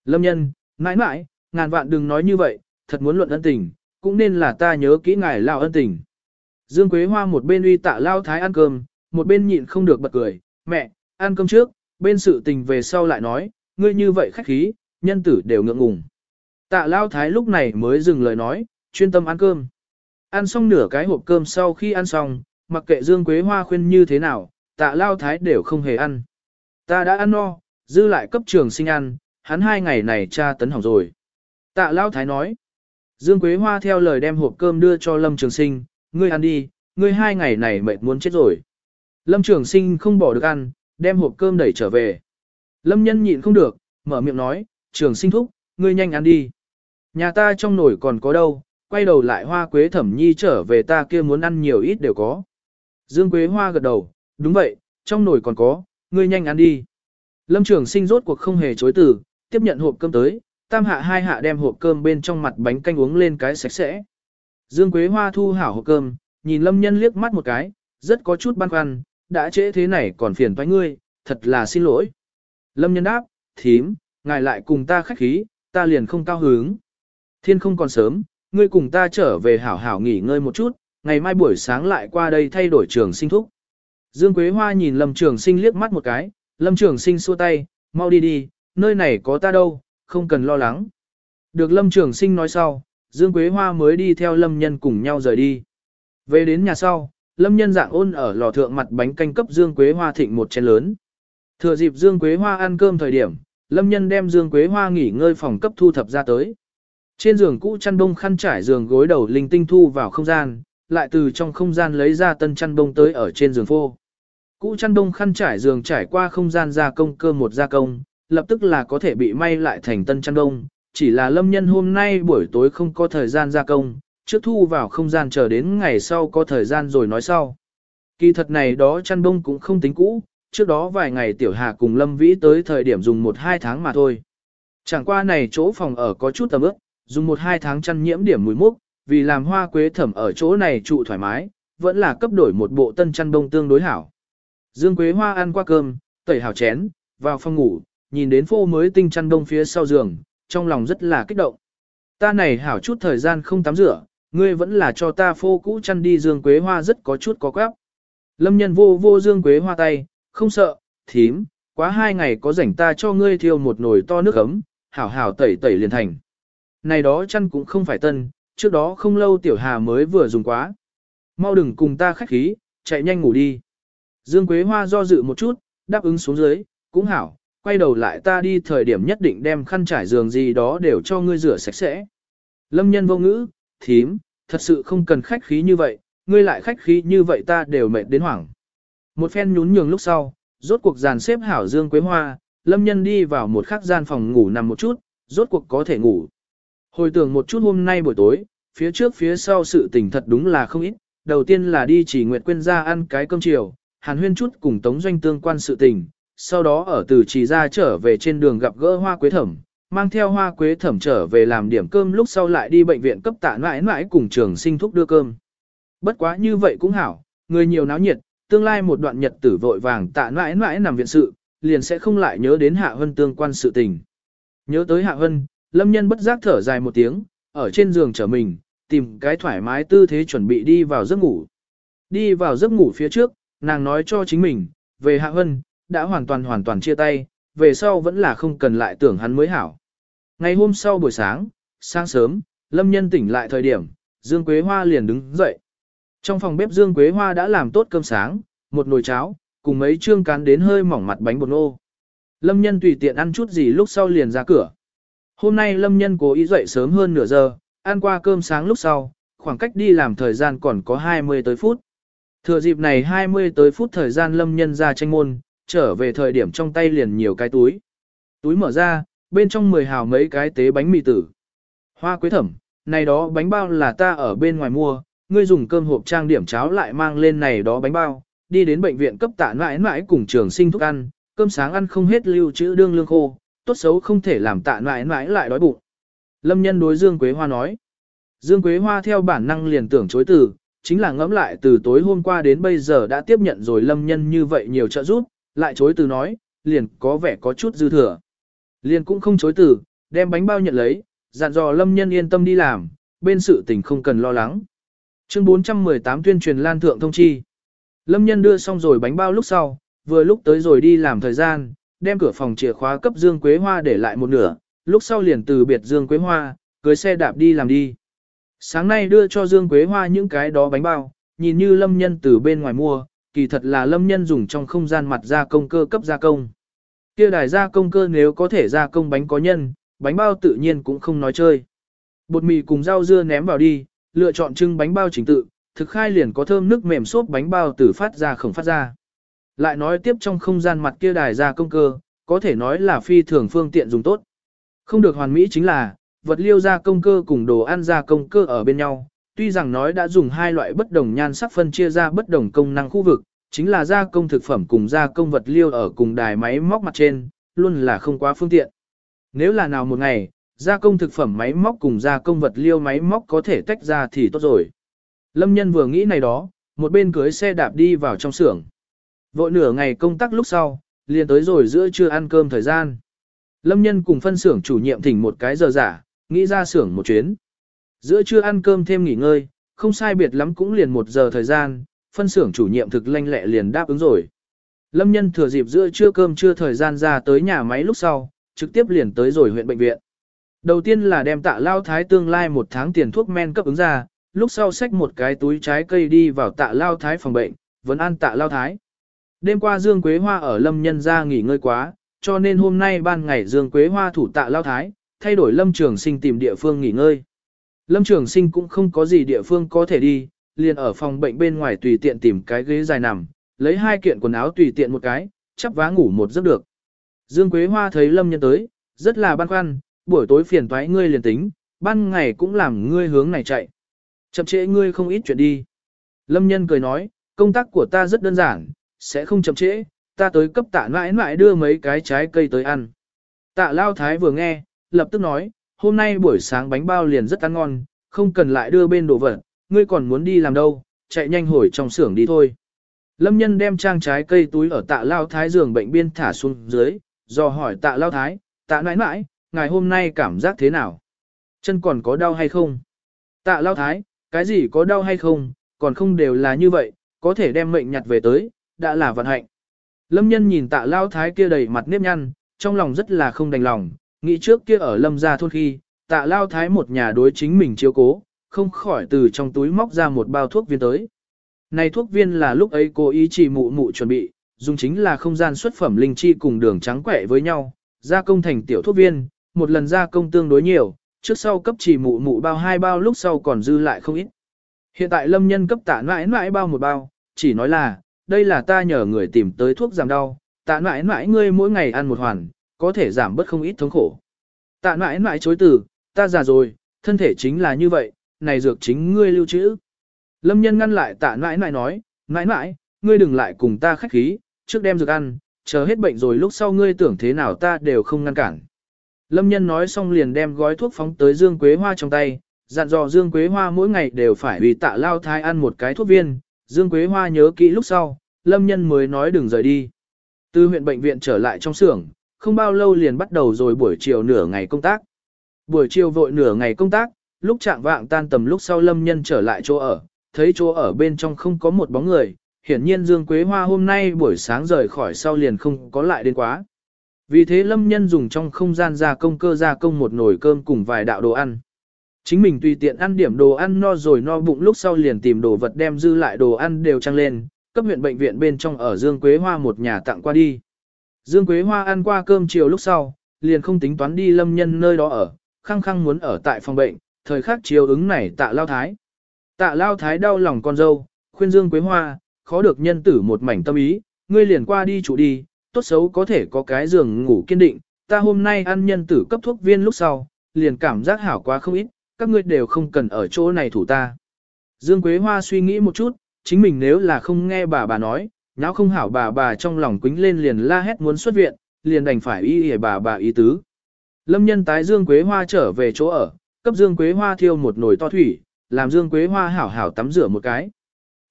Lâm nhân, mãi mãi, ngàn vạn đừng nói như vậy, thật muốn luận ân tình, cũng nên là ta nhớ kỹ ngài lao ân tình. Dương Quế Hoa một bên uy tạ lao thái ăn cơm, một bên nhịn không được bật cười, mẹ, ăn cơm trước, bên sự tình về sau lại nói, ngươi như vậy khách khí, nhân tử đều ngượng ngùng. Tạ lao thái lúc này mới dừng lời nói, chuyên tâm ăn cơm. Ăn xong nửa cái hộp cơm sau khi ăn xong, mặc kệ Dương Quế Hoa khuyên như thế nào, tạ lao thái đều không hề ăn. Ta đã ăn no, dư lại cấp trường sinh ăn, hắn hai ngày này cha tấn hỏng rồi. Tạ lao thái nói. Dương Quế Hoa theo lời đem hộp cơm đưa cho Lâm Trường Sinh, ngươi ăn đi, ngươi hai ngày này mệt muốn chết rồi. Lâm Trường Sinh không bỏ được ăn, đem hộp cơm đẩy trở về. Lâm Nhân nhịn không được, mở miệng nói, Trường Sinh thúc, ngươi nhanh ăn đi. Nhà ta trong nồi còn có đâu, quay đầu lại hoa quế thẩm nhi trở về ta kia muốn ăn nhiều ít đều có. Dương Quế Hoa gật đầu, đúng vậy, trong nồi còn có, ngươi nhanh ăn đi. Lâm Trường Sinh rốt cuộc không hề chối từ, tiếp nhận hộp cơm tới, tam hạ hai hạ đem hộp cơm bên trong mặt bánh canh uống lên cái sạch sẽ. Dương Quế Hoa thu hảo hộp cơm, nhìn Lâm Nhân liếc mắt một cái, rất có chút băn khoăn, đã trễ thế này còn phiền toái ngươi, thật là xin lỗi. Lâm Nhân đáp, thím, ngài lại cùng ta khách khí, ta liền không cao hứng. Thiên không còn sớm, ngươi cùng ta trở về hảo hảo nghỉ ngơi một chút, ngày mai buổi sáng lại qua đây thay đổi trường sinh thúc. Dương Quế Hoa nhìn Lâm Trường Sinh liếc mắt một cái, Lâm Trường Sinh xua tay, mau đi đi, nơi này có ta đâu, không cần lo lắng. Được Lâm Trường Sinh nói sau, Dương Quế Hoa mới đi theo Lâm Nhân cùng nhau rời đi. Về đến nhà sau, Lâm Nhân dạng ôn ở lò thượng mặt bánh canh cấp Dương Quế Hoa thịnh một chén lớn. Thừa dịp Dương Quế Hoa ăn cơm thời điểm, Lâm Nhân đem Dương Quế Hoa nghỉ ngơi phòng cấp thu thập ra tới. Trên giường cũ chăn đông khăn trải giường gối đầu linh tinh thu vào không gian, lại từ trong không gian lấy ra tân chăn đông tới ở trên giường phô. Cũ chăn đông khăn trải giường trải qua không gian gia công cơ một gia công, lập tức là có thể bị may lại thành tân chăn đông, chỉ là lâm nhân hôm nay buổi tối không có thời gian gia công, trước thu vào không gian chờ đến ngày sau có thời gian rồi nói sau. Kỳ thật này đó chăn đông cũng không tính cũ, trước đó vài ngày tiểu hà cùng lâm vĩ tới thời điểm dùng một hai tháng mà thôi. Chẳng qua này chỗ phòng ở có chút tầm ướp, dùng một hai tháng chăn nhiễm điểm mùi mốc, vì làm hoa quế thẩm ở chỗ này trụ thoải mái, vẫn là cấp đổi một bộ tân chăn đông tương đối hảo. Dương Quế Hoa ăn qua cơm, tẩy hảo chén, vào phòng ngủ, nhìn đến phô mới tinh chăn đông phía sau giường, trong lòng rất là kích động. Ta này hảo chút thời gian không tắm rửa, ngươi vẫn là cho ta phô cũ chăn đi Dương Quế Hoa rất có chút có quáp. Lâm nhân vô vô Dương Quế Hoa tay, không sợ, thím, quá hai ngày có rảnh ta cho ngươi thiêu một nồi to nước ấm, hảo hảo tẩy tẩy liền thành. Này đó chăn cũng không phải tân, trước đó không lâu tiểu hà mới vừa dùng quá. Mau đừng cùng ta khách khí, chạy nhanh ngủ đi. Dương Quế Hoa do dự một chút, đáp ứng xuống dưới, cũng hảo, quay đầu lại ta đi thời điểm nhất định đem khăn trải giường gì đó đều cho ngươi rửa sạch sẽ. Lâm nhân vô ngữ, thím, thật sự không cần khách khí như vậy, ngươi lại khách khí như vậy ta đều mệt đến hoảng. Một phen nhún nhường lúc sau, rốt cuộc dàn xếp hảo Dương Quế Hoa, Lâm nhân đi vào một khắc gian phòng ngủ nằm một chút, rốt cuộc có thể ngủ. Hồi tưởng một chút hôm nay buổi tối, phía trước phía sau sự tình thật đúng là không ít, đầu tiên là đi chỉ nguyện quên ra ăn cái cơm chiều, hàn huyên chút cùng tống doanh tương quan sự tình, sau đó ở từ chỉ ra trở về trên đường gặp gỡ hoa quế thẩm, mang theo hoa quế thẩm trở về làm điểm cơm lúc sau lại đi bệnh viện cấp tạ mãi mãi cùng trường sinh thúc đưa cơm. Bất quá như vậy cũng hảo, người nhiều náo nhiệt, tương lai một đoạn nhật tử vội vàng tạ mãi mãi nằm viện sự, liền sẽ không lại nhớ đến hạ hân tương quan sự tình. Nhớ tới hạ hân, lâm nhân bất giác thở dài một tiếng, ở trên giường trở mình, tìm cái thoải mái tư thế chuẩn bị đi vào giấc ngủ. Đi vào giấc ngủ phía trước, nàng nói cho chính mình, về Hạ Hân, đã hoàn toàn hoàn toàn chia tay, về sau vẫn là không cần lại tưởng hắn mới hảo. Ngày hôm sau buổi sáng, sáng sớm, Lâm Nhân tỉnh lại thời điểm, Dương Quế Hoa liền đứng dậy. Trong phòng bếp Dương Quế Hoa đã làm tốt cơm sáng, một nồi cháo, cùng mấy trương cán đến hơi mỏng mặt bánh bột nô. Lâm Nhân tùy tiện ăn chút gì lúc sau liền ra cửa. Hôm nay Lâm Nhân cố ý dậy sớm hơn nửa giờ, ăn qua cơm sáng lúc sau, khoảng cách đi làm thời gian còn có 20 tới phút. Thừa dịp này 20 tới phút thời gian lâm nhân ra tranh môn, trở về thời điểm trong tay liền nhiều cái túi. Túi mở ra, bên trong 10 hào mấy cái tế bánh mì tử. Hoa quế thẩm, này đó bánh bao là ta ở bên ngoài mua, ngươi dùng cơm hộp trang điểm cháo lại mang lên này đó bánh bao, đi đến bệnh viện cấp tạ mãi mãi cùng trường sinh thuốc ăn, cơm sáng ăn không hết lưu trữ đương lương khô, tốt xấu không thể làm tạ mãi mãi lại đói bụng. Lâm nhân đối Dương Quế Hoa nói. Dương Quế Hoa theo bản năng liền tưởng chối từ, chính là ngẫm lại từ tối hôm qua đến bây giờ đã tiếp nhận rồi lâm nhân như vậy nhiều trợ giúp, lại chối từ nói, liền có vẻ có chút dư thừa. Liền cũng không chối từ, đem bánh bao nhận lấy, dặn dò lâm nhân yên tâm đi làm, bên sự tình không cần lo lắng. Chương 418 tuyên truyền lan thượng thông chi. Lâm nhân đưa xong rồi bánh bao lúc sau, vừa lúc tới rồi đi làm thời gian, đem cửa phòng chìa khóa cấp Dương Quế Hoa để lại một nửa, lúc sau liền từ biệt Dương Quế Hoa, cưới xe đạp đi làm đi. Sáng nay đưa cho Dương Quế Hoa những cái đó bánh bao, nhìn như lâm nhân từ bên ngoài mua, kỳ thật là lâm nhân dùng trong không gian mặt gia công cơ cấp gia công. Kia đài gia công cơ nếu có thể gia công bánh có nhân, bánh bao tự nhiên cũng không nói chơi. Bột mì cùng rau dưa ném vào đi, lựa chọn trưng bánh bao chính tự, thực khai liền có thơm nước mềm xốp bánh bao từ phát ra không phát ra. Lại nói tiếp trong không gian mặt kia đài gia công cơ, có thể nói là phi thường phương tiện dùng tốt. Không được hoàn mỹ chính là, vật liêu gia công cơ cùng đồ ăn gia công cơ ở bên nhau. Tuy rằng nói đã dùng hai loại bất đồng nhan sắc phân chia ra bất đồng công năng khu vực, chính là gia công thực phẩm cùng gia công vật liêu ở cùng đài máy móc mặt trên, luôn là không quá phương tiện. Nếu là nào một ngày, gia công thực phẩm máy móc cùng gia công vật liêu máy móc có thể tách ra thì tốt rồi. Lâm nhân vừa nghĩ này đó, một bên cưới xe đạp đi vào trong xưởng. Vội nửa ngày công tác lúc sau, liền tới rồi giữa trưa ăn cơm thời gian. Lâm nhân cùng phân xưởng chủ nhiệm thỉnh một cái giờ giả, nghĩ ra xưởng một chuyến. Giữa trưa ăn cơm thêm nghỉ ngơi, không sai biệt lắm cũng liền một giờ thời gian, phân xưởng chủ nhiệm thực lanh lẹ liền đáp ứng rồi. Lâm nhân thừa dịp giữa trưa cơm trưa thời gian ra tới nhà máy lúc sau, trực tiếp liền tới rồi huyện bệnh viện. Đầu tiên là đem tạ lao thái tương lai một tháng tiền thuốc men cấp ứng ra, lúc sau xách một cái túi trái cây đi vào tạ lao thái phòng bệnh, vẫn ăn tạ lao thái. Đêm qua Dương Quế Hoa ở Lâm Nhân ra nghỉ ngơi quá, cho nên hôm nay ban ngày Dương Quế Hoa thủ tạ lao thái, thay đổi Lâm Trường Sinh tìm địa phương nghỉ ngơi. Lâm Trường Sinh cũng không có gì địa phương có thể đi, liền ở phòng bệnh bên ngoài tùy tiện tìm cái ghế dài nằm, lấy hai kiện quần áo tùy tiện một cái, chắp vá ngủ một giấc được. Dương Quế Hoa thấy Lâm Nhân tới, rất là băn khoăn, buổi tối phiền toái ngươi liền tính, ban ngày cũng làm ngươi hướng này chạy. Chậm trễ ngươi không ít chuyện đi. Lâm Nhân cười nói, công tác của ta rất đơn giản, sẽ không chậm trễ, ta tới cấp tạ mãi mãi đưa mấy cái trái cây tới ăn. Tạ Lao Thái vừa nghe, lập tức nói, hôm nay buổi sáng bánh bao liền rất ăn ngon, không cần lại đưa bên đồ vật, ngươi còn muốn đi làm đâu, chạy nhanh hồi trong xưởng đi thôi. Lâm nhân đem trang trái cây túi ở tạ lao thái giường bệnh biên thả xuống dưới, do hỏi tạ lao thái, tạ nãi nãi, ngày hôm nay cảm giác thế nào? Chân còn có đau hay không? Tạ lao thái, cái gì có đau hay không, còn không đều là như vậy, có thể đem mệnh nhặt về tới, đã là vận hạnh. Lâm nhân nhìn tạ lao thái kia đầy mặt nếp nhăn, trong lòng rất là không đành lòng, nghĩ trước kia ở lâm gia thôn khi, tạ lao thái một nhà đối chính mình chiếu cố, không khỏi từ trong túi móc ra một bao thuốc viên tới. Này thuốc viên là lúc ấy cô ý chỉ mụ mụ chuẩn bị, dùng chính là không gian xuất phẩm linh chi cùng đường trắng quẻ với nhau, gia công thành tiểu thuốc viên, một lần gia công tương đối nhiều, trước sau cấp chỉ mụ mụ bao hai bao lúc sau còn dư lại không ít. Hiện tại lâm nhân cấp tạ mãi mãi bao một bao, chỉ nói là, đây là ta nhờ người tìm tới thuốc giảm đau, tạ mãi mãi ngươi mỗi ngày ăn một hoàn, có thể giảm bớt không ít thống khổ. Tạ mãi mãi chối từ, ta già rồi, thân thể chính là như vậy, này dược chính ngươi lưu trữ. Lâm nhân ngăn lại tạ mãi mãi nói, mãi mãi, ngươi đừng lại cùng ta khách khí, trước đem dược ăn, chờ hết bệnh rồi lúc sau ngươi tưởng thế nào ta đều không ngăn cản. Lâm nhân nói xong liền đem gói thuốc phóng tới Dương Quế Hoa trong tay, dặn dò Dương Quế Hoa mỗi ngày đều phải vì tạ lao thai ăn một cái thuốc viên, Dương Quế Hoa nhớ kỹ lúc sau, Lâm nhân mới nói đừng rời đi. Từ huyện bệnh viện trở lại trong xưởng, không bao lâu liền bắt đầu rồi buổi chiều nửa ngày công tác. Buổi chiều vội nửa ngày công tác, lúc trạng vạng tan tầm lúc sau Lâm nhân trở lại chỗ ở, thấy chỗ ở bên trong không có một bóng người, hiển nhiên Dương Quế Hoa hôm nay buổi sáng rời khỏi sau liền không có lại đến quá. Vì thế Lâm Nhân dùng trong không gian gia công cơ gia công một nồi cơm cùng vài đạo đồ ăn. Chính mình tùy tiện ăn điểm đồ ăn no rồi no bụng lúc sau liền tìm đồ vật đem dư lại đồ ăn đều trăng lên, cấp huyện bệnh viện bên trong ở Dương Quế Hoa một nhà tặng qua đi. Dương Quế Hoa ăn qua cơm chiều lúc sau, liền không tính toán đi Lâm Nhân nơi đó ở, khăng khăng muốn ở tại phòng bệnh, thời khắc chiều ứng này tạ lao thái. Tạ lao thái đau lòng con dâu, khuyên Dương Quế Hoa, khó được nhân tử một mảnh tâm ý, ngươi liền qua đi chủ đi, tốt xấu có thể có cái giường ngủ kiên định, ta hôm nay ăn nhân tử cấp thuốc viên lúc sau, liền cảm giác hảo quá không ít, các ngươi đều không cần ở chỗ này thủ ta. Dương Quế Hoa suy nghĩ một chút, chính mình nếu là không nghe bà bà nói, nháo không hảo bà bà trong lòng quính lên liền la hét muốn xuất viện, liền đành phải y hề bà bà ý tứ. Lâm nhân tái Dương Quế Hoa trở về chỗ ở, cấp Dương Quế Hoa thiêu một nồi to thủy, làm Dương Quế Hoa hảo hảo tắm rửa một cái.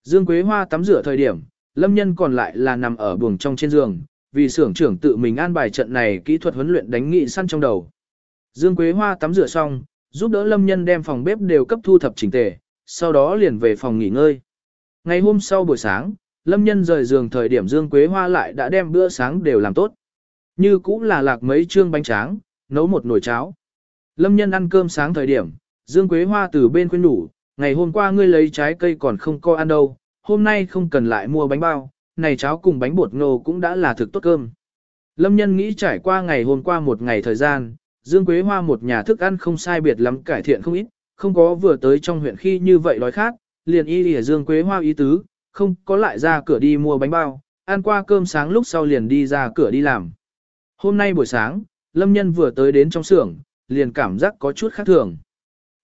Dương Quế Hoa tắm rửa thời điểm, Lâm Nhân còn lại là nằm ở buồng trong trên giường, vì xưởng trưởng tự mình an bài trận này kỹ thuật huấn luyện đánh nghị săn trong đầu. Dương Quế Hoa tắm rửa xong, giúp đỡ Lâm Nhân đem phòng bếp đều cấp thu thập chỉnh tề, sau đó liền về phòng nghỉ ngơi. Ngày hôm sau buổi sáng, Lâm Nhân rời giường thời điểm Dương Quế Hoa lại đã đem bữa sáng đều làm tốt. Như cũng là lạc mấy trương bánh tráng, nấu một nồi cháo. Lâm Nhân ăn cơm sáng thời điểm, Dương Quế Hoa từ bên khuyên đủ, ngày hôm qua ngươi lấy trái cây còn không có ăn đâu, hôm nay không cần lại mua bánh bao, này cháo cùng bánh bột ngô cũng đã là thực tốt cơm. Lâm nhân nghĩ trải qua ngày hôm qua một ngày thời gian, Dương Quế Hoa một nhà thức ăn không sai biệt lắm cải thiện không ít, không có vừa tới trong huyện khi như vậy đói khác, liền y lìa Dương Quế Hoa ý tứ, không có lại ra cửa đi mua bánh bao, ăn qua cơm sáng lúc sau liền đi ra cửa đi làm. Hôm nay buổi sáng, Lâm nhân vừa tới đến trong xưởng, liền cảm giác có chút khác thường.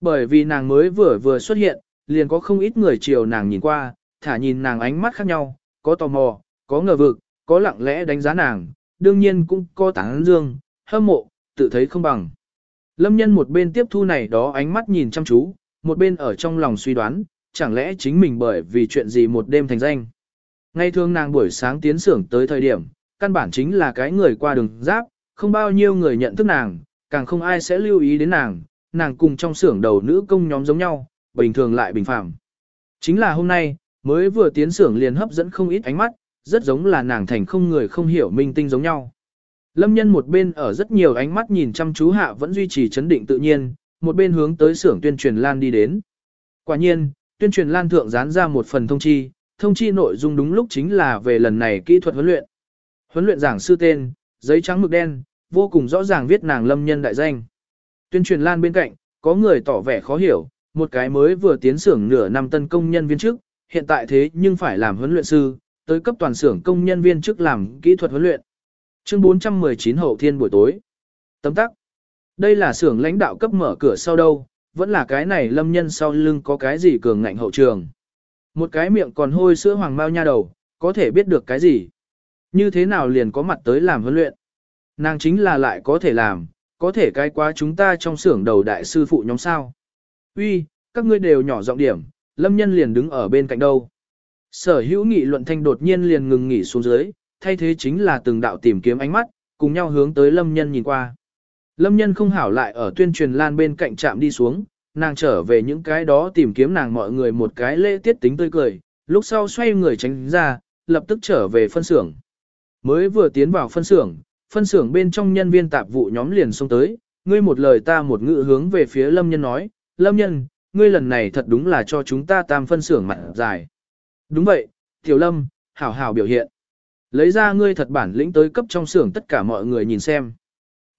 Bởi vì nàng mới vừa vừa xuất hiện, liền có không ít người chiều nàng nhìn qua, thả nhìn nàng ánh mắt khác nhau, có tò mò, có ngờ vực, có lặng lẽ đánh giá nàng, đương nhiên cũng có tán dương, hâm mộ, tự thấy không bằng. Lâm nhân một bên tiếp thu này đó ánh mắt nhìn chăm chú, một bên ở trong lòng suy đoán, chẳng lẽ chính mình bởi vì chuyện gì một đêm thành danh. Ngay thường nàng buổi sáng tiến xưởng tới thời điểm, căn bản chính là cái người qua đường giáp, không bao nhiêu người nhận thức nàng, càng không ai sẽ lưu ý đến nàng, nàng cùng trong xưởng đầu nữ công nhóm giống nhau, bình thường lại bình phẳng. Chính là hôm nay, mới vừa tiến xưởng liền hấp dẫn không ít ánh mắt, rất giống là nàng thành không người không hiểu minh tinh giống nhau. Lâm nhân một bên ở rất nhiều ánh mắt nhìn chăm chú hạ vẫn duy trì chấn định tự nhiên, một bên hướng tới xưởng tuyên truyền lan đi đến. Quả nhiên, tuyên truyền lan thượng dán ra một phần thông chi, thông chi nội dung đúng lúc chính là về lần này kỹ thuật huấn luyện. Huấn luyện giảng sư tên, giấy trắng mực đen, vô cùng rõ ràng viết nàng lâm nhân đại danh. Tuyên truyền lan bên cạnh, có người tỏ vẻ khó hiểu, một cái mới vừa tiến xưởng nửa năm tân công nhân viên chức, hiện tại thế nhưng phải làm huấn luyện sư, tới cấp toàn xưởng công nhân viên chức làm kỹ thuật huấn luyện. Chương 419 hậu thiên buổi tối. Tấm tắc. Đây là xưởng lãnh đạo cấp mở cửa sau đâu, vẫn là cái này lâm nhân sau lưng có cái gì cường ngạnh hậu trường. Một cái miệng còn hôi sữa hoàng bao nha đầu, có thể biết được cái gì. Như thế nào liền có mặt tới làm huấn luyện. Nàng chính là lại có thể làm, có thể cái quá chúng ta trong xưởng đầu đại sư phụ nhóm sao. Uy, các ngươi đều nhỏ giọng điểm, lâm nhân liền đứng ở bên cạnh đâu. Sở hữu nghị luận thanh đột nhiên liền ngừng nghỉ xuống dưới, thay thế chính là từng đạo tìm kiếm ánh mắt, cùng nhau hướng tới lâm nhân nhìn qua. Lâm nhân không hảo lại ở tuyên truyền lan bên cạnh trạm đi xuống, nàng trở về những cái đó tìm kiếm nàng mọi người một cái lễ tiết tính tươi cười, lúc sau xoay người tránh ra, lập tức trở về phân xưởng. Mới vừa tiến vào phân xưởng, phân xưởng bên trong nhân viên tạp vụ nhóm liền xông tới, ngươi một lời ta một ngữ hướng về phía lâm nhân nói, lâm nhân, ngươi lần này thật đúng là cho chúng ta tam phân xưởng mặt dài. Đúng vậy, tiểu lâm, hảo hảo biểu hiện. Lấy ra ngươi thật bản lĩnh tới cấp trong xưởng tất cả mọi người nhìn xem.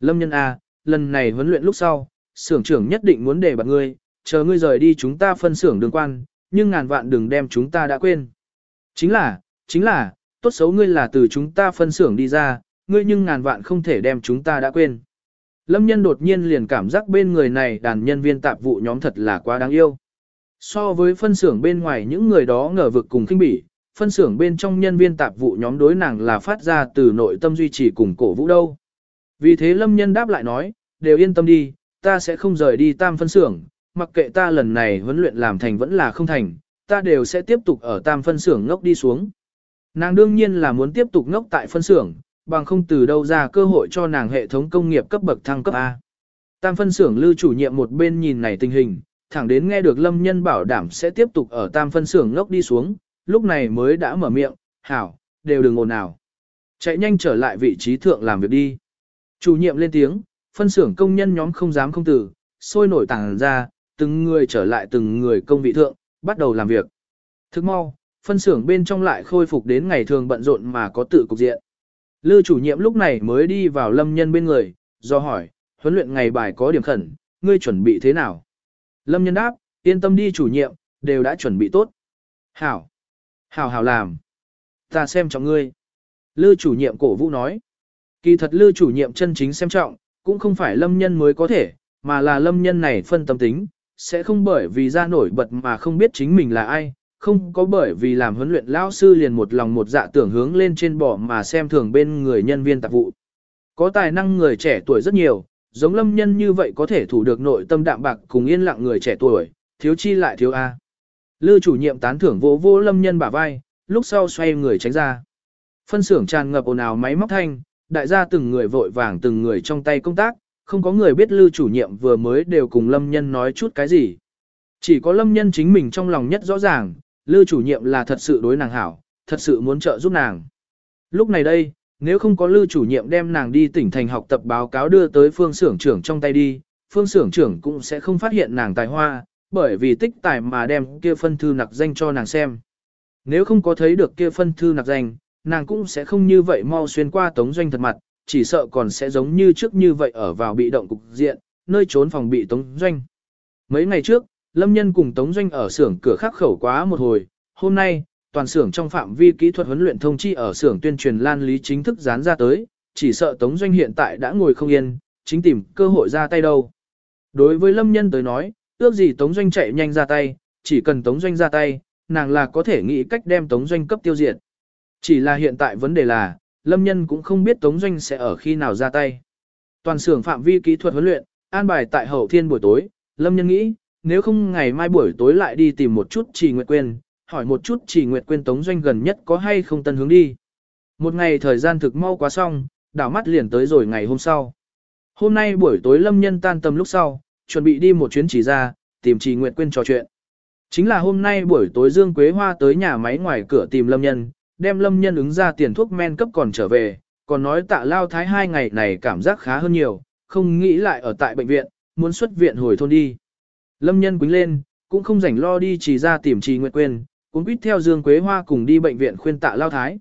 Lâm nhân A, lần này huấn luyện lúc sau, xưởng trưởng nhất định muốn để bạt ngươi, chờ ngươi rời đi chúng ta phân xưởng đường quan, nhưng ngàn vạn đừng đem chúng ta đã quên. Chính là, chính là, tốt xấu ngươi là từ chúng ta phân xưởng đi ra, ngươi nhưng ngàn vạn không thể đem chúng ta đã quên. Lâm nhân đột nhiên liền cảm giác bên người này đàn nhân viên tạp vụ nhóm thật là quá đáng yêu. So với phân xưởng bên ngoài những người đó ngờ vực cùng kinh bỉ, phân xưởng bên trong nhân viên tạp vụ nhóm đối nàng là phát ra từ nội tâm duy trì cùng cổ vũ đâu. Vì thế lâm nhân đáp lại nói, đều yên tâm đi, ta sẽ không rời đi tam phân xưởng, mặc kệ ta lần này huấn luyện làm thành vẫn là không thành, ta đều sẽ tiếp tục ở tam phân xưởng ngốc đi xuống. Nàng đương nhiên là muốn tiếp tục ngốc tại phân xưởng, bằng không từ đâu ra cơ hội cho nàng hệ thống công nghiệp cấp bậc thăng cấp A. Tam phân xưởng lưu chủ nhiệm một bên nhìn này tình hình, thẳng đến nghe được lâm nhân bảo đảm sẽ tiếp tục ở tam phân xưởng ngốc đi xuống, lúc này mới đã mở miệng, hảo, đều đừng ồn nào. Chạy nhanh trở lại vị trí thượng làm việc đi. Chủ nhiệm lên tiếng, phân xưởng công nhân nhóm không dám không tử, sôi nổi tàng ra, từng người trở lại từng người công vị thượng, bắt đầu làm việc. Thức mau, phân xưởng bên trong lại khôi phục đến ngày thường bận rộn mà có tự cục diện. Lư chủ nhiệm lúc này mới đi vào lâm nhân bên người, do hỏi, huấn luyện ngày bài có điểm khẩn, ngươi chuẩn bị thế nào? Lâm nhân đáp, yên tâm đi chủ nhiệm, đều đã chuẩn bị tốt. Hảo, hảo hảo làm. Ta xem trọng ngươi. Lư chủ nhiệm cổ vũ nói. Kỳ thật lư chủ nhiệm chân chính xem trọng, cũng không phải lâm nhân mới có thể, mà là lâm nhân này phân tâm tính, sẽ không bởi vì ra nổi bật mà không biết chính mình là ai, không có bởi vì làm huấn luyện lão sư liền một lòng một dạ tưởng hướng lên trên bỏ mà xem thường bên người nhân viên tạp vụ. Có tài năng người trẻ tuổi rất nhiều, giống lâm nhân như vậy có thể thủ được nội tâm đạm bạc cùng yên lặng người trẻ tuổi, thiếu chi lại thiếu A. Lư chủ nhiệm tán thưởng vô vô lâm nhân bả vai, lúc sau xoay người tránh ra. Phân xưởng tràn ngập ồn ào máy móc thanh, đại gia từng người vội vàng từng người trong tay công tác, không có người biết lư chủ nhiệm vừa mới đều cùng lâm nhân nói chút cái gì. Chỉ có lâm nhân chính mình trong lòng nhất rõ ràng, lư chủ nhiệm là thật sự đối nàng hảo, thật sự muốn trợ giúp nàng. Lúc này đây, nếu không có lư chủ nhiệm đem nàng đi tỉnh thành học tập báo cáo đưa tới phương xưởng trưởng trong tay đi, phương xưởng trưởng cũng sẽ không phát hiện nàng tài hoa, bởi vì tích tài mà đem kia phân thư nặc danh cho nàng xem. Nếu không có thấy được kia phân thư nặc danh, nàng cũng sẽ không như vậy mau xuyên qua tống doanh thật mặt, chỉ sợ còn sẽ giống như trước như vậy ở vào bị động cục diện, nơi trốn phòng bị tống doanh. Mấy ngày trước, Lâm Nhân cùng Tống Doanh ở xưởng cửa khắc khẩu quá một hồi, hôm nay, toàn xưởng trong phạm vi kỹ thuật huấn luyện thông chi ở xưởng tuyên truyền lan lý chính thức dán ra tới, chỉ sợ Tống Doanh hiện tại đã ngồi không yên, chính tìm cơ hội ra tay đâu. Đối với Lâm Nhân tới nói, ước gì Tống Doanh chạy nhanh ra tay, chỉ cần Tống Doanh ra tay, nàng là có thể nghĩ cách đem Tống Doanh cấp tiêu diệt. Chỉ là hiện tại vấn đề là, Lâm Nhân cũng không biết Tống Doanh sẽ ở khi nào ra tay. Toàn xưởng phạm vi kỹ thuật huấn luyện, an bài tại hậu thiên buổi tối, Lâm Nhân nghĩ, nếu không ngày mai buổi tối lại đi tìm một chút Trì Nguyệt Quyên, hỏi một chút Trì Nguyệt Quyên Tống Doanh gần nhất có hay không tân hướng đi. Một ngày thời gian thực mau quá xong, đảo mắt liền tới rồi ngày hôm sau. Hôm nay buổi tối Lâm Nhân tan tầm lúc sau, chuẩn bị đi một chuyến chỉ ra, tìm Trì Nguyệt Quyên trò chuyện. Chính là hôm nay buổi tối Dương Quế Hoa tới nhà máy ngoài cửa tìm Lâm Nhân, đem Lâm Nhân ứng ra tiền thuốc men cấp còn trở về, còn nói tạ lao thái hai ngày này cảm giác khá hơn nhiều, không nghĩ lại ở tại bệnh viện, muốn xuất viện hồi thôn đi. Lâm Nhân quính lên, cũng không rảnh lo đi chỉ ra tìm Trì Nguyệt Quyên, cũng quýt theo Dương Quế Hoa cùng đi bệnh viện khuyên tạ lao thái.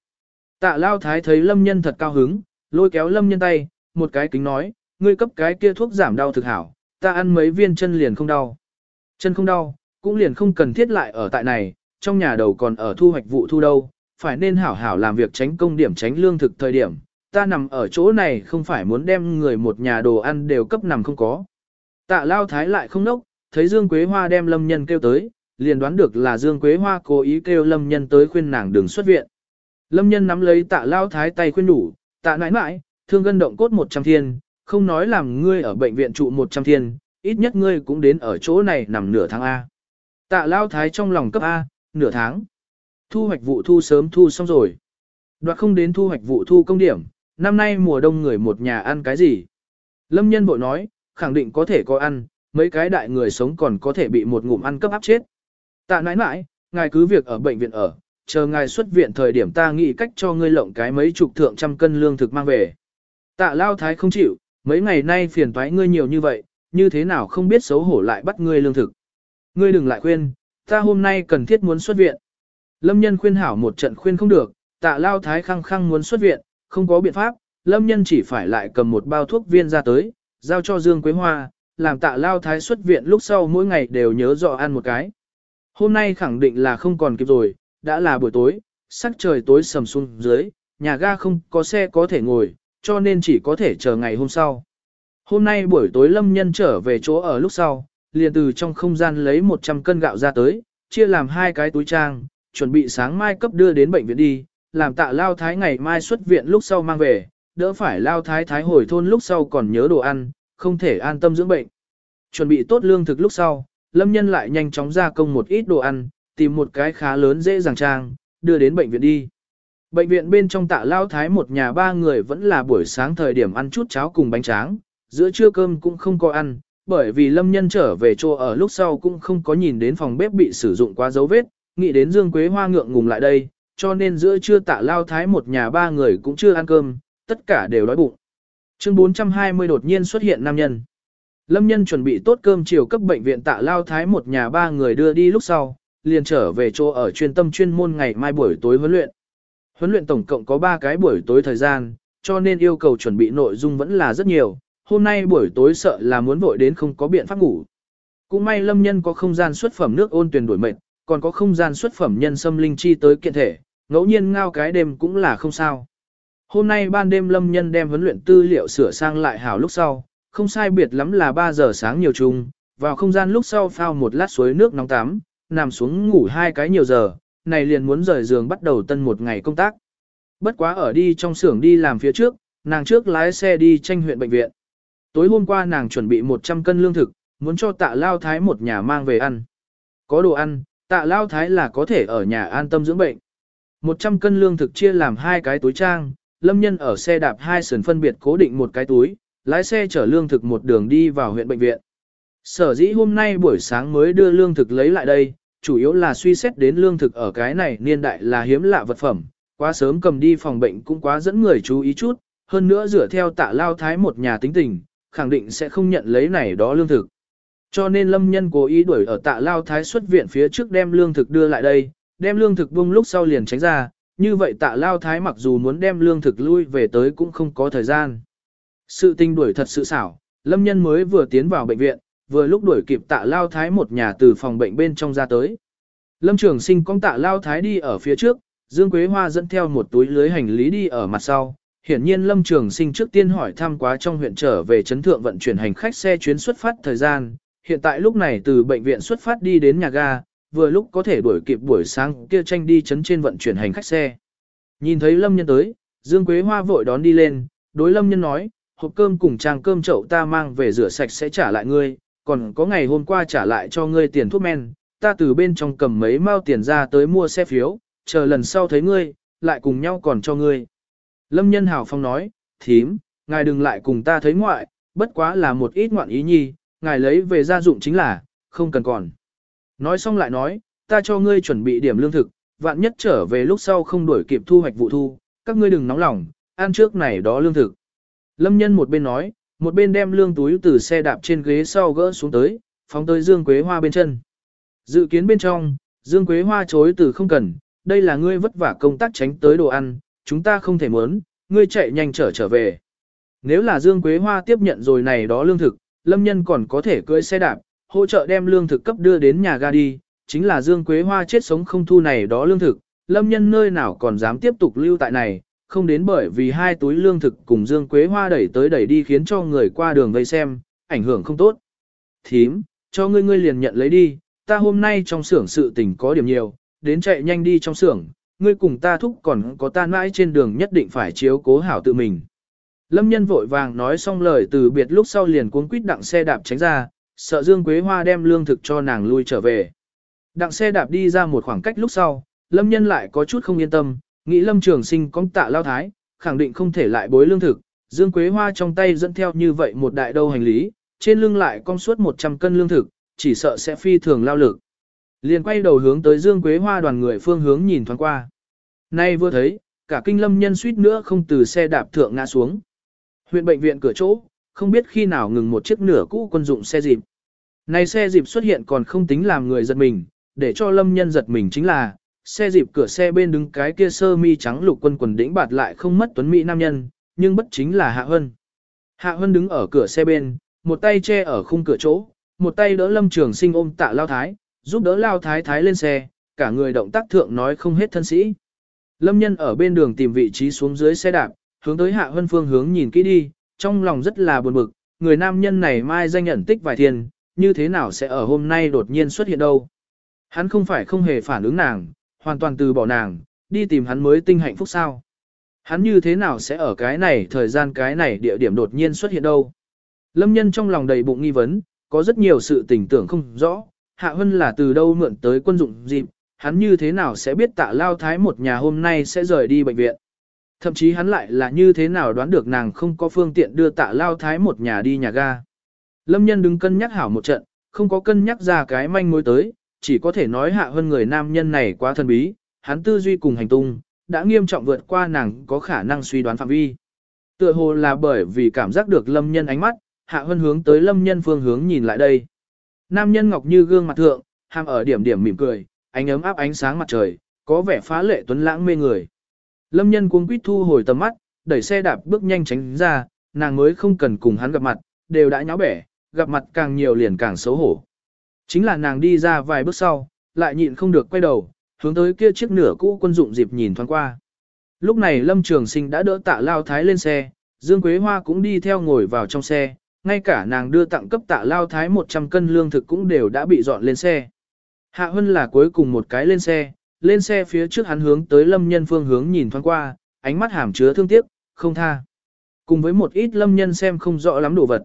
Tạ lao thái thấy Lâm Nhân thật cao hứng, lôi kéo Lâm Nhân tay, một cái kính nói, ngươi cấp cái kia thuốc giảm đau thực hảo, ta ăn mấy viên chân liền không đau. Chân không đau, cũng liền không cần thiết lại ở tại này, trong nhà đầu còn ở thu hoạch vụ thu đâu, phải nên hảo hảo làm việc tránh công điểm tránh lương thực thời điểm, ta nằm ở chỗ này không phải muốn đem người một nhà đồ ăn đều cấp nằm không có. Tạ lao thái lại không nốc, thấy Dương Quế Hoa đem lâm nhân kêu tới, liền đoán được là Dương Quế Hoa cố ý kêu lâm nhân tới khuyên nàng đừng xuất viện. Lâm nhân nắm lấy tạ lao thái tay khuyên đủ, tạ nãi nãi, thương gân động cốt 100 thiên, không nói làm ngươi ở bệnh viện trụ 100 thiên, ít nhất ngươi cũng đến ở chỗ này nằm nửa tháng A. Tạ lao thái trong lòng cấp A, nửa tháng. Thu hoạch vụ thu sớm thu xong rồi. Đoạt không đến thu hoạch vụ thu công điểm, năm nay mùa đông người một nhà ăn cái gì? Lâm nhân bội nói, khẳng định có thể có ăn, mấy cái đại người sống còn có thể bị một ngụm ăn cấp áp chết. Tạ nãi nãi, ngài cứ việc ở bệnh viện ở, chờ ngài xuất viện thời điểm ta nghĩ cách cho ngươi lộng cái mấy chục thượng trăm cân lương thực mang về. Tạ lao thái không chịu, mấy ngày nay phiền toái ngươi nhiều như vậy, như thế nào không biết xấu hổ lại bắt ngươi lương thực. Ngươi đừng lại khuyên, ta hôm nay cần thiết muốn xuất viện. Lâm nhân khuyên hảo một trận khuyên không được, tạ lao thái khăng khăng muốn xuất viện, không có biện pháp, lâm nhân chỉ phải lại cầm một bao thuốc viên ra tới, giao cho Dương Quế Hoa, làm tạ lao thái xuất viện lúc sau mỗi ngày đều nhớ rõ ăn một cái. Hôm nay khẳng định là không còn kịp rồi, đã là buổi tối, sắc trời tối sầm xuống dưới, nhà ga không có xe có thể ngồi, cho nên chỉ có thể chờ ngày hôm sau. Hôm nay buổi tối lâm nhân trở về chỗ ở lúc sau, liền từ trong không gian lấy 100 cân gạo ra tới, chia làm hai cái túi trang, chuẩn bị sáng mai cấp đưa đến bệnh viện đi, làm tạ lao thái ngày mai xuất viện lúc sau mang về, đỡ phải lao thái thái hồi thôn lúc sau còn nhớ đồ ăn, không thể an tâm dưỡng bệnh. Chuẩn bị tốt lương thực lúc sau, lâm nhân lại nhanh chóng ra công một ít đồ ăn, tìm một cái khá lớn dễ dàng trang, đưa đến bệnh viện đi. Bệnh viện bên trong tạ lao thái một nhà ba người vẫn là buổi sáng thời điểm ăn chút cháo cùng bánh tráng, giữa trưa cơm cũng không có ăn, bởi vì lâm nhân trở về chỗ ở lúc sau cũng không có nhìn đến phòng bếp bị sử dụng quá dấu vết, nghĩ đến Dương Quế Hoa ngượng ngùng lại đây, cho nên giữa trưa tạ lao thái một nhà ba người cũng chưa ăn cơm, tất cả đều đói bụng. Chương 420 đột nhiên xuất hiện nam nhân. Lâm nhân chuẩn bị tốt cơm chiều cấp bệnh viện tạ lao thái một nhà ba người đưa đi lúc sau, liền trở về chỗ ở chuyên tâm chuyên môn ngày mai buổi tối huấn luyện. Huấn luyện tổng cộng có 3 cái buổi tối thời gian, cho nên yêu cầu chuẩn bị nội dung vẫn là rất nhiều, hôm nay buổi tối sợ là muốn vội đến không có biện pháp ngủ. Cũng may lâm nhân có không gian xuất phẩm nước ôn tuyển đổi mệnh, còn có không gian xuất phẩm nhân sâm linh chi tới kiện thể, ngẫu nhiên ngao cái đêm cũng là không sao. Hôm nay ban đêm lâm nhân đem huấn luyện tư liệu sửa sang lại hảo lúc sau, không sai biệt lắm là 3 giờ sáng nhiều chung, vào không gian lúc sau phao một lát suối nước nóng tắm, nằm xuống ngủ hai cái nhiều giờ, này liền muốn rời giường bắt đầu tân một ngày công tác. Bất quá ở đi trong xưởng đi làm phía trước, nàng trước lái xe đi tranh huyện bệnh viện. Tối hôm qua nàng chuẩn bị 100 cân lương thực, muốn cho tạ lao thái một nhà mang về ăn. Có đồ ăn, tạ lao thái là có thể ở nhà an tâm dưỡng bệnh. 100 cân lương thực chia làm hai cái túi trang, lâm nhân ở xe đạp hai sườn phân biệt cố định một cái túi, lái xe chở lương thực một đường đi vào huyện bệnh viện. Sở dĩ hôm nay buổi sáng mới đưa lương thực lấy lại đây, chủ yếu là suy xét đến lương thực ở cái này niên đại là hiếm lạ vật phẩm, quá sớm cầm đi phòng bệnh cũng quá dẫn người chú ý chút, hơn nữa dựa theo tạ lao thái một nhà tính tình, khẳng định sẽ không nhận lấy này đó lương thực. Cho nên lâm nhân cố ý đuổi ở tạ lao thái xuất viện phía trước đem lương thực đưa lại đây, đem lương thực bung lúc sau liền tránh ra, như vậy tạ lao thái mặc dù muốn đem lương thực lui về tới cũng không có thời gian. Sự tình đuổi thật sự xảo, lâm nhân mới vừa tiến vào bệnh viện, vừa lúc đuổi kịp tạ lao thái một nhà từ phòng bệnh bên trong ra tới. Lâm trường sinh con tạ lao thái đi ở phía trước, Dương Quế Hoa dẫn theo một túi lưới hành lý đi ở mặt sau, hiển nhiên Lâm Trường Sinh trước tiên hỏi thăm quá trong huyện trở về chấn thượng vận chuyển hành khách xe chuyến xuất phát thời gian, hiện tại lúc này từ bệnh viện xuất phát đi đến nhà ga, vừa lúc có thể đuổi kịp buổi sáng kia tranh đi chấn trên vận chuyển hành khách xe. Nhìn thấy Lâm Nhân tới, Dương Quế Hoa vội đón đi lên, đối Lâm Nhân nói, hộp cơm cùng trang cơm chậu ta mang về rửa sạch sẽ trả lại ngươi, còn có ngày hôm qua trả lại cho ngươi tiền thuốc men, ta từ bên trong cầm mấy mao tiền ra tới mua xe phiếu, chờ lần sau thấy ngươi, lại cùng nhau còn cho ngươi. Lâm nhân hào phong nói, thím, ngài đừng lại cùng ta thấy ngoại, bất quá là một ít ngoạn ý nhi, ngài lấy về gia dụng chính là, không cần còn. Nói xong lại nói, ta cho ngươi chuẩn bị điểm lương thực, vạn nhất trở về lúc sau không đuổi kịp thu hoạch vụ thu, các ngươi đừng nóng lòng, ăn trước này đó lương thực. Lâm nhân một bên nói, một bên đem lương túi từ xe đạp trên ghế sau gỡ xuống tới, phóng tới Dương Quế Hoa bên chân. Dự kiến bên trong, Dương Quế Hoa chối từ không cần, đây là ngươi vất vả công tác tránh tới đồ ăn, chúng ta không thể muốn, ngươi chạy nhanh trở trở về. Nếu là Dương Quế Hoa tiếp nhận rồi này đó lương thực, Lâm Nhân còn có thể cưỡi xe đạp, hỗ trợ đem lương thực cấp đưa đến nhà ga đi, chính là Dương Quế Hoa chết sống không thu này đó lương thực, Lâm Nhân nơi nào còn dám tiếp tục lưu tại này, không đến bởi vì hai túi lương thực cùng Dương Quế Hoa đẩy tới đẩy đi khiến cho người qua đường vây xem, ảnh hưởng không tốt. Thím, cho ngươi ngươi liền nhận lấy đi, ta hôm nay trong xưởng sự tình có điểm nhiều, đến chạy nhanh đi trong xưởng, ngươi cùng ta thúc còn có ta mãi trên đường nhất định phải chiếu cố hảo tự mình. Lâm nhân vội vàng nói xong lời từ biệt lúc sau liền cuốn quýt đặng xe đạp tránh ra, sợ Dương Quế Hoa đem lương thực cho nàng lui trở về. Đặng xe đạp đi ra một khoảng cách lúc sau, Lâm nhân lại có chút không yên tâm, nghĩ Lâm Trường Sinh có tạ lao thái, khẳng định không thể lại bối lương thực, Dương Quế Hoa trong tay dẫn theo như vậy một đại đâu hành lý, trên lưng lại cong suốt 100 cân lương thực, chỉ sợ sẽ phi thường lao lực. Liền quay đầu hướng tới Dương Quế Hoa đoàn người phương hướng nhìn thoáng qua. Nay vừa thấy, cả kinh lâm nhân suýt nữa không từ xe đạp thượng ngã xuống. Huyện bệnh viện cửa chỗ, không biết khi nào ngừng một chiếc nửa cũ quân dụng xe dịp. Này xe dịp xuất hiện còn không tính làm người giật mình, để cho lâm nhân giật mình chính là, xe dịp cửa xe bên đứng cái kia sơ mi trắng lục quân quần đĩnh bạt lại không mất tuấn mỹ nam nhân, nhưng bất chính là Hạ Hân. Hạ Hân đứng ở cửa xe bên, một tay che ở khung cửa chỗ, một tay đỡ lâm trường sinh ôm tạ lao thái, giúp đỡ lao thái thái lên xe, cả người động tác thượng nói không hết thân sĩ. Lâm nhân ở bên đường tìm vị trí xuống dưới xe đạp, hướng tới hạ hân phương hướng nhìn kỹ đi, trong lòng rất là buồn bực, người nam nhân này mai danh nhận tích vài thiên, như thế nào sẽ ở hôm nay đột nhiên xuất hiện đâu. Hắn không phải không hề phản ứng nàng, hoàn toàn từ bỏ nàng, đi tìm hắn mới tinh hạnh phúc sao. Hắn như thế nào sẽ ở cái này thời gian cái này địa điểm đột nhiên xuất hiện đâu. Lâm nhân trong lòng đầy bụng nghi vấn, có rất nhiều sự tình tưởng không rõ, Hạ Hân là từ đâu mượn tới quân dụng dịp, hắn như thế nào sẽ biết tạ lao thái một nhà hôm nay sẽ rời đi bệnh viện. Thậm chí hắn lại là như thế nào đoán được nàng không có phương tiện đưa tạ lao thái một nhà đi nhà ga. Lâm nhân đứng cân nhắc hảo một trận, không có cân nhắc ra cái manh mối tới, chỉ có thể nói hạ hơn người nam nhân này quá thần bí, hắn tư duy cùng hành tung, đã nghiêm trọng vượt qua nàng có khả năng suy đoán phạm vi. Tựa hồ là bởi vì cảm giác được lâm nhân ánh mắt, hạ hơn hướng tới lâm nhân phương hướng nhìn lại đây. Nam nhân ngọc như gương mặt thượng, hàm ở điểm điểm mỉm cười, ánh ấm áp ánh sáng mặt trời, có vẻ phá lệ tuấn lãng mê người. Lâm nhân cuống quýt thu hồi tầm mắt, đẩy xe đạp bước nhanh tránh ra, nàng mới không cần cùng hắn gặp mặt, đều đã nháo bẻ, gặp mặt càng nhiều liền càng xấu hổ. Chính là nàng đi ra vài bước sau, lại nhịn không được quay đầu, hướng tới kia chiếc nửa cũ quân dụng dịp nhìn thoáng qua. Lúc này Lâm Trường Sinh đã đỡ tạ lao thái lên xe, Dương Quế Hoa cũng đi theo ngồi vào trong xe, ngay cả nàng đưa tặng cấp tạ lao thái 100 cân lương thực cũng đều đã bị dọn lên xe. Hạ Hân là cuối cùng một cái lên xe, lên xe phía trước hắn hướng tới lâm nhân phương hướng nhìn thoáng qua, ánh mắt hàm chứa thương tiếc, không tha. Cùng với một ít lâm nhân xem không rõ lắm đồ vật.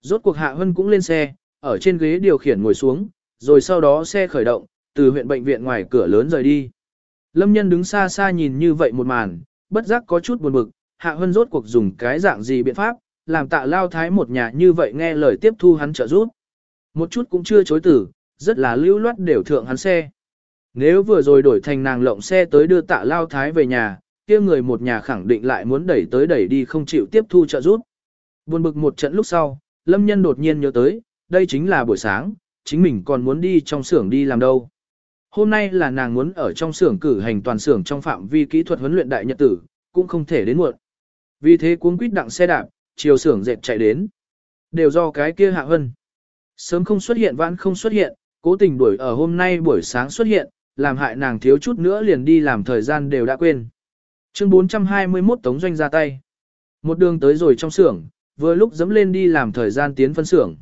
Rốt cuộc Hạ Hân cũng lên xe, ở trên ghế điều khiển ngồi xuống, rồi sau đó xe khởi động, từ huyện bệnh viện ngoài cửa lớn rời đi. Lâm nhân đứng xa xa nhìn như vậy một màn, bất giác có chút buồn bực, Hạ Hân rốt cuộc dùng cái dạng gì biện pháp, làm tạ lao thái một nhà như vậy nghe lời tiếp thu hắn trợ giúp. Một chút cũng chưa chối tử, rất là lưu loát đều thượng hắn xe. Nếu vừa rồi đổi thành nàng lộng xe tới đưa tạ lao thái về nhà, kia người một nhà khẳng định lại muốn đẩy tới đẩy đi không chịu tiếp thu trợ giúp. Buồn bực một trận lúc sau, Lâm Nhân đột nhiên nhớ tới, đây chính là buổi sáng, chính mình còn muốn đi trong xưởng đi làm đâu. Hôm nay là nàng muốn ở trong xưởng cử hành toàn xưởng trong phạm vi kỹ thuật huấn luyện đại nhật tử, cũng không thể đến muộn. Vì thế cuống quýt đặng xe đạp, chiều xưởng dệt chạy đến. Đều do cái kia hạ hân. Sớm không xuất hiện vãn không xuất hiện, cố tình đuổi ở hôm nay buổi sáng xuất hiện, làm hại nàng thiếu chút nữa liền đi làm thời gian đều đã quên. Chương 421 Tống Doanh ra tay. Một đường tới rồi trong xưởng, vừa lúc dẫm lên đi làm thời gian tiến phân xưởng.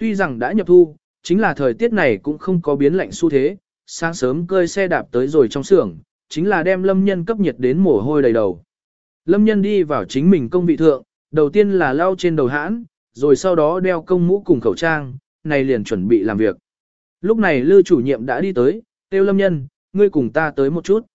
Tuy rằng đã nhập thu, chính là thời tiết này cũng không có biến lạnh xu thế, sáng sớm cơi xe đạp tới rồi trong xưởng, chính là đem lâm nhân cấp nhiệt đến mồ hôi đầy đầu. Lâm nhân đi vào chính mình công vị thượng, đầu tiên là lau trên đầu hãn, rồi sau đó đeo công mũ cùng khẩu trang, này liền chuẩn bị làm việc. Lúc này Lư chủ nhiệm đã đi tới, Tiêu Lâm Nhân, ngươi cùng ta tới một chút.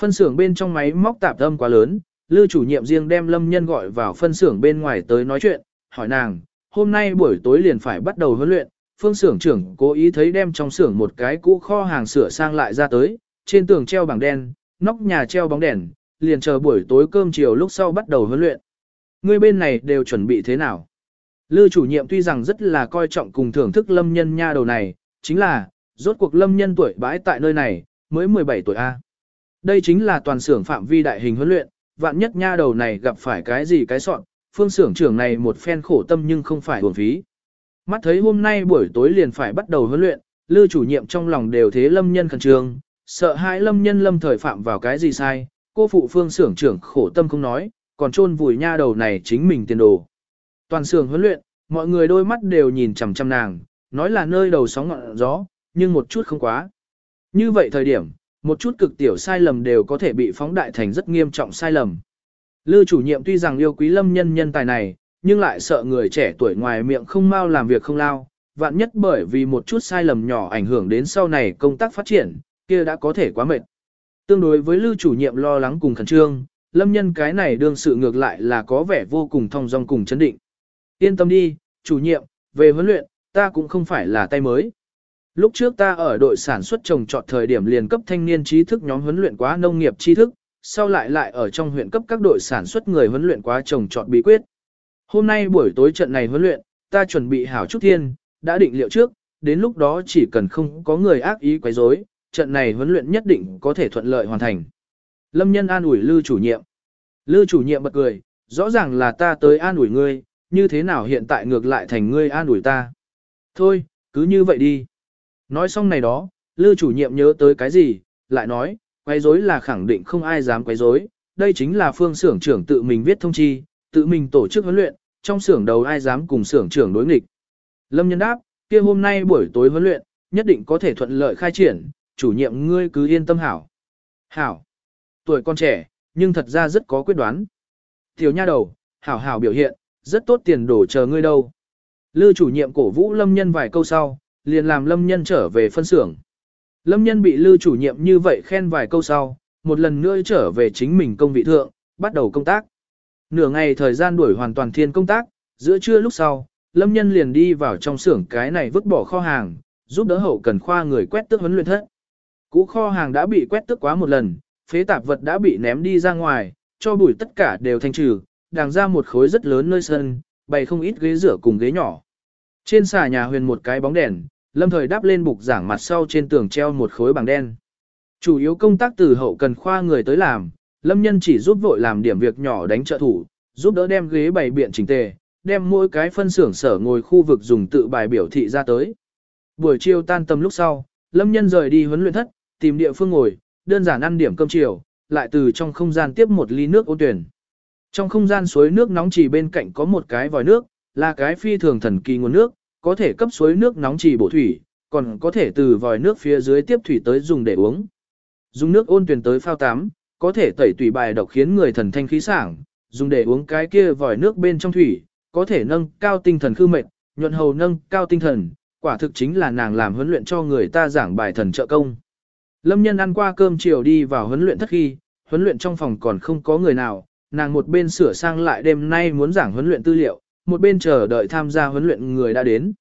Phân xưởng bên trong máy móc tạp âm quá lớn, Lư chủ nhiệm riêng đem Lâm Nhân gọi vào phân xưởng bên ngoài tới nói chuyện, hỏi nàng, hôm nay buổi tối liền phải bắt đầu huấn luyện, phương xưởng trưởng cố ý thấy đem trong xưởng một cái cũ kho hàng sửa sang lại ra tới, trên tường treo bảng đen, nóc nhà treo bóng đèn, liền chờ buổi tối cơm chiều lúc sau bắt đầu huấn luyện. Người bên này đều chuẩn bị thế nào? Lư chủ nhiệm tuy rằng rất là coi trọng cùng thưởng thức lâm nhân nha đầu này, chính là, rốt cuộc lâm nhân tuổi bãi tại nơi này, mới 17 tuổi A. Đây chính là toàn xưởng phạm vi đại hình huấn luyện, vạn nhất nha đầu này gặp phải cái gì cái soạn, phương xưởng trưởng này một phen khổ tâm nhưng không phải uổng phí. Mắt thấy hôm nay buổi tối liền phải bắt đầu huấn luyện, lư chủ nhiệm trong lòng đều thế lâm nhân khẩn trương, sợ hãi lâm nhân lâm thời phạm vào cái gì sai, cô phụ phương xưởng trưởng khổ tâm không nói, còn chôn vùi nha đầu này chính mình tiền đồ. Toàn xưởng huấn luyện, mọi người đôi mắt đều nhìn chằm chằm nàng, nói là nơi đầu sóng ngọn gió, nhưng một chút không quá. Như vậy thời điểm, một chút cực tiểu sai lầm đều có thể bị phóng đại thành rất nghiêm trọng sai lầm. Lư chủ nhiệm tuy rằng yêu quý lâm nhân nhân tài này, nhưng lại sợ người trẻ tuổi ngoài miệng không mau làm việc không lao, vạn nhất bởi vì một chút sai lầm nhỏ ảnh hưởng đến sau này công tác phát triển, kia đã có thể quá mệt. Tương đối với Lư chủ nhiệm lo lắng cùng khẩn trương, lâm nhân cái này đương sự ngược lại là có vẻ vô cùng thong dong cùng chấn định. Yên tâm đi, chủ nhiệm, về huấn luyện, ta cũng không phải là tay mới. Lúc trước ta ở đội sản xuất trồng trọt thời điểm liền cấp thanh niên trí thức nhóm huấn luyện quá nông nghiệp tri thức, sau lại lại ở trong huyện cấp các đội sản xuất người huấn luyện quá trồng trọt bí quyết. Hôm nay buổi tối trận này huấn luyện, ta chuẩn bị hảo chút thiên, đã định liệu trước, đến lúc đó chỉ cần không có người ác ý quấy rối, trận này huấn luyện nhất định có thể thuận lợi hoàn thành. Lâm nhân an ủi Lư chủ nhiệm. Lư chủ nhiệm bật cười, rõ ràng là ta tới an ủi ngươi, như thế nào hiện tại ngược lại thành ngươi an ủi ta. Thôi, cứ như vậy đi. Nói xong này đó, Lư chủ nhiệm nhớ tới cái gì, lại nói, quấy rối là khẳng định không ai dám quấy rối, đây chính là phương xưởng trưởng tự mình viết thông chi, tự mình tổ chức huấn luyện, trong xưởng đầu ai dám cùng xưởng trưởng đối nghịch. Lâm Nhân đáp, kia hôm nay buổi tối huấn luyện, nhất định có thể thuận lợi khai triển, chủ nhiệm ngươi cứ yên tâm hảo. Hảo. Tuổi con trẻ, nhưng thật ra rất có quyết đoán. Tiểu nha đầu, hảo hảo biểu hiện, rất tốt tiền đổ chờ ngươi đâu. Lư chủ nhiệm cổ vũ Lâm Nhân vài câu sau, liền làm Lâm Nhân trở về phân xưởng. Lâm Nhân bị Lưu chủ nhiệm như vậy khen vài câu sau, một lần nữa trở về chính mình công vị thượng, bắt đầu công tác. Nửa ngày thời gian đuổi hoàn toàn thiên công tác, giữa trưa lúc sau, Lâm Nhân liền đi vào trong xưởng cái này vứt bỏ kho hàng, giúp đỡ hậu cần khoa người quét tước huấn luyện thất. Cũ kho hàng đã bị quét tước quá một lần, phế tạp vật đã bị ném đi ra ngoài, cho bụi tất cả đều thanh trừ, đàng ra một khối rất lớn nơi sân, bày không ít ghế rửa cùng ghế nhỏ. Trên xà nhà huyền một cái bóng đèn, lâm thời đáp lên bục giảng mặt sau trên tường treo một khối bảng đen. Chủ yếu công tác từ hậu cần khoa người tới làm, lâm nhân chỉ giúp vội làm điểm việc nhỏ đánh trợ thủ, giúp đỡ đem ghế bày biện chỉnh tề, đem mỗi cái phân xưởng sở ngồi khu vực dùng tự bài biểu thị ra tới. Buổi chiều tan tầm lúc sau, lâm nhân rời đi huấn luyện thất, tìm địa phương ngồi, đơn giản ăn điểm cơm chiều, lại từ trong không gian tiếp một ly nước ôn tuyển. Trong không gian suối nước nóng chỉ bên cạnh có một cái vòi nước, là cái phi thường thần kỳ nguồn nước, có thể cấp suối nước nóng chỉ bổ thủy, còn có thể từ vòi nước phía dưới tiếp thủy tới dùng để uống. Dùng nước ôn tuyển tới phao tắm, có thể tẩy tủy bài độc khiến người thần thanh khí sảng, dùng để uống cái kia vòi nước bên trong thủy, có thể nâng cao tinh thần khư mệt, nhuận hầu nâng cao tinh thần, quả thực chính là nàng làm huấn luyện cho người ta giảng bài thần trợ công. Lâm nhân ăn qua cơm chiều đi vào huấn luyện thất khi, huấn luyện trong phòng còn không có người nào, nàng một bên sửa sang lại đêm nay muốn giảng huấn luyện tư liệu, một bên chờ đợi tham gia huấn luyện người đã đến.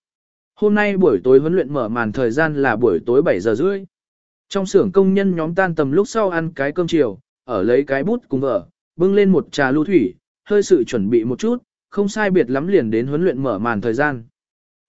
Hôm nay buổi tối huấn luyện mở màn thời gian là buổi tối 7 giờ rưỡi. Trong xưởng công nhân nhóm tan tầm lúc sau ăn cái cơm chiều, ở lấy cái bút cùng vợ, bưng lên một trà lưu thủy, hơi sự chuẩn bị một chút, không sai biệt lắm liền đến huấn luyện mở màn thời gian.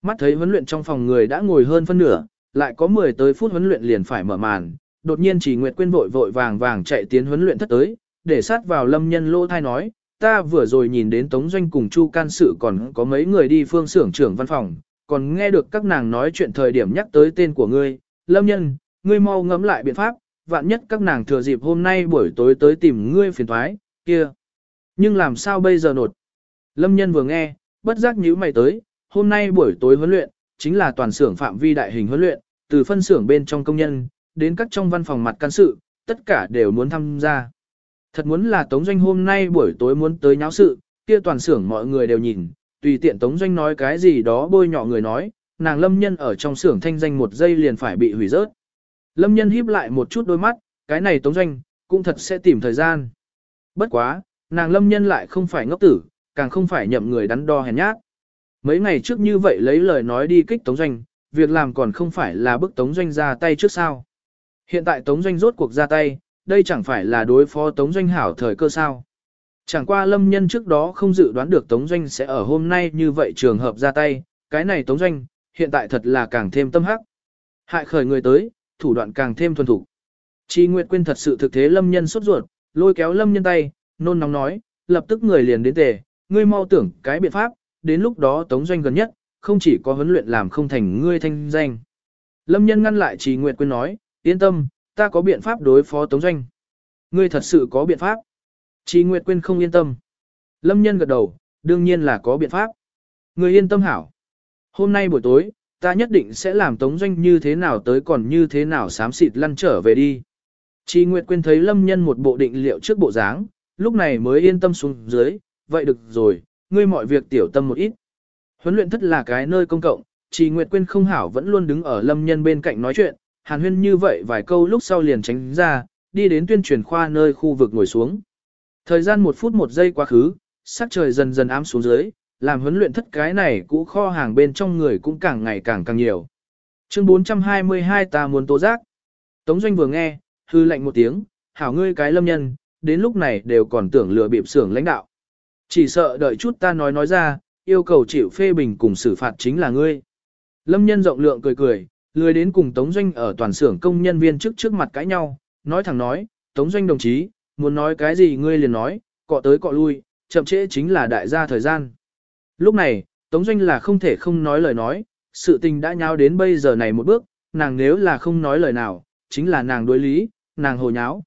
Mắt thấy huấn luyện trong phòng người đã ngồi hơn phân nửa, lại có 10 tới phút huấn luyện liền phải mở màn, đột nhiên chỉ Nguyệt Quyên vội vội vàng vàng chạy tiến huấn luyện thất tới, để sát vào lâm nhân lô thai nói, ta vừa rồi nhìn đến Tống Doanh cùng Chu can sự còn có mấy người đi phương xưởng trưởng văn phòng, còn nghe được các nàng nói chuyện thời điểm nhắc tới tên của ngươi, lâm nhân, ngươi mau ngẫm lại biện pháp, vạn nhất các nàng thừa dịp hôm nay buổi tối tới tìm ngươi phiền thoái, kia. Nhưng làm sao bây giờ nột? Lâm nhân vừa nghe, bất giác nhíu mày tới, hôm nay buổi tối huấn luyện, chính là toàn xưởng phạm vi đại hình huấn luyện, từ phân xưởng bên trong công nhân, đến các trong văn phòng mặt can sự, tất cả đều muốn tham gia. Thật muốn là Tống Doanh hôm nay buổi tối muốn tới nháo sự, kia toàn xưởng mọi người đều nhìn, tùy tiện Tống Doanh nói cái gì đó bôi nhọ người nói, nàng lâm nhân ở trong xưởng thanh danh một giây liền phải bị hủy rớt. Lâm nhân híp lại một chút đôi mắt, cái này Tống Doanh, cũng thật sẽ tìm thời gian. Bất quá, nàng lâm nhân lại không phải ngốc tử, càng không phải nhậm người đắn đo hèn nhát. Mấy ngày trước như vậy lấy lời nói đi kích Tống Doanh, việc làm còn không phải là bức Tống Doanh ra tay trước sao. Hiện tại Tống Doanh rốt cuộc ra tay, đây chẳng phải là đối phó Tống Doanh hảo thời cơ sao. Chẳng qua lâm nhân trước đó không dự đoán được Tống Doanh sẽ ở hôm nay như vậy trường hợp ra tay, cái này Tống Doanh, hiện tại thật là càng thêm tâm hắc. Hại khởi người tới, thủ đoạn càng thêm thuần thủ. Chi Nguyệt Quyên thật sự thực thế lâm nhân sốt ruột, lôi kéo lâm nhân tay, nôn nóng nói, lập tức người liền đến tề, ngươi mau tưởng cái biện pháp, đến lúc đó Tống Doanh gần nhất, không chỉ có huấn luyện làm không thành ngươi thanh danh. Lâm nhân ngăn lại Chi Nguyệt Quyên nói, yên tâm, ta có biện pháp đối phó Tống Doanh. Ngươi thật sự có biện pháp. Chi Nguyệt Quyên không yên tâm. Lâm nhân gật đầu, đương nhiên là có biện pháp. Ngươi yên tâm hảo. Hôm nay buổi tối, ta nhất định sẽ làm Tống Doanh như thế nào tới còn như thế nào xám xịt lăn trở về đi. Chi Nguyệt Quyên thấy Lâm Nhân một bộ định liệu trước bộ dáng, lúc này mới yên tâm xuống dưới, vậy được rồi, ngươi mọi việc tiểu tâm một ít. Huấn luyện thất là cái nơi công cộng, Chi Nguyệt Quyên không hảo vẫn luôn đứng ở Lâm Nhân bên cạnh nói chuyện, hàn huyên như vậy vài câu lúc sau liền tránh ra, đi đến tuyên truyền khoa nơi khu vực ngồi xuống. Thời gian một phút một giây quá khứ, sắc trời dần dần ám xuống dưới, làm huấn luyện thất cái này cũ kho hàng bên trong người cũng càng ngày càng càng nhiều. Chương 422 ta muốn tố giác. Tống Doanh vừa nghe, hư lệnh một tiếng, hảo ngươi cái lâm nhân, đến lúc này đều còn tưởng lừa bịp xưởng lãnh đạo. Chỉ sợ đợi chút ta nói nói ra, yêu cầu chịu phê bình cùng xử phạt chính là ngươi. Lâm nhân rộng lượng cười cười, lười đến cùng Tống Doanh ở toàn xưởng công nhân viên trước trước mặt cãi nhau, nói thẳng nói, Tống Doanh đồng chí, muốn nói cái gì ngươi liền nói, cọ tới cọ lui, chậm trễ chính là đại gia thời gian. Lúc này, Tống Doanh là không thể không nói lời nói, sự tình đã nháo đến bây giờ này một bước, nàng nếu là không nói lời nào, chính là nàng đối lý, nàng hồ nháo.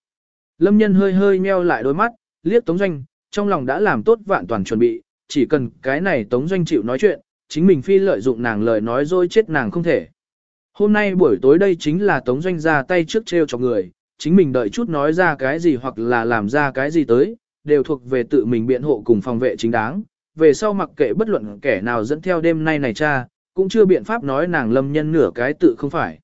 Lâm nhân hơi hơi nheo lại đôi mắt, liếc Tống Doanh, trong lòng đã làm tốt vạn toàn chuẩn bị, chỉ cần cái này Tống Doanh chịu nói chuyện, chính mình phi lợi dụng nàng lời nói dối chết nàng không thể. Hôm nay buổi tối đây chính là Tống Doanh ra tay trước treo cho người, chính mình đợi chút nói ra cái gì hoặc là làm ra cái gì tới, đều thuộc về tự mình biện hộ cùng phòng vệ chính đáng, về sau mặc kệ bất luận kẻ nào dẫn theo đêm nay này cha, cũng chưa biện pháp nói nàng lâm nhân nửa cái tự không phải.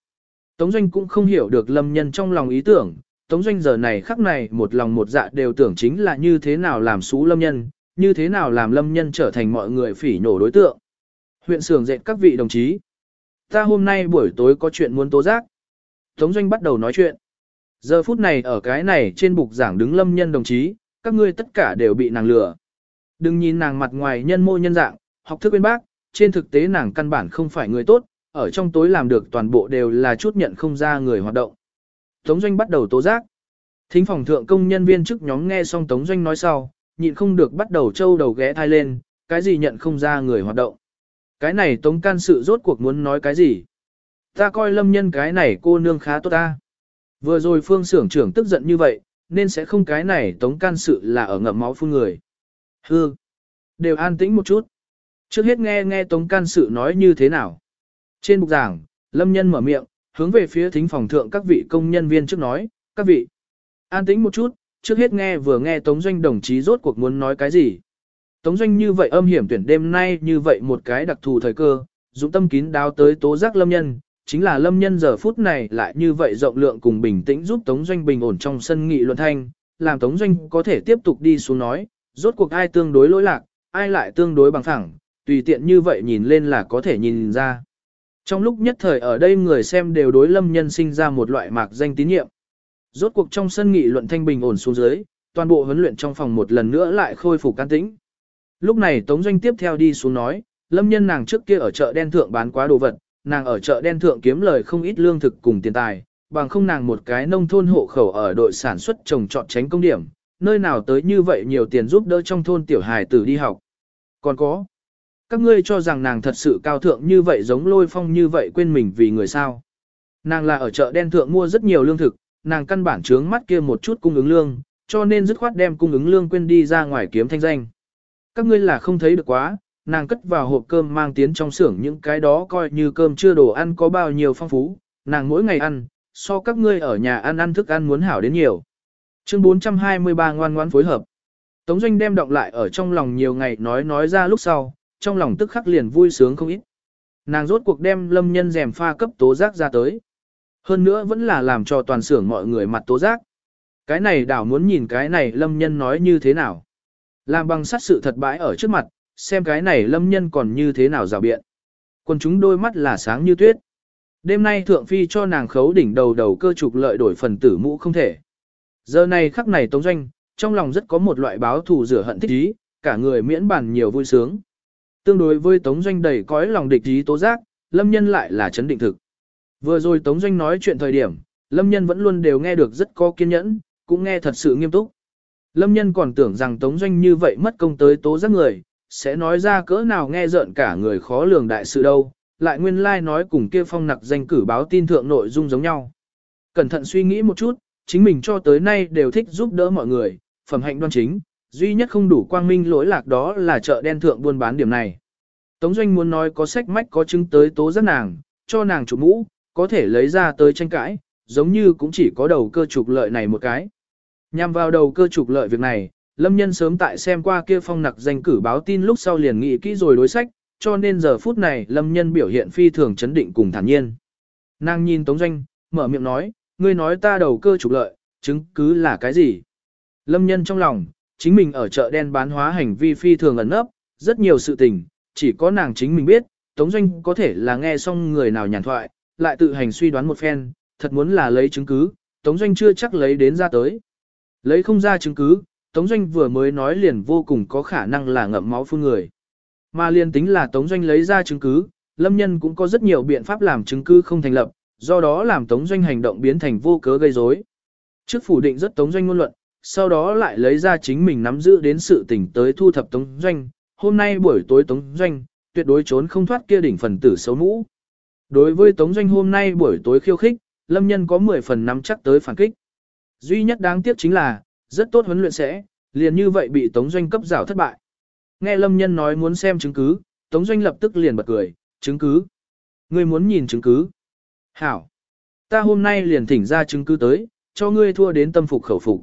Tống Doanh cũng không hiểu được lâm nhân trong lòng ý tưởng, Tống Doanh giờ này khắc này một lòng một dạ đều tưởng chính là như thế nào làm xú lâm nhân, như thế nào làm lâm nhân trở thành mọi người phỉ nổ đối tượng. Huyện sưởng dệt các vị đồng chí. Ta hôm nay buổi tối có chuyện muốn tố giác. Tống Doanh bắt đầu nói chuyện. Giờ phút này ở cái này trên bục giảng đứng lâm nhân đồng chí, các ngươi tất cả đều bị nàng lừa. Đừng nhìn nàng mặt ngoài nhân mô nhân dạng, học thức bên bác, trên thực tế nàng căn bản không phải người tốt, ở trong tối làm được toàn bộ đều là chút nhận không ra người hoạt động. Tống Doanh bắt đầu tố giác. Thính phòng thượng công nhân viên chức nhóm nghe xong Tống Doanh nói sau, nhịn không được bắt đầu trâu đầu ghé thai lên, cái gì nhận không ra người hoạt động. Cái này Tống can sự rốt cuộc muốn nói cái gì? Ta coi lâm nhân cái này cô nương khá tốt ta. Vừa rồi phương xưởng trưởng tức giận như vậy, nên sẽ không cái này Tống can sự là ở ngậm máu phun người. Hư. Đều an tĩnh một chút. Trước hết nghe nghe Tống can sự nói như thế nào. Trên bục giảng, Lâm Nhân mở miệng, hướng về phía thính phòng thượng các vị công nhân viên trước nói, các vị. An tĩnh một chút, trước hết nghe vừa nghe Tống Doanh đồng chí rốt cuộc muốn nói cái gì. Tống Doanh như vậy âm hiểm tuyển đêm nay như vậy một cái đặc thù thời cơ, dụng tâm kín đáo tới tố giác Lâm Nhân, chính là Lâm Nhân giờ phút này lại như vậy rộng lượng cùng bình tĩnh giúp Tống Doanh bình ổn trong sân nghị luận thanh, làm Tống Doanh có thể tiếp tục đi xuống nói, rốt cuộc ai tương đối lỗi lạc, ai lại tương đối bằng thẳng, tùy tiện như vậy nhìn lên là có thể nhìn ra. Trong lúc nhất thời ở đây người xem đều đối lâm nhân sinh ra một loại mạc danh tín nhiệm. Rốt cuộc trong sân nghị luận thanh bình ổn xuống dưới, toàn bộ huấn luyện trong phòng một lần nữa lại khôi phục can tĩnh. Lúc này Tống Doanh tiếp theo đi xuống nói, lâm nhân nàng trước kia ở chợ đen thượng bán quá đồ vật, nàng ở chợ đen thượng kiếm lời không ít lương thực cùng tiền tài, bằng không nàng một cái nông thôn hộ khẩu ở đội sản xuất trồng trọt tránh công điểm, nơi nào tới như vậy nhiều tiền giúp đỡ trong thôn tiểu hài tử đi học. Còn có, các ngươi cho rằng nàng thật sự cao thượng như vậy giống lôi phong như vậy quên mình vì người sao. Nàng là ở chợ đen thượng mua rất nhiều lương thực, nàng căn bản trướng mắt kia một chút cung ứng lương, cho nên dứt khoát đem cung ứng lương quên đi ra ngoài kiếm thanh danh. Các ngươi là không thấy được quá, nàng cất vào hộp cơm mang tiến trong xưởng những cái đó coi như cơm chưa đồ ăn có bao nhiêu phong phú, nàng mỗi ngày ăn, so các ngươi ở nhà ăn ăn thức ăn muốn hảo đến nhiều. Chương 423 ngoan ngoãn phối hợp. Tống Doanh đem đọc lại ở trong lòng nhiều ngày nói nói ra lúc sau, trong lòng tức khắc liền vui sướng không ít. Nàng rốt cuộc đem lâm nhân rèm pha cấp tố giác ra tới. Hơn nữa vẫn là làm cho toàn xưởng mọi người mặt tố giác. Cái này đảo muốn nhìn cái này lâm nhân nói như thế nào. Làm bằng sát sự thật bãi ở trước mặt, xem cái này lâm nhân còn như thế nào rào biện. Quân chúng đôi mắt là sáng như tuyết. Đêm nay thượng phi cho nàng khấu đỉnh đầu đầu cơ trục lợi đổi phần tử mũ không thể. Giờ này khắc này Tống Doanh, trong lòng rất có một loại báo thù rửa hận thích ý, cả người miễn bàn nhiều vui sướng. Tương đối với Tống Doanh đầy cõi lòng địch ý tố giác, Lâm Nhân lại là chấn định thực. Vừa rồi Tống Doanh nói chuyện thời điểm, Lâm Nhân vẫn luôn đều nghe được rất có kiên nhẫn, cũng nghe thật sự nghiêm túc. Lâm Nhân còn tưởng rằng Tống Doanh như vậy mất công tới tố giác người, sẽ nói ra cỡ nào nghe rợn cả người khó lường đại sự đâu, lại nguyên lai like nói cùng kia phong nặc danh cử báo tin thượng nội dung giống nhau. Cẩn thận suy nghĩ một chút, chính mình cho tới nay đều thích giúp đỡ mọi người, phẩm hạnh đoan chính, duy nhất không đủ quang minh lỗi lạc đó là chợ đen thượng buôn bán điểm này. Tống Doanh muốn nói có sách mách có chứng tới tố giác nàng, cho nàng chủ mũ, có thể lấy ra tới tranh cãi, giống như cũng chỉ có đầu cơ trục lợi này một cái. Nhằm vào đầu cơ trục lợi việc này, Lâm Nhân sớm tại xem qua kia phong nặc danh cử báo tin lúc sau liền nghĩ kỹ rồi đối sách, cho nên giờ phút này Lâm Nhân biểu hiện phi thường chấn định cùng thản nhiên. Nàng nhìn Tống Doanh, mở miệng nói, ngươi nói ta đầu cơ trục lợi, chứng cứ là cái gì? Lâm Nhân trong lòng, chính mình ở chợ đen bán hóa hành vi phi thường ẩn nấp, rất nhiều sự tình, chỉ có nàng chính mình biết, Tống Doanh có thể là nghe xong người nào nhàn thoại, lại tự hành suy đoán một phen, thật muốn là lấy chứng cứ, Tống Doanh chưa chắc lấy đến ra tới. Lấy không ra chứng cứ, Tống Doanh vừa mới nói liền vô cùng có khả năng là ngậm máu phun người. Mà liền tính là Tống Doanh lấy ra chứng cứ, Lâm Nhân cũng có rất nhiều biện pháp làm chứng cứ không thành lập, do đó làm Tống Doanh hành động biến thành vô cớ gây rối. Trước phủ định rất Tống Doanh ngôn luận, sau đó lại lấy ra chính mình nắm giữ đến sự tình tới thu thập Tống Doanh, hôm nay buổi tối Tống Doanh, tuyệt đối trốn không thoát kia đỉnh phần tử xấu mũ. Đối với Tống Doanh hôm nay buổi tối khiêu khích, Lâm Nhân có 10 phần nắm chắc tới phản kích. Duy nhất đáng tiếc chính là, rất tốt huấn luyện sẽ, liền như vậy bị Tống Doanh cấp rào thất bại. Nghe Lâm Nhân nói muốn xem chứng cứ, Tống Doanh lập tức liền bật cười, chứng cứ. Ngươi muốn nhìn chứng cứ. Hảo. Ta hôm nay liền thỉnh ra chứng cứ tới, cho ngươi thua đến tâm phục khẩu phục.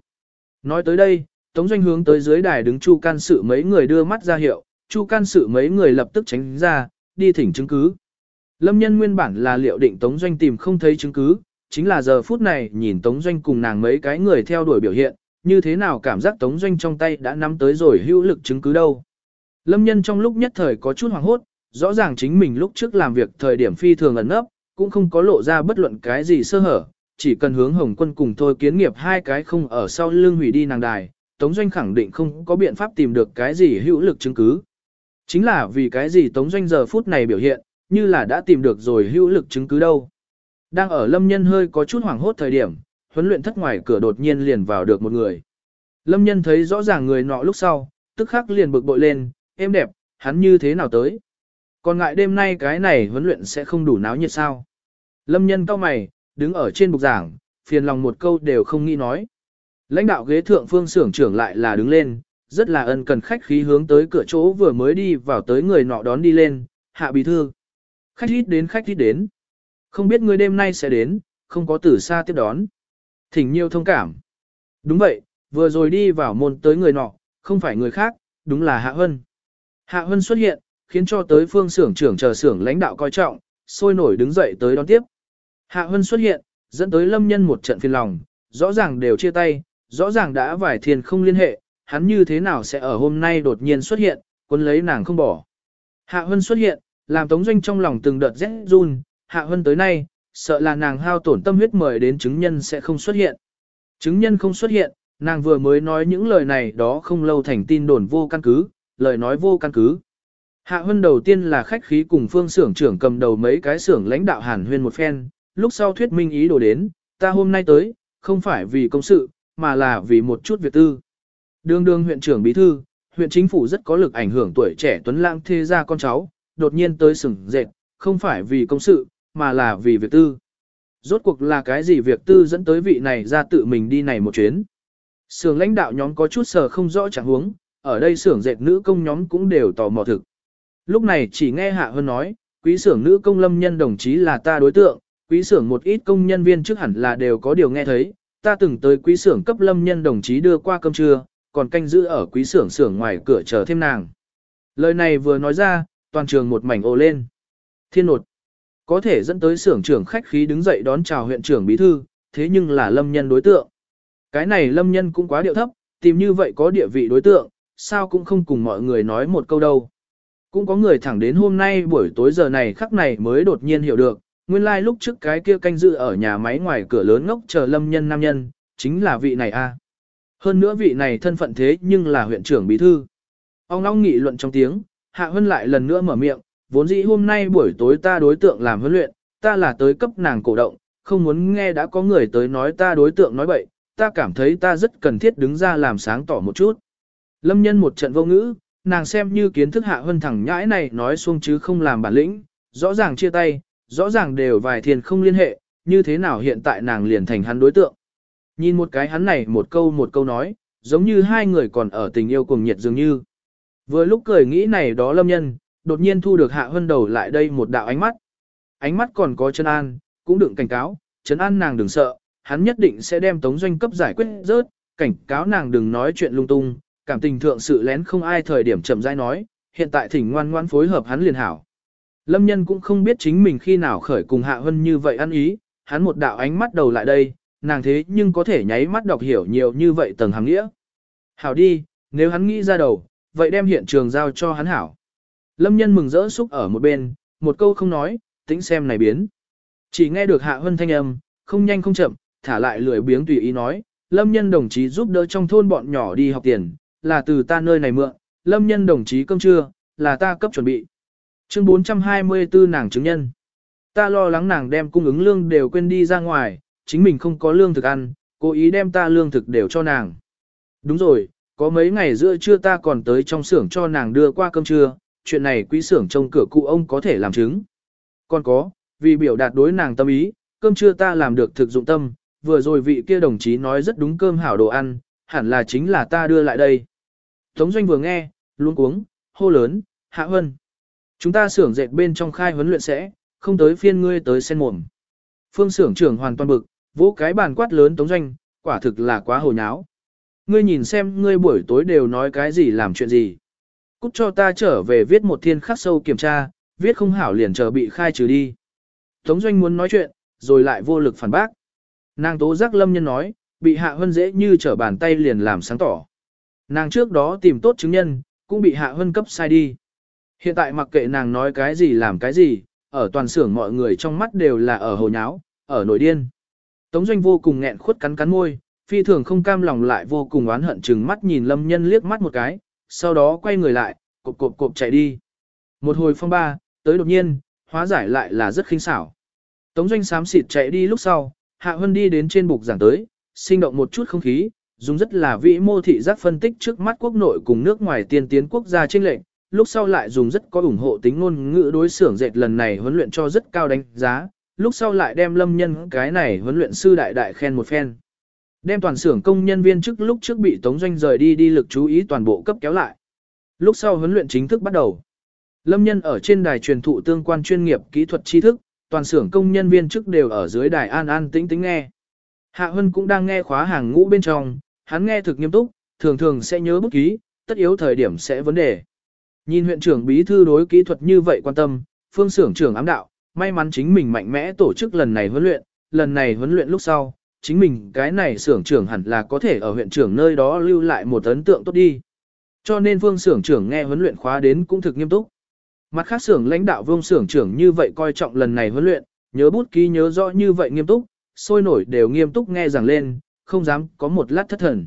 Nói tới đây, Tống Doanh hướng tới dưới đài đứng Chu can sự mấy người đưa mắt ra hiệu, Chu can sự mấy người lập tức tránh ra, đi thỉnh chứng cứ. Lâm nhân nguyên bản là liệu định Tống Doanh tìm không thấy chứng cứ, chính là giờ phút này nhìn Tống Doanh cùng nàng mấy cái người theo đuổi biểu hiện, như thế nào cảm giác Tống Doanh trong tay đã nắm tới rồi hữu lực chứng cứ đâu. Lâm nhân trong lúc nhất thời có chút hoảng hốt, rõ ràng chính mình lúc trước làm việc thời điểm phi thường ẩn nấp, cũng không có lộ ra bất luận cái gì sơ hở, chỉ cần hướng Hồng Quân cùng thôi kiến nghiệp hai cái không ở sau lưng hủy đi nàng đài, Tống Doanh khẳng định không có biện pháp tìm được cái gì hữu lực chứng cứ. Chính là vì cái gì Tống Doanh giờ phút này biểu hiện, như là đã tìm được rồi hữu lực chứng cứ đâu. Đang ở Lâm Nhân hơi có chút hoảng hốt thời điểm, huấn luyện thất ngoài cửa đột nhiên liền vào được một người. Lâm Nhân thấy rõ ràng người nọ lúc sau, tức khắc liền bực bội lên, em đẹp, hắn như thế nào tới. Còn ngại đêm nay cái này huấn luyện sẽ không đủ náo nhiệt sao. Lâm Nhân cao mày, đứng ở trên bục giảng, phiền lòng một câu đều không nghĩ nói. Lãnh đạo ghế thượng phương xưởng trưởng lại là đứng lên, rất là ân cần khách khí hướng tới cửa chỗ vừa mới đi vào tới người nọ đón đi lên, hạ bí thư. Khách ít đến khách ít đến. Không biết người đêm nay sẽ đến, không có từ xa tiếp đón. Thỉnh nhiều thông cảm. Đúng vậy, vừa rồi đi vào môn tới người nọ, không phải người khác, đúng là Hạ Hân. Hạ Hân xuất hiện, khiến cho tới phương xưởng trưởng chờ xưởng lãnh đạo coi trọng, sôi nổi đứng dậy tới đón tiếp. Hạ Hân xuất hiện, dẫn tới lâm nhân một trận phiền lòng, rõ ràng đều chia tay, rõ ràng đã vải thiền không liên hệ, hắn như thế nào sẽ ở hôm nay đột nhiên xuất hiện, quân lấy nàng không bỏ. Hạ Hân xuất hiện, làm Tống Doanh trong lòng từng đợt rét run, Hạ Hân tới nay, sợ là nàng hao tổn tâm huyết mời đến chứng nhân sẽ không xuất hiện. Chứng nhân không xuất hiện, nàng vừa mới nói những lời này đó không lâu thành tin đồn vô căn cứ, lời nói vô căn cứ. Hạ Hân đầu tiên là khách khí cùng phương xưởng trưởng cầm đầu mấy cái xưởng lãnh đạo hàn huyên một phen, lúc sau thuyết minh ý đồ đến, ta hôm nay tới, không phải vì công sự, mà là vì một chút việc tư. Đương đương huyện trưởng bí thư, huyện chính phủ rất có lực ảnh hưởng tuổi trẻ tuấn lãng thế gia con cháu, đột nhiên tới sừng dệt, không phải vì công sự, mà là vì việc tư. Rốt cuộc là cái gì việc tư dẫn tới vị này ra tự mình đi này một chuyến. Sưởng lãnh đạo nhóm có chút sờ không rõ chẳng huống, ở đây sưởng dệt nữ công nhóm cũng đều tò mò thực. Lúc này chỉ nghe Hạ Hơn nói, quý sưởng nữ công lâm nhân đồng chí là ta đối tượng, quý sưởng một ít công nhân viên trước hẳn là đều có điều nghe thấy, ta từng tới quý sưởng cấp lâm nhân đồng chí đưa qua cơm trưa, còn canh giữ ở quý sưởng sưởng ngoài cửa chờ thêm nàng. Lời này vừa nói ra, toàn trường một mảnh ồ lên. Thiên nột. Có thể dẫn tới xưởng trưởng khách khí đứng dậy đón chào huyện trưởng bí thư, thế nhưng là lâm nhân đối tượng. Cái này lâm nhân cũng quá điệu thấp, tìm như vậy có địa vị đối tượng, sao cũng không cùng mọi người nói một câu đâu. Cũng có người thẳng đến hôm nay buổi tối giờ này khắc này mới đột nhiên hiểu được, nguyên lai like lúc trước cái kia canh dự ở nhà máy ngoài cửa lớn ngốc chờ lâm nhân nam nhân, chính là vị này a. À. Hơn nữa vị này thân phận thế nhưng là huyện trưởng bí thư. Ông long nghị luận trong tiếng, Hạ Hân lại lần nữa mở miệng, vốn dĩ hôm nay buổi tối ta đối tượng làm huấn luyện, ta là tới cấp nàng cổ động, không muốn nghe đã có người tới nói ta đối tượng nói bậy, ta cảm thấy ta rất cần thiết đứng ra làm sáng tỏ một chút. Lâm nhân một trận vô ngữ, nàng xem như kiến thức hạ hơn thẳng nhãi này nói xuông chứ không làm bản lĩnh, rõ ràng chia tay, rõ ràng đều vài thiền không liên hệ, như thế nào hiện tại nàng liền thành hắn đối tượng. Nhìn một cái hắn này một câu một câu nói, giống như hai người còn ở tình yêu cùng nhiệt dường như. Vừa lúc cười nghĩ này đó lâm nhân, đột nhiên thu được hạ Hân đầu lại đây một đạo ánh mắt. Ánh mắt còn có chân an, cũng đựng cảnh cáo, chân an nàng đừng sợ, hắn nhất định sẽ đem tống doanh cấp giải quyết rớt, cảnh cáo nàng đừng nói chuyện lung tung, cảm tình thượng sự lén không ai thời điểm chậm rãi nói, hiện tại thỉnh ngoan ngoan phối hợp hắn liền hảo. Lâm nhân cũng không biết chính mình khi nào khởi cùng hạ hân như vậy ăn ý, hắn một đạo ánh mắt đầu lại đây, nàng thế nhưng có thể nháy mắt đọc hiểu nhiều như vậy tầng hàng nghĩa. Hảo đi, nếu hắn nghĩ ra đầu, vậy đem hiện trường giao cho hắn hảo. Lâm nhân mừng rỡ xúc ở một bên, một câu không nói, tính xem này biến. Chỉ nghe được hạ hân thanh âm, không nhanh không chậm, thả lại lười biếng tùy ý nói, lâm nhân đồng chí giúp đỡ trong thôn bọn nhỏ đi học tiền, là từ ta nơi này mượn, lâm nhân đồng chí cơm trưa, là ta cấp chuẩn bị. Chương 424 nàng chứng nhân. Ta lo lắng nàng đem cung ứng lương đều quên đi ra ngoài, chính mình không có lương thực ăn, cố ý đem ta lương thực đều cho nàng. Đúng rồi, có mấy ngày giữa trưa ta còn tới trong xưởng cho nàng đưa qua cơm trưa, chuyện này quý xưởng trông cửa cụ ông có thể làm chứng. Còn có, vì biểu đạt đối nàng tâm ý, cơm trưa ta làm được thực dụng tâm, vừa rồi vị kia đồng chí nói rất đúng cơm hảo đồ ăn, hẳn là chính là ta đưa lại đây. Tống Doanh vừa nghe, luôn cuống, hô lớn, hạ hân. Chúng ta xưởng dệt bên trong khai huấn luyện sẽ, không tới phiên ngươi tới sen mồm. Phương xưởng trưởng hoàn toàn bực, vỗ cái bàn quát lớn Tống Doanh, quả thực là quá hồ nháo. Ngươi nhìn xem ngươi buổi tối đều nói cái gì làm chuyện gì. Cút cho ta trở về viết một thiên khắc sâu kiểm tra, viết không hảo liền chờ bị khai trừ đi. Tống Doanh muốn nói chuyện, rồi lại vô lực phản bác. Nàng tố giác lâm nhân nói, bị hạ hân dễ như trở bàn tay liền làm sáng tỏ. Nàng trước đó tìm tốt chứng nhân, cũng bị hạ hân cấp sai đi. Hiện tại mặc kệ nàng nói cái gì làm cái gì, ở toàn xưởng mọi người trong mắt đều là ở hồ nháo, ở nổi điên. Tống doanh vô cùng nghẹn khuất cắn cắn môi, phi thường không cam lòng lại vô cùng oán hận chừng mắt nhìn lâm nhân liếc mắt một cái, sau đó quay người lại, cộp cộp cộp chạy đi. Một hồi phong ba, tới đột nhiên, hóa giải lại là rất khinh xảo. Tống doanh sám xịt chạy đi lúc sau, hạ hân đi đến trên bục giảng tới, sinh động một chút không khí, dùng rất là vĩ mô thị giác phân tích trước mắt quốc nội cùng nước ngoài tiên tiến quốc gia trên lệnh, lúc sau lại dùng rất có ủng hộ tính ngôn ngữ đối xưởng dệt lần này huấn luyện cho rất cao đánh giá, lúc sau lại đem lâm nhân cái này huấn luyện sư đại đại khen một phen. Đem toàn xưởng công nhân viên trước lúc trước bị Tống Doanh rời đi đi lực chú ý toàn bộ cấp kéo lại. Lúc sau huấn luyện chính thức bắt đầu. Lâm nhân ở trên đài truyền thụ tương quan chuyên nghiệp kỹ thuật tri thức, toàn xưởng công nhân viên trước đều ở dưới đài an an tĩnh tĩnh nghe. Hạ Hân cũng đang nghe khóa hàng ngũ bên trong, hắn nghe thực nghiêm túc, thường thường sẽ nhớ bút ký, tất yếu thời điểm sẽ vấn đề. Nhìn huyện trưởng bí thư đối kỹ thuật như vậy quan tâm, phương xưởng trưởng ám đạo, may mắn chính mình mạnh mẽ tổ chức lần này huấn luyện, lần này huấn luyện lúc sau, chính mình cái này xưởng trưởng hẳn là có thể ở huyện trưởng nơi đó lưu lại một ấn tượng tốt đi. Cho nên vương xưởng trưởng nghe huấn luyện khóa đến cũng thực nghiêm túc. Mặt khác xưởng lãnh đạo vương xưởng trưởng như vậy coi trọng lần này huấn luyện, nhớ bút ký nhớ rõ như vậy nghiêm túc, sôi nổi đều nghiêm túc nghe rằng lên, không dám có một lát thất thần.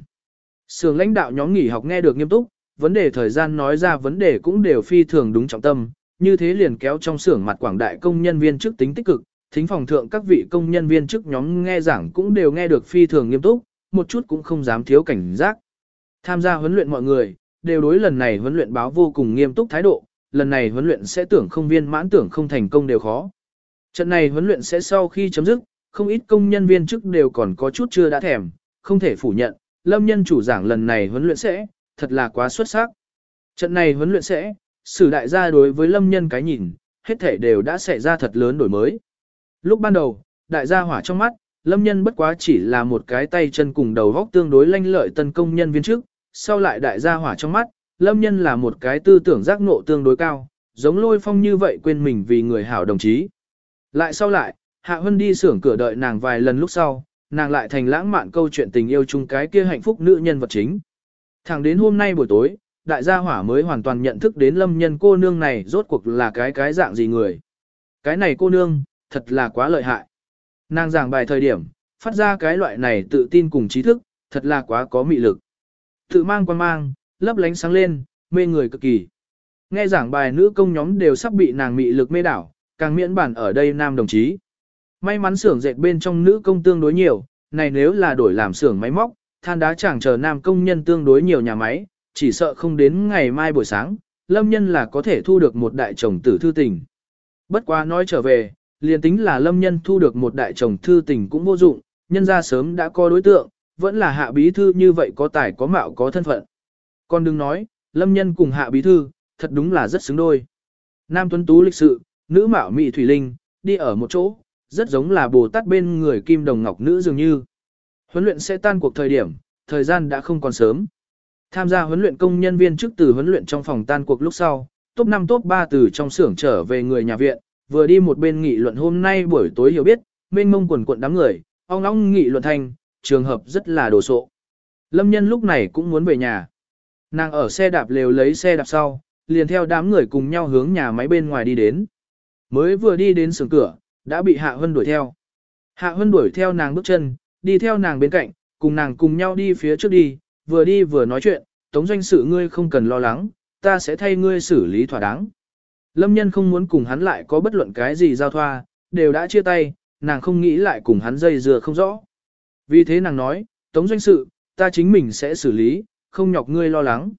Sưởng lãnh đạo nhóm nghỉ học nghe được nghiêm túc, vấn đề thời gian nói ra vấn đề cũng đều phi thường đúng trọng tâm, như thế liền kéo trong xưởng mặt quảng đại công nhân viên trước tính tích cực, thính phòng thượng các vị công nhân viên chức nhóm nghe giảng cũng đều nghe được phi thường nghiêm túc, một chút cũng không dám thiếu cảnh giác. Tham gia huấn luyện mọi người, đều đối lần này huấn luyện báo vô cùng nghiêm túc thái độ, lần này huấn luyện sẽ tưởng không viên mãn tưởng không thành công đều khó. Trận này huấn luyện sẽ sau khi chấm dứt, không ít công nhân viên chức đều còn có chút chưa đã thèm, không thể phủ nhận, lâm nhân chủ giảng lần này huấn luyện sẽ, thật là quá xuất sắc. Trận này huấn luyện sẽ, sử đại gia đối với lâm nhân cái nhìn, hết thể đều đã xảy ra thật lớn đổi mới. Lúc ban đầu, đại gia hỏa trong mắt, lâm nhân bất quá chỉ là một cái tay chân cùng đầu góc tương đối lanh lợi tân công nhân viên trước sau lại đại gia hỏa trong mắt, lâm nhân là một cái tư tưởng giác ngộ tương đối cao, giống lôi phong như vậy quên mình vì người hảo đồng chí. Lại sau lại, Hạ Hân đi xưởng cửa đợi nàng vài lần lúc sau, nàng lại thành lãng mạn câu chuyện tình yêu chung cái kia hạnh phúc nữ nhân vật chính. Thẳng đến hôm nay buổi tối, đại gia hỏa mới hoàn toàn nhận thức đến lâm nhân cô nương này rốt cuộc là cái cái dạng gì người. Cái này cô nương, thật là quá lợi hại. Nàng giảng bài thời điểm, phát ra cái loại này tự tin cùng trí thức, thật là quá có mị lực. Tự mang quan mang, lấp lánh sáng lên, mê người cực kỳ. Nghe giảng bài nữ công nhóm đều sắp bị nàng mị lực mê đảo, càng miễn bản ở đây nam đồng chí. May mắn xưởng dệt bên trong nữ công tương đối nhiều, này nếu là đổi làm xưởng máy móc, than đá chẳng chờ nam công nhân tương đối nhiều nhà máy, chỉ sợ không đến ngày mai buổi sáng, lâm nhân là có thể thu được một đại chồng tử thư tình. Bất quá nói trở về, liền tính là lâm nhân thu được một đại chồng thư tình cũng vô dụng, nhân ra sớm đã có đối tượng, vẫn là hạ bí thư như vậy có tài có mạo có thân phận. Còn đừng nói, lâm nhân cùng hạ bí thư, thật đúng là rất xứng đôi. Nam tuấn tú lịch sự, nữ mạo mị thủy linh, đi ở một chỗ, rất giống là bồ tát bên người kim đồng ngọc nữ dường như. Huấn luyện sẽ tan cuộc thời điểm, thời gian đã không còn sớm. Tham gia huấn luyện công nhân viên trước từ huấn luyện trong phòng tan cuộc lúc sau, top 5 top 3 từ trong xưởng trở về người nhà viện, vừa đi một bên nghị luận hôm nay buổi tối hiểu biết, mênh mông quần quận đám người, ong ong nghị luận thành, trường hợp rất là đồ sộ. Lâm nhân lúc này cũng muốn về nhà. Nàng ở xe đạp lều lấy xe đạp sau, liền theo đám người cùng nhau hướng nhà máy bên ngoài đi đến. Mới vừa đi đến sườn cửa, đã bị Hạ Hân đuổi theo. Hạ Hân đuổi theo nàng bước chân, đi theo nàng bên cạnh, cùng nàng cùng nhau đi phía trước đi, vừa đi vừa nói chuyện, tống doanh sự ngươi không cần lo lắng, ta sẽ thay ngươi xử lý thỏa đáng. Lâm nhân không muốn cùng hắn lại có bất luận cái gì giao thoa, đều đã chia tay, nàng không nghĩ lại cùng hắn dây dừa không rõ. Vì thế nàng nói, tống doanh sự, ta chính mình sẽ xử lý, không nhọc ngươi lo lắng.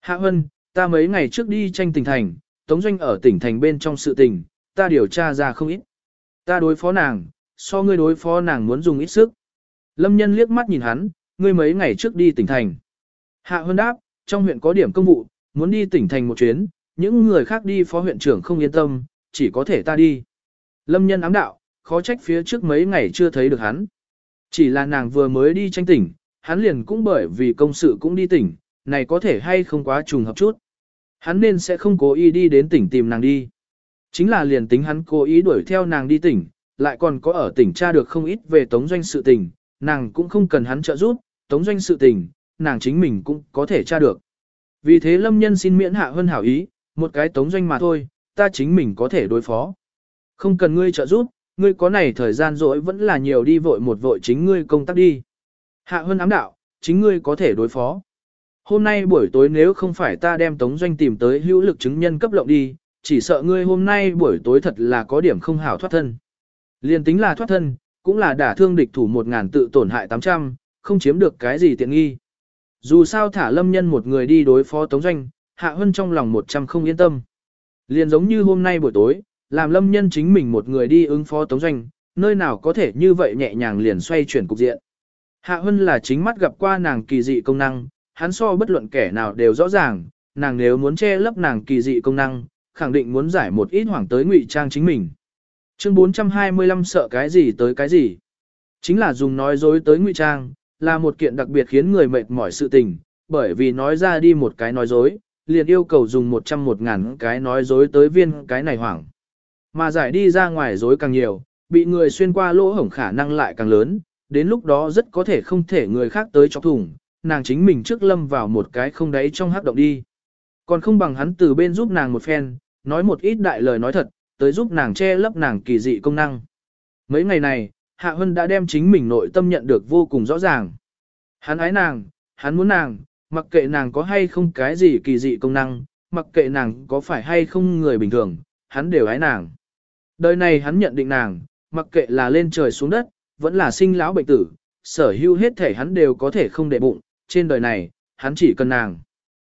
Hạ Hân, ta mấy ngày trước đi tranh tỉnh thành, tống doanh ở tỉnh thành bên trong sự tình, ta điều tra ra không ít. Ta đối phó nàng, so ngươi đối phó nàng muốn dùng ít sức. Lâm nhân liếc mắt nhìn hắn, ngươi mấy ngày trước đi tỉnh thành. Hạ Hân đáp, trong huyện có điểm công vụ, muốn đi tỉnh thành một chuyến, những người khác đi phó huyện trưởng không yên tâm, chỉ có thể ta đi. Lâm nhân ám đạo, khó trách phía trước mấy ngày chưa thấy được hắn. Chỉ là nàng vừa mới đi tranh tỉnh, hắn liền cũng bởi vì công sự cũng đi tỉnh, này có thể hay không quá trùng hợp chút. Hắn nên sẽ không cố ý đi đến tỉnh tìm nàng đi. Chính là liền tính hắn cố ý đuổi theo nàng đi tỉnh, lại còn có ở tỉnh tra được không ít về tống doanh sự tình, nàng cũng không cần hắn trợ giúp, tống doanh sự tình, nàng chính mình cũng có thể tra được. Vì thế lâm nhân xin miễn hạ hơn hảo ý, một cái tống doanh mà thôi, ta chính mình có thể đối phó. Không cần ngươi trợ giúp, ngươi có này thời gian rỗi vẫn là nhiều đi vội một vội chính ngươi công tác đi. Hạ hơn ám đạo, chính ngươi có thể đối phó. Hôm nay buổi tối nếu không phải ta đem tống doanh tìm tới hữu lực chứng nhân cấp lộng đi, chỉ sợ ngươi hôm nay buổi tối thật là có điểm không hảo thoát thân. Liên tính là thoát thân, cũng là đả thương địch thủ một ngàn tự tổn hại 800, không chiếm được cái gì tiện nghi. Dù sao thả lâm nhân một người đi đối phó tống doanh, hạ Hân trong lòng 100 không yên tâm. Liền giống như hôm nay buổi tối, làm lâm nhân chính mình một người đi ứng phó tống doanh, nơi nào có thể như vậy nhẹ nhàng liền xoay chuyển cục diện. Hạ Hân là chính mắt gặp qua nàng kỳ dị công năng, hắn so bất luận kẻ nào đều rõ ràng, nàng nếu muốn che lấp nàng kỳ dị công năng, khẳng định muốn giải một ít hoảng tới ngụy trang chính mình. Chương 425 sợ cái gì tới cái gì? Chính là dùng nói dối tới ngụy trang, là một kiện đặc biệt khiến người mệt mỏi sự tình, bởi vì nói ra đi một cái nói dối, liền yêu cầu dùng một trăm một ngàn cái nói dối tới viên cái này hoảng. Mà giải đi ra ngoài dối càng nhiều, bị người xuyên qua lỗ hổng khả năng lại càng lớn, đến lúc đó rất có thể không thể người khác tới chọc thủng, nàng chính mình trước lâm vào một cái không đáy trong hắc động đi. Còn không bằng hắn từ bên giúp nàng một phen, nói một ít đại lời nói thật, tới giúp nàng che lấp nàng kỳ dị công năng. Mấy ngày này, Hạ Hân đã đem chính mình nội tâm nhận được vô cùng rõ ràng. Hắn ái nàng, hắn muốn nàng, mặc kệ nàng có hay không cái gì kỳ dị công năng, mặc kệ nàng có phải hay không người bình thường, hắn đều ái nàng. Đời này hắn nhận định nàng, mặc kệ là lên trời xuống đất, vẫn là sinh lão bệnh tử, sở hữu hết thể hắn đều có thể không để bụng, trên đời này, hắn chỉ cần nàng.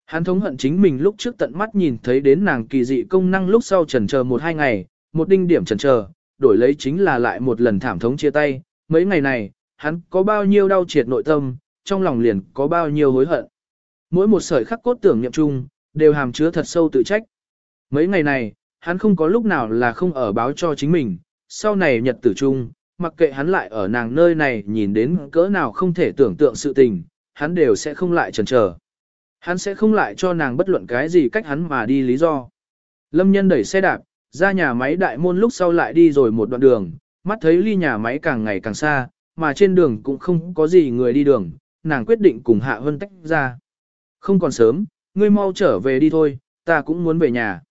Hắn thống hận chính mình lúc trước tận mắt nhìn thấy đến nàng kỳ dị công năng lúc sau trần chờ một hai ngày, một đinh điểm trần chờ, đổi lấy chính là lại một lần thảm thống chia tay, mấy ngày này, hắn có bao nhiêu đau triệt nội tâm, trong lòng liền có bao nhiêu hối hận. Mỗi một sợi khắc cốt tưởng niệm chung, đều hàm chứa thật sâu tự trách. Mấy ngày này, hắn không có lúc nào là không ở báo cho chính mình, sau này nhật tử chung, mặc kệ hắn lại ở nàng nơi này nhìn đến cỡ nào không thể tưởng tượng sự tình, hắn đều sẽ không lại chần chờ. Hắn sẽ không lại cho nàng bất luận cái gì cách hắn mà đi lý do. Lâm nhân đẩy xe đạp, ra nhà máy đại môn lúc sau lại đi rồi một đoạn đường, mắt thấy ly nhà máy càng ngày càng xa, mà trên đường cũng không có gì người đi đường, nàng quyết định cùng Hạ Hân tách ra. Không còn sớm, ngươi mau trở về đi thôi, ta cũng muốn về nhà.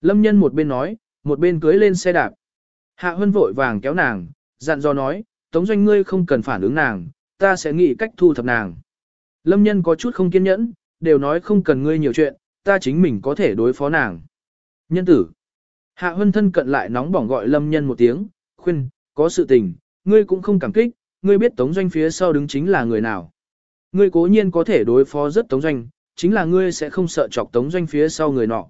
Lâm nhân một bên nói, một bên cưới lên xe đạp. Hạ Hân vội vàng kéo nàng, dặn dò nói, Tống Doanh ngươi không cần phản ứng nàng, ta sẽ nghĩ cách thu thập nàng. Lâm nhân có chút không kiên nhẫn, đều nói không cần ngươi nhiều chuyện, ta chính mình có thể đối phó nàng. Nhân tử. Hạ Hân thân cận lại nóng bỏng gọi Lâm nhân một tiếng, khuyên, có sự tình, ngươi cũng không cảm kích, ngươi biết Tống Doanh phía sau đứng chính là người nào. Ngươi cố nhiên có thể đối phó rất Tống Doanh, chính là ngươi sẽ không sợ chọc Tống Doanh phía sau người nọ.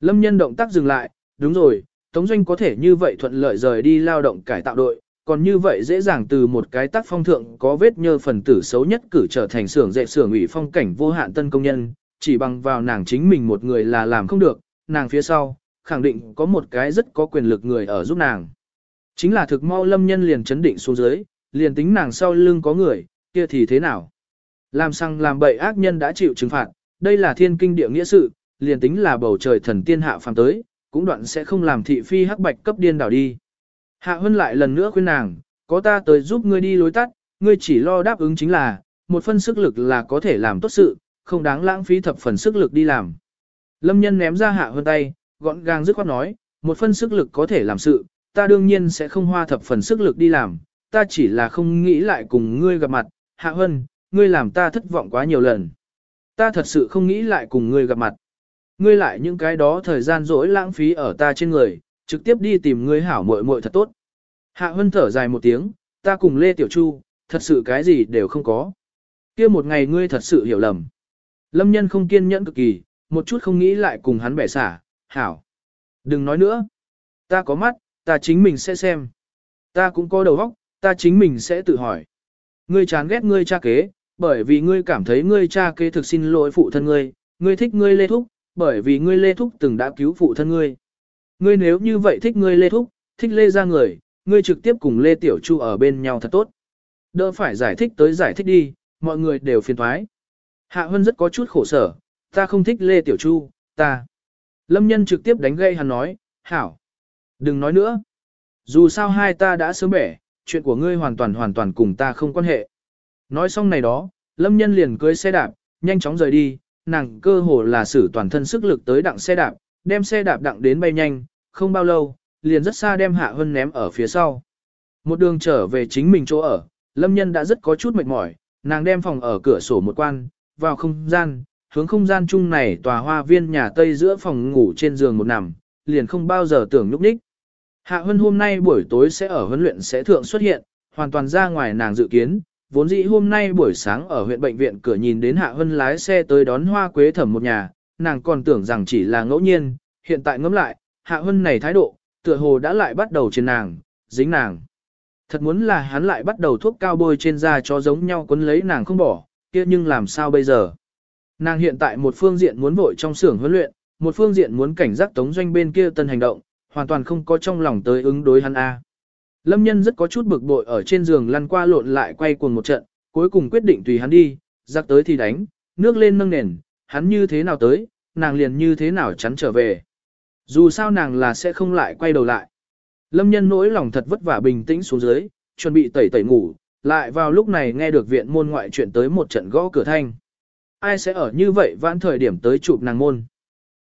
Lâm nhân động tác dừng lại, đúng rồi, Tống Doanh có thể như vậy thuận lợi rời đi lao động cải tạo đội, còn như vậy dễ dàng từ một cái tác phong thượng có vết nhơ phần tử xấu nhất cử trở thành xưởng dệt xưởng ủy phong cảnh vô hạn tân công nhân, chỉ bằng vào nàng chính mình một người là làm không được, nàng phía sau, khẳng định có một cái rất có quyền lực người ở giúp nàng. Chính là thực mau lâm nhân liền chấn định xuống dưới, liền tính nàng sau lưng có người, kia thì thế nào? Làm sang làm bậy ác nhân đã chịu trừng phạt, đây là thiên kinh địa nghĩa sự, liền tính là bầu trời thần tiên hạ phàm tới, cũng đoạn sẽ không làm thị phi hắc bạch cấp điên đảo đi. Hạ Hân lại lần nữa khuyên nàng, có ta tới giúp ngươi đi lối tắt, ngươi chỉ lo đáp ứng chính là, một phân sức lực là có thể làm tốt sự, không đáng lãng phí thập phần sức lực đi làm. Lâm nhân ném ra Hạ Hân tay, gọn gàng dứt khoát nói, một phân sức lực có thể làm sự, ta đương nhiên sẽ không hoa thập phần sức lực đi làm, ta chỉ là không nghĩ lại cùng ngươi gặp mặt, Hạ Hân, ngươi làm ta thất vọng quá nhiều lần. Ta thật sự không nghĩ lại cùng ngươi gặp mặt. Ngươi lại những cái đó thời gian rỗi lãng phí ở ta trên người, trực tiếp đi tìm ngươi hảo muội muội thật tốt. Hạ Hân thở dài một tiếng, ta cùng Lê Tiểu Chu, thật sự cái gì đều không có. kia một ngày ngươi thật sự hiểu lầm. Lâm nhân không kiên nhẫn cực kỳ, một chút không nghĩ lại cùng hắn bẻ xả, hảo. Đừng nói nữa. Ta có mắt, ta chính mình sẽ xem. Ta cũng có đầu óc, ta chính mình sẽ tự hỏi. Ngươi chán ghét ngươi cha kế, bởi vì ngươi cảm thấy ngươi cha kế thực xin lỗi phụ thân ngươi, ngươi thích ngươi lê thúc, bởi vì ngươi lê thúc từng đã cứu phụ thân ngươi. Ngươi nếu như vậy thích ngươi lê thúc, thích lê ra người, ngươi trực tiếp cùng lê tiểu chu ở bên nhau thật tốt. Đỡ phải giải thích tới giải thích đi, mọi người đều phiền thoái. Hạ Hân rất có chút khổ sở, ta không thích lê tiểu chu, ta. Lâm nhân trực tiếp đánh gây hắn nói, hảo. Đừng nói nữa. Dù sao hai ta đã sớm bẻ, chuyện của ngươi hoàn toàn hoàn toàn cùng ta không quan hệ. Nói xong này đó, Lâm nhân liền cưới xe đạp, nhanh chóng rời đi, nàng cơ hồ là sử toàn thân sức lực tới đặng xe đạp, đem xe đạp đặng đến bay nhanh, không bao lâu, liền rất xa đem Hạ Hân ném ở phía sau. Một đường trở về chính mình chỗ ở, Lâm Nhân đã rất có chút mệt mỏi, nàng đem phòng ở cửa sổ một quan, vào không gian, hướng không gian chung này tòa hoa viên nhà Tây giữa phòng ngủ trên giường một nằm, liền không bao giờ tưởng nhúc nhích. Hạ Hân hôm nay buổi tối sẽ ở huấn luyện sẽ thượng xuất hiện, hoàn toàn ra ngoài nàng dự kiến, vốn dĩ hôm nay buổi sáng ở huyện bệnh viện cửa nhìn đến Hạ Hân lái xe tới đón hoa quế thẩm một nhà, nàng còn tưởng rằng chỉ là ngẫu nhiên, hiện tại ngẫm lại, Hạ Hân này thái độ, tựa hồ đã lại bắt đầu trên nàng, dính nàng. Thật muốn là hắn lại bắt đầu thuốc cao bôi trên da cho giống nhau quấn lấy nàng không bỏ, kia nhưng làm sao bây giờ? Nàng hiện tại một phương diện muốn vội trong xưởng huấn luyện, một phương diện muốn cảnh giác tống doanh bên kia tân hành động, hoàn toàn không có trong lòng tới ứng đối hắn A. Lâm nhân rất có chút bực bội ở trên giường lăn qua lộn lại quay cuồng một trận, cuối cùng quyết định tùy hắn đi, giặc tới thì đánh, nước lên nâng nền, hắn như thế nào tới, nàng liền như thế nào chắn trở về. Dù sao nàng là sẽ không lại quay đầu lại. Lâm nhân nỗi lòng thật vất vả bình tĩnh xuống dưới, chuẩn bị tẩy tẩy ngủ, lại vào lúc này nghe được viện môn ngoại chuyện tới một trận gõ cửa thanh. Ai sẽ ở như vậy vãn thời điểm tới chụp nàng môn.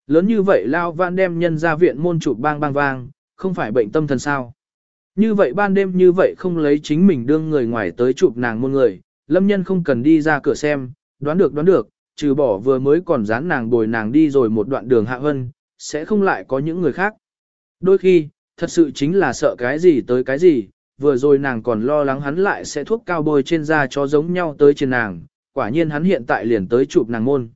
Lớn như vậy lao vãn đem nhân ra viện môn chụp bang bang vang, không phải bệnh tâm thần sao. Như vậy ban đêm như vậy không lấy chính mình đương người ngoài tới chụp nàng môn người, lâm nhân không cần đi ra cửa xem, đoán được đoán được, trừ bỏ vừa mới còn dán nàng bồi nàng đi rồi một đoạn đường hạ hân, sẽ không lại có những người khác. Đôi khi, thật sự chính là sợ cái gì tới cái gì, vừa rồi nàng còn lo lắng hắn lại sẽ thuốc cao bôi trên da cho giống nhau tới trên nàng, quả nhiên hắn hiện tại liền tới chụp nàng môn.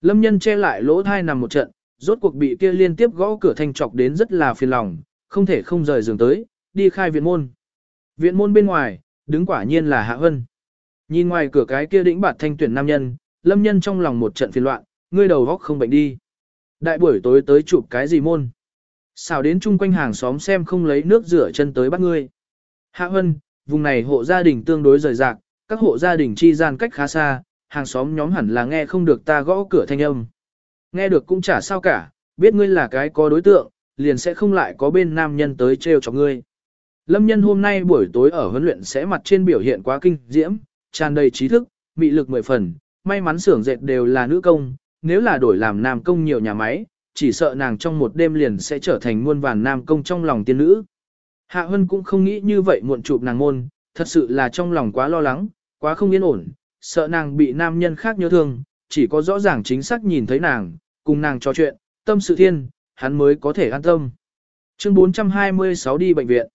Lâm nhân che lại lỗ thai nằm một trận, rốt cuộc bị kia liên tiếp gõ cửa thanh chọc đến rất là phiền lòng, không thể không rời giường tới, đi khai viện môn. Viện môn bên ngoài, đứng quả nhiên là Hạ Hân. Nhìn ngoài cửa cái kia đĩnh bạt thanh tuyển nam nhân, lâm nhân trong lòng một trận phiền loạn, ngươi đầu góc không bệnh đi. Đại buổi tối tới chụp cái gì môn? Xào đến chung quanh hàng xóm xem không lấy nước rửa chân tới bắt ngươi. Hạ Hân, vùng này hộ gia đình tương đối rời rạc, các hộ gia đình chi gian cách khá xa, hàng xóm nhóm hẳn là nghe không được ta gõ cửa thanh âm. Nghe được cũng chả sao cả, biết ngươi là cái có đối tượng, liền sẽ không lại có bên nam nhân tới trêu cho ngươi. Lâm nhân hôm nay buổi tối ở huấn luyện sẽ mặt trên biểu hiện quá kinh diễm, tràn đầy trí thức, mị lực mười phần, may mắn xưởng dệt đều là nữ công, nếu là đổi làm nam công nhiều nhà máy, chỉ sợ nàng trong một đêm liền sẽ trở thành muôn vàn nam công trong lòng tiên nữ. Hạ Hân cũng không nghĩ như vậy muộn chụp nàng môn, thật sự là trong lòng quá lo lắng, quá không yên ổn, sợ nàng bị nam nhân khác nhớ thương, chỉ có rõ ràng chính xác nhìn thấy nàng, cùng nàng trò chuyện, tâm sự thiên, hắn mới có thể an tâm. Chương 426 đi bệnh viện.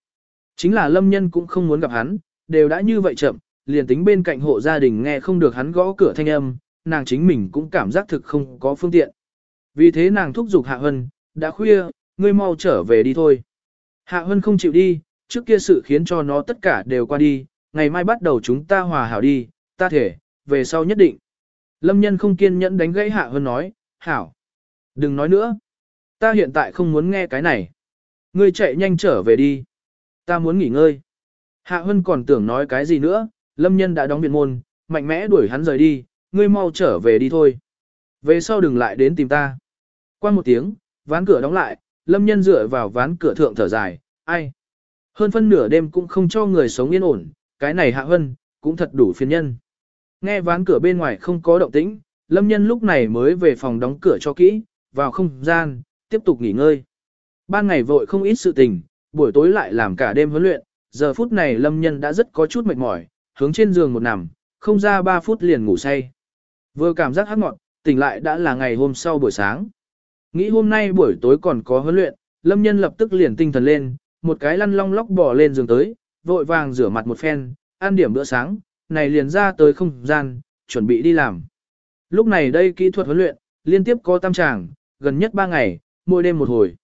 Chính là lâm nhân cũng không muốn gặp hắn, đều đã như vậy chậm, liền tính bên cạnh hộ gia đình nghe không được hắn gõ cửa thanh âm, nàng chính mình cũng cảm giác thực không có phương tiện. Vì thế nàng thúc giục Hạ Hân, đã khuya, ngươi mau trở về đi thôi. Hạ Hân không chịu đi, trước kia sự khiến cho nó tất cả đều qua đi, ngày mai bắt đầu chúng ta hòa hảo đi, ta thể, về sau nhất định. Lâm nhân không kiên nhẫn đánh gãy Hạ Hân nói, hảo. Đừng nói nữa. Ta hiện tại không muốn nghe cái này. Ngươi chạy nhanh trở về đi. Ta muốn nghỉ ngơi. Hạ Hân còn tưởng nói cái gì nữa, Lâm nhân đã đóng viện môn, mạnh mẽ đuổi hắn rời đi, ngươi mau trở về đi thôi. Về sau đừng lại đến tìm ta. Qua một tiếng, ván cửa đóng lại, Lâm nhân dựa vào ván cửa thượng thở dài, ai. Hơn phân nửa đêm cũng không cho người sống yên ổn, cái này Hạ Hân, cũng thật đủ phiền nhân. Nghe ván cửa bên ngoài không có động tĩnh, Lâm nhân lúc này mới về phòng đóng cửa cho kỹ, vào không gian, tiếp tục nghỉ ngơi. Ban ngày vội không ít sự tình, buổi tối lại làm cả đêm huấn luyện, giờ phút này Lâm nhân đã rất có chút mệt mỏi, hướng trên giường một nằm, không ra 3 phút liền ngủ say. Vừa cảm giác hát ngọn, tỉnh lại đã là ngày hôm sau buổi sáng. Nghĩ hôm nay buổi tối còn có huấn luyện, Lâm nhân lập tức liền tinh thần lên, một cái lăn long lóc bỏ lên giường tới, vội vàng rửa mặt một phen, ăn điểm bữa sáng, này liền ra tới không gian, chuẩn bị đi làm. Lúc này đây kỹ thuật huấn luyện, liên tiếp có tam tràng, gần nhất 3 ngày, mỗi đêm một hồi.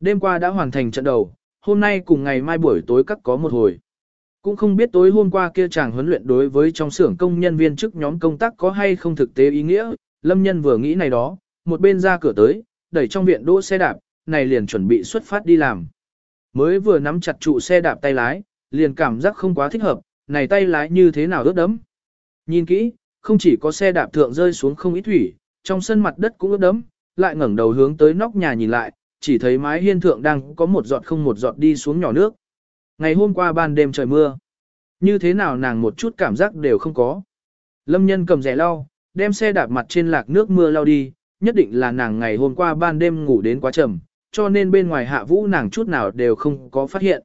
Đêm qua đã hoàn thành trận đầu, hôm nay cùng ngày mai buổi tối các có một hồi. Cũng không biết tối hôm qua kia chàng huấn luyện đối với trong xưởng công nhân viên chức nhóm công tác có hay không thực tế ý nghĩa, lâm nhân vừa nghĩ này đó, một bên ra cửa tới, đẩy trong viện đỗ xe đạp, này liền chuẩn bị xuất phát đi làm. Mới vừa nắm chặt trụ xe đạp tay lái, liền cảm giác không quá thích hợp, này tay lái như thế nào ướt đấm. Nhìn kỹ, không chỉ có xe đạp thượng rơi xuống không ít thủy, trong sân mặt đất cũng ướt đấm, lại ngẩng đầu hướng tới nóc nhà nhìn lại, chỉ thấy mái hiên thượng đang có một giọt không một giọt đi xuống nhỏ nước. Ngày hôm qua ban đêm trời mưa. Như thế nào nàng một chút cảm giác đều không có. Lâm nhân cầm rẻ lau, đem xe đạp mặt trên lạc nước mưa lau đi, nhất định là nàng ngày hôm qua ban đêm ngủ đến quá trầm, cho nên bên ngoài hạ vũ nàng chút nào đều không có phát hiện.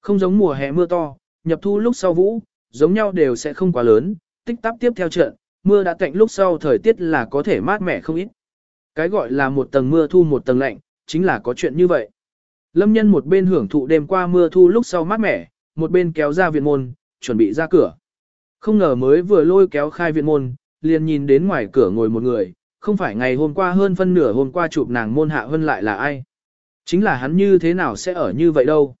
Không giống mùa hè mưa to, nhập thu lúc sau vũ, giống nhau đều sẽ không quá lớn, tích tắp tiếp theo trận, mưa đã tạnh lúc sau thời tiết là có thể mát mẻ không ít. Cái gọi là một tầng mưa thu một tầng lạnh, chính là có chuyện như vậy. Lâm nhân một bên hưởng thụ đêm qua mưa thu lúc sau mát mẻ, một bên kéo ra viện môn, chuẩn bị ra cửa. Không ngờ mới vừa lôi kéo khai viện môn, liền nhìn đến ngoài cửa ngồi một người, không phải ngày hôm qua hơn phân nửa hôm qua chụp nàng môn hạ hơn lại là ai. Chính là hắn như thế nào sẽ ở như vậy đâu.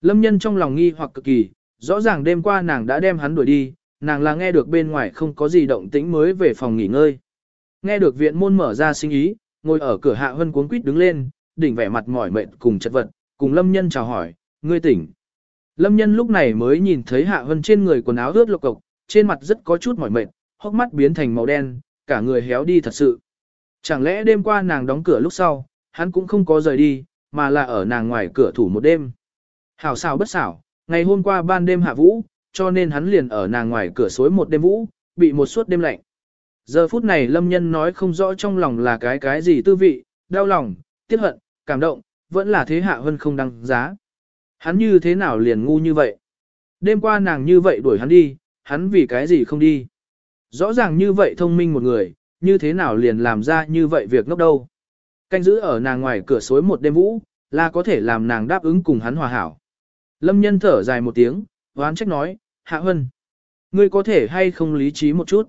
Lâm nhân trong lòng nghi hoặc cực kỳ, rõ ràng đêm qua nàng đã đem hắn đuổi đi, nàng là nghe được bên ngoài không có gì động tĩnh mới về phòng nghỉ ngơi. Nghe được viện môn mở ra sinh ý, ngồi ở cửa hạ hân cuốn quýt đứng lên, đỉnh vẻ mặt mỏi mệt cùng chất vật, cùng lâm nhân chào hỏi, ngươi tỉnh. Lâm nhân lúc này mới nhìn thấy hạ hân trên người quần áo ướt lộc cộc, trên mặt rất có chút mỏi mệt, hốc mắt biến thành màu đen, cả người héo đi thật sự. Chẳng lẽ đêm qua nàng đóng cửa lúc sau, hắn cũng không có rời đi, mà là ở nàng ngoài cửa thủ một đêm. Hảo xảo bất xảo, ngày hôm qua ban đêm hạ vũ, cho nên hắn liền ở nàng ngoài cửa suối một đêm vũ, bị một suốt đêm lạnh. Giờ phút này lâm nhân nói không rõ trong lòng là cái cái gì tư vị, đau lòng, tiếc hận, cảm động, vẫn là thế hạ hơn không đăng giá. Hắn như thế nào liền ngu như vậy? Đêm qua nàng như vậy đuổi hắn đi, hắn vì cái gì không đi? Rõ ràng như vậy thông minh một người, như thế nào liền làm ra như vậy việc ngốc đâu? Canh giữ ở nàng ngoài cửa suối một đêm vũ, là có thể làm nàng đáp ứng cùng hắn hòa hảo. Lâm nhân thở dài một tiếng, hoán trách nói, Hạ Hân, ngươi có thể hay không lý trí một chút?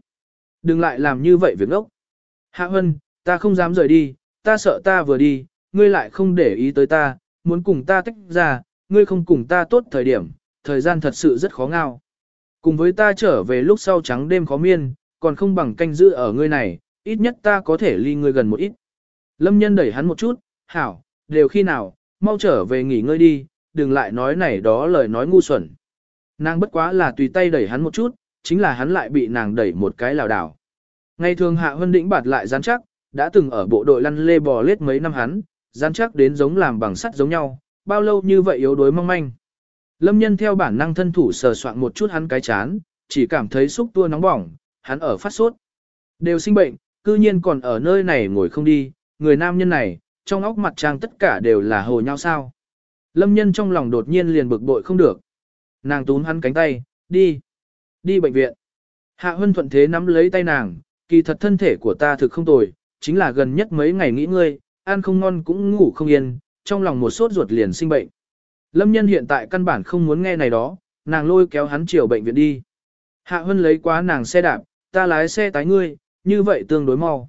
Đừng lại làm như vậy việc ngốc. Hạ Hân, ta không dám rời đi, ta sợ ta vừa đi, ngươi lại không để ý tới ta, muốn cùng ta tách ra, ngươi không cùng ta tốt thời điểm, thời gian thật sự rất khó ngao. Cùng với ta trở về lúc sau trắng đêm khó miên, còn không bằng canh giữ ở ngươi này, ít nhất ta có thể ly ngươi gần một ít. Lâm nhân đẩy hắn một chút, hảo, đều khi nào, mau trở về nghỉ ngơi đi, đừng lại nói này đó lời nói ngu xuẩn. Nàng bất quá là tùy tay đẩy hắn một chút, chính là hắn lại bị nàng đẩy một cái lảo đảo. Ngày thường hạ hân đĩnh bạt lại rắn chắc, đã từng ở bộ đội lăn lê bò lết mấy năm hắn, rắn chắc đến giống làm bằng sắt giống nhau, bao lâu như vậy yếu đuối mong manh. Lâm nhân theo bản năng thân thủ sờ soạn một chút hắn cái chán, chỉ cảm thấy xúc tua nóng bỏng, hắn ở phát sốt. Đều sinh bệnh, cư nhiên còn ở nơi này ngồi không đi, người nam nhân này, trong óc mặt trang tất cả đều là hồ nhau sao. Lâm nhân trong lòng đột nhiên liền bực bội không được. Nàng túm hắn cánh tay, đi, đi bệnh viện. Hạ Hân thuận thế nắm lấy tay nàng, kỳ thật thân thể của ta thực không tồi, chính là gần nhất mấy ngày nghỉ ngơi, ăn không ngon cũng ngủ không yên, trong lòng một sốt ruột liền sinh bệnh. Lâm nhân hiện tại căn bản không muốn nghe này đó, nàng lôi kéo hắn chiều bệnh viện đi. Hạ Hân lấy quá nàng xe đạp, ta lái xe tái ngươi, như vậy tương đối mau.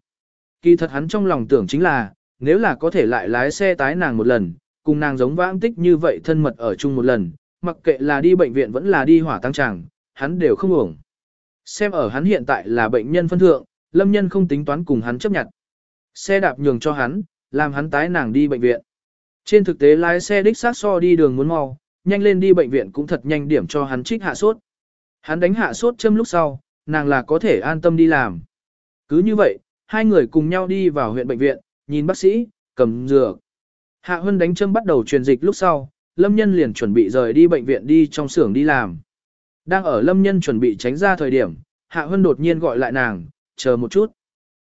Kỳ thật hắn trong lòng tưởng chính là, nếu là có thể lại lái xe tái nàng một lần, cùng nàng giống vãng tích như vậy thân mật ở chung một lần, mặc kệ là đi bệnh viện vẫn là đi hỏa tăng tràng, hắn đều không ổng. Xem ở hắn hiện tại là bệnh nhân phân thượng, lâm nhân không tính toán cùng hắn chấp nhận. Xe đạp nhường cho hắn, làm hắn tái nàng đi bệnh viện. Trên thực tế lái xe đích sát so đi đường muốn mau, nhanh lên đi bệnh viện cũng thật nhanh điểm cho hắn trích hạ sốt. Hắn đánh hạ sốt châm lúc sau, nàng là có thể an tâm đi làm. Cứ như vậy, hai người cùng nhau đi vào huyện bệnh viện, nhìn bác sĩ, cầm dược. Hạ Hân đánh châm bắt đầu truyền dịch lúc sau, Lâm Nhân liền chuẩn bị rời đi bệnh viện đi trong xưởng đi làm. Đang ở Lâm Nhân chuẩn bị tránh ra thời điểm, Hạ Hân đột nhiên gọi lại nàng, chờ một chút.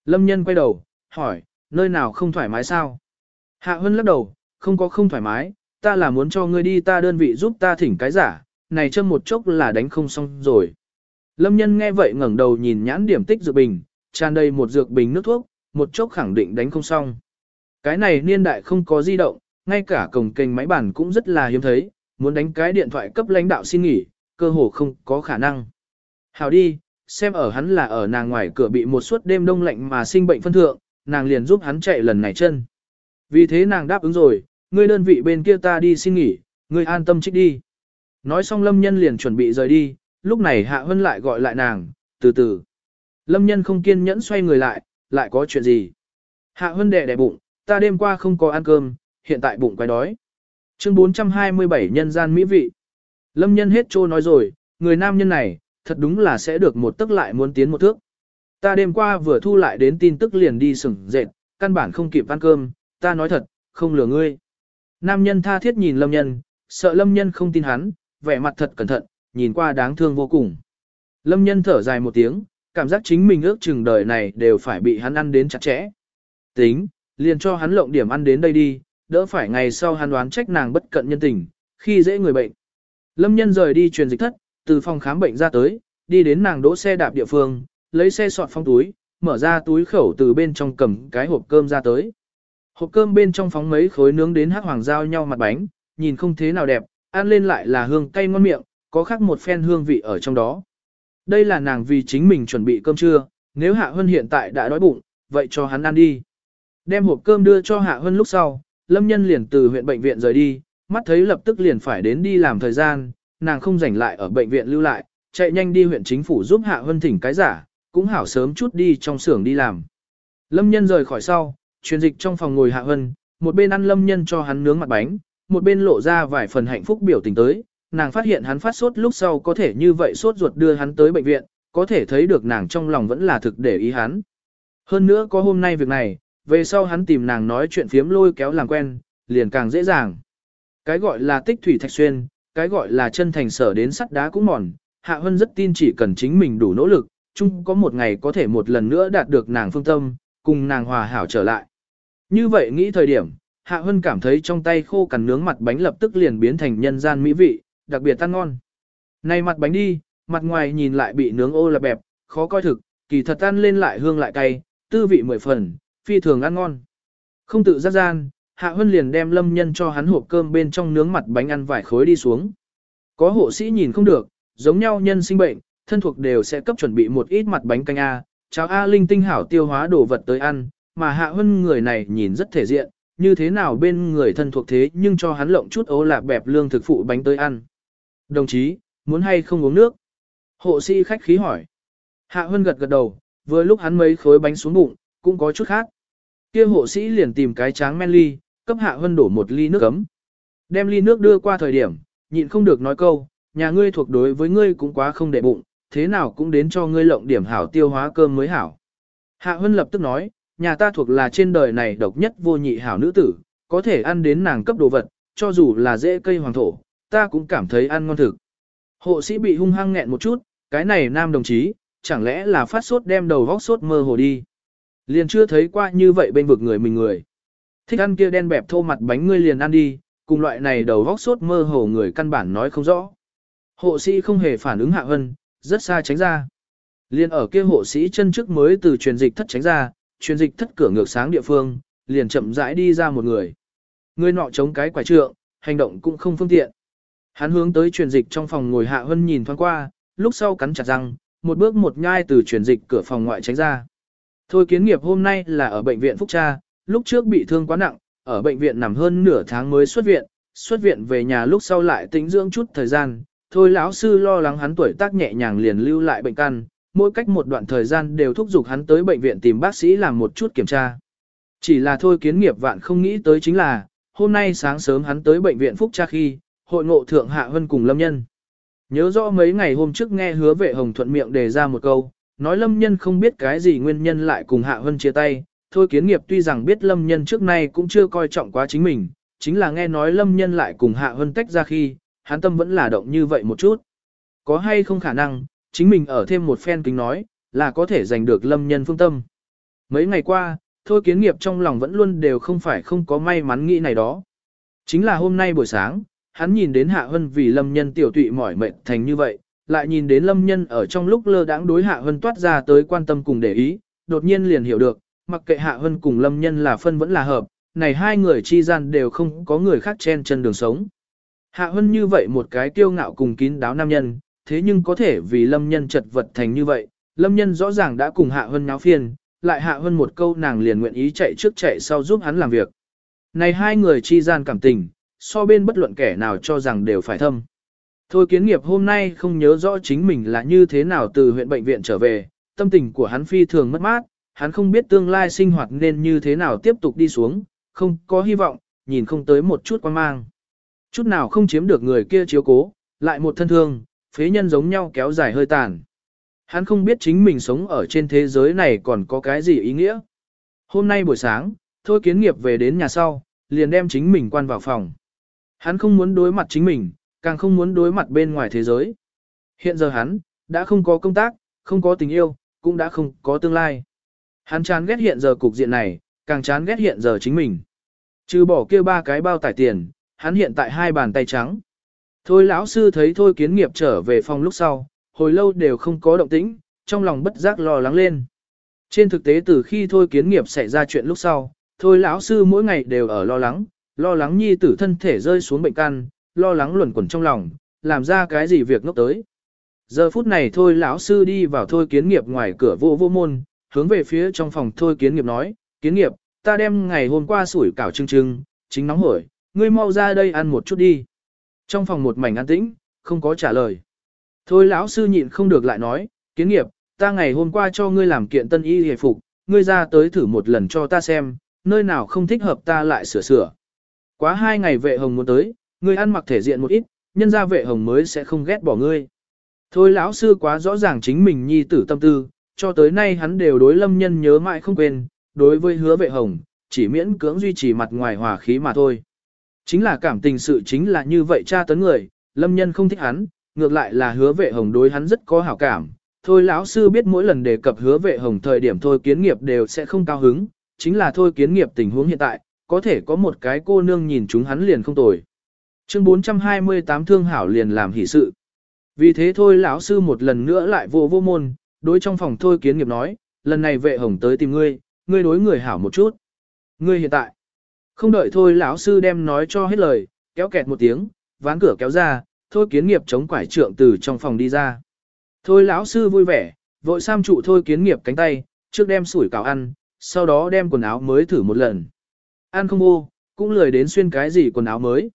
Lâm Nhân quay đầu, hỏi, nơi nào không thoải mái sao? Hạ Hân lắc đầu, không có không thoải mái, ta là muốn cho ngươi đi ta đơn vị giúp ta thỉnh cái giả, này châm một chốc là đánh không xong rồi. Lâm Nhân nghe vậy ngẩng đầu nhìn nhãn điểm tích dược bình, tràn đầy một dược bình nước thuốc, một chốc khẳng định đánh không xong. Cái này niên đại không có di động, ngay cả cổng kênh máy bản cũng rất là hiếm thấy, muốn đánh cái điện thoại cấp lãnh đạo xin nghỉ, cơ hồ không có khả năng. Hào đi, xem ở hắn là ở nàng ngoài cửa bị một suốt đêm đông lạnh mà sinh bệnh phân thượng, nàng liền giúp hắn chạy lần này chân. Vì thế nàng đáp ứng rồi, ngươi đơn vị bên kia ta đi xin nghỉ, ngươi an tâm trích đi. Nói xong lâm nhân liền chuẩn bị rời đi, lúc này Hạ Hân lại gọi lại nàng, từ từ. Lâm nhân không kiên nhẫn xoay người lại, lại có chuyện gì? Hạ Hân đẻ đẻ bụng, ta đêm qua không có ăn cơm, hiện tại bụng quái đói. Chương 427 nhân gian mỹ vị. Lâm nhân hết trô nói rồi, người nam nhân này, thật đúng là sẽ được một tức lại muốn tiến một thước. Ta đêm qua vừa thu lại đến tin tức liền đi sừng dệt, căn bản không kịp ăn cơm, ta nói thật, không lừa ngươi. Nam nhân tha thiết nhìn lâm nhân, sợ lâm nhân không tin hắn, vẻ mặt thật cẩn thận, nhìn qua đáng thương vô cùng. Lâm nhân thở dài một tiếng, cảm giác chính mình ước chừng đời này đều phải bị hắn ăn đến chặt chẽ. Tính, liền cho hắn lộng điểm ăn đến đây đi, đỡ phải ngày sau hắn đoán trách nàng bất cận nhân tình, khi dễ người bệnh. Lâm nhân rời đi truyền dịch thất, từ phòng khám bệnh ra tới, đi đến nàng đỗ xe đạp địa phương, lấy xe sọt phong túi, mở ra túi khẩu từ bên trong cầm cái hộp cơm ra tới. Hộp cơm bên trong phóng mấy khối nướng đến hắc hoàng giao nhau mặt bánh, nhìn không thế nào đẹp, ăn lên lại là hương cay ngon miệng, có khác một phen hương vị ở trong đó. Đây là nàng vì chính mình chuẩn bị cơm trưa, nếu Hạ Hân hiện tại đã đói bụng, vậy cho hắn ăn đi. Đem hộp cơm đưa cho Hạ Hân lúc sau, Lâm Nhân liền từ huyện bệnh viện rời đi, mắt thấy lập tức liền phải đến đi làm thời gian, nàng không rảnh lại ở bệnh viện lưu lại, chạy nhanh đi huyện chính phủ giúp Hạ Hân thỉnh cái giả, cũng hảo sớm chút đi trong xưởng đi làm. Lâm Nhân rời khỏi sau, truyền dịch trong phòng ngồi Hạ Hân, một bên ăn Lâm Nhân cho hắn nướng mặt bánh, một bên lộ ra vài phần hạnh phúc biểu tình tới, nàng phát hiện hắn phát sốt lúc sau có thể như vậy sốt ruột đưa hắn tới bệnh viện, có thể thấy được nàng trong lòng vẫn là thực để ý hắn. Hơn nữa có hôm nay việc này, về sau hắn tìm nàng nói chuyện phiếm lôi kéo làm quen, liền càng dễ dàng. Cái gọi là tích thủy thạch xuyên, cái gọi là chân thành sở đến sắt đá cũng mòn, Hạ Hân rất tin chỉ cần chính mình đủ nỗ lực, chung có một ngày có thể một lần nữa đạt được nàng phương tâm, cùng nàng hòa hảo trở lại. Như vậy nghĩ thời điểm, Hạ Hân cảm thấy trong tay khô cằn nướng mặt bánh lập tức liền biến thành nhân gian mỹ vị, đặc biệt ăn ngon. Này mặt bánh đi, mặt ngoài nhìn lại bị nướng ô là bẹp, khó coi thực, kỳ thật ăn lên lại hương lại cay, tư vị mười phần, phi thường ăn ngon. Không tự giác gian, Hạ Hân liền đem lâm nhân cho hắn hộp cơm bên trong nướng mặt bánh ăn vài khối đi xuống. Có hộ sĩ nhìn không được, giống nhau nhân sinh bệnh, thân thuộc đều sẽ cấp chuẩn bị một ít mặt bánh canh A, cháo A linh tinh hảo tiêu hóa đồ vật tới ăn, mà Hạ Hân người này nhìn rất thể diện, như thế nào bên người thân thuộc thế nhưng cho hắn lộng chút ố lạc bẹp lương thực phụ bánh tới ăn. Đồng chí, muốn hay không uống nước? Hộ sĩ khách khí hỏi. Hạ Hân gật gật đầu, vừa lúc hắn mấy khối bánh xuống bụng, cũng có chút khác. Kia hộ sĩ liền tìm cái tráng men ly, cấp Hạ Hân đổ một ly nước cấm. Đem ly nước đưa qua thời điểm, nhịn không được nói câu, nhà ngươi thuộc đối với ngươi cũng quá không để bụng, thế nào cũng đến cho ngươi lộng điểm hảo tiêu hóa cơm mới hảo. Hạ Hân lập tức nói, nhà ta thuộc là trên đời này độc nhất vô nhị hảo nữ tử, có thể ăn đến nàng cấp đồ vật, cho dù là dễ cây hoàng thổ, ta cũng cảm thấy ăn ngon thực. Hộ sĩ bị hung hăng nghẹn một chút, cái này nam đồng chí, chẳng lẽ là phát sốt đem đầu vóc sốt mơ hồ đi. Liền chưa thấy qua như vậy bên vực người mình người. Thích ăn kia đen bẹp thô mặt bánh ngươi liền ăn đi, cùng loại này đầu vóc sốt mơ hồ người căn bản nói không rõ. Hộ sĩ không hề phản ứng hạ hân, rất xa tránh ra. Liền ở kia hộ sĩ chân trước mới từ truyền dịch thất tránh ra, truyền dịch thất cửa ngược sáng địa phương, liền chậm rãi đi ra một người. Người nọ chống cái quả trượng, hành động cũng không phương tiện. Hắn hướng tới truyền dịch trong phòng ngồi hạ hân nhìn thoáng qua, lúc sau cắn chặt răng, một bước một nhai từ truyền dịch cửa phòng ngoại tránh ra. Thôi kiến nghiệp hôm nay là ở bệnh viện Phúc Cha, lúc trước bị thương quá nặng, ở bệnh viện nằm hơn nửa tháng mới xuất viện, xuất viện về nhà lúc sau lại tĩnh dưỡng chút thời gian. Thôi lão sư lo lắng hắn tuổi tác nhẹ nhàng liền lưu lại bệnh căn, mỗi cách một đoạn thời gian đều thúc giục hắn tới bệnh viện tìm bác sĩ làm một chút kiểm tra. Chỉ là thôi kiến nghiệp vạn không nghĩ tới chính là, hôm nay sáng sớm hắn tới bệnh viện Phúc Cha khi, hội ngộ thượng hạ hân cùng lâm nhân. Nhớ rõ mấy ngày hôm trước nghe hứa vệ hồng thuận miệng đề ra một câu, nói lâm nhân không biết cái gì nguyên nhân lại cùng hạ hân chia tay, thôi kiến nghiệp tuy rằng biết lâm nhân trước nay cũng chưa coi trọng quá chính mình, chính là nghe nói lâm nhân lại cùng hạ hân tách ra khi, hắn tâm vẫn là động như vậy một chút. Có hay không khả năng, chính mình ở thêm một phen kính nói, là có thể giành được lâm nhân phương tâm. Mấy ngày qua, thôi kiến nghiệp trong lòng vẫn luôn đều không phải không có may mắn nghĩ này đó. Chính là hôm nay buổi sáng, hắn nhìn đến Hạ Hân vì lâm nhân tiểu tụy mỏi mệt thành như vậy, lại nhìn đến lâm nhân ở trong lúc lơ đãng đối Hạ Hân toát ra tới quan tâm cùng để ý, đột nhiên liền hiểu được, mặc kệ Hạ Hân cùng lâm nhân là phân vẫn là hợp, này hai người chi gian đều không có người khác chen chân đường sống. Hạ Hân như vậy một cái kiêu ngạo cùng kín đáo nam nhân, thế nhưng có thể vì lâm nhân chật vật thành như vậy, lâm nhân rõ ràng đã cùng Hạ Hân náo phiền, lại Hạ Hân một câu nàng liền nguyện ý chạy trước chạy sau giúp hắn làm việc. Này hai người chi gian cảm tình, so bên bất luận kẻ nào cho rằng đều phải thâm. Thôi kiến nghiệp hôm nay không nhớ rõ chính mình là như thế nào từ huyện bệnh viện trở về, tâm tình của hắn phi thường mất mát, hắn không biết tương lai sinh hoạt nên như thế nào tiếp tục đi xuống, không có hy vọng, nhìn không tới một chút quan mang. Chút nào không chiếm được người kia chiếu cố, lại một thân thương, phế nhân giống nhau kéo dài hơi tàn. Hắn không biết chính mình sống ở trên thế giới này còn có cái gì ý nghĩa. Hôm nay buổi sáng, thôi kiến nghiệp về đến nhà sau, liền đem chính mình quan vào phòng. Hắn không muốn đối mặt chính mình, càng không muốn đối mặt bên ngoài thế giới. Hiện giờ hắn, đã không có công tác, không có tình yêu, cũng đã không có tương lai. Hắn chán ghét hiện giờ cục diện này, càng chán ghét hiện giờ chính mình. Trừ bỏ kia ba cái bao tải tiền, hắn hiện tại hai bàn tay trắng. Thôi lão sư thấy thôi kiến nghiệp trở về phòng lúc sau, hồi lâu đều không có động tĩnh, trong lòng bất giác lo lắng lên. Trên thực tế từ khi thôi kiến nghiệp xảy ra chuyện lúc sau, thôi lão sư mỗi ngày đều ở lo lắng, lo lắng nhi tử thân thể rơi xuống bệnh căn, lo lắng luẩn quẩn trong lòng, làm ra cái gì việc ngốc tới. Giờ phút này thôi lão sư đi vào thôi kiến nghiệp ngoài cửa vô vô môn, hướng về phía trong phòng thôi kiến nghiệp nói, kiến nghiệp, ta đem ngày hôm qua sủi cảo trưng trưng, chính nóng hổi, ngươi mau ra đây ăn một chút đi. Trong phòng một mảnh an tĩnh, không có trả lời. Thôi lão sư nhịn không được lại nói, kiến nghiệp, ta ngày hôm qua cho ngươi làm kiện tân y hề phục, ngươi ra tới thử một lần cho ta xem, nơi nào không thích hợp ta lại sửa sửa. Quá hai ngày vệ hồng muốn tới, ngươi ăn mặc thể diện một ít, nhân ra vệ hồng mới sẽ không ghét bỏ ngươi. Thôi lão sư quá rõ ràng chính mình nhi tử tâm tư, cho tới nay hắn đều đối lâm nhân nhớ mãi không quên, đối với hứa vệ hồng, chỉ miễn cưỡng duy trì mặt ngoài hòa khí mà thôi. Chính là cảm tình sự chính là như vậy cha tấn người, lâm nhân không thích hắn, ngược lại là hứa vệ hồng đối hắn rất có hảo cảm. Thôi lão sư biết mỗi lần đề cập hứa vệ hồng thời điểm thôi kiến nghiệp đều sẽ không cao hứng, chính là thôi kiến nghiệp tình huống hiện tại, có thể có một cái cô nương nhìn chúng hắn liền không tồi. Chương 428 thương hảo liền làm hỷ sự. Vì thế thôi lão sư một lần nữa lại vô vô môn, đối trong phòng thôi kiến nghiệp nói, lần này vệ hồng tới tìm ngươi, ngươi đối người hảo một chút. Ngươi hiện tại, không đợi thôi lão sư đem nói cho hết lời, kéo kẹt một tiếng, ván cửa kéo ra, thôi kiến nghiệp chống quải trượng từ trong phòng đi ra. Thôi lão sư vui vẻ, vội sam trụ thôi kiến nghiệp cánh tay, trước đem sủi cảo ăn, sau đó đem quần áo mới thử một lần. Ăn không ô, cũng lười đến xuyên cái gì quần áo mới.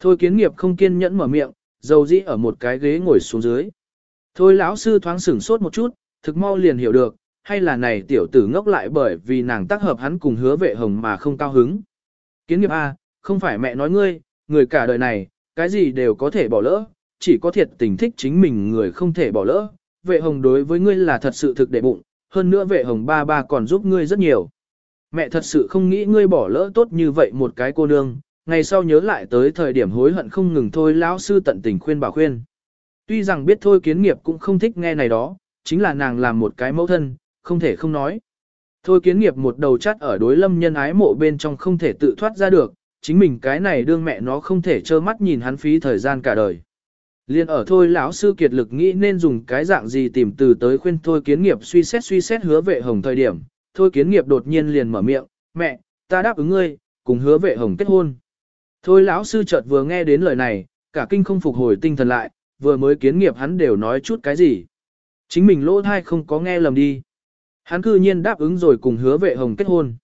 Thôi kiến nghiệp không kiên nhẫn mở miệng, dầu dĩ ở một cái ghế ngồi xuống dưới. Thôi lão sư thoáng sửng sốt một chút, thực mau liền hiểu được, hay là này tiểu tử ngốc lại bởi vì nàng tác hợp hắn cùng hứa vệ hồng mà không cao hứng. Kiến nghiệp A, không phải mẹ nói ngươi, người cả đời này, cái gì đều có thể bỏ lỡ, chỉ có thiệt tình thích chính mình người không thể bỏ lỡ. Vệ hồng đối với ngươi là thật sự thực để bụng, hơn nữa vệ hồng ba ba còn giúp ngươi rất nhiều. Mẹ thật sự không nghĩ ngươi bỏ lỡ tốt như vậy một cái cô nương, ngày sau nhớ lại tới thời điểm hối hận không ngừng thôi lão sư tận tình khuyên bảo khuyên. Tuy rằng biết thôi kiến nghiệp cũng không thích nghe này đó, chính là nàng làm một cái mẫu thân, không thể không nói. Thôi kiến nghiệp một đầu chắt ở đối lâm nhân ái mộ bên trong không thể tự thoát ra được, chính mình cái này đương mẹ nó không thể trơ mắt nhìn hắn phí thời gian cả đời. Liên ở thôi lão sư kiệt lực nghĩ nên dùng cái dạng gì tìm từ tới khuyên thôi kiến nghiệp suy xét suy xét hứa vệ hồng thời điểm, thôi kiến nghiệp đột nhiên liền mở miệng, mẹ, ta đáp ứng ngươi, cùng hứa vệ hồng kết hôn. Thôi lão sư chợt vừa nghe đến lời này, cả kinh không phục hồi tinh thần lại, vừa mới kiến nghiệp hắn đều nói chút cái gì. Chính mình lỗ thai không có nghe lầm đi. Hắn cư nhiên đáp ứng rồi cùng hứa vệ hồng kết hôn.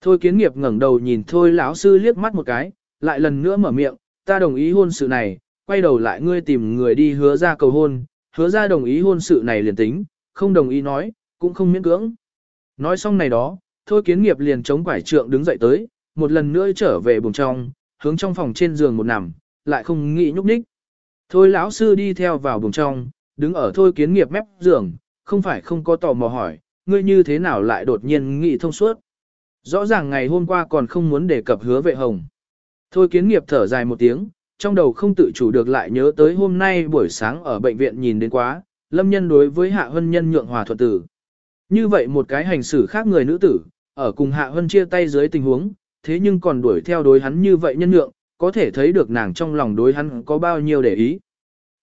Thôi kiến nghiệp ngẩng đầu nhìn thôi lão sư liếc mắt một cái, lại lần nữa mở miệng, ta đồng ý hôn sự này, quay đầu lại ngươi tìm người đi hứa ra cầu hôn, hứa ra đồng ý hôn sự này liền tính, không đồng ý nói, cũng không miễn cưỡng. Nói xong này đó, thôi kiến nghiệp liền chống quải trượng đứng dậy tới, một lần nữa trở về buồng trong, hướng trong phòng trên giường một nằm, lại không nghĩ nhúc nhích. Thôi lão sư đi theo vào buồng trong, đứng ở thôi kiến nghiệp mép giường, không phải không có tò mò hỏi, ngươi như thế nào lại đột nhiên nghĩ thông suốt. Rõ ràng ngày hôm qua còn không muốn đề cập hứa vệ hồng. Thôi kiến nghiệp thở dài một tiếng, trong đầu không tự chủ được lại nhớ tới hôm nay buổi sáng ở bệnh viện nhìn đến quá, lâm nhân đối với hạ hân nhân nhượng hòa thuận tử. Như vậy một cái hành xử khác người nữ tử, ở cùng hạ hân chia tay dưới tình huống, thế nhưng còn đuổi theo đối hắn như vậy nhân nhượng, có thể thấy được nàng trong lòng đối hắn có bao nhiêu để ý.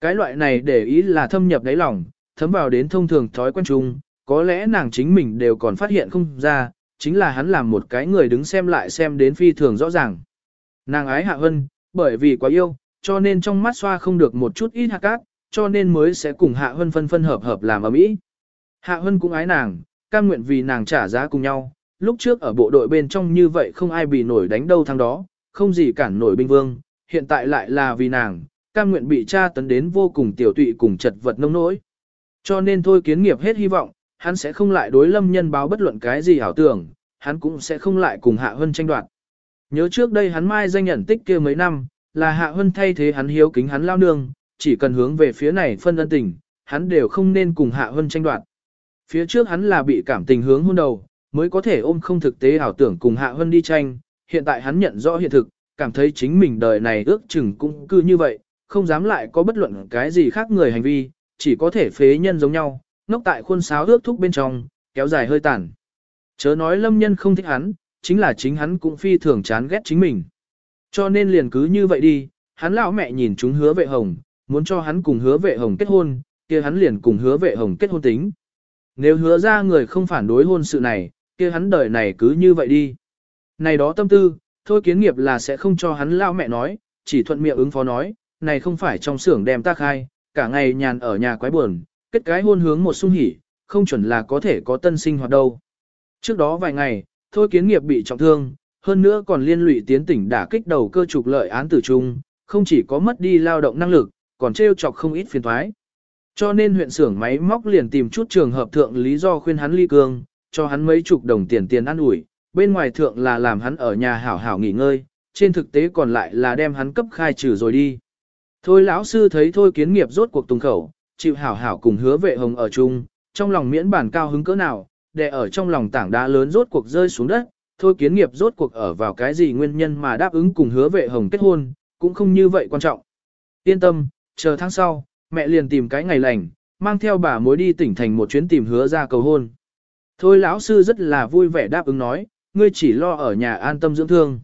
Cái loại này để ý là thâm nhập đáy lòng, thấm vào đến thông thường thói quen chung, có lẽ nàng chính mình đều còn phát hiện không ra, chính là hắn làm một cái người đứng xem lại xem đến phi thường rõ ràng. Nàng ái hạ hân, bởi vì quá yêu, cho nên trong mắt xoa không được một chút ít hạ cát, cho nên mới sẽ cùng hạ hân phân phân hợp hợp làm ở mỹ. Hạ hân cũng ái nàng, cam nguyện vì nàng trả giá cùng nhau, lúc trước ở bộ đội bên trong như vậy không ai bị nổi đánh đâu thằng đó, không gì cản nổi binh vương, hiện tại lại là vì nàng, cam nguyện bị tra tấn đến vô cùng tiểu tụy cùng chật vật nông nỗi. Cho nên thôi kiến nghiệp hết hy vọng, hắn sẽ không lại đối lâm nhân báo bất luận cái gì ảo tưởng, hắn cũng sẽ không lại cùng Hạ Hân tranh đoạt. Nhớ trước đây hắn mai danh nhận tích kia mấy năm, là Hạ Hân thay thế hắn hiếu kính hắn lao nương, chỉ cần hướng về phía này phân ân tình, hắn đều không nên cùng Hạ Hân tranh đoạt. Phía trước hắn là bị cảm tình hướng hôn đầu, mới có thể ôm không thực tế ảo tưởng cùng Hạ Hân đi tranh, hiện tại hắn nhận rõ hiện thực, cảm thấy chính mình đời này ước chừng cũng cứ như vậy, không dám lại có bất luận cái gì khác người hành vi, chỉ có thể phế nhân giống nhau, ngốc tại khuôn sáo ước thúc bên trong, kéo dài hơi tàn. Chớ nói lâm nhân không thích hắn, chính là chính hắn cũng phi thường chán ghét chính mình. Cho nên liền cứ như vậy đi, hắn lão mẹ nhìn chúng hứa vệ hồng, muốn cho hắn cùng hứa vệ hồng kết hôn, kia hắn liền cùng hứa vệ hồng kết hôn tính. Nếu hứa ra người không phản đối hôn sự này, kia hắn đời này cứ như vậy đi. Này đó tâm tư, thôi kiến nghiệp là sẽ không cho hắn lao mẹ nói, chỉ thuận miệng ứng phó nói, này không phải trong xưởng đem ta khai, cả ngày nhàn ở nhà quái buồn, kết cái hôn hướng một sung hỉ, không chuẩn là có thể có tân sinh hoạt đâu. Trước đó vài ngày, thôi kiến nghiệp bị trọng thương, hơn nữa còn liên lụy tiến tỉnh đả kích đầu cơ trục lợi án tử trung, không chỉ có mất đi lao động năng lực, còn trêu chọc không ít phiền thoái. Cho nên huyện xưởng máy móc liền tìm chút trường hợp thượng lý do khuyên hắn ly cương, cho hắn mấy chục đồng tiền tiền ăn ủi, bên ngoài thượng là làm hắn ở nhà hảo hảo nghỉ ngơi, trên thực tế còn lại là đem hắn cấp khai trừ rồi đi. Thôi lão sư thấy thôi kiến nghiệp rốt cuộc tùng khẩu, chịu hảo hảo cùng hứa vệ hồng ở chung, trong lòng miễn bản cao hứng cỡ nào, để ở trong lòng tảng đá lớn rốt cuộc rơi xuống đất, thôi kiến nghiệp rốt cuộc ở vào cái gì nguyên nhân mà đáp ứng cùng hứa vệ hồng kết hôn, cũng không như vậy quan trọng. Yên tâm, chờ tháng sau, mẹ liền tìm cái ngày lành, mang theo bà mối đi tỉnh thành một chuyến tìm hứa ra cầu hôn. Thôi lão sư rất là vui vẻ đáp ứng nói, ngươi chỉ lo ở nhà an tâm dưỡng thương.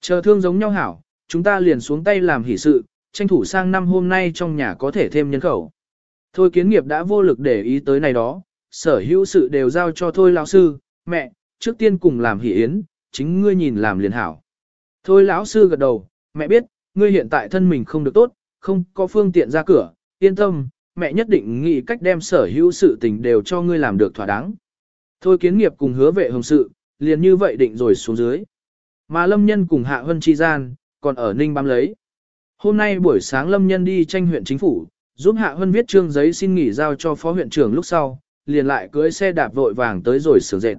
Chờ thương giống nhau hảo, chúng ta liền xuống tay làm hỷ sự, tranh thủ sang năm hôm nay trong nhà có thể thêm nhân khẩu. Thôi kiến nghiệp đã vô lực để ý tới này đó, sở hữu sự đều giao cho thôi lão sư, mẹ, trước tiên cùng làm hỷ yến, chính ngươi nhìn làm liền hảo. Thôi lão sư gật đầu, mẹ biết, ngươi hiện tại thân mình không được tốt, không có phương tiện ra cửa, yên tâm, mẹ nhất định nghĩ cách đem sở hữu sự tình đều cho ngươi làm được thỏa đáng. Thôi kiến nghiệp cùng hứa vệ hồng sự, liền như vậy định rồi xuống dưới. Mà lâm nhân cùng hạ hân chi gian, còn ở ninh bám lấy. Hôm nay buổi sáng lâm nhân đi tranh huyện chính phủ, giúp hạ hân viết trương giấy xin nghỉ giao cho phó huyện trưởng lúc sau, liền lại cưỡi xe đạp vội vàng tới rồi sửa dệt.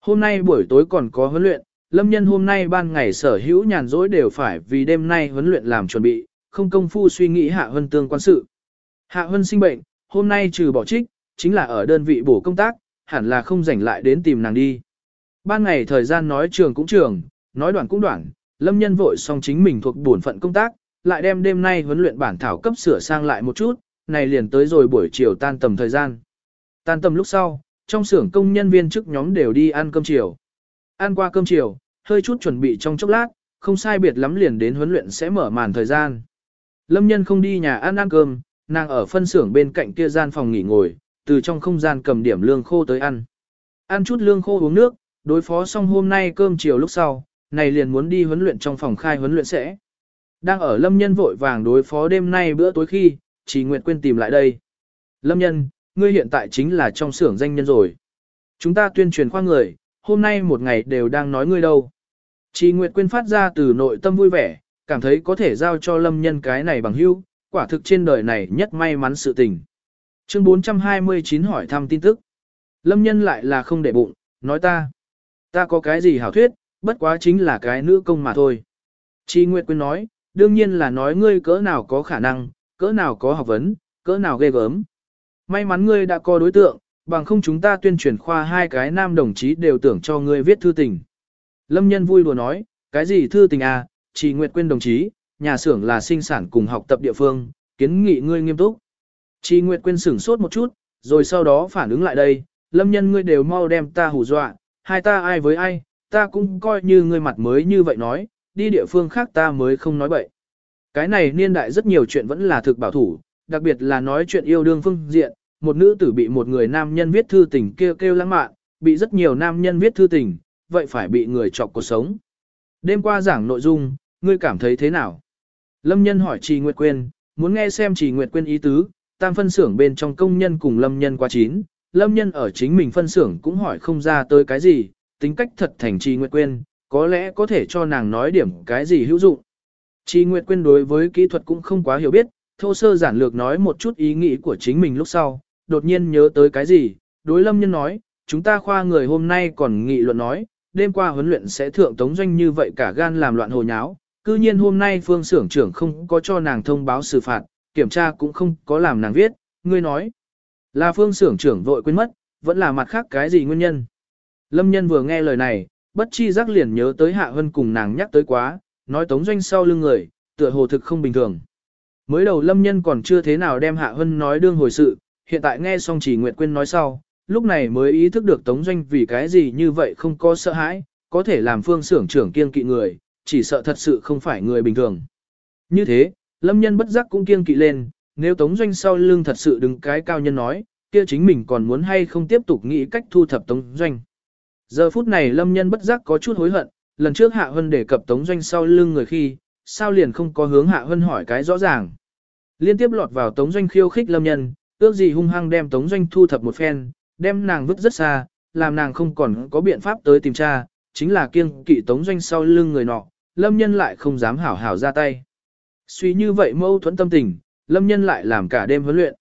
Hôm nay buổi tối còn có huấn luyện, lâm nhân hôm nay ban ngày sở hữu nhàn rỗi đều phải vì đêm nay huấn luyện làm chuẩn bị, không công phu suy nghĩ hạ hân tương quan sự. Hạ hân sinh bệnh, hôm nay trừ bỏ trích, chính là ở đơn vị bổ công tác, hẳn là không rảnh lại đến tìm nàng đi. Ban ngày thời gian nói trường cũng trường, nói đoạn cũng đoạn, lâm nhân vội xong chính mình thuộc bổn phận công tác, lại đem đêm nay huấn luyện bản thảo cấp sửa sang lại một chút, này liền tới rồi buổi chiều tan tầm thời gian. Tan tầm lúc sau, trong xưởng công nhân viên chức nhóm đều đi ăn cơm chiều. Ăn qua cơm chiều, hơi chút chuẩn bị trong chốc lát, không sai biệt lắm liền đến huấn luyện sẽ mở màn thời gian. Lâm nhân không đi nhà ăn ăn cơm, nàng ở phân xưởng bên cạnh kia gian phòng nghỉ ngồi, từ trong không gian cầm điểm lương khô tới ăn. Ăn chút lương khô uống nước, đối phó xong hôm nay cơm chiều lúc sau, này liền muốn đi huấn luyện trong phòng khai huấn luyện sẽ. Đang ở Lâm Nhân vội vàng đối phó đêm nay bữa tối khi, chỉ Nguyệt quên tìm lại đây. Lâm Nhân, ngươi hiện tại chính là trong xưởng danh nhân rồi. Chúng ta tuyên truyền khoa người, hôm nay một ngày đều đang nói ngươi đâu. Chỉ Nguyệt quên phát ra từ nội tâm vui vẻ, cảm thấy có thể giao cho Lâm Nhân cái này bằng hữu, quả thực trên đời này nhất may mắn sự tình. Chương 429 hỏi thăm tin tức. Lâm Nhân lại là không để bụng, nói ta. Ta có cái gì hảo thuyết, bất quá chính là cái nữ công mà thôi. Chi Nguyệt Quyên nói, đương nhiên là nói ngươi cỡ nào có khả năng, cỡ nào có học vấn, cỡ nào ghê gớm. May mắn ngươi đã có đối tượng, bằng không chúng ta tuyên truyền khoa hai cái nam đồng chí đều tưởng cho ngươi viết thư tình. Lâm nhân vui đùa nói, cái gì thư tình à, chỉ Nguyệt Quyên đồng chí, nhà xưởng là sinh sản cùng học tập địa phương, kiến nghị ngươi nghiêm túc. Chỉ Nguyệt Quyên sửng sốt một chút, rồi sau đó phản ứng lại đây, lâm nhân ngươi đều mau đem ta hù dọa, hai ta ai với ai, ta cũng coi như ngươi mặt mới như vậy nói, đi địa phương khác ta mới không nói bậy. Cái này niên đại rất nhiều chuyện vẫn là thực bảo thủ, đặc biệt là nói chuyện yêu đương phương diện, một nữ tử bị một người nam nhân viết thư tình kêu kêu lãng mạn, bị rất nhiều nam nhân viết thư tình, vậy phải bị người chọc cuộc sống. Đêm qua giảng nội dung, ngươi cảm thấy thế nào? Lâm nhân hỏi Trì Nguyệt Quyên, muốn nghe xem Trì Nguyệt Quyên ý tứ, tam phân xưởng bên trong công nhân cùng Lâm nhân qua chín, Lâm nhân ở chính mình phân xưởng cũng hỏi không ra tới cái gì, tính cách thật thành Trì Nguyệt Quyên, có lẽ có thể cho nàng nói điểm cái gì hữu dụng. Chi Nguyệt Quyên đối với kỹ thuật cũng không quá hiểu biết, thô sơ giản lược nói một chút ý nghĩ của chính mình lúc sau, đột nhiên nhớ tới cái gì, đối lâm nhân nói, chúng ta khoa người hôm nay còn nghị luận nói, đêm qua huấn luyện sẽ thượng tống doanh như vậy cả gan làm loạn hồ nháo, cư nhiên hôm nay phương xưởng trưởng không có cho nàng thông báo xử phạt, kiểm tra cũng không có làm nàng viết, ngươi nói, là phương xưởng trưởng vội quên mất, vẫn là mặt khác cái gì nguyên nhân. Lâm nhân vừa nghe lời này, bất chi giác liền nhớ tới Hạ Hân cùng nàng nhắc tới quá, nói tống doanh sau lưng người, tựa hồ thực không bình thường. Mới đầu lâm nhân còn chưa thế nào đem Hạ Hân nói đương hồi sự, hiện tại nghe xong chỉ Nguyệt Quyên nói sau, lúc này mới ý thức được tống doanh vì cái gì như vậy không có sợ hãi, có thể làm phương xưởng trưởng kiên kỵ người, chỉ sợ thật sự không phải người bình thường. Như thế, lâm nhân bất giác cũng kiên kỵ lên, nếu tống doanh sau lưng thật sự đứng cái cao nhân nói, kia chính mình còn muốn hay không tiếp tục nghĩ cách thu thập tống doanh. Giờ phút này lâm nhân bất giác có chút hối hận, lần trước Hạ Hân đề cập Tống Doanh sau lưng người khi, sao liền không có hướng Hạ Hân hỏi cái rõ ràng. Liên tiếp lọt vào Tống Doanh khiêu khích lâm nhân, ước gì hung hăng đem Tống Doanh thu thập một phen, đem nàng vứt rất xa, làm nàng không còn có biện pháp tới tìm tra, chính là kiêng kỵ Tống Doanh sau lưng người nọ, lâm nhân lại không dám hảo hảo ra tay. Suy như vậy mâu thuẫn tâm tình, lâm nhân lại làm cả đêm huấn luyện.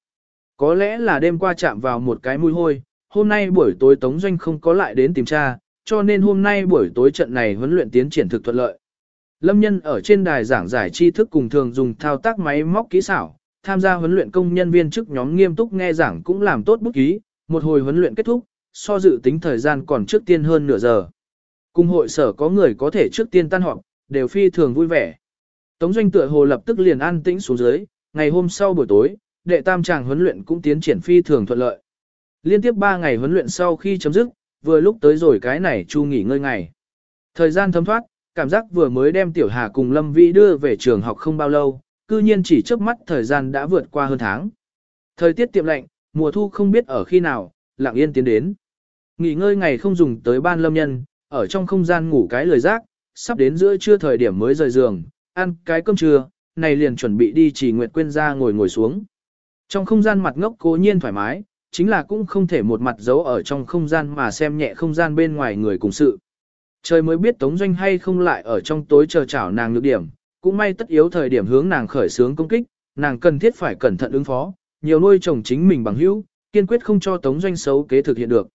Có lẽ là đêm qua chạm vào một cái mùi hôi, hôm nay buổi tối Tống Doanh không có lại đến tìm cha, cho nên hôm nay buổi tối trận này huấn luyện tiến triển thực thuận lợi. Lâm nhân ở trên đài giảng giải tri thức cùng thường dùng thao tác máy móc kỹ xảo, tham gia huấn luyện công nhân viên chức nhóm nghiêm túc nghe giảng cũng làm tốt bút ký, một hồi huấn luyện kết thúc, so dự tính thời gian còn trước tiên hơn nửa giờ. Cùng hội sở có người có thể trước tiên tan họp, đều phi thường vui vẻ. Tống doanh tựa hồ lập tức liền an tĩnh xuống dưới, ngày hôm sau buổi tối, đệ tam tràng huấn luyện cũng tiến triển phi thường thuận lợi. Liên tiếp 3 ngày huấn luyện sau khi chấm dứt, vừa lúc tới rồi cái này chu nghỉ ngơi ngày. Thời gian thấm thoát, cảm giác vừa mới đem Tiểu Hà cùng Lâm Vĩ đưa về trường học không bao lâu, cư nhiên chỉ trước mắt thời gian đã vượt qua hơn tháng. Thời tiết tiệm lạnh, mùa thu không biết ở khi nào, lặng yên tiến đến. Nghỉ ngơi ngày không dùng tới ban lâm nhân, ở trong không gian ngủ cái lời rác, sắp đến giữa trưa thời điểm mới rời giường, ăn cái cơm trưa, này liền chuẩn bị đi chỉ nguyệt quên ra ngồi ngồi xuống. Trong không gian mặt ngốc cố nhiên thoải mái, chính là cũng không thể một mặt giấu ở trong không gian mà xem nhẹ không gian bên ngoài người cùng sự. Trời mới biết Tống Doanh hay không lại ở trong tối chờ chảo nàng nhược điểm, cũng may tất yếu thời điểm hướng nàng khởi sướng công kích, nàng cần thiết phải cẩn thận ứng phó, nhiều nuôi chồng chính mình bằng hữu, kiên quyết không cho Tống Doanh xấu kế thực hiện được.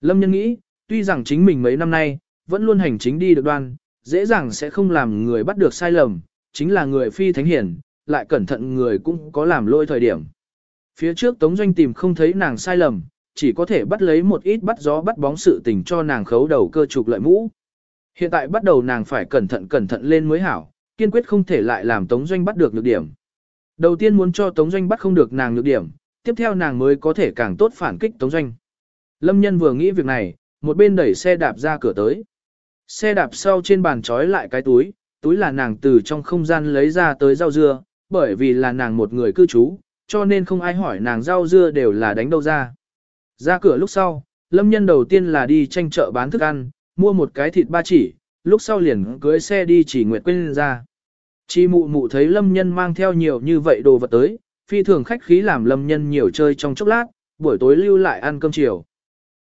Lâm Nhân nghĩ, tuy rằng chính mình mấy năm nay, vẫn luôn hành chính đi được đoan, dễ dàng sẽ không làm người bắt được sai lầm, chính là người phi thánh hiển, lại cẩn thận người cũng có làm lỗi thời điểm. Phía trước Tống Doanh tìm không thấy nàng sai lầm, chỉ có thể bắt lấy một ít bắt gió bắt bóng sự tình cho nàng khấu đầu cơ trục lợi mũ. Hiện tại bắt đầu nàng phải cẩn thận cẩn thận lên mới hảo, kiên quyết không thể lại làm Tống Doanh bắt được nhược điểm. Đầu tiên muốn cho Tống Doanh bắt không được nàng nhược điểm, tiếp theo nàng mới có thể càng tốt phản kích Tống Doanh. Lâm nhân vừa nghĩ việc này, một bên đẩy xe đạp ra cửa tới. Xe đạp sau trên bàn trói lại cái túi, túi là nàng từ trong không gian lấy ra tới rau dưa, bởi vì là nàng một người cư trú, cho nên không ai hỏi nàng rau dưa đều là đánh đâu ra. Ra cửa lúc sau, lâm nhân đầu tiên là đi tranh chợ bán thức ăn, mua một cái thịt ba chỉ, lúc sau liền cưới xe đi chỉ nguyệt quên ra. Chi mụ mụ thấy lâm nhân mang theo nhiều như vậy đồ vật tới, phi thường khách khí làm lâm nhân nhiều chơi trong chốc lát, buổi tối lưu lại ăn cơm chiều.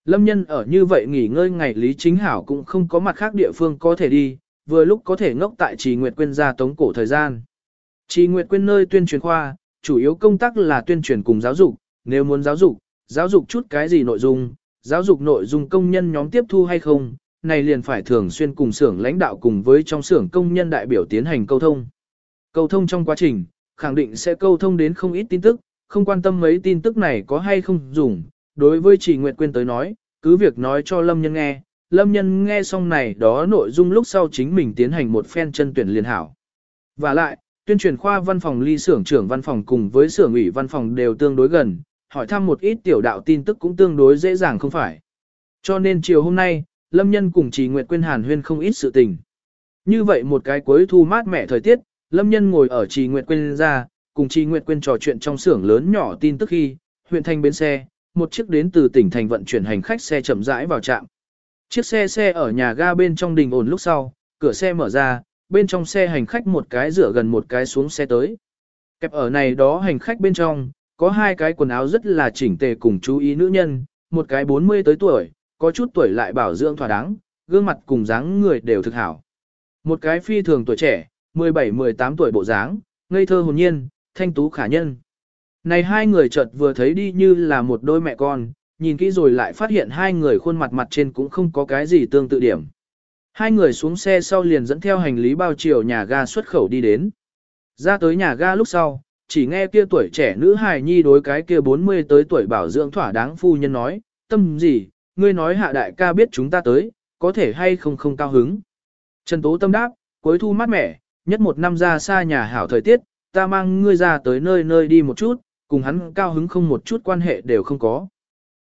Lâm nhân ở như vậy nghỉ ngơi ngày Lý Chính Hảo cũng không có mặt khác địa phương có thể đi, vừa lúc có thể ngốc tại Trì Nguyệt Quyên ra tống cổ thời gian. Trì Nguyệt Quyên nơi tuyên truyền khoa, chủ yếu công tác là tuyên truyền cùng giáo dục, nếu muốn giáo dục, giáo dục chút cái gì nội dung, giáo dục nội dung công nhân nhóm tiếp thu hay không, này liền phải thường xuyên cùng xưởng lãnh đạo cùng với trong xưởng công nhân đại biểu tiến hành câu thông. Câu thông trong quá trình, khẳng định sẽ câu thông đến không ít tin tức, không quan tâm mấy tin tức này có hay không dùng. Đối với Chỉ nguyện quên tới nói, cứ việc nói cho Lâm Nhân nghe, Lâm Nhân nghe xong này đó nội dung lúc sau chính mình tiến hành một phen chân tuyển liên hảo. Và lại, tuyên truyền khoa văn phòng ly xưởng trưởng văn phòng cùng với xưởng ủy văn phòng đều tương đối gần, hỏi thăm một ít tiểu đạo tin tức cũng tương đối dễ dàng không phải. Cho nên chiều hôm nay, Lâm Nhân cùng Trì Nguyệt Quyên hàn huyên không ít sự tình. Như vậy một cái cuối thu mát mẻ thời tiết, Lâm Nhân ngồi ở Trì Nguyệt Quyên ra, cùng Trì Nguyệt Quyên trò chuyện trong xưởng lớn nhỏ tin tức khi, huyện thành bến xe, một chiếc đến từ tỉnh thành vận chuyển hành khách xe chậm rãi vào trạm. Chiếc xe xe ở nhà ga bên trong đình ổn lúc sau, cửa xe mở ra, bên trong xe hành khách một cái rửa gần một cái xuống xe tới. Kẹp ở này đó hành khách bên trong, có hai cái quần áo rất là chỉnh tề cùng chú ý nữ nhân, một cái 40 tới tuổi, có chút tuổi lại bảo dưỡng thỏa đáng, gương mặt cùng dáng người đều thực hảo. Một cái phi thường tuổi trẻ, 17-18 tuổi bộ dáng, ngây thơ hồn nhiên, thanh tú khả nhân. Này hai người chợt vừa thấy đi như là một đôi mẹ con, nhìn kỹ rồi lại phát hiện hai người khuôn mặt mặt trên cũng không có cái gì tương tự điểm. Hai người xuống xe sau liền dẫn theo hành lý bao chiều nhà ga xuất khẩu đi đến. Ra tới nhà ga lúc sau, chỉ nghe kia tuổi trẻ nữ hài nhi đối cái kia 40 tới tuổi bảo dưỡng thỏa đáng phu nhân nói, tâm gì, ngươi nói hạ đại ca biết chúng ta tới, có thể hay không không cao hứng. Trần Tố tâm đáp, cuối thu mát mẻ, nhất một năm ra xa nhà hảo thời tiết, ta mang ngươi ra tới nơi nơi đi một chút, cùng hắn cao hứng không một chút quan hệ đều không có.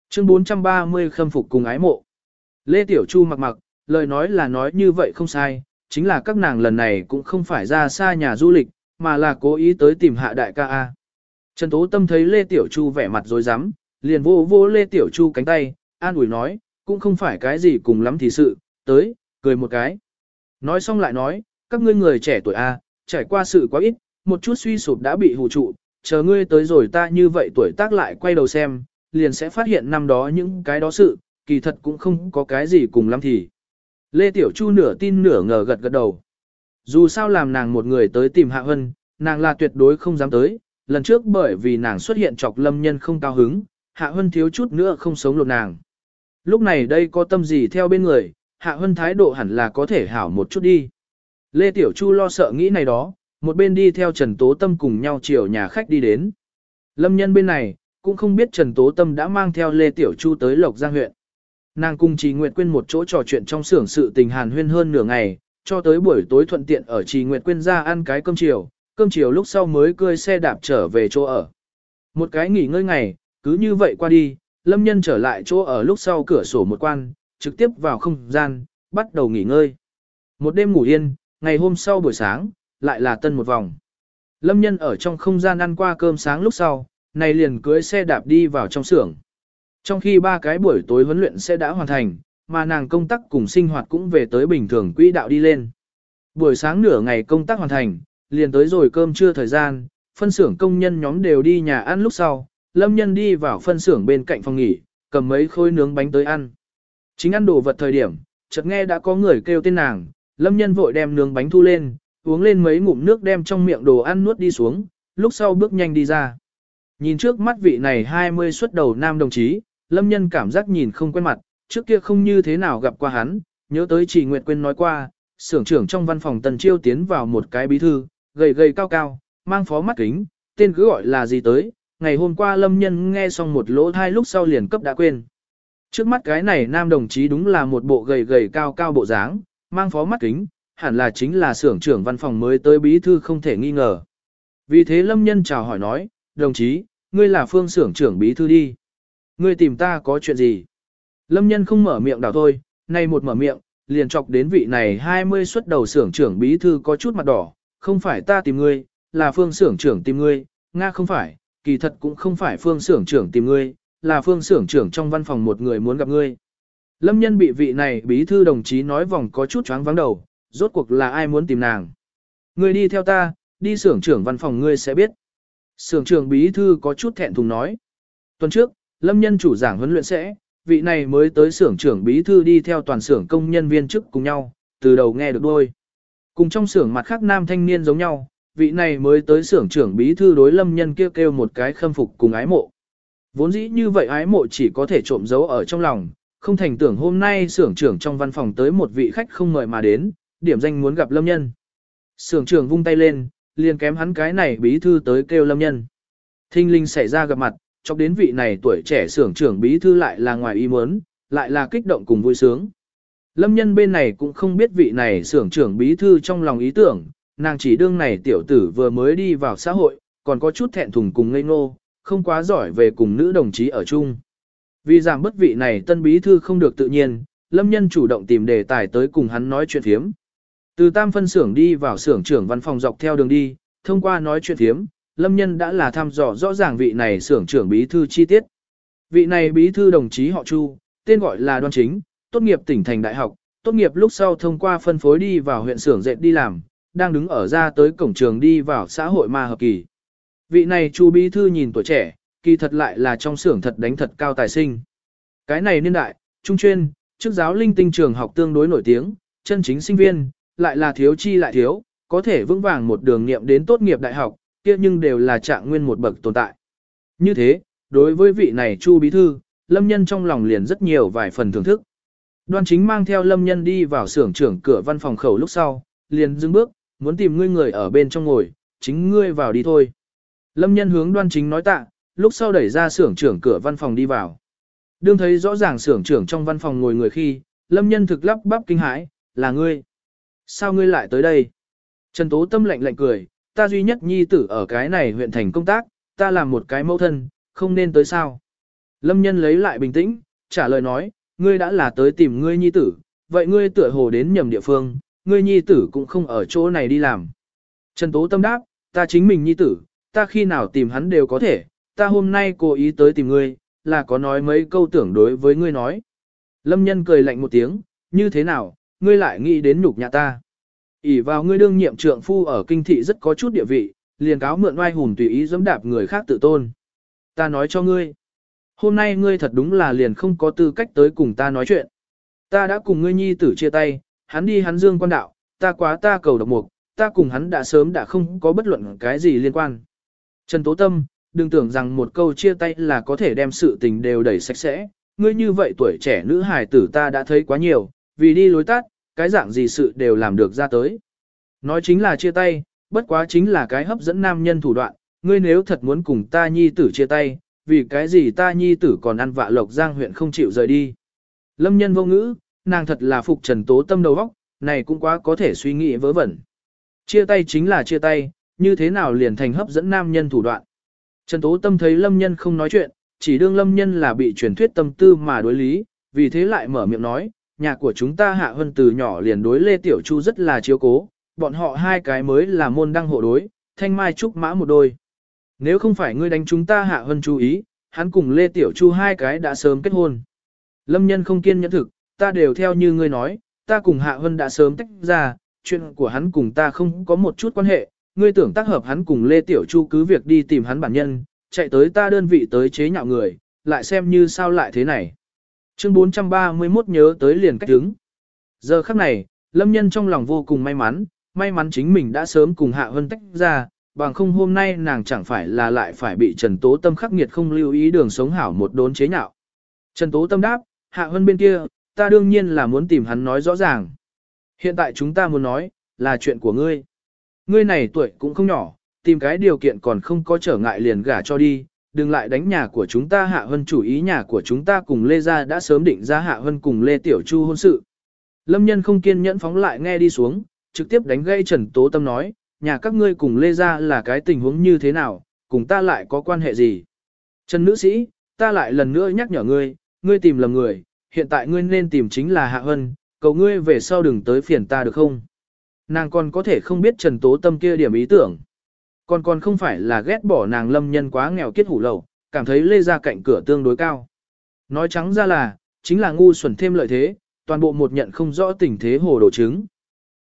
Chương 430 khâm phục cùng ái mộ. Lê Tiểu Chu mặc mặc, lời nói là nói như vậy không sai, chính là các nàng lần này cũng không phải ra xa nhà du lịch, mà là cố ý tới tìm hạ đại ca A. Trần Tố Tâm thấy Lê Tiểu Chu vẻ mặt dối rắm liền vô vô Lê Tiểu Chu cánh tay, an ủi nói, cũng không phải cái gì cùng lắm thì sự, tới, cười một cái. Nói xong lại nói, các ngươi người trẻ tuổi A, trải qua sự quá ít, một chút suy sụp đã bị hù trụ, chờ ngươi tới rồi ta như vậy tuổi tác lại quay đầu xem, liền sẽ phát hiện năm đó những cái đó sự, kỳ thật cũng không có cái gì cùng lắm thì. Lê Tiểu Chu nửa tin nửa ngờ gật gật đầu. Dù sao làm nàng một người tới tìm Hạ Hân, nàng là tuyệt đối không dám tới, lần trước bởi vì nàng xuất hiện chọc lâm nhân không cao hứng, Hạ Hân thiếu chút nữa không sống lột nàng. Lúc này đây có tâm gì theo bên người, Hạ Hân thái độ hẳn là có thể hảo một chút đi. Lê Tiểu Chu lo sợ nghĩ này đó, một bên đi theo Trần Tố Tâm cùng nhau chiều nhà khách đi đến. Lâm nhân bên này, cũng không biết Trần Tố Tâm đã mang theo Lê Tiểu Chu tới Lộc Giang huyện. Nàng cùng Trì Nguyệt Quyên một chỗ trò chuyện trong xưởng sự tình hàn huyên hơn nửa ngày, cho tới buổi tối thuận tiện ở Trì Nguyệt Quyên ra ăn cái cơm chiều, cơm chiều lúc sau mới cưỡi xe đạp trở về chỗ ở. Một cái nghỉ ngơi ngày, cứ như vậy qua đi, Lâm Nhân trở lại chỗ ở lúc sau cửa sổ một quan, trực tiếp vào không gian, bắt đầu nghỉ ngơi. Một đêm ngủ yên, ngày hôm sau buổi sáng, lại là tân một vòng. Lâm Nhân ở trong không gian ăn qua cơm sáng lúc sau, này liền cưới xe đạp đi vào trong xưởng. Trong khi ba cái buổi tối huấn luyện sẽ đã hoàn thành, mà nàng công tác cùng sinh hoạt cũng về tới bình thường quỹ đạo đi lên. Buổi sáng nửa ngày công tác hoàn thành, liền tới rồi cơm trưa thời gian, phân xưởng công nhân nhóm đều đi nhà ăn lúc sau, Lâm Nhân đi vào phân xưởng bên cạnh phòng nghỉ, cầm mấy khối nướng bánh tới ăn. Chính ăn đồ vật thời điểm, chợt nghe đã có người kêu tên nàng, Lâm Nhân vội đem nướng bánh thu lên, uống lên mấy ngụm nước đem trong miệng đồ ăn nuốt đi xuống, lúc sau bước nhanh đi ra. Nhìn trước mắt vị này 20 xuất đầu nam đồng chí, Lâm Nhân cảm giác nhìn không quen mặt, trước kia không như thế nào gặp qua hắn, nhớ tới chỉ Nguyệt Quyên nói qua, xưởng trưởng trong văn phòng Tần Chiêu tiến vào một cái bí thư, gầy gầy cao cao, mang phó mắt kính, tên cứ gọi là gì tới, ngày hôm qua Lâm Nhân nghe xong một lỗ thai lúc sau liền cấp đã quên. Trước mắt cái này nam đồng chí đúng là một bộ gầy gầy cao cao bộ dáng, mang phó mắt kính, hẳn là chính là xưởng trưởng văn phòng mới tới bí thư không thể nghi ngờ. Vì thế Lâm Nhân chào hỏi nói, đồng chí, ngươi là phương xưởng trưởng bí thư đi. Ngươi tìm ta có chuyện gì? Lâm nhân không mở miệng đảo thôi, nay một mở miệng, liền chọc đến vị này 20 xuất đầu xưởng trưởng bí thư có chút mặt đỏ, không phải ta tìm ngươi, là phương xưởng trưởng tìm ngươi, Nga không phải, kỳ thật cũng không phải phương xưởng trưởng tìm ngươi, là phương xưởng trưởng trong văn phòng một người muốn gặp ngươi. Lâm nhân bị vị này bí thư đồng chí nói vòng có chút choáng vắng đầu, rốt cuộc là ai muốn tìm nàng. Ngươi đi theo ta, đi xưởng trưởng văn phòng ngươi sẽ biết. Xưởng trưởng bí thư có chút thẹn thùng nói. Tuần trước, Lâm nhân chủ giảng huấn luyện sẽ, vị này mới tới xưởng trưởng bí thư đi theo toàn xưởng công nhân viên chức cùng nhau, từ đầu nghe được đôi. Cùng trong xưởng mặt khác nam thanh niên giống nhau, vị này mới tới xưởng trưởng bí thư đối lâm nhân kêu kêu một cái khâm phục cùng ái mộ. Vốn dĩ như vậy ái mộ chỉ có thể trộm giấu ở trong lòng, không thành tưởng hôm nay xưởng trưởng trong văn phòng tới một vị khách không mời mà đến, điểm danh muốn gặp lâm nhân. Xưởng trưởng vung tay lên, liền kém hắn cái này bí thư tới kêu lâm nhân. Thinh linh xảy ra gặp mặt, cho đến vị này tuổi trẻ xưởng trưởng bí thư lại là ngoài ý muốn, lại là kích động cùng vui sướng. Lâm nhân bên này cũng không biết vị này xưởng trưởng bí thư trong lòng ý tưởng, nàng chỉ đương này tiểu tử vừa mới đi vào xã hội, còn có chút thẹn thùng cùng ngây ngô, không quá giỏi về cùng nữ đồng chí ở chung. Vì giảm bất vị này tân bí thư không được tự nhiên, lâm nhân chủ động tìm đề tài tới cùng hắn nói chuyện thiếm. Từ tam phân xưởng đi vào xưởng trưởng văn phòng dọc theo đường đi, thông qua nói chuyện thiếm, lâm nhân đã là thăm dò rõ ràng vị này xưởng trưởng bí thư chi tiết. Vị này bí thư đồng chí họ Chu, tên gọi là Đoan Chính, tốt nghiệp tỉnh thành đại học, tốt nghiệp lúc sau thông qua phân phối đi vào huyện xưởng dệt đi làm, đang đứng ở ra tới cổng trường đi vào xã hội ma hợp kỳ. Vị này Chu bí thư nhìn tuổi trẻ, kỳ thật lại là trong xưởng thật đánh thật cao tài sinh. Cái này niên đại, trung chuyên, chức giáo linh tinh trường học tương đối nổi tiếng, chân chính sinh viên, lại là thiếu chi lại thiếu, có thể vững vàng một đường nghiệm đến tốt nghiệp đại học, kia nhưng đều là trạng nguyên một bậc tồn tại. Như thế, đối với vị này Chu bí thư, Lâm Nhân trong lòng liền rất nhiều vài phần thưởng thức. Đoan chính mang theo Lâm Nhân đi vào xưởng trưởng cửa văn phòng khẩu lúc sau, liền dừng bước, muốn tìm ngươi người ở bên trong ngồi, chính ngươi vào đi thôi. Lâm Nhân hướng đoan chính nói tạ, lúc sau đẩy ra xưởng trưởng cửa văn phòng đi vào. Đương thấy rõ ràng xưởng trưởng trong văn phòng ngồi người khi, Lâm Nhân thực lắp bắp kinh hãi, là ngươi. Sao ngươi lại tới đây? Trần Tố Tâm lạnh lạnh cười, ta duy nhất nhi tử ở cái này huyện thành công tác, ta làm một cái mẫu thân, không nên tới sao. Lâm nhân lấy lại bình tĩnh, trả lời nói, ngươi đã là tới tìm ngươi nhi tử, vậy ngươi tựa hồ đến nhầm địa phương, ngươi nhi tử cũng không ở chỗ này đi làm. Trần Tố Tâm đáp, ta chính mình nhi tử, ta khi nào tìm hắn đều có thể, ta hôm nay cố ý tới tìm ngươi, là có nói mấy câu tưởng đối với ngươi nói. Lâm nhân cười lạnh một tiếng, như thế nào, ngươi lại nghĩ đến nhục nhà ta ỉ vào ngươi đương nhiệm trượng phu ở kinh thị rất có chút địa vị, liền cáo mượn oai hùng tùy ý giẫm đạp người khác tự tôn. Ta nói cho ngươi, hôm nay ngươi thật đúng là liền không có tư cách tới cùng ta nói chuyện. Ta đã cùng ngươi nhi tử chia tay, hắn đi hắn dương quan đạo, ta quá ta cầu độc mục, ta cùng hắn đã sớm đã không có bất luận cái gì liên quan. Trần Tố Tâm, đừng tưởng rằng một câu chia tay là có thể đem sự tình đều đẩy sạch sẽ, ngươi như vậy tuổi trẻ nữ hài tử ta đã thấy quá nhiều, vì đi lối tắt, cái dạng gì sự đều làm được ra tới. Nói chính là chia tay, bất quá chính là cái hấp dẫn nam nhân thủ đoạn, ngươi nếu thật muốn cùng ta nhi tử chia tay, vì cái gì ta nhi tử còn ăn vạ lộc giang huyện không chịu rời đi. Lâm nhân vô ngữ, nàng thật là phục trần tố tâm đầu óc, này cũng quá có thể suy nghĩ vớ vẩn. Chia tay chính là chia tay, như thế nào liền thành hấp dẫn nam nhân thủ đoạn. Trần tố tâm thấy lâm nhân không nói chuyện, chỉ đương lâm nhân là bị truyền thuyết tâm tư mà đối lý, vì thế lại mở miệng nói, nhà của chúng ta hạ hơn từ nhỏ liền đối Lê Tiểu Chu rất là chiếu cố, bọn họ hai cái mới là môn đăng hộ đối, thanh mai trúc mã một đôi. Nếu không phải ngươi đánh chúng ta hạ hơn chú ý, hắn cùng Lê Tiểu Chu hai cái đã sớm kết hôn. Lâm nhân không kiên nhẫn thực, ta đều theo như ngươi nói, ta cùng hạ hơn đã sớm tách ra, chuyện của hắn cùng ta không có một chút quan hệ, ngươi tưởng tác hợp hắn cùng Lê Tiểu Chu cứ việc đi tìm hắn bản nhân, chạy tới ta đơn vị tới chế nhạo người, lại xem như sao lại thế này. Chương 431 nhớ tới liền cách đứng. Giờ khắc này, Lâm Nhân trong lòng vô cùng may mắn, may mắn chính mình đã sớm cùng Hạ Hân tách ra, bằng không hôm nay nàng chẳng phải là lại phải bị Trần Tố Tâm khắc nghiệt không lưu ý đường sống hảo một đốn chế nhạo. Trần Tố Tâm đáp, Hạ Hân bên kia, ta đương nhiên là muốn tìm hắn nói rõ ràng. Hiện tại chúng ta muốn nói, là chuyện của ngươi. Ngươi này tuổi cũng không nhỏ, tìm cái điều kiện còn không có trở ngại liền gả cho đi, đừng lại đánh nhà của chúng ta Hạ Hân chủ ý nhà của chúng ta cùng Lê Gia đã sớm định ra Hạ Hân cùng Lê Tiểu Chu hôn sự. Lâm nhân không kiên nhẫn phóng lại nghe đi xuống, trực tiếp đánh gây Trần Tố Tâm nói, nhà các ngươi cùng Lê Gia là cái tình huống như thế nào, cùng ta lại có quan hệ gì. Trần nữ sĩ, ta lại lần nữa nhắc nhở ngươi, ngươi tìm lầm người, hiện tại ngươi nên tìm chính là Hạ Hân, cầu ngươi về sau đừng tới phiền ta được không? Nàng còn có thể không biết Trần Tố Tâm kia điểm ý tưởng. Còn còn không phải là ghét bỏ nàng lâm nhân quá nghèo kiết hủ lậu, cảm thấy lê ra cạnh cửa tương đối cao. Nói trắng ra là, chính là ngu xuẩn thêm lợi thế, toàn bộ một nhận không rõ tình thế hồ đồ chứng.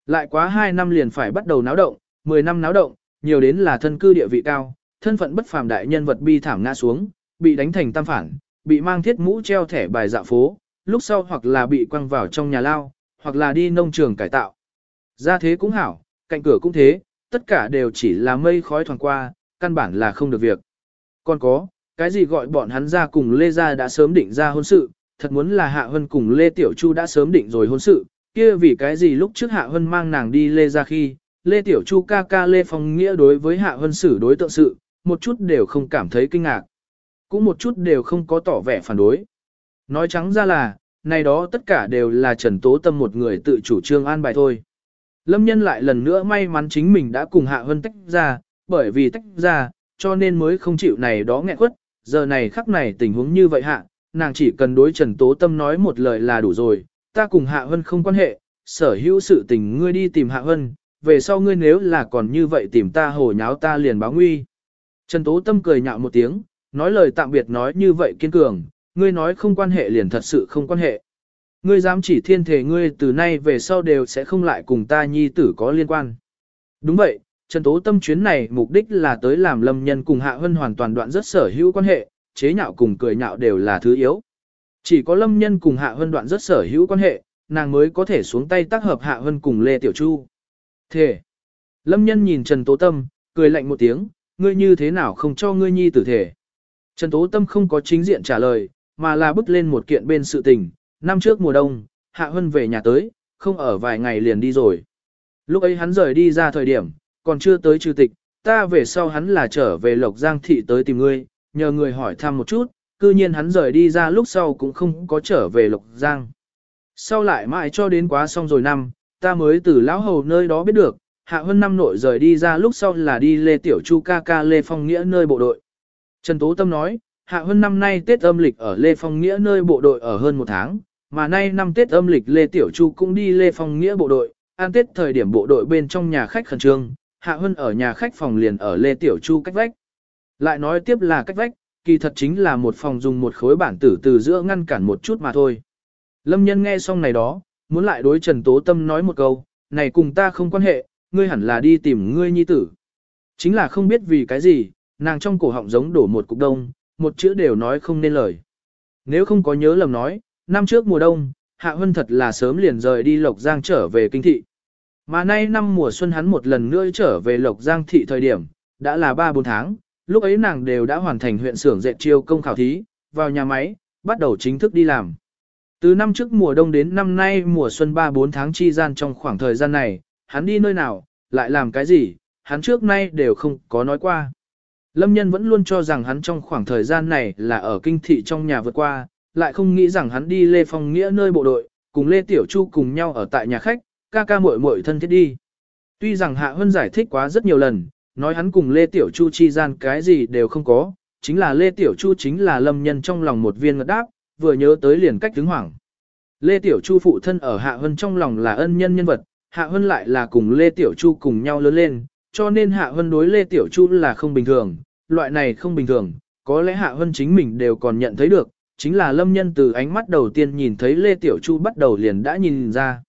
Lại quá 2 năm liền phải bắt đầu náo động, 10 năm náo động, nhiều đến là thân cư địa vị cao, thân phận bất phàm đại nhân vật bi thảm ngã xuống, bị đánh thành tam phản, bị mang thiết mũ treo thẻ bài dạ phố, lúc sau hoặc là bị quăng vào trong nhà lao, hoặc là đi nông trường cải tạo. Ra thế cũng hảo, cạnh cửa cũng thế, tất cả đều chỉ là mây khói thoảng qua, căn bản là không được việc. Còn có, cái gì gọi bọn hắn ra cùng Lê Gia đã sớm định ra hôn sự, thật muốn là Hạ Hân cùng Lê Tiểu Chu đã sớm định rồi hôn sự, kia vì cái gì lúc trước Hạ Hân mang nàng đi Lê Gia khi, Lê Tiểu Chu ca ca Lê Phong Nghĩa đối với Hạ Hân xử đối tượng sự, một chút đều không cảm thấy kinh ngạc. Cũng một chút đều không có tỏ vẻ phản đối. Nói trắng ra là, này đó tất cả đều là Trần Tố Tâm một người tự chủ trương an bài thôi. Lâm nhân lại lần nữa may mắn chính mình đã cùng Hạ Hân tách ra, bởi vì tách ra, cho nên mới không chịu này đó nghẹn quất, giờ này khắc này tình huống như vậy hạ, nàng chỉ cần đối Trần Tố Tâm nói một lời là đủ rồi, ta cùng Hạ Hân không quan hệ, sở hữu sự tình ngươi đi tìm Hạ Hân, về sau ngươi nếu là còn như vậy tìm ta hồ nháo ta liền báo nguy. Trần Tố Tâm cười nhạo một tiếng, nói lời tạm biệt nói như vậy kiên cường, ngươi nói không quan hệ liền thật sự không quan hệ. Ngươi dám chỉ thiên thể ngươi từ nay về sau đều sẽ không lại cùng ta nhi tử có liên quan. Đúng vậy, Trần Tố Tâm chuyến này mục đích là tới làm lâm nhân cùng Hạ Hân hoàn toàn đoạn rất sở hữu quan hệ, chế nhạo cùng cười nhạo đều là thứ yếu. Chỉ có lâm nhân cùng Hạ Hân đoạn rất sở hữu quan hệ, nàng mới có thể xuống tay tác hợp Hạ Hân cùng Lê Tiểu Chu. Thề. lâm nhân nhìn Trần Tố Tâm, cười lạnh một tiếng, ngươi như thế nào không cho ngươi nhi tử thể. Trần Tố Tâm không có chính diện trả lời, mà là bước lên một kiện bên sự tình, năm trước mùa đông, Hạ Hân về nhà tới, không ở vài ngày liền đi rồi. Lúc ấy hắn rời đi ra thời điểm, còn chưa tới trừ tịch, ta về sau hắn là trở về Lộc Giang Thị tới tìm ngươi, nhờ người hỏi thăm một chút, cư nhiên hắn rời đi ra lúc sau cũng không có trở về Lộc Giang. Sau lại mãi cho đến quá xong rồi năm, ta mới từ lão hầu nơi đó biết được, Hạ Hân năm nội rời đi ra lúc sau là đi Lê Tiểu Chu ca ca Lê Phong Nghĩa nơi bộ đội. Trần Tố Tâm nói, Hạ Hân năm nay Tết âm lịch ở Lê Phong Nghĩa nơi bộ đội ở hơn một tháng, mà nay năm Tết âm lịch Lê Tiểu Chu cũng đi Lê Phong Nghĩa bộ đội, an Tết thời điểm bộ đội bên trong nhà khách khẩn trương, Hạ Hân ở nhà khách phòng liền ở Lê Tiểu Chu cách vách. Lại nói tiếp là cách vách, kỳ thật chính là một phòng dùng một khối bản tử từ giữa ngăn cản một chút mà thôi. Lâm nhân nghe xong này đó, muốn lại đối Trần Tố Tâm nói một câu, này cùng ta không quan hệ, ngươi hẳn là đi tìm ngươi nhi tử. Chính là không biết vì cái gì, nàng trong cổ họng giống đổ một cục đông, một chữ đều nói không nên lời. Nếu không có nhớ lầm nói, năm trước mùa đông, Hạ Hân thật là sớm liền rời đi Lộc Giang trở về kinh thị. Mà nay năm mùa xuân hắn một lần nữa trở về Lộc Giang thị thời điểm, đã là 3-4 tháng, lúc ấy nàng đều đã hoàn thành huyện xưởng dệt chiêu công khảo thí, vào nhà máy, bắt đầu chính thức đi làm. Từ năm trước mùa đông đến năm nay mùa xuân 3-4 tháng chi gian trong khoảng thời gian này, hắn đi nơi nào, lại làm cái gì, hắn trước nay đều không có nói qua. Lâm nhân vẫn luôn cho rằng hắn trong khoảng thời gian này là ở kinh thị trong nhà vượt qua, lại không nghĩ rằng hắn đi Lê Phong Nghĩa nơi bộ đội, cùng Lê Tiểu Chu cùng nhau ở tại nhà khách, ca ca muội muội thân thiết đi. Tuy rằng Hạ Hân giải thích quá rất nhiều lần, nói hắn cùng Lê Tiểu Chu chi gian cái gì đều không có, chính là Lê Tiểu Chu chính là lâm nhân trong lòng một viên ngật đáp, vừa nhớ tới liền cách đứng hoảng. Lê Tiểu Chu phụ thân ở Hạ Hân trong lòng là ân nhân nhân vật, Hạ Hân lại là cùng Lê Tiểu Chu cùng nhau lớn lên, cho nên Hạ Hân đối Lê Tiểu Chu là không bình thường, loại này không bình thường, có lẽ Hạ Hân chính mình đều còn nhận thấy được, chính là lâm nhân từ ánh mắt đầu tiên nhìn thấy Lê Tiểu Chu bắt đầu liền đã nhìn ra.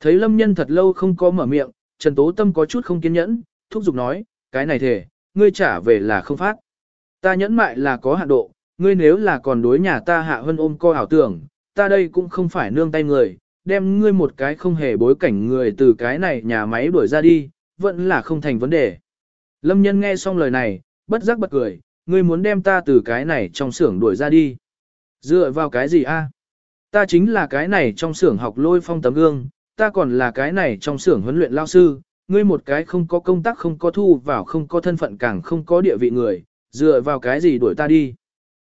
Thấy lâm nhân thật lâu không có mở miệng, Trần Tố Tâm có chút không kiên nhẫn, thúc giục nói, cái này thể, ngươi trả về là không phát. Ta nhẫn mại là có hạn độ, ngươi nếu là còn đối nhà ta hạ hơn ôm co ảo tưởng, ta đây cũng không phải nương tay người, đem ngươi một cái không hề bối cảnh người từ cái này nhà máy đuổi ra đi, vẫn là không thành vấn đề. Lâm nhân nghe xong lời này, bất giác bật cười, ngươi muốn đem ta từ cái này trong xưởng đuổi ra đi. Dựa vào cái gì a? Ta chính là cái này trong xưởng học lôi phong tấm gương, ta còn là cái này trong xưởng huấn luyện lao sư, ngươi một cái không có công tác không có thu vào không có thân phận càng không có địa vị người, dựa vào cái gì đuổi ta đi.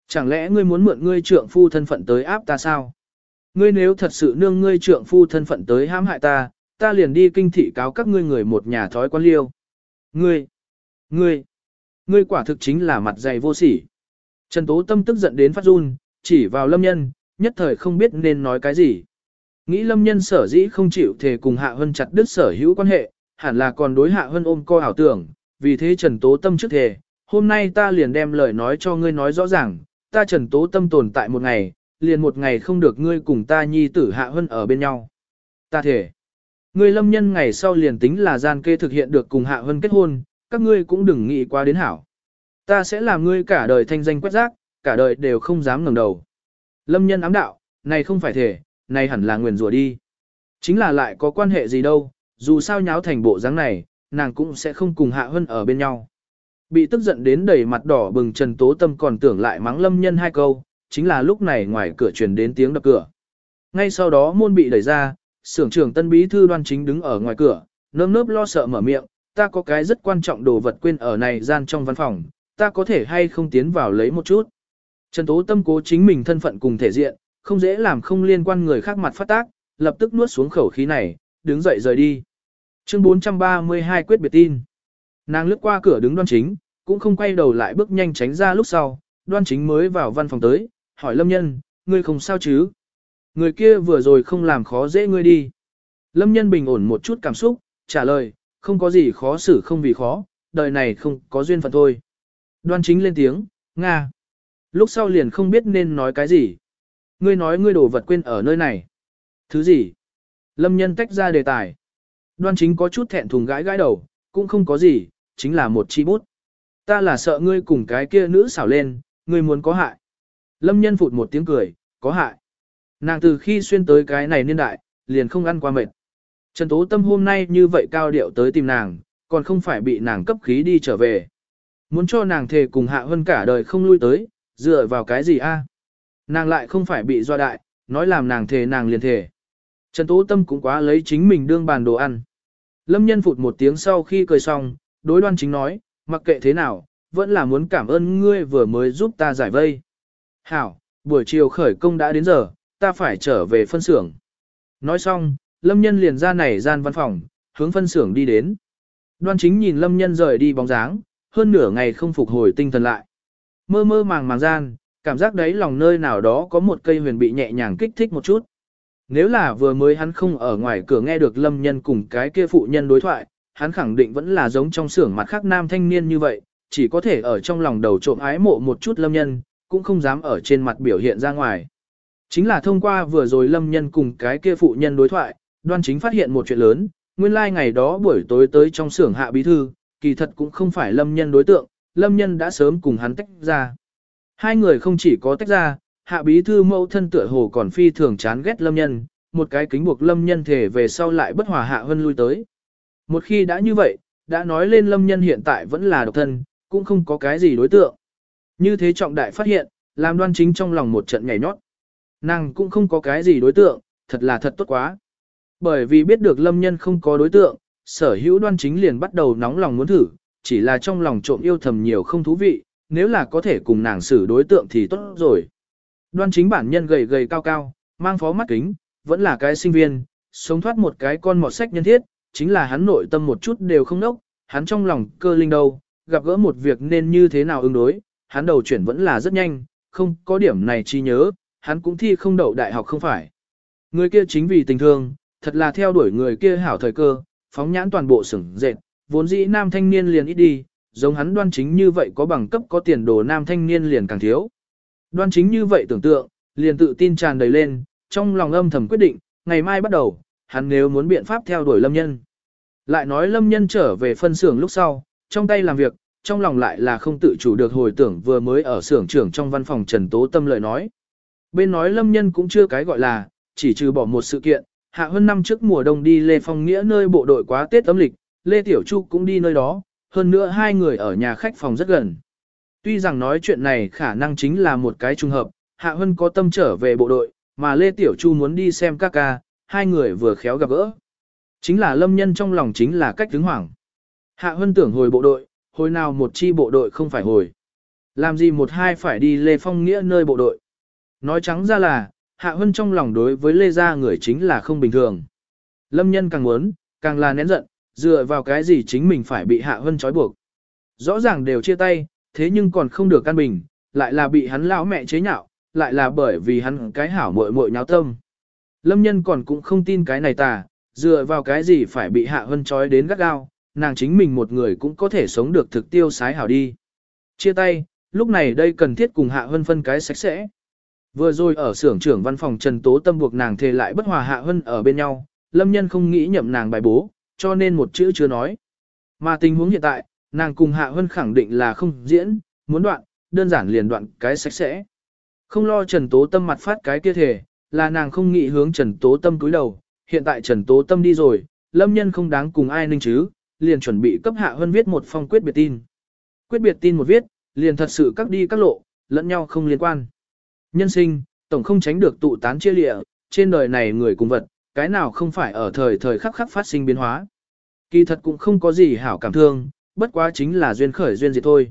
Chẳng lẽ ngươi muốn mượn ngươi trượng phu thân phận tới áp ta sao? Ngươi nếu thật sự nương ngươi trượng phu thân phận tới hãm hại ta, ta liền đi kinh thị cáo các ngươi người một nhà thói quan liêu. Ngươi, ngươi, ngươi quả thực chính là mặt dày vô sỉ. Trần Tố Tâm tức giận đến phát run, chỉ vào lâm nhân, nhất thời không biết nên nói cái gì. Nghĩ lâm nhân sở dĩ không chịu thể cùng Hạ Hân chặt đứt sở hữu quan hệ, hẳn là còn đối Hạ Hân ôm co ảo tưởng, vì thế Trần Tố Tâm trước thề, hôm nay ta liền đem lời nói cho ngươi nói rõ ràng, ta Trần Tố Tâm tồn tại một ngày, liền một ngày không được ngươi cùng ta nhi tử Hạ Hân ở bên nhau. Ta thể, ngươi lâm nhân ngày sau liền tính là gian kê thực hiện được cùng Hạ Hân kết hôn, các ngươi cũng đừng nghĩ quá đến hảo. Ta sẽ làm ngươi cả đời thanh danh quét rác, cả đời đều không dám ngẩng đầu. Lâm nhân ám đạo, này không phải thể, này hẳn là nguyền rủa đi. Chính là lại có quan hệ gì đâu, dù sao nháo thành bộ dáng này, nàng cũng sẽ không cùng Hạ Hân ở bên nhau. Bị tức giận đến đầy mặt đỏ bừng Trần Tố Tâm còn tưởng lại mắng lâm nhân hai câu, chính là lúc này ngoài cửa truyền đến tiếng đập cửa. Ngay sau đó môn bị đẩy ra, sưởng trưởng tân bí thư đoan chính đứng ở ngoài cửa, nơm nớp lo sợ mở miệng, ta có cái rất quan trọng đồ vật quên ở này gian trong văn phòng, ta có thể hay không tiến vào lấy một chút. Trần Tố Tâm cố chính mình thân phận cùng thể diện, không dễ làm không liên quan người khác mặt phát tác, lập tức nuốt xuống khẩu khí này, đứng dậy rời đi. Chương 432 quyết biệt tin. Nàng lướt qua cửa đứng đoan chính, cũng không quay đầu lại bước nhanh tránh ra lúc sau, đoan chính mới vào văn phòng tới, hỏi lâm nhân, ngươi không sao chứ? Người kia vừa rồi không làm khó dễ ngươi đi. Lâm nhân bình ổn một chút cảm xúc, trả lời, không có gì khó xử không vì khó, đời này không có duyên phận thôi. Đoan chính lên tiếng, Nga. Lúc sau liền không biết nên nói cái gì. Ngươi nói ngươi đổ vật quên ở nơi này. Thứ gì? Lâm nhân tách ra đề tài. Đoan chính có chút thẹn thùng gãi gãi đầu, cũng không có gì, chính là một chi bút. Ta là sợ ngươi cùng cái kia nữ xảo lên, ngươi muốn có hại. Lâm nhân phụt một tiếng cười, có hại. Nàng từ khi xuyên tới cái này niên đại, liền không ăn qua mệt. Trần Tố Tâm hôm nay như vậy cao điệu tới tìm nàng, còn không phải bị nàng cấp khí đi trở về. Muốn cho nàng thề cùng Hạ Hân cả đời không lui tới, dựa vào cái gì a? Nàng lại không phải bị doa đại, nói làm nàng thề nàng liền thề. Trần Tố Tâm cũng quá lấy chính mình đương bàn đồ ăn. Lâm nhân phụt một tiếng sau khi cười xong, đối đoan chính nói, mặc kệ thế nào, vẫn là muốn cảm ơn ngươi vừa mới giúp ta giải vây. Hảo, buổi chiều khởi công đã đến giờ, ta phải trở về phân xưởng. Nói xong, Lâm nhân liền ra này gian văn phòng, hướng phân xưởng đi đến. Đoan chính nhìn Lâm nhân rời đi bóng dáng, hơn nửa ngày không phục hồi tinh thần lại. Mơ mơ màng màng gian, cảm giác đấy lòng nơi nào đó có một cây huyền bị nhẹ nhàng kích thích một chút. Nếu là vừa mới hắn không ở ngoài cửa nghe được lâm nhân cùng cái kia phụ nhân đối thoại, hắn khẳng định vẫn là giống trong xưởng mặt khác nam thanh niên như vậy, chỉ có thể ở trong lòng đầu trộm ái mộ một chút lâm nhân, cũng không dám ở trên mặt biểu hiện ra ngoài. Chính là thông qua vừa rồi lâm nhân cùng cái kia phụ nhân đối thoại, đoan chính phát hiện một chuyện lớn, nguyên lai like ngày đó buổi tối tới trong xưởng hạ bí thư, kỳ thật cũng không phải lâm nhân đối tượng, lâm nhân đã sớm cùng hắn tách ra. Hai người không chỉ có tách ra, hạ bí thư mẫu thân tựa hồ còn phi thường chán ghét lâm nhân, một cái kính buộc lâm nhân thể về sau lại bất hòa hạ hơn lui tới. Một khi đã như vậy, đã nói lên lâm nhân hiện tại vẫn là độc thân, cũng không có cái gì đối tượng. Như thế trọng đại phát hiện, làm đoan chính trong lòng một trận nhảy nhót. Nàng cũng không có cái gì đối tượng, thật là thật tốt quá. Bởi vì biết được lâm nhân không có đối tượng, sở hữu đoan chính liền bắt đầu nóng lòng muốn thử, chỉ là trong lòng trộm yêu thầm nhiều không thú vị, nếu là có thể cùng nàng xử đối tượng thì tốt rồi. Đoan chính bản nhân gầy gầy cao cao, mang phó mắt kính, vẫn là cái sinh viên, sống thoát một cái con mọt sách nhân thiết, chính là hắn nội tâm một chút đều không nốc, hắn trong lòng cơ linh đâu, gặp gỡ một việc nên như thế nào ứng đối, hắn đầu chuyển vẫn là rất nhanh, không có điểm này chi nhớ, hắn cũng thi không đậu đại học không phải. Người kia chính vì tình thương, thật là theo đuổi người kia hảo thời cơ, phóng nhãn toàn bộ sửng dệt, vốn dĩ nam thanh niên liền ít đi, giống hắn đoan chính như vậy có bằng cấp có tiền đồ nam thanh niên liền càng thiếu. Đoan chính như vậy tưởng tượng, liền tự tin tràn đầy lên, trong lòng âm thầm quyết định, ngày mai bắt đầu, hắn nếu muốn biện pháp theo đuổi lâm nhân. Lại nói lâm nhân trở về phân xưởng lúc sau, trong tay làm việc, trong lòng lại là không tự chủ được hồi tưởng vừa mới ở xưởng trưởng trong văn phòng Trần Tố Tâm lời nói. Bên nói lâm nhân cũng chưa cái gọi là, chỉ trừ bỏ một sự kiện, hạ hơn năm trước mùa đông đi Lê Phong Nghĩa nơi bộ đội quá Tết âm lịch, Lê Tiểu Chu cũng đi nơi đó, hơn nữa hai người ở nhà khách phòng rất gần. Tuy rằng nói chuyện này khả năng chính là một cái trùng hợp, Hạ Hân có tâm trở về bộ đội, mà Lê Tiểu Chu muốn đi xem các ca, hai người vừa khéo gặp gỡ. Chính là lâm nhân trong lòng chính là cách đứng hoảng. Hạ Hân tưởng hồi bộ đội, hồi nào một chi bộ đội không phải hồi. Làm gì một hai phải đi Lê Phong Nghĩa nơi bộ đội. Nói trắng ra là, Hạ Hân trong lòng đối với Lê Gia người chính là không bình thường. Lâm nhân càng muốn, càng là nén giận, dựa vào cái gì chính mình phải bị Hạ Hân trói buộc. Rõ ràng đều chia tay, thế nhưng còn không được căn bình, lại là bị hắn lão mẹ chế nhạo, lại là bởi vì hắn cái hảo muội muội nháo tâm. Lâm nhân còn cũng không tin cái này tà, dựa vào cái gì phải bị hạ hân trói đến gắt gao, nàng chính mình một người cũng có thể sống được thực tiêu sái hảo đi. Chia tay, lúc này đây cần thiết cùng hạ hân phân cái sạch sẽ. Vừa rồi ở xưởng trưởng văn phòng Trần Tố Tâm buộc nàng thề lại bất hòa hạ hân ở bên nhau, lâm nhân không nghĩ nhậm nàng bài bố, cho nên một chữ chưa nói. Mà tình huống hiện tại, nàng cùng hạ hân khẳng định là không diễn, muốn đoạn, đơn giản liền đoạn cái sạch sẽ. Không lo Trần Tố Tâm mặt phát cái kia thể, là nàng không nghĩ hướng Trần Tố Tâm cúi đầu, hiện tại Trần Tố Tâm đi rồi, lâm nhân không đáng cùng ai ninh chứ, liền chuẩn bị cấp hạ hân viết một phong quyết biệt tin. Quyết biệt tin một viết, liền thật sự các đi các lộ, lẫn nhau không liên quan. Nhân sinh, tổng không tránh được tụ tán chia lịa, trên đời này người cùng vật, cái nào không phải ở thời thời khắc khắc phát sinh biến hóa. Kỳ thật cũng không có gì hảo cảm thương, bất quá chính là duyên khởi duyên diệt thôi.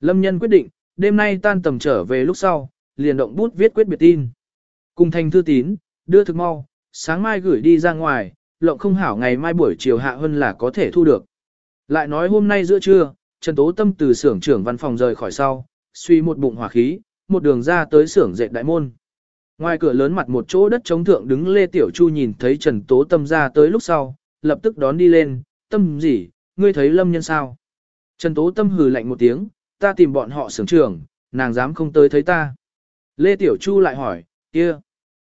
Lâm nhân quyết định, đêm nay tan tầm trở về lúc sau, liền động bút viết quyết biệt tin. Cùng thành thư tín, đưa thực mau, sáng mai gửi đi ra ngoài, lộng không hảo ngày mai buổi chiều hạ hơn là có thể thu được. Lại nói hôm nay giữa trưa, Trần Tố Tâm từ xưởng trưởng văn phòng rời khỏi sau, suy một bụng hỏa khí, một đường ra tới xưởng dệt đại môn. Ngoài cửa lớn mặt một chỗ đất chống thượng đứng Lê Tiểu Chu nhìn thấy Trần Tố Tâm ra tới lúc sau, lập tức đón đi lên, tâm gì, ngươi thấy lâm nhân sao? Trần Tố Tâm hừ lạnh một tiếng, ta tìm bọn họ xưởng trưởng, nàng dám không tới thấy ta. Lê Tiểu Chu lại hỏi, kia,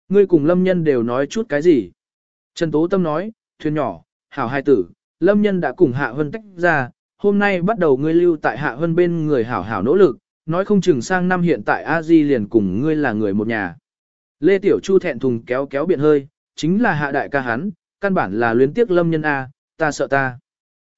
ngươi cùng lâm nhân đều nói chút cái gì? Trần Tố Tâm nói, thuyền nhỏ, hảo hai tử, lâm nhân đã cùng Hạ Hân tách ra, hôm nay bắt đầu ngươi lưu tại Hạ Hân bên người hảo hảo nỗ lực, nói không chừng sang năm hiện tại a di liền cùng ngươi là người một nhà. Lê Tiểu Chu thẹn thùng kéo kéo biện hơi, chính là hạ đại ca hắn, căn bản là luyến tiếc lâm nhân A, ta sợ ta.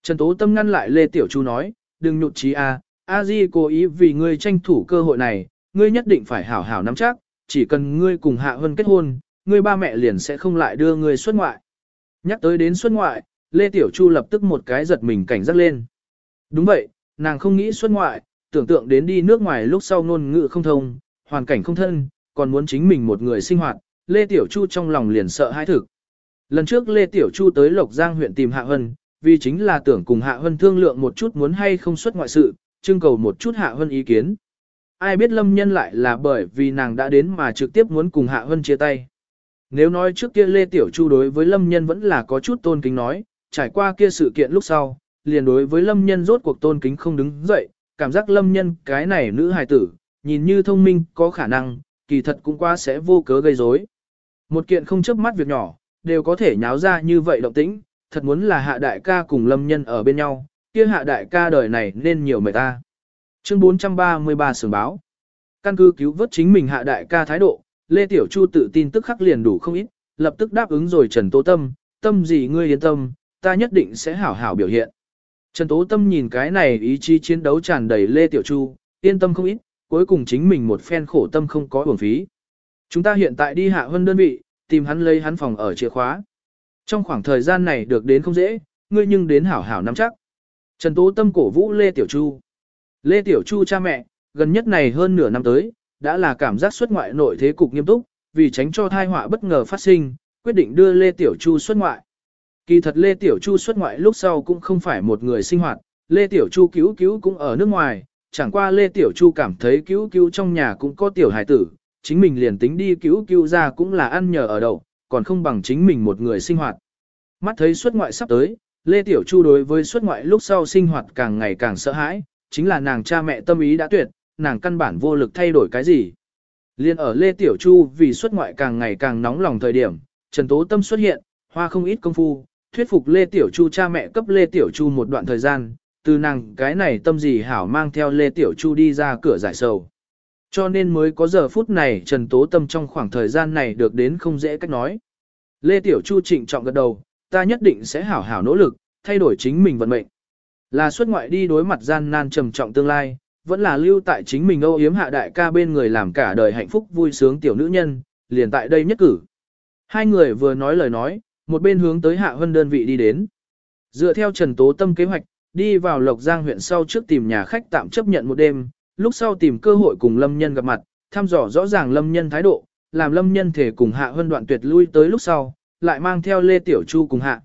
Trần Tố Tâm ngăn lại Lê Tiểu Chu nói, đừng nhụt chí A, A Di cố ý vì ngươi tranh thủ cơ hội này, ngươi nhất định phải hảo hảo nắm chắc, chỉ cần ngươi cùng Hạ Hân kết hôn, ngươi ba mẹ liền sẽ không lại đưa ngươi xuất ngoại. Nhắc tới đến xuất ngoại, Lê Tiểu Chu lập tức một cái giật mình cảnh giác lên. Đúng vậy, nàng không nghĩ xuất ngoại, tưởng tượng đến đi nước ngoài lúc sau ngôn ngữ không thông, hoàn cảnh không thân, còn muốn chính mình một người sinh hoạt, Lê Tiểu Chu trong lòng liền sợ hãi thực. Lần trước Lê Tiểu Chu tới Lộc Giang huyện tìm Hạ Hân, vì chính là tưởng cùng Hạ Hân thương lượng một chút muốn hay không xuất ngoại sự, trưng cầu một chút Hạ Hân ý kiến. Ai biết Lâm Nhân lại là bởi vì nàng đã đến mà trực tiếp muốn cùng Hạ Hân chia tay. Nếu nói trước kia Lê Tiểu Chu đối với Lâm Nhân vẫn là có chút tôn kính nói, trải qua kia sự kiện lúc sau, liền đối với Lâm Nhân rốt cuộc tôn kính không đứng dậy, cảm giác Lâm Nhân cái này nữ hài tử, nhìn như thông minh, có khả năng, kỳ thật cũng qua sẽ vô cớ gây rối. Một kiện không chớp mắt việc nhỏ, đều có thể nháo ra như vậy động tĩnh, thật muốn là hạ đại ca cùng lâm nhân ở bên nhau, kia hạ đại ca đời này nên nhiều mời ta. Chương 433 sưởng báo. Căn cứ cứu vớt chính mình hạ đại ca thái độ, Lê Tiểu Chu tự tin tức khắc liền đủ không ít, lập tức đáp ứng rồi Trần Tố Tâm, tâm gì ngươi yên tâm, ta nhất định sẽ hảo hảo biểu hiện. Trần Tố Tâm nhìn cái này ý chí chiến đấu tràn đầy Lê Tiểu Chu, yên tâm không ít, cuối cùng chính mình một phen khổ tâm không có uổng phí. Chúng ta hiện tại đi hạ hơn đơn vị, tìm hắn lấy hắn phòng ở chìa khóa. Trong khoảng thời gian này được đến không dễ, ngươi nhưng đến hảo hảo nắm chắc. Trần Tố Tâm cổ vũ Lê Tiểu Chu. Lê Tiểu Chu cha mẹ, gần nhất này hơn nửa năm tới, đã là cảm giác xuất ngoại nội thế cục nghiêm túc, vì tránh cho thai họa bất ngờ phát sinh, quyết định đưa Lê Tiểu Chu xuất ngoại. Kỳ thật Lê Tiểu Chu xuất ngoại lúc sau cũng không phải một người sinh hoạt, Lê Tiểu Chu cứu cứu cũng ở nước ngoài, chẳng qua Lê Tiểu Chu cảm thấy cứu cứu trong nhà cũng có tiểu hài tử, chính mình liền tính đi cứu cứu ra cũng là ăn nhờ ở đậu, còn không bằng chính mình một người sinh hoạt. Mắt thấy xuất ngoại sắp tới, Lê Tiểu Chu đối với xuất ngoại lúc sau sinh hoạt càng ngày càng sợ hãi, chính là nàng cha mẹ tâm ý đã tuyệt, nàng căn bản vô lực thay đổi cái gì. Liên ở Lê Tiểu Chu vì xuất ngoại càng ngày càng nóng lòng thời điểm, Trần Tố Tâm xuất hiện, hoa không ít công phu, thuyết phục Lê Tiểu Chu cha mẹ cấp Lê Tiểu Chu một đoạn thời gian, từ nàng cái này tâm gì hảo mang theo Lê Tiểu Chu đi ra cửa giải sầu. Cho nên mới có giờ phút này Trần Tố Tâm trong khoảng thời gian này được đến không dễ cách nói. Lê Tiểu Chu trịnh trọng gật đầu, ta nhất định sẽ hảo hảo nỗ lực, thay đổi chính mình vận mệnh. Là xuất ngoại đi đối mặt gian nan trầm trọng tương lai, vẫn là lưu tại chính mình âu yếm hạ đại ca bên người làm cả đời hạnh phúc vui sướng tiểu nữ nhân, liền tại đây nhất cử. Hai người vừa nói lời nói, một bên hướng tới hạ Hân đơn vị đi đến. Dựa theo Trần Tố Tâm kế hoạch, Đi vào Lộc Giang huyện sau trước tìm nhà khách tạm chấp nhận một đêm, lúc sau tìm cơ hội cùng Lâm Nhân gặp mặt, thăm dò rõ ràng Lâm Nhân thái độ, làm Lâm Nhân thể cùng Hạ Hân đoạn tuyệt lui tới lúc sau, lại mang theo Lê Tiểu Chu cùng Hạ.